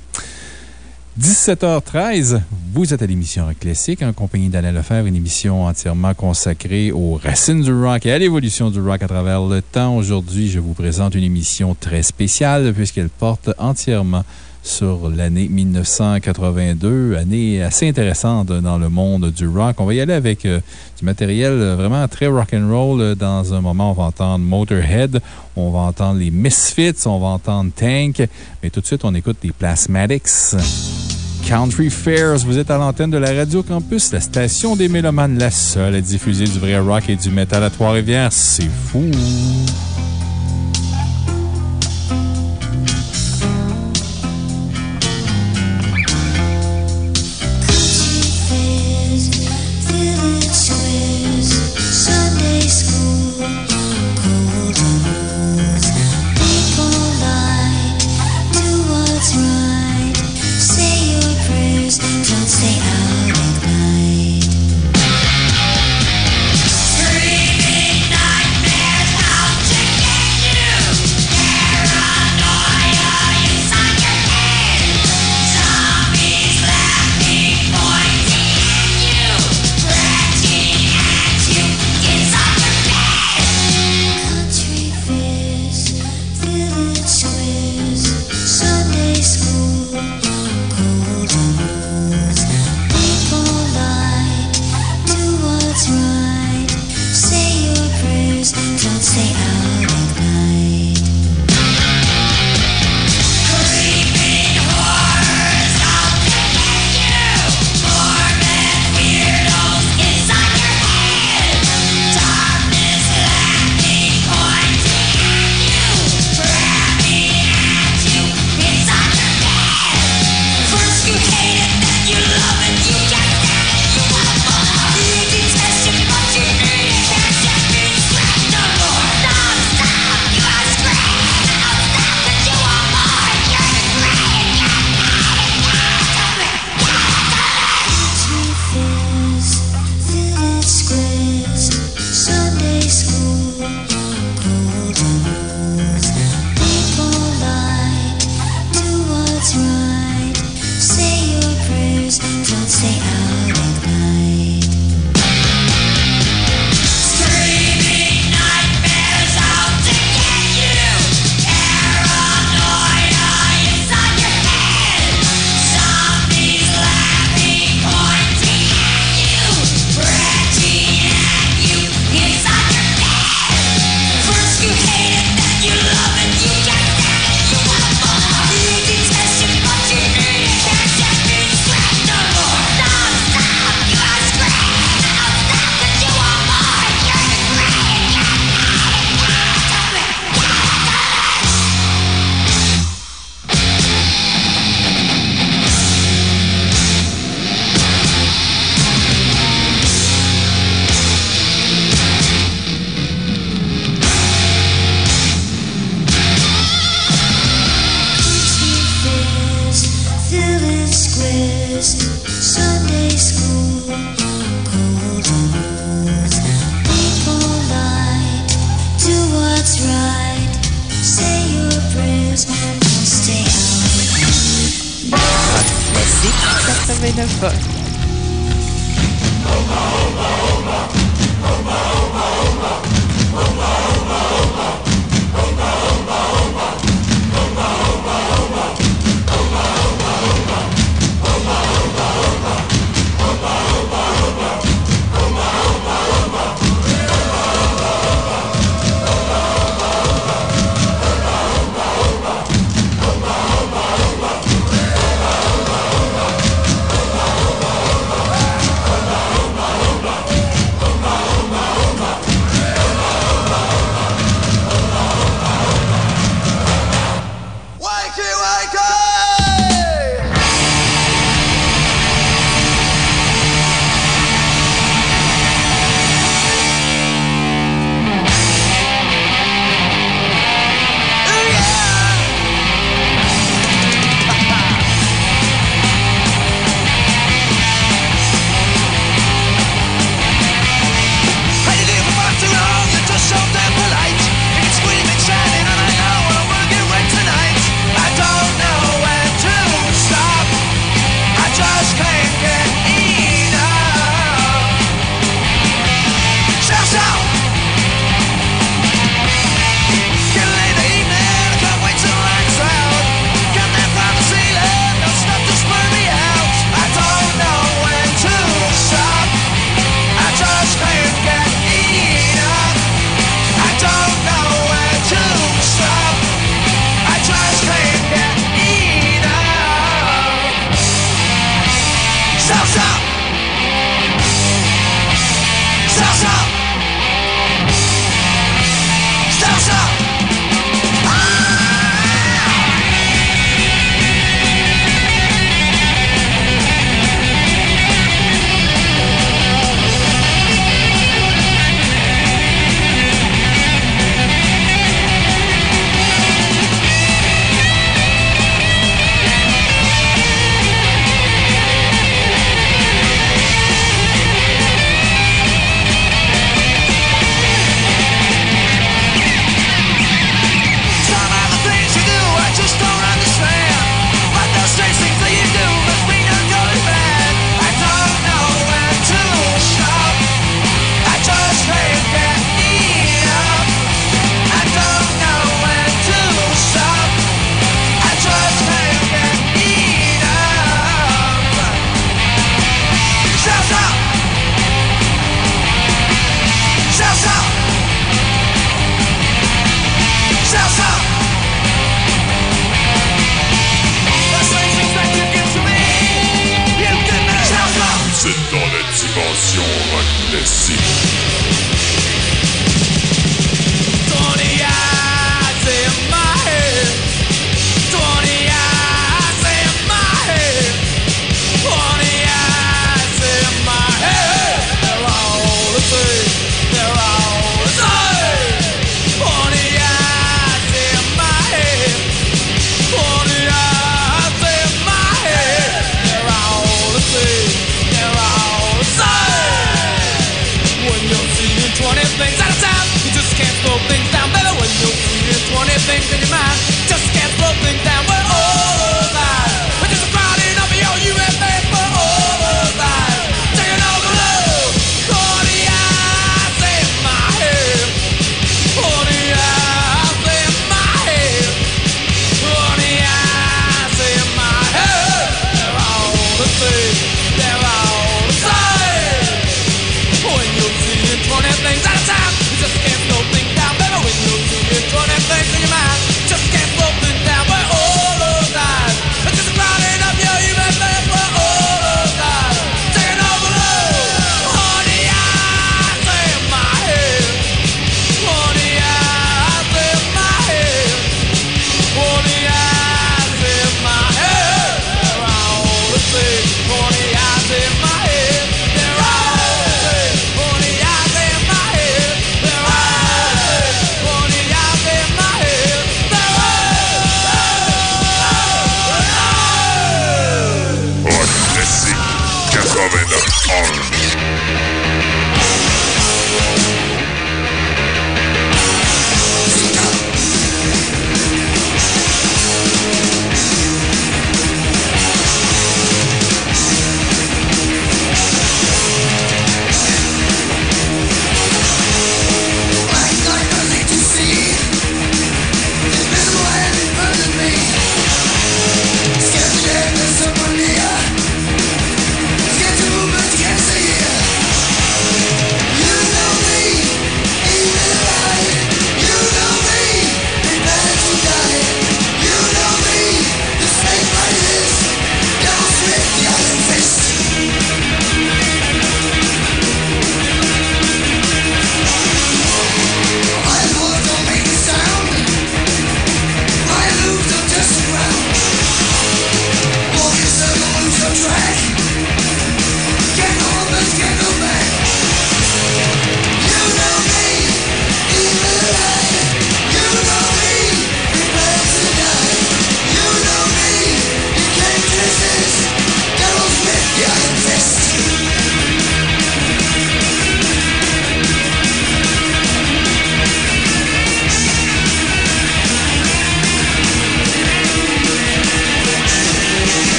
[SPEAKER 2] 17h13, vous êtes à l'émission Classique en compagnie d'Alain Lefebvre, une émission entièrement consacrée aux racines du rock et à l'évolution du rock à travers le temps. Aujourd'hui, je vous présente une émission très spéciale puisqu'elle porte entièrement sur l'année 1982, année assez intéressante dans le monde du rock. On va y aller avec euh, du matériel euh, vraiment très rock'n'roll. Euh, Dans un moment, on va entendre Motorhead, on va entendre les Misfits, on va entendre Tank, mais tout de suite, on écoute les Plasmatics. Country Fairs, vous êtes à l'antenne de la Radio Campus, la station des Mélomanes, la seule à diffuser du vrai rock et du métal à Trois-Rivières. C'est fou!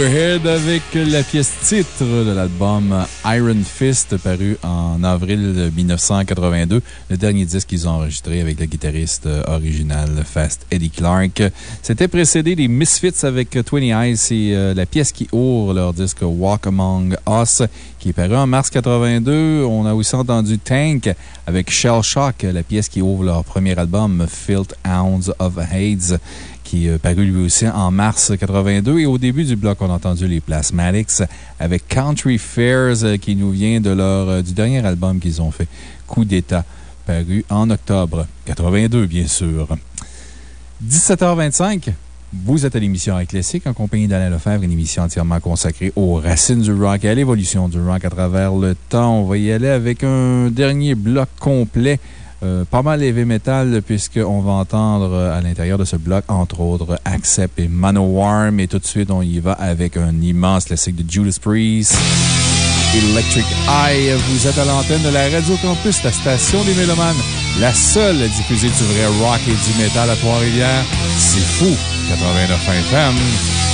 [SPEAKER 2] Motorhead avec la pièce titre de l'album Iron Fist paru en avril 1982, le dernier disque qu'ils ont enregistré avec le guitariste original Fast Eddie Clark. C'était précédé des Misfits avec Twenty Eyes, c'est euh, la pièce qui ouvre leur disque Walk Among Us qui est paru en mars 82. On a aussi entendu Tank avec Shell Shock, la pièce qui ouvre leur premier album Filth Hounds of Hades qui est paru lui aussi en mars 82. Et au début du bloc, on a entendu les Plasmatics avec Country Fairs euh, qui nous vient de leur, euh, du dernier album qu'ils ont fait, Coup d'État, paru en octobre 82, bien sûr. 17h25. Vous êtes à l'émission Rock Classique en compagnie d'Alain Lefebvre, une émission entièrement consacrée aux racines du rock et à l'évolution du rock à travers le temps. On va y aller avec un dernier bloc complet euh, pas mal heavy metal, puisqu'on va entendre euh, à l'intérieur de ce bloc, entre autres, Accept et Manowar. Mais tout de suite, on y va avec un immense classique de Judas Priest. Electric Eye. Vous êtes à l'antenne de la Radio Campus, la station des Mélomanes, la seule à diffuser du vrai rock et du métal à Trois-Rivières. C'est fou! 89 FM.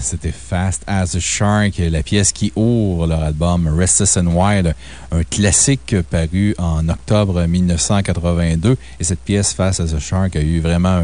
[SPEAKER 2] C'était Fast as a Shark, la pièce qui ouvre leur album Restless and Wild, un classique paru en octobre 1982. Et cette pièce Fast as a Shark a eu vraiment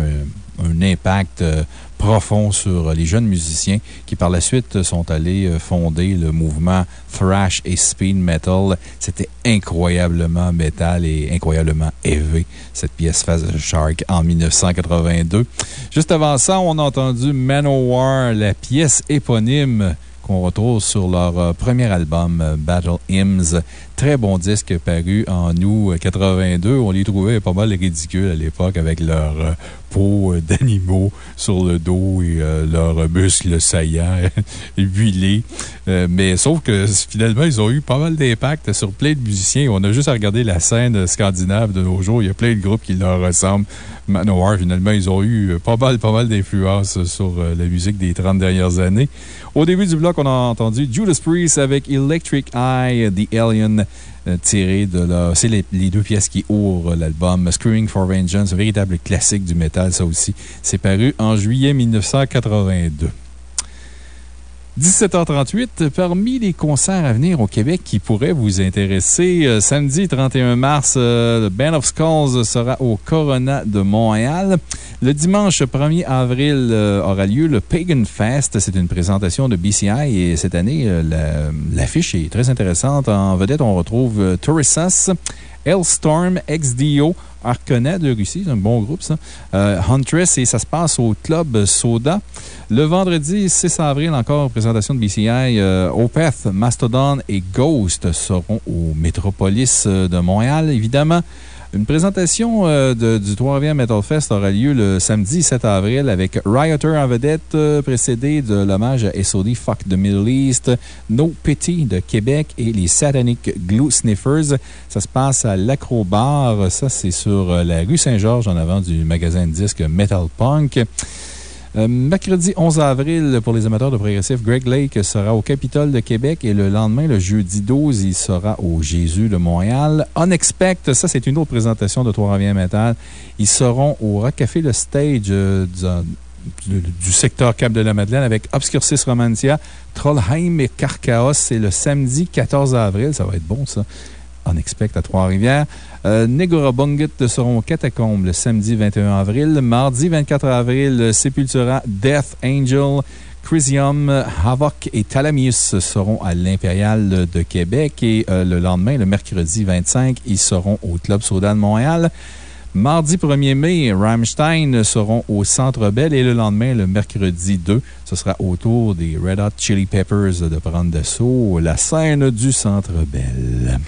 [SPEAKER 2] un, impact euh, profond sur les jeunes musiciens qui, par la suite, sont allés euh, fonder le mouvement thrash et speed metal. C'était incroyablement métal et incroyablement élevé, cette pièce a Shark en 1982. Juste avant ça, on a entendu Manowar, la pièce éponyme qu'on retrouve sur leur euh, premier album, euh, Battle Hymns. Très bon disque paru en août 82. On les trouvait pas mal ridicules à l'époque avec leur euh, peau euh, d'animaux sur le dos et euh, leurs muscles saillants, <laughs> huilés. Euh, mais sauf que finalement, ils ont eu pas mal d'impact sur plein de musiciens. On a juste à regarder la scène scandinave de nos jours. Il y a plein de groupes qui leur ressemblent. Manowar, finalement, ils ont eu pas mal, pas mal d'influence sur euh, la musique des 30 dernières années. Au début du bloc, on a entendu Judas Priest avec Electric Eye, The Alien, euh, tiré de la. C'est les, deux pièces qui ouvrent l'album Screaming for Vengeance, véritable classique du métal, ça aussi. C'est paru en juillet 1982. 17h38, parmi les concerts à venir au Québec qui pourraient vous intéresser, euh, samedi 31 mars, euh, le Band of Skulls sera au Corona de Montréal. Le dimanche 1er avril euh, aura lieu le Pagan Fest. C'est une présentation de BCI et cette année, la- l'affiche est très intéressante. En vedette, on retrouve Torissas, Hellstorm, XDO, Arcona de Russie, c'est un bon groupe ça. Euh, Huntress et ça se passe au Club Soda. Le vendredi 6 avril, encore présentation de BCI, euh, Opeth, Mastodon et Ghost seront au Métropolis euh, de Montréal, évidemment. Une présentation euh, du Trois-Rivières Metal Fest aura lieu le samedi 7 avril avec Rioter en vedette, euh, précédé de l'hommage à SOD Fuck the Middle East, No Pity de Québec et les Satanic Glue Sniffers. Ça se passe à l'Acrobar. Ça, c'est sur euh, la rue Saint-Georges en avant du magasin de disques Metal Punk. Euh, mercredi 11 avril, pour les amateurs de progressif, Greg Lake sera au Capitole de Québec et le lendemain, le jeudi 12, il sera au Jésus de Montréal. Unexpect, ça, c'est une autre présentation de Trois-Rivières Metal. Ils seront au Rock Le Stage euh, du secteur Cap de la Madeleine avec Obscurcis Romantia, Trollheim et Carcaos. C'est le samedi 14 avril. Ça va être bon, ça. Unexpect à Trois-Rivières. Euh, Negora Bungut seront aux Catacombes le samedi 21 avril. Mardi 24 avril, Sepultura, Death Angel, Crisium, Havoc et Thalamius seront à l'Impérial de Québec. Et euh, le lendemain, le mercredi 25, ils seront au Club Soda de Montréal. Mardi 1er mai, Rammstein seront au Centre Bell et le lendemain, le mercredi 2, ce sera au tour des Red Hot Chili Peppers de prendre d'assaut la scène du Centre Bell.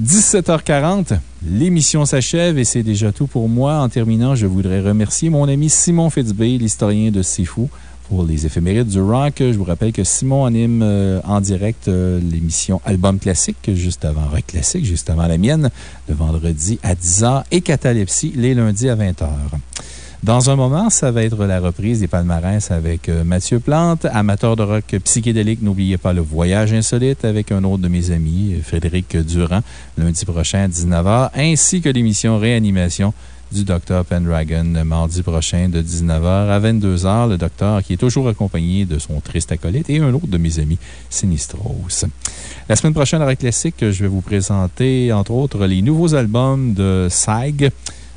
[SPEAKER 2] 17h40, l'émission s'achève et c'est déjà tout pour moi. En terminant, je voudrais remercier mon ami Simon Fitzbay, l'historien de Fou, pour les éphémérides du rock. Je vous rappelle que Simon anime euh, en direct euh, l'émission Album Classique, juste avant Rock Classique, juste avant la mienne, le vendredi à 10h et Catalepsie les lundis à 20h. Dans un moment, ça va être la reprise des palmarès avec euh, Mathieu Plante. Amateur de rock psychédélique, n'oubliez pas le voyage insolite avec un autre de mes amis, euh, Frédéric Durand, lundi prochain à 19h, ainsi que l'émission Réanimation du Dr. Pendragon, mardi prochain de 19h à 22h. Le docteur qui est toujours accompagné de son triste acolyte et un autre de mes amis, Sinistros. La semaine prochaine, à Rock Classique, je vais vous présenter, entre autres, les nouveaux albums de SAG,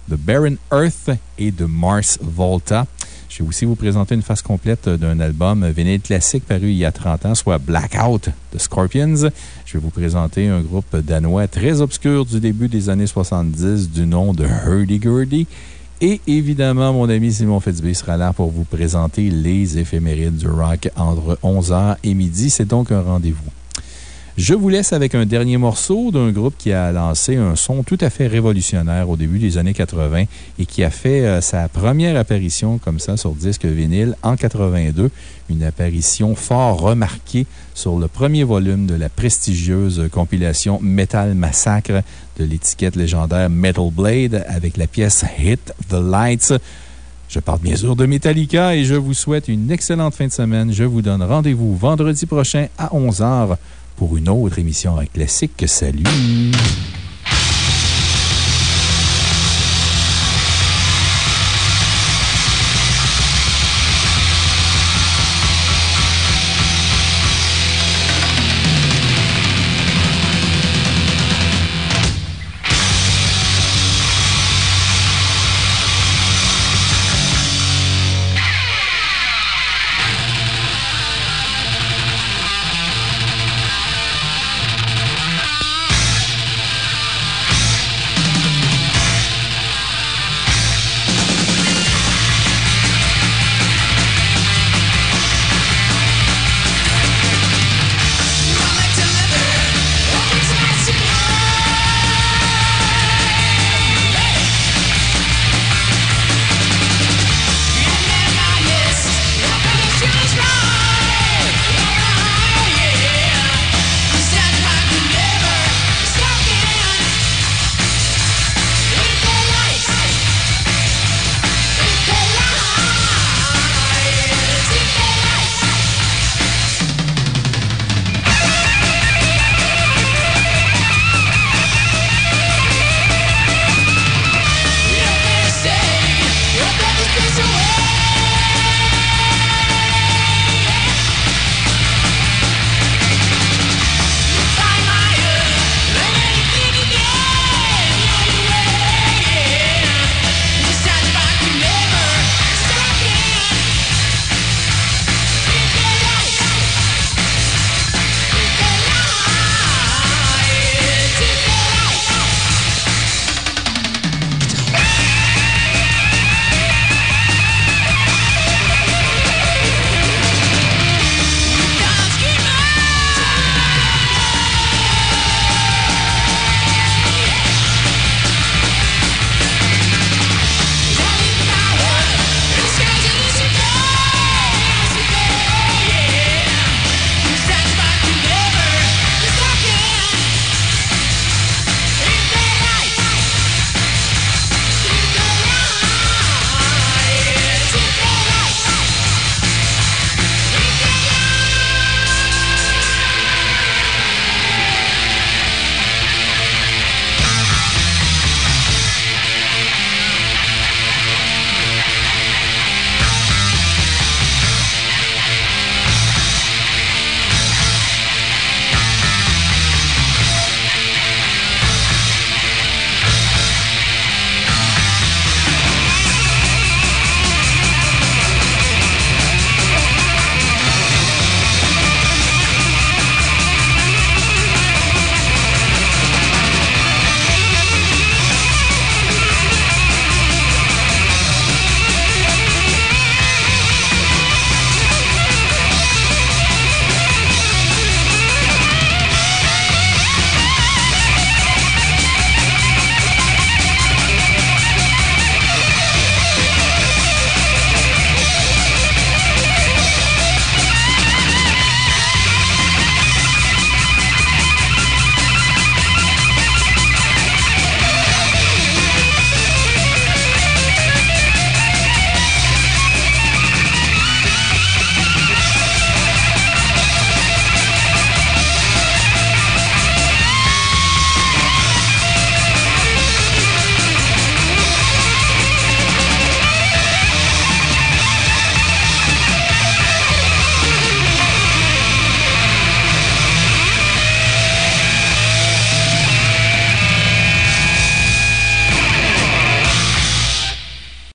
[SPEAKER 2] de Barren Earth et de Mars Volta. Je vais aussi vous présenter une face complète d'un album vinyle classique paru il y a 30 ans, soit Blackout de Scorpions. Je vais vous présenter un groupe danois très obscur du début des années 70 du nom de Hurdy-Gurdy. Et évidemment, mon ami Simon Fitzbee sera là pour vous présenter les éphémérides du rock entre 11h et midi. C'est donc un rendez-vous. Je vous laisse avec un dernier morceau d'un groupe qui a lancé un son tout à fait révolutionnaire au début des années 80 et qui a fait euh, sa première apparition comme ça sur disque vinyle en 82. Une apparition fort remarquée sur le premier volume de la prestigieuse compilation Metal Massacre de l'étiquette légendaire Metal Blade avec la pièce Hit the Lights. Je parle bien sûr de Metallica et je vous souhaite une excellente fin de semaine. Je vous donne rendez-vous vendredi prochain à 11h pour une autre émission classique. Salut!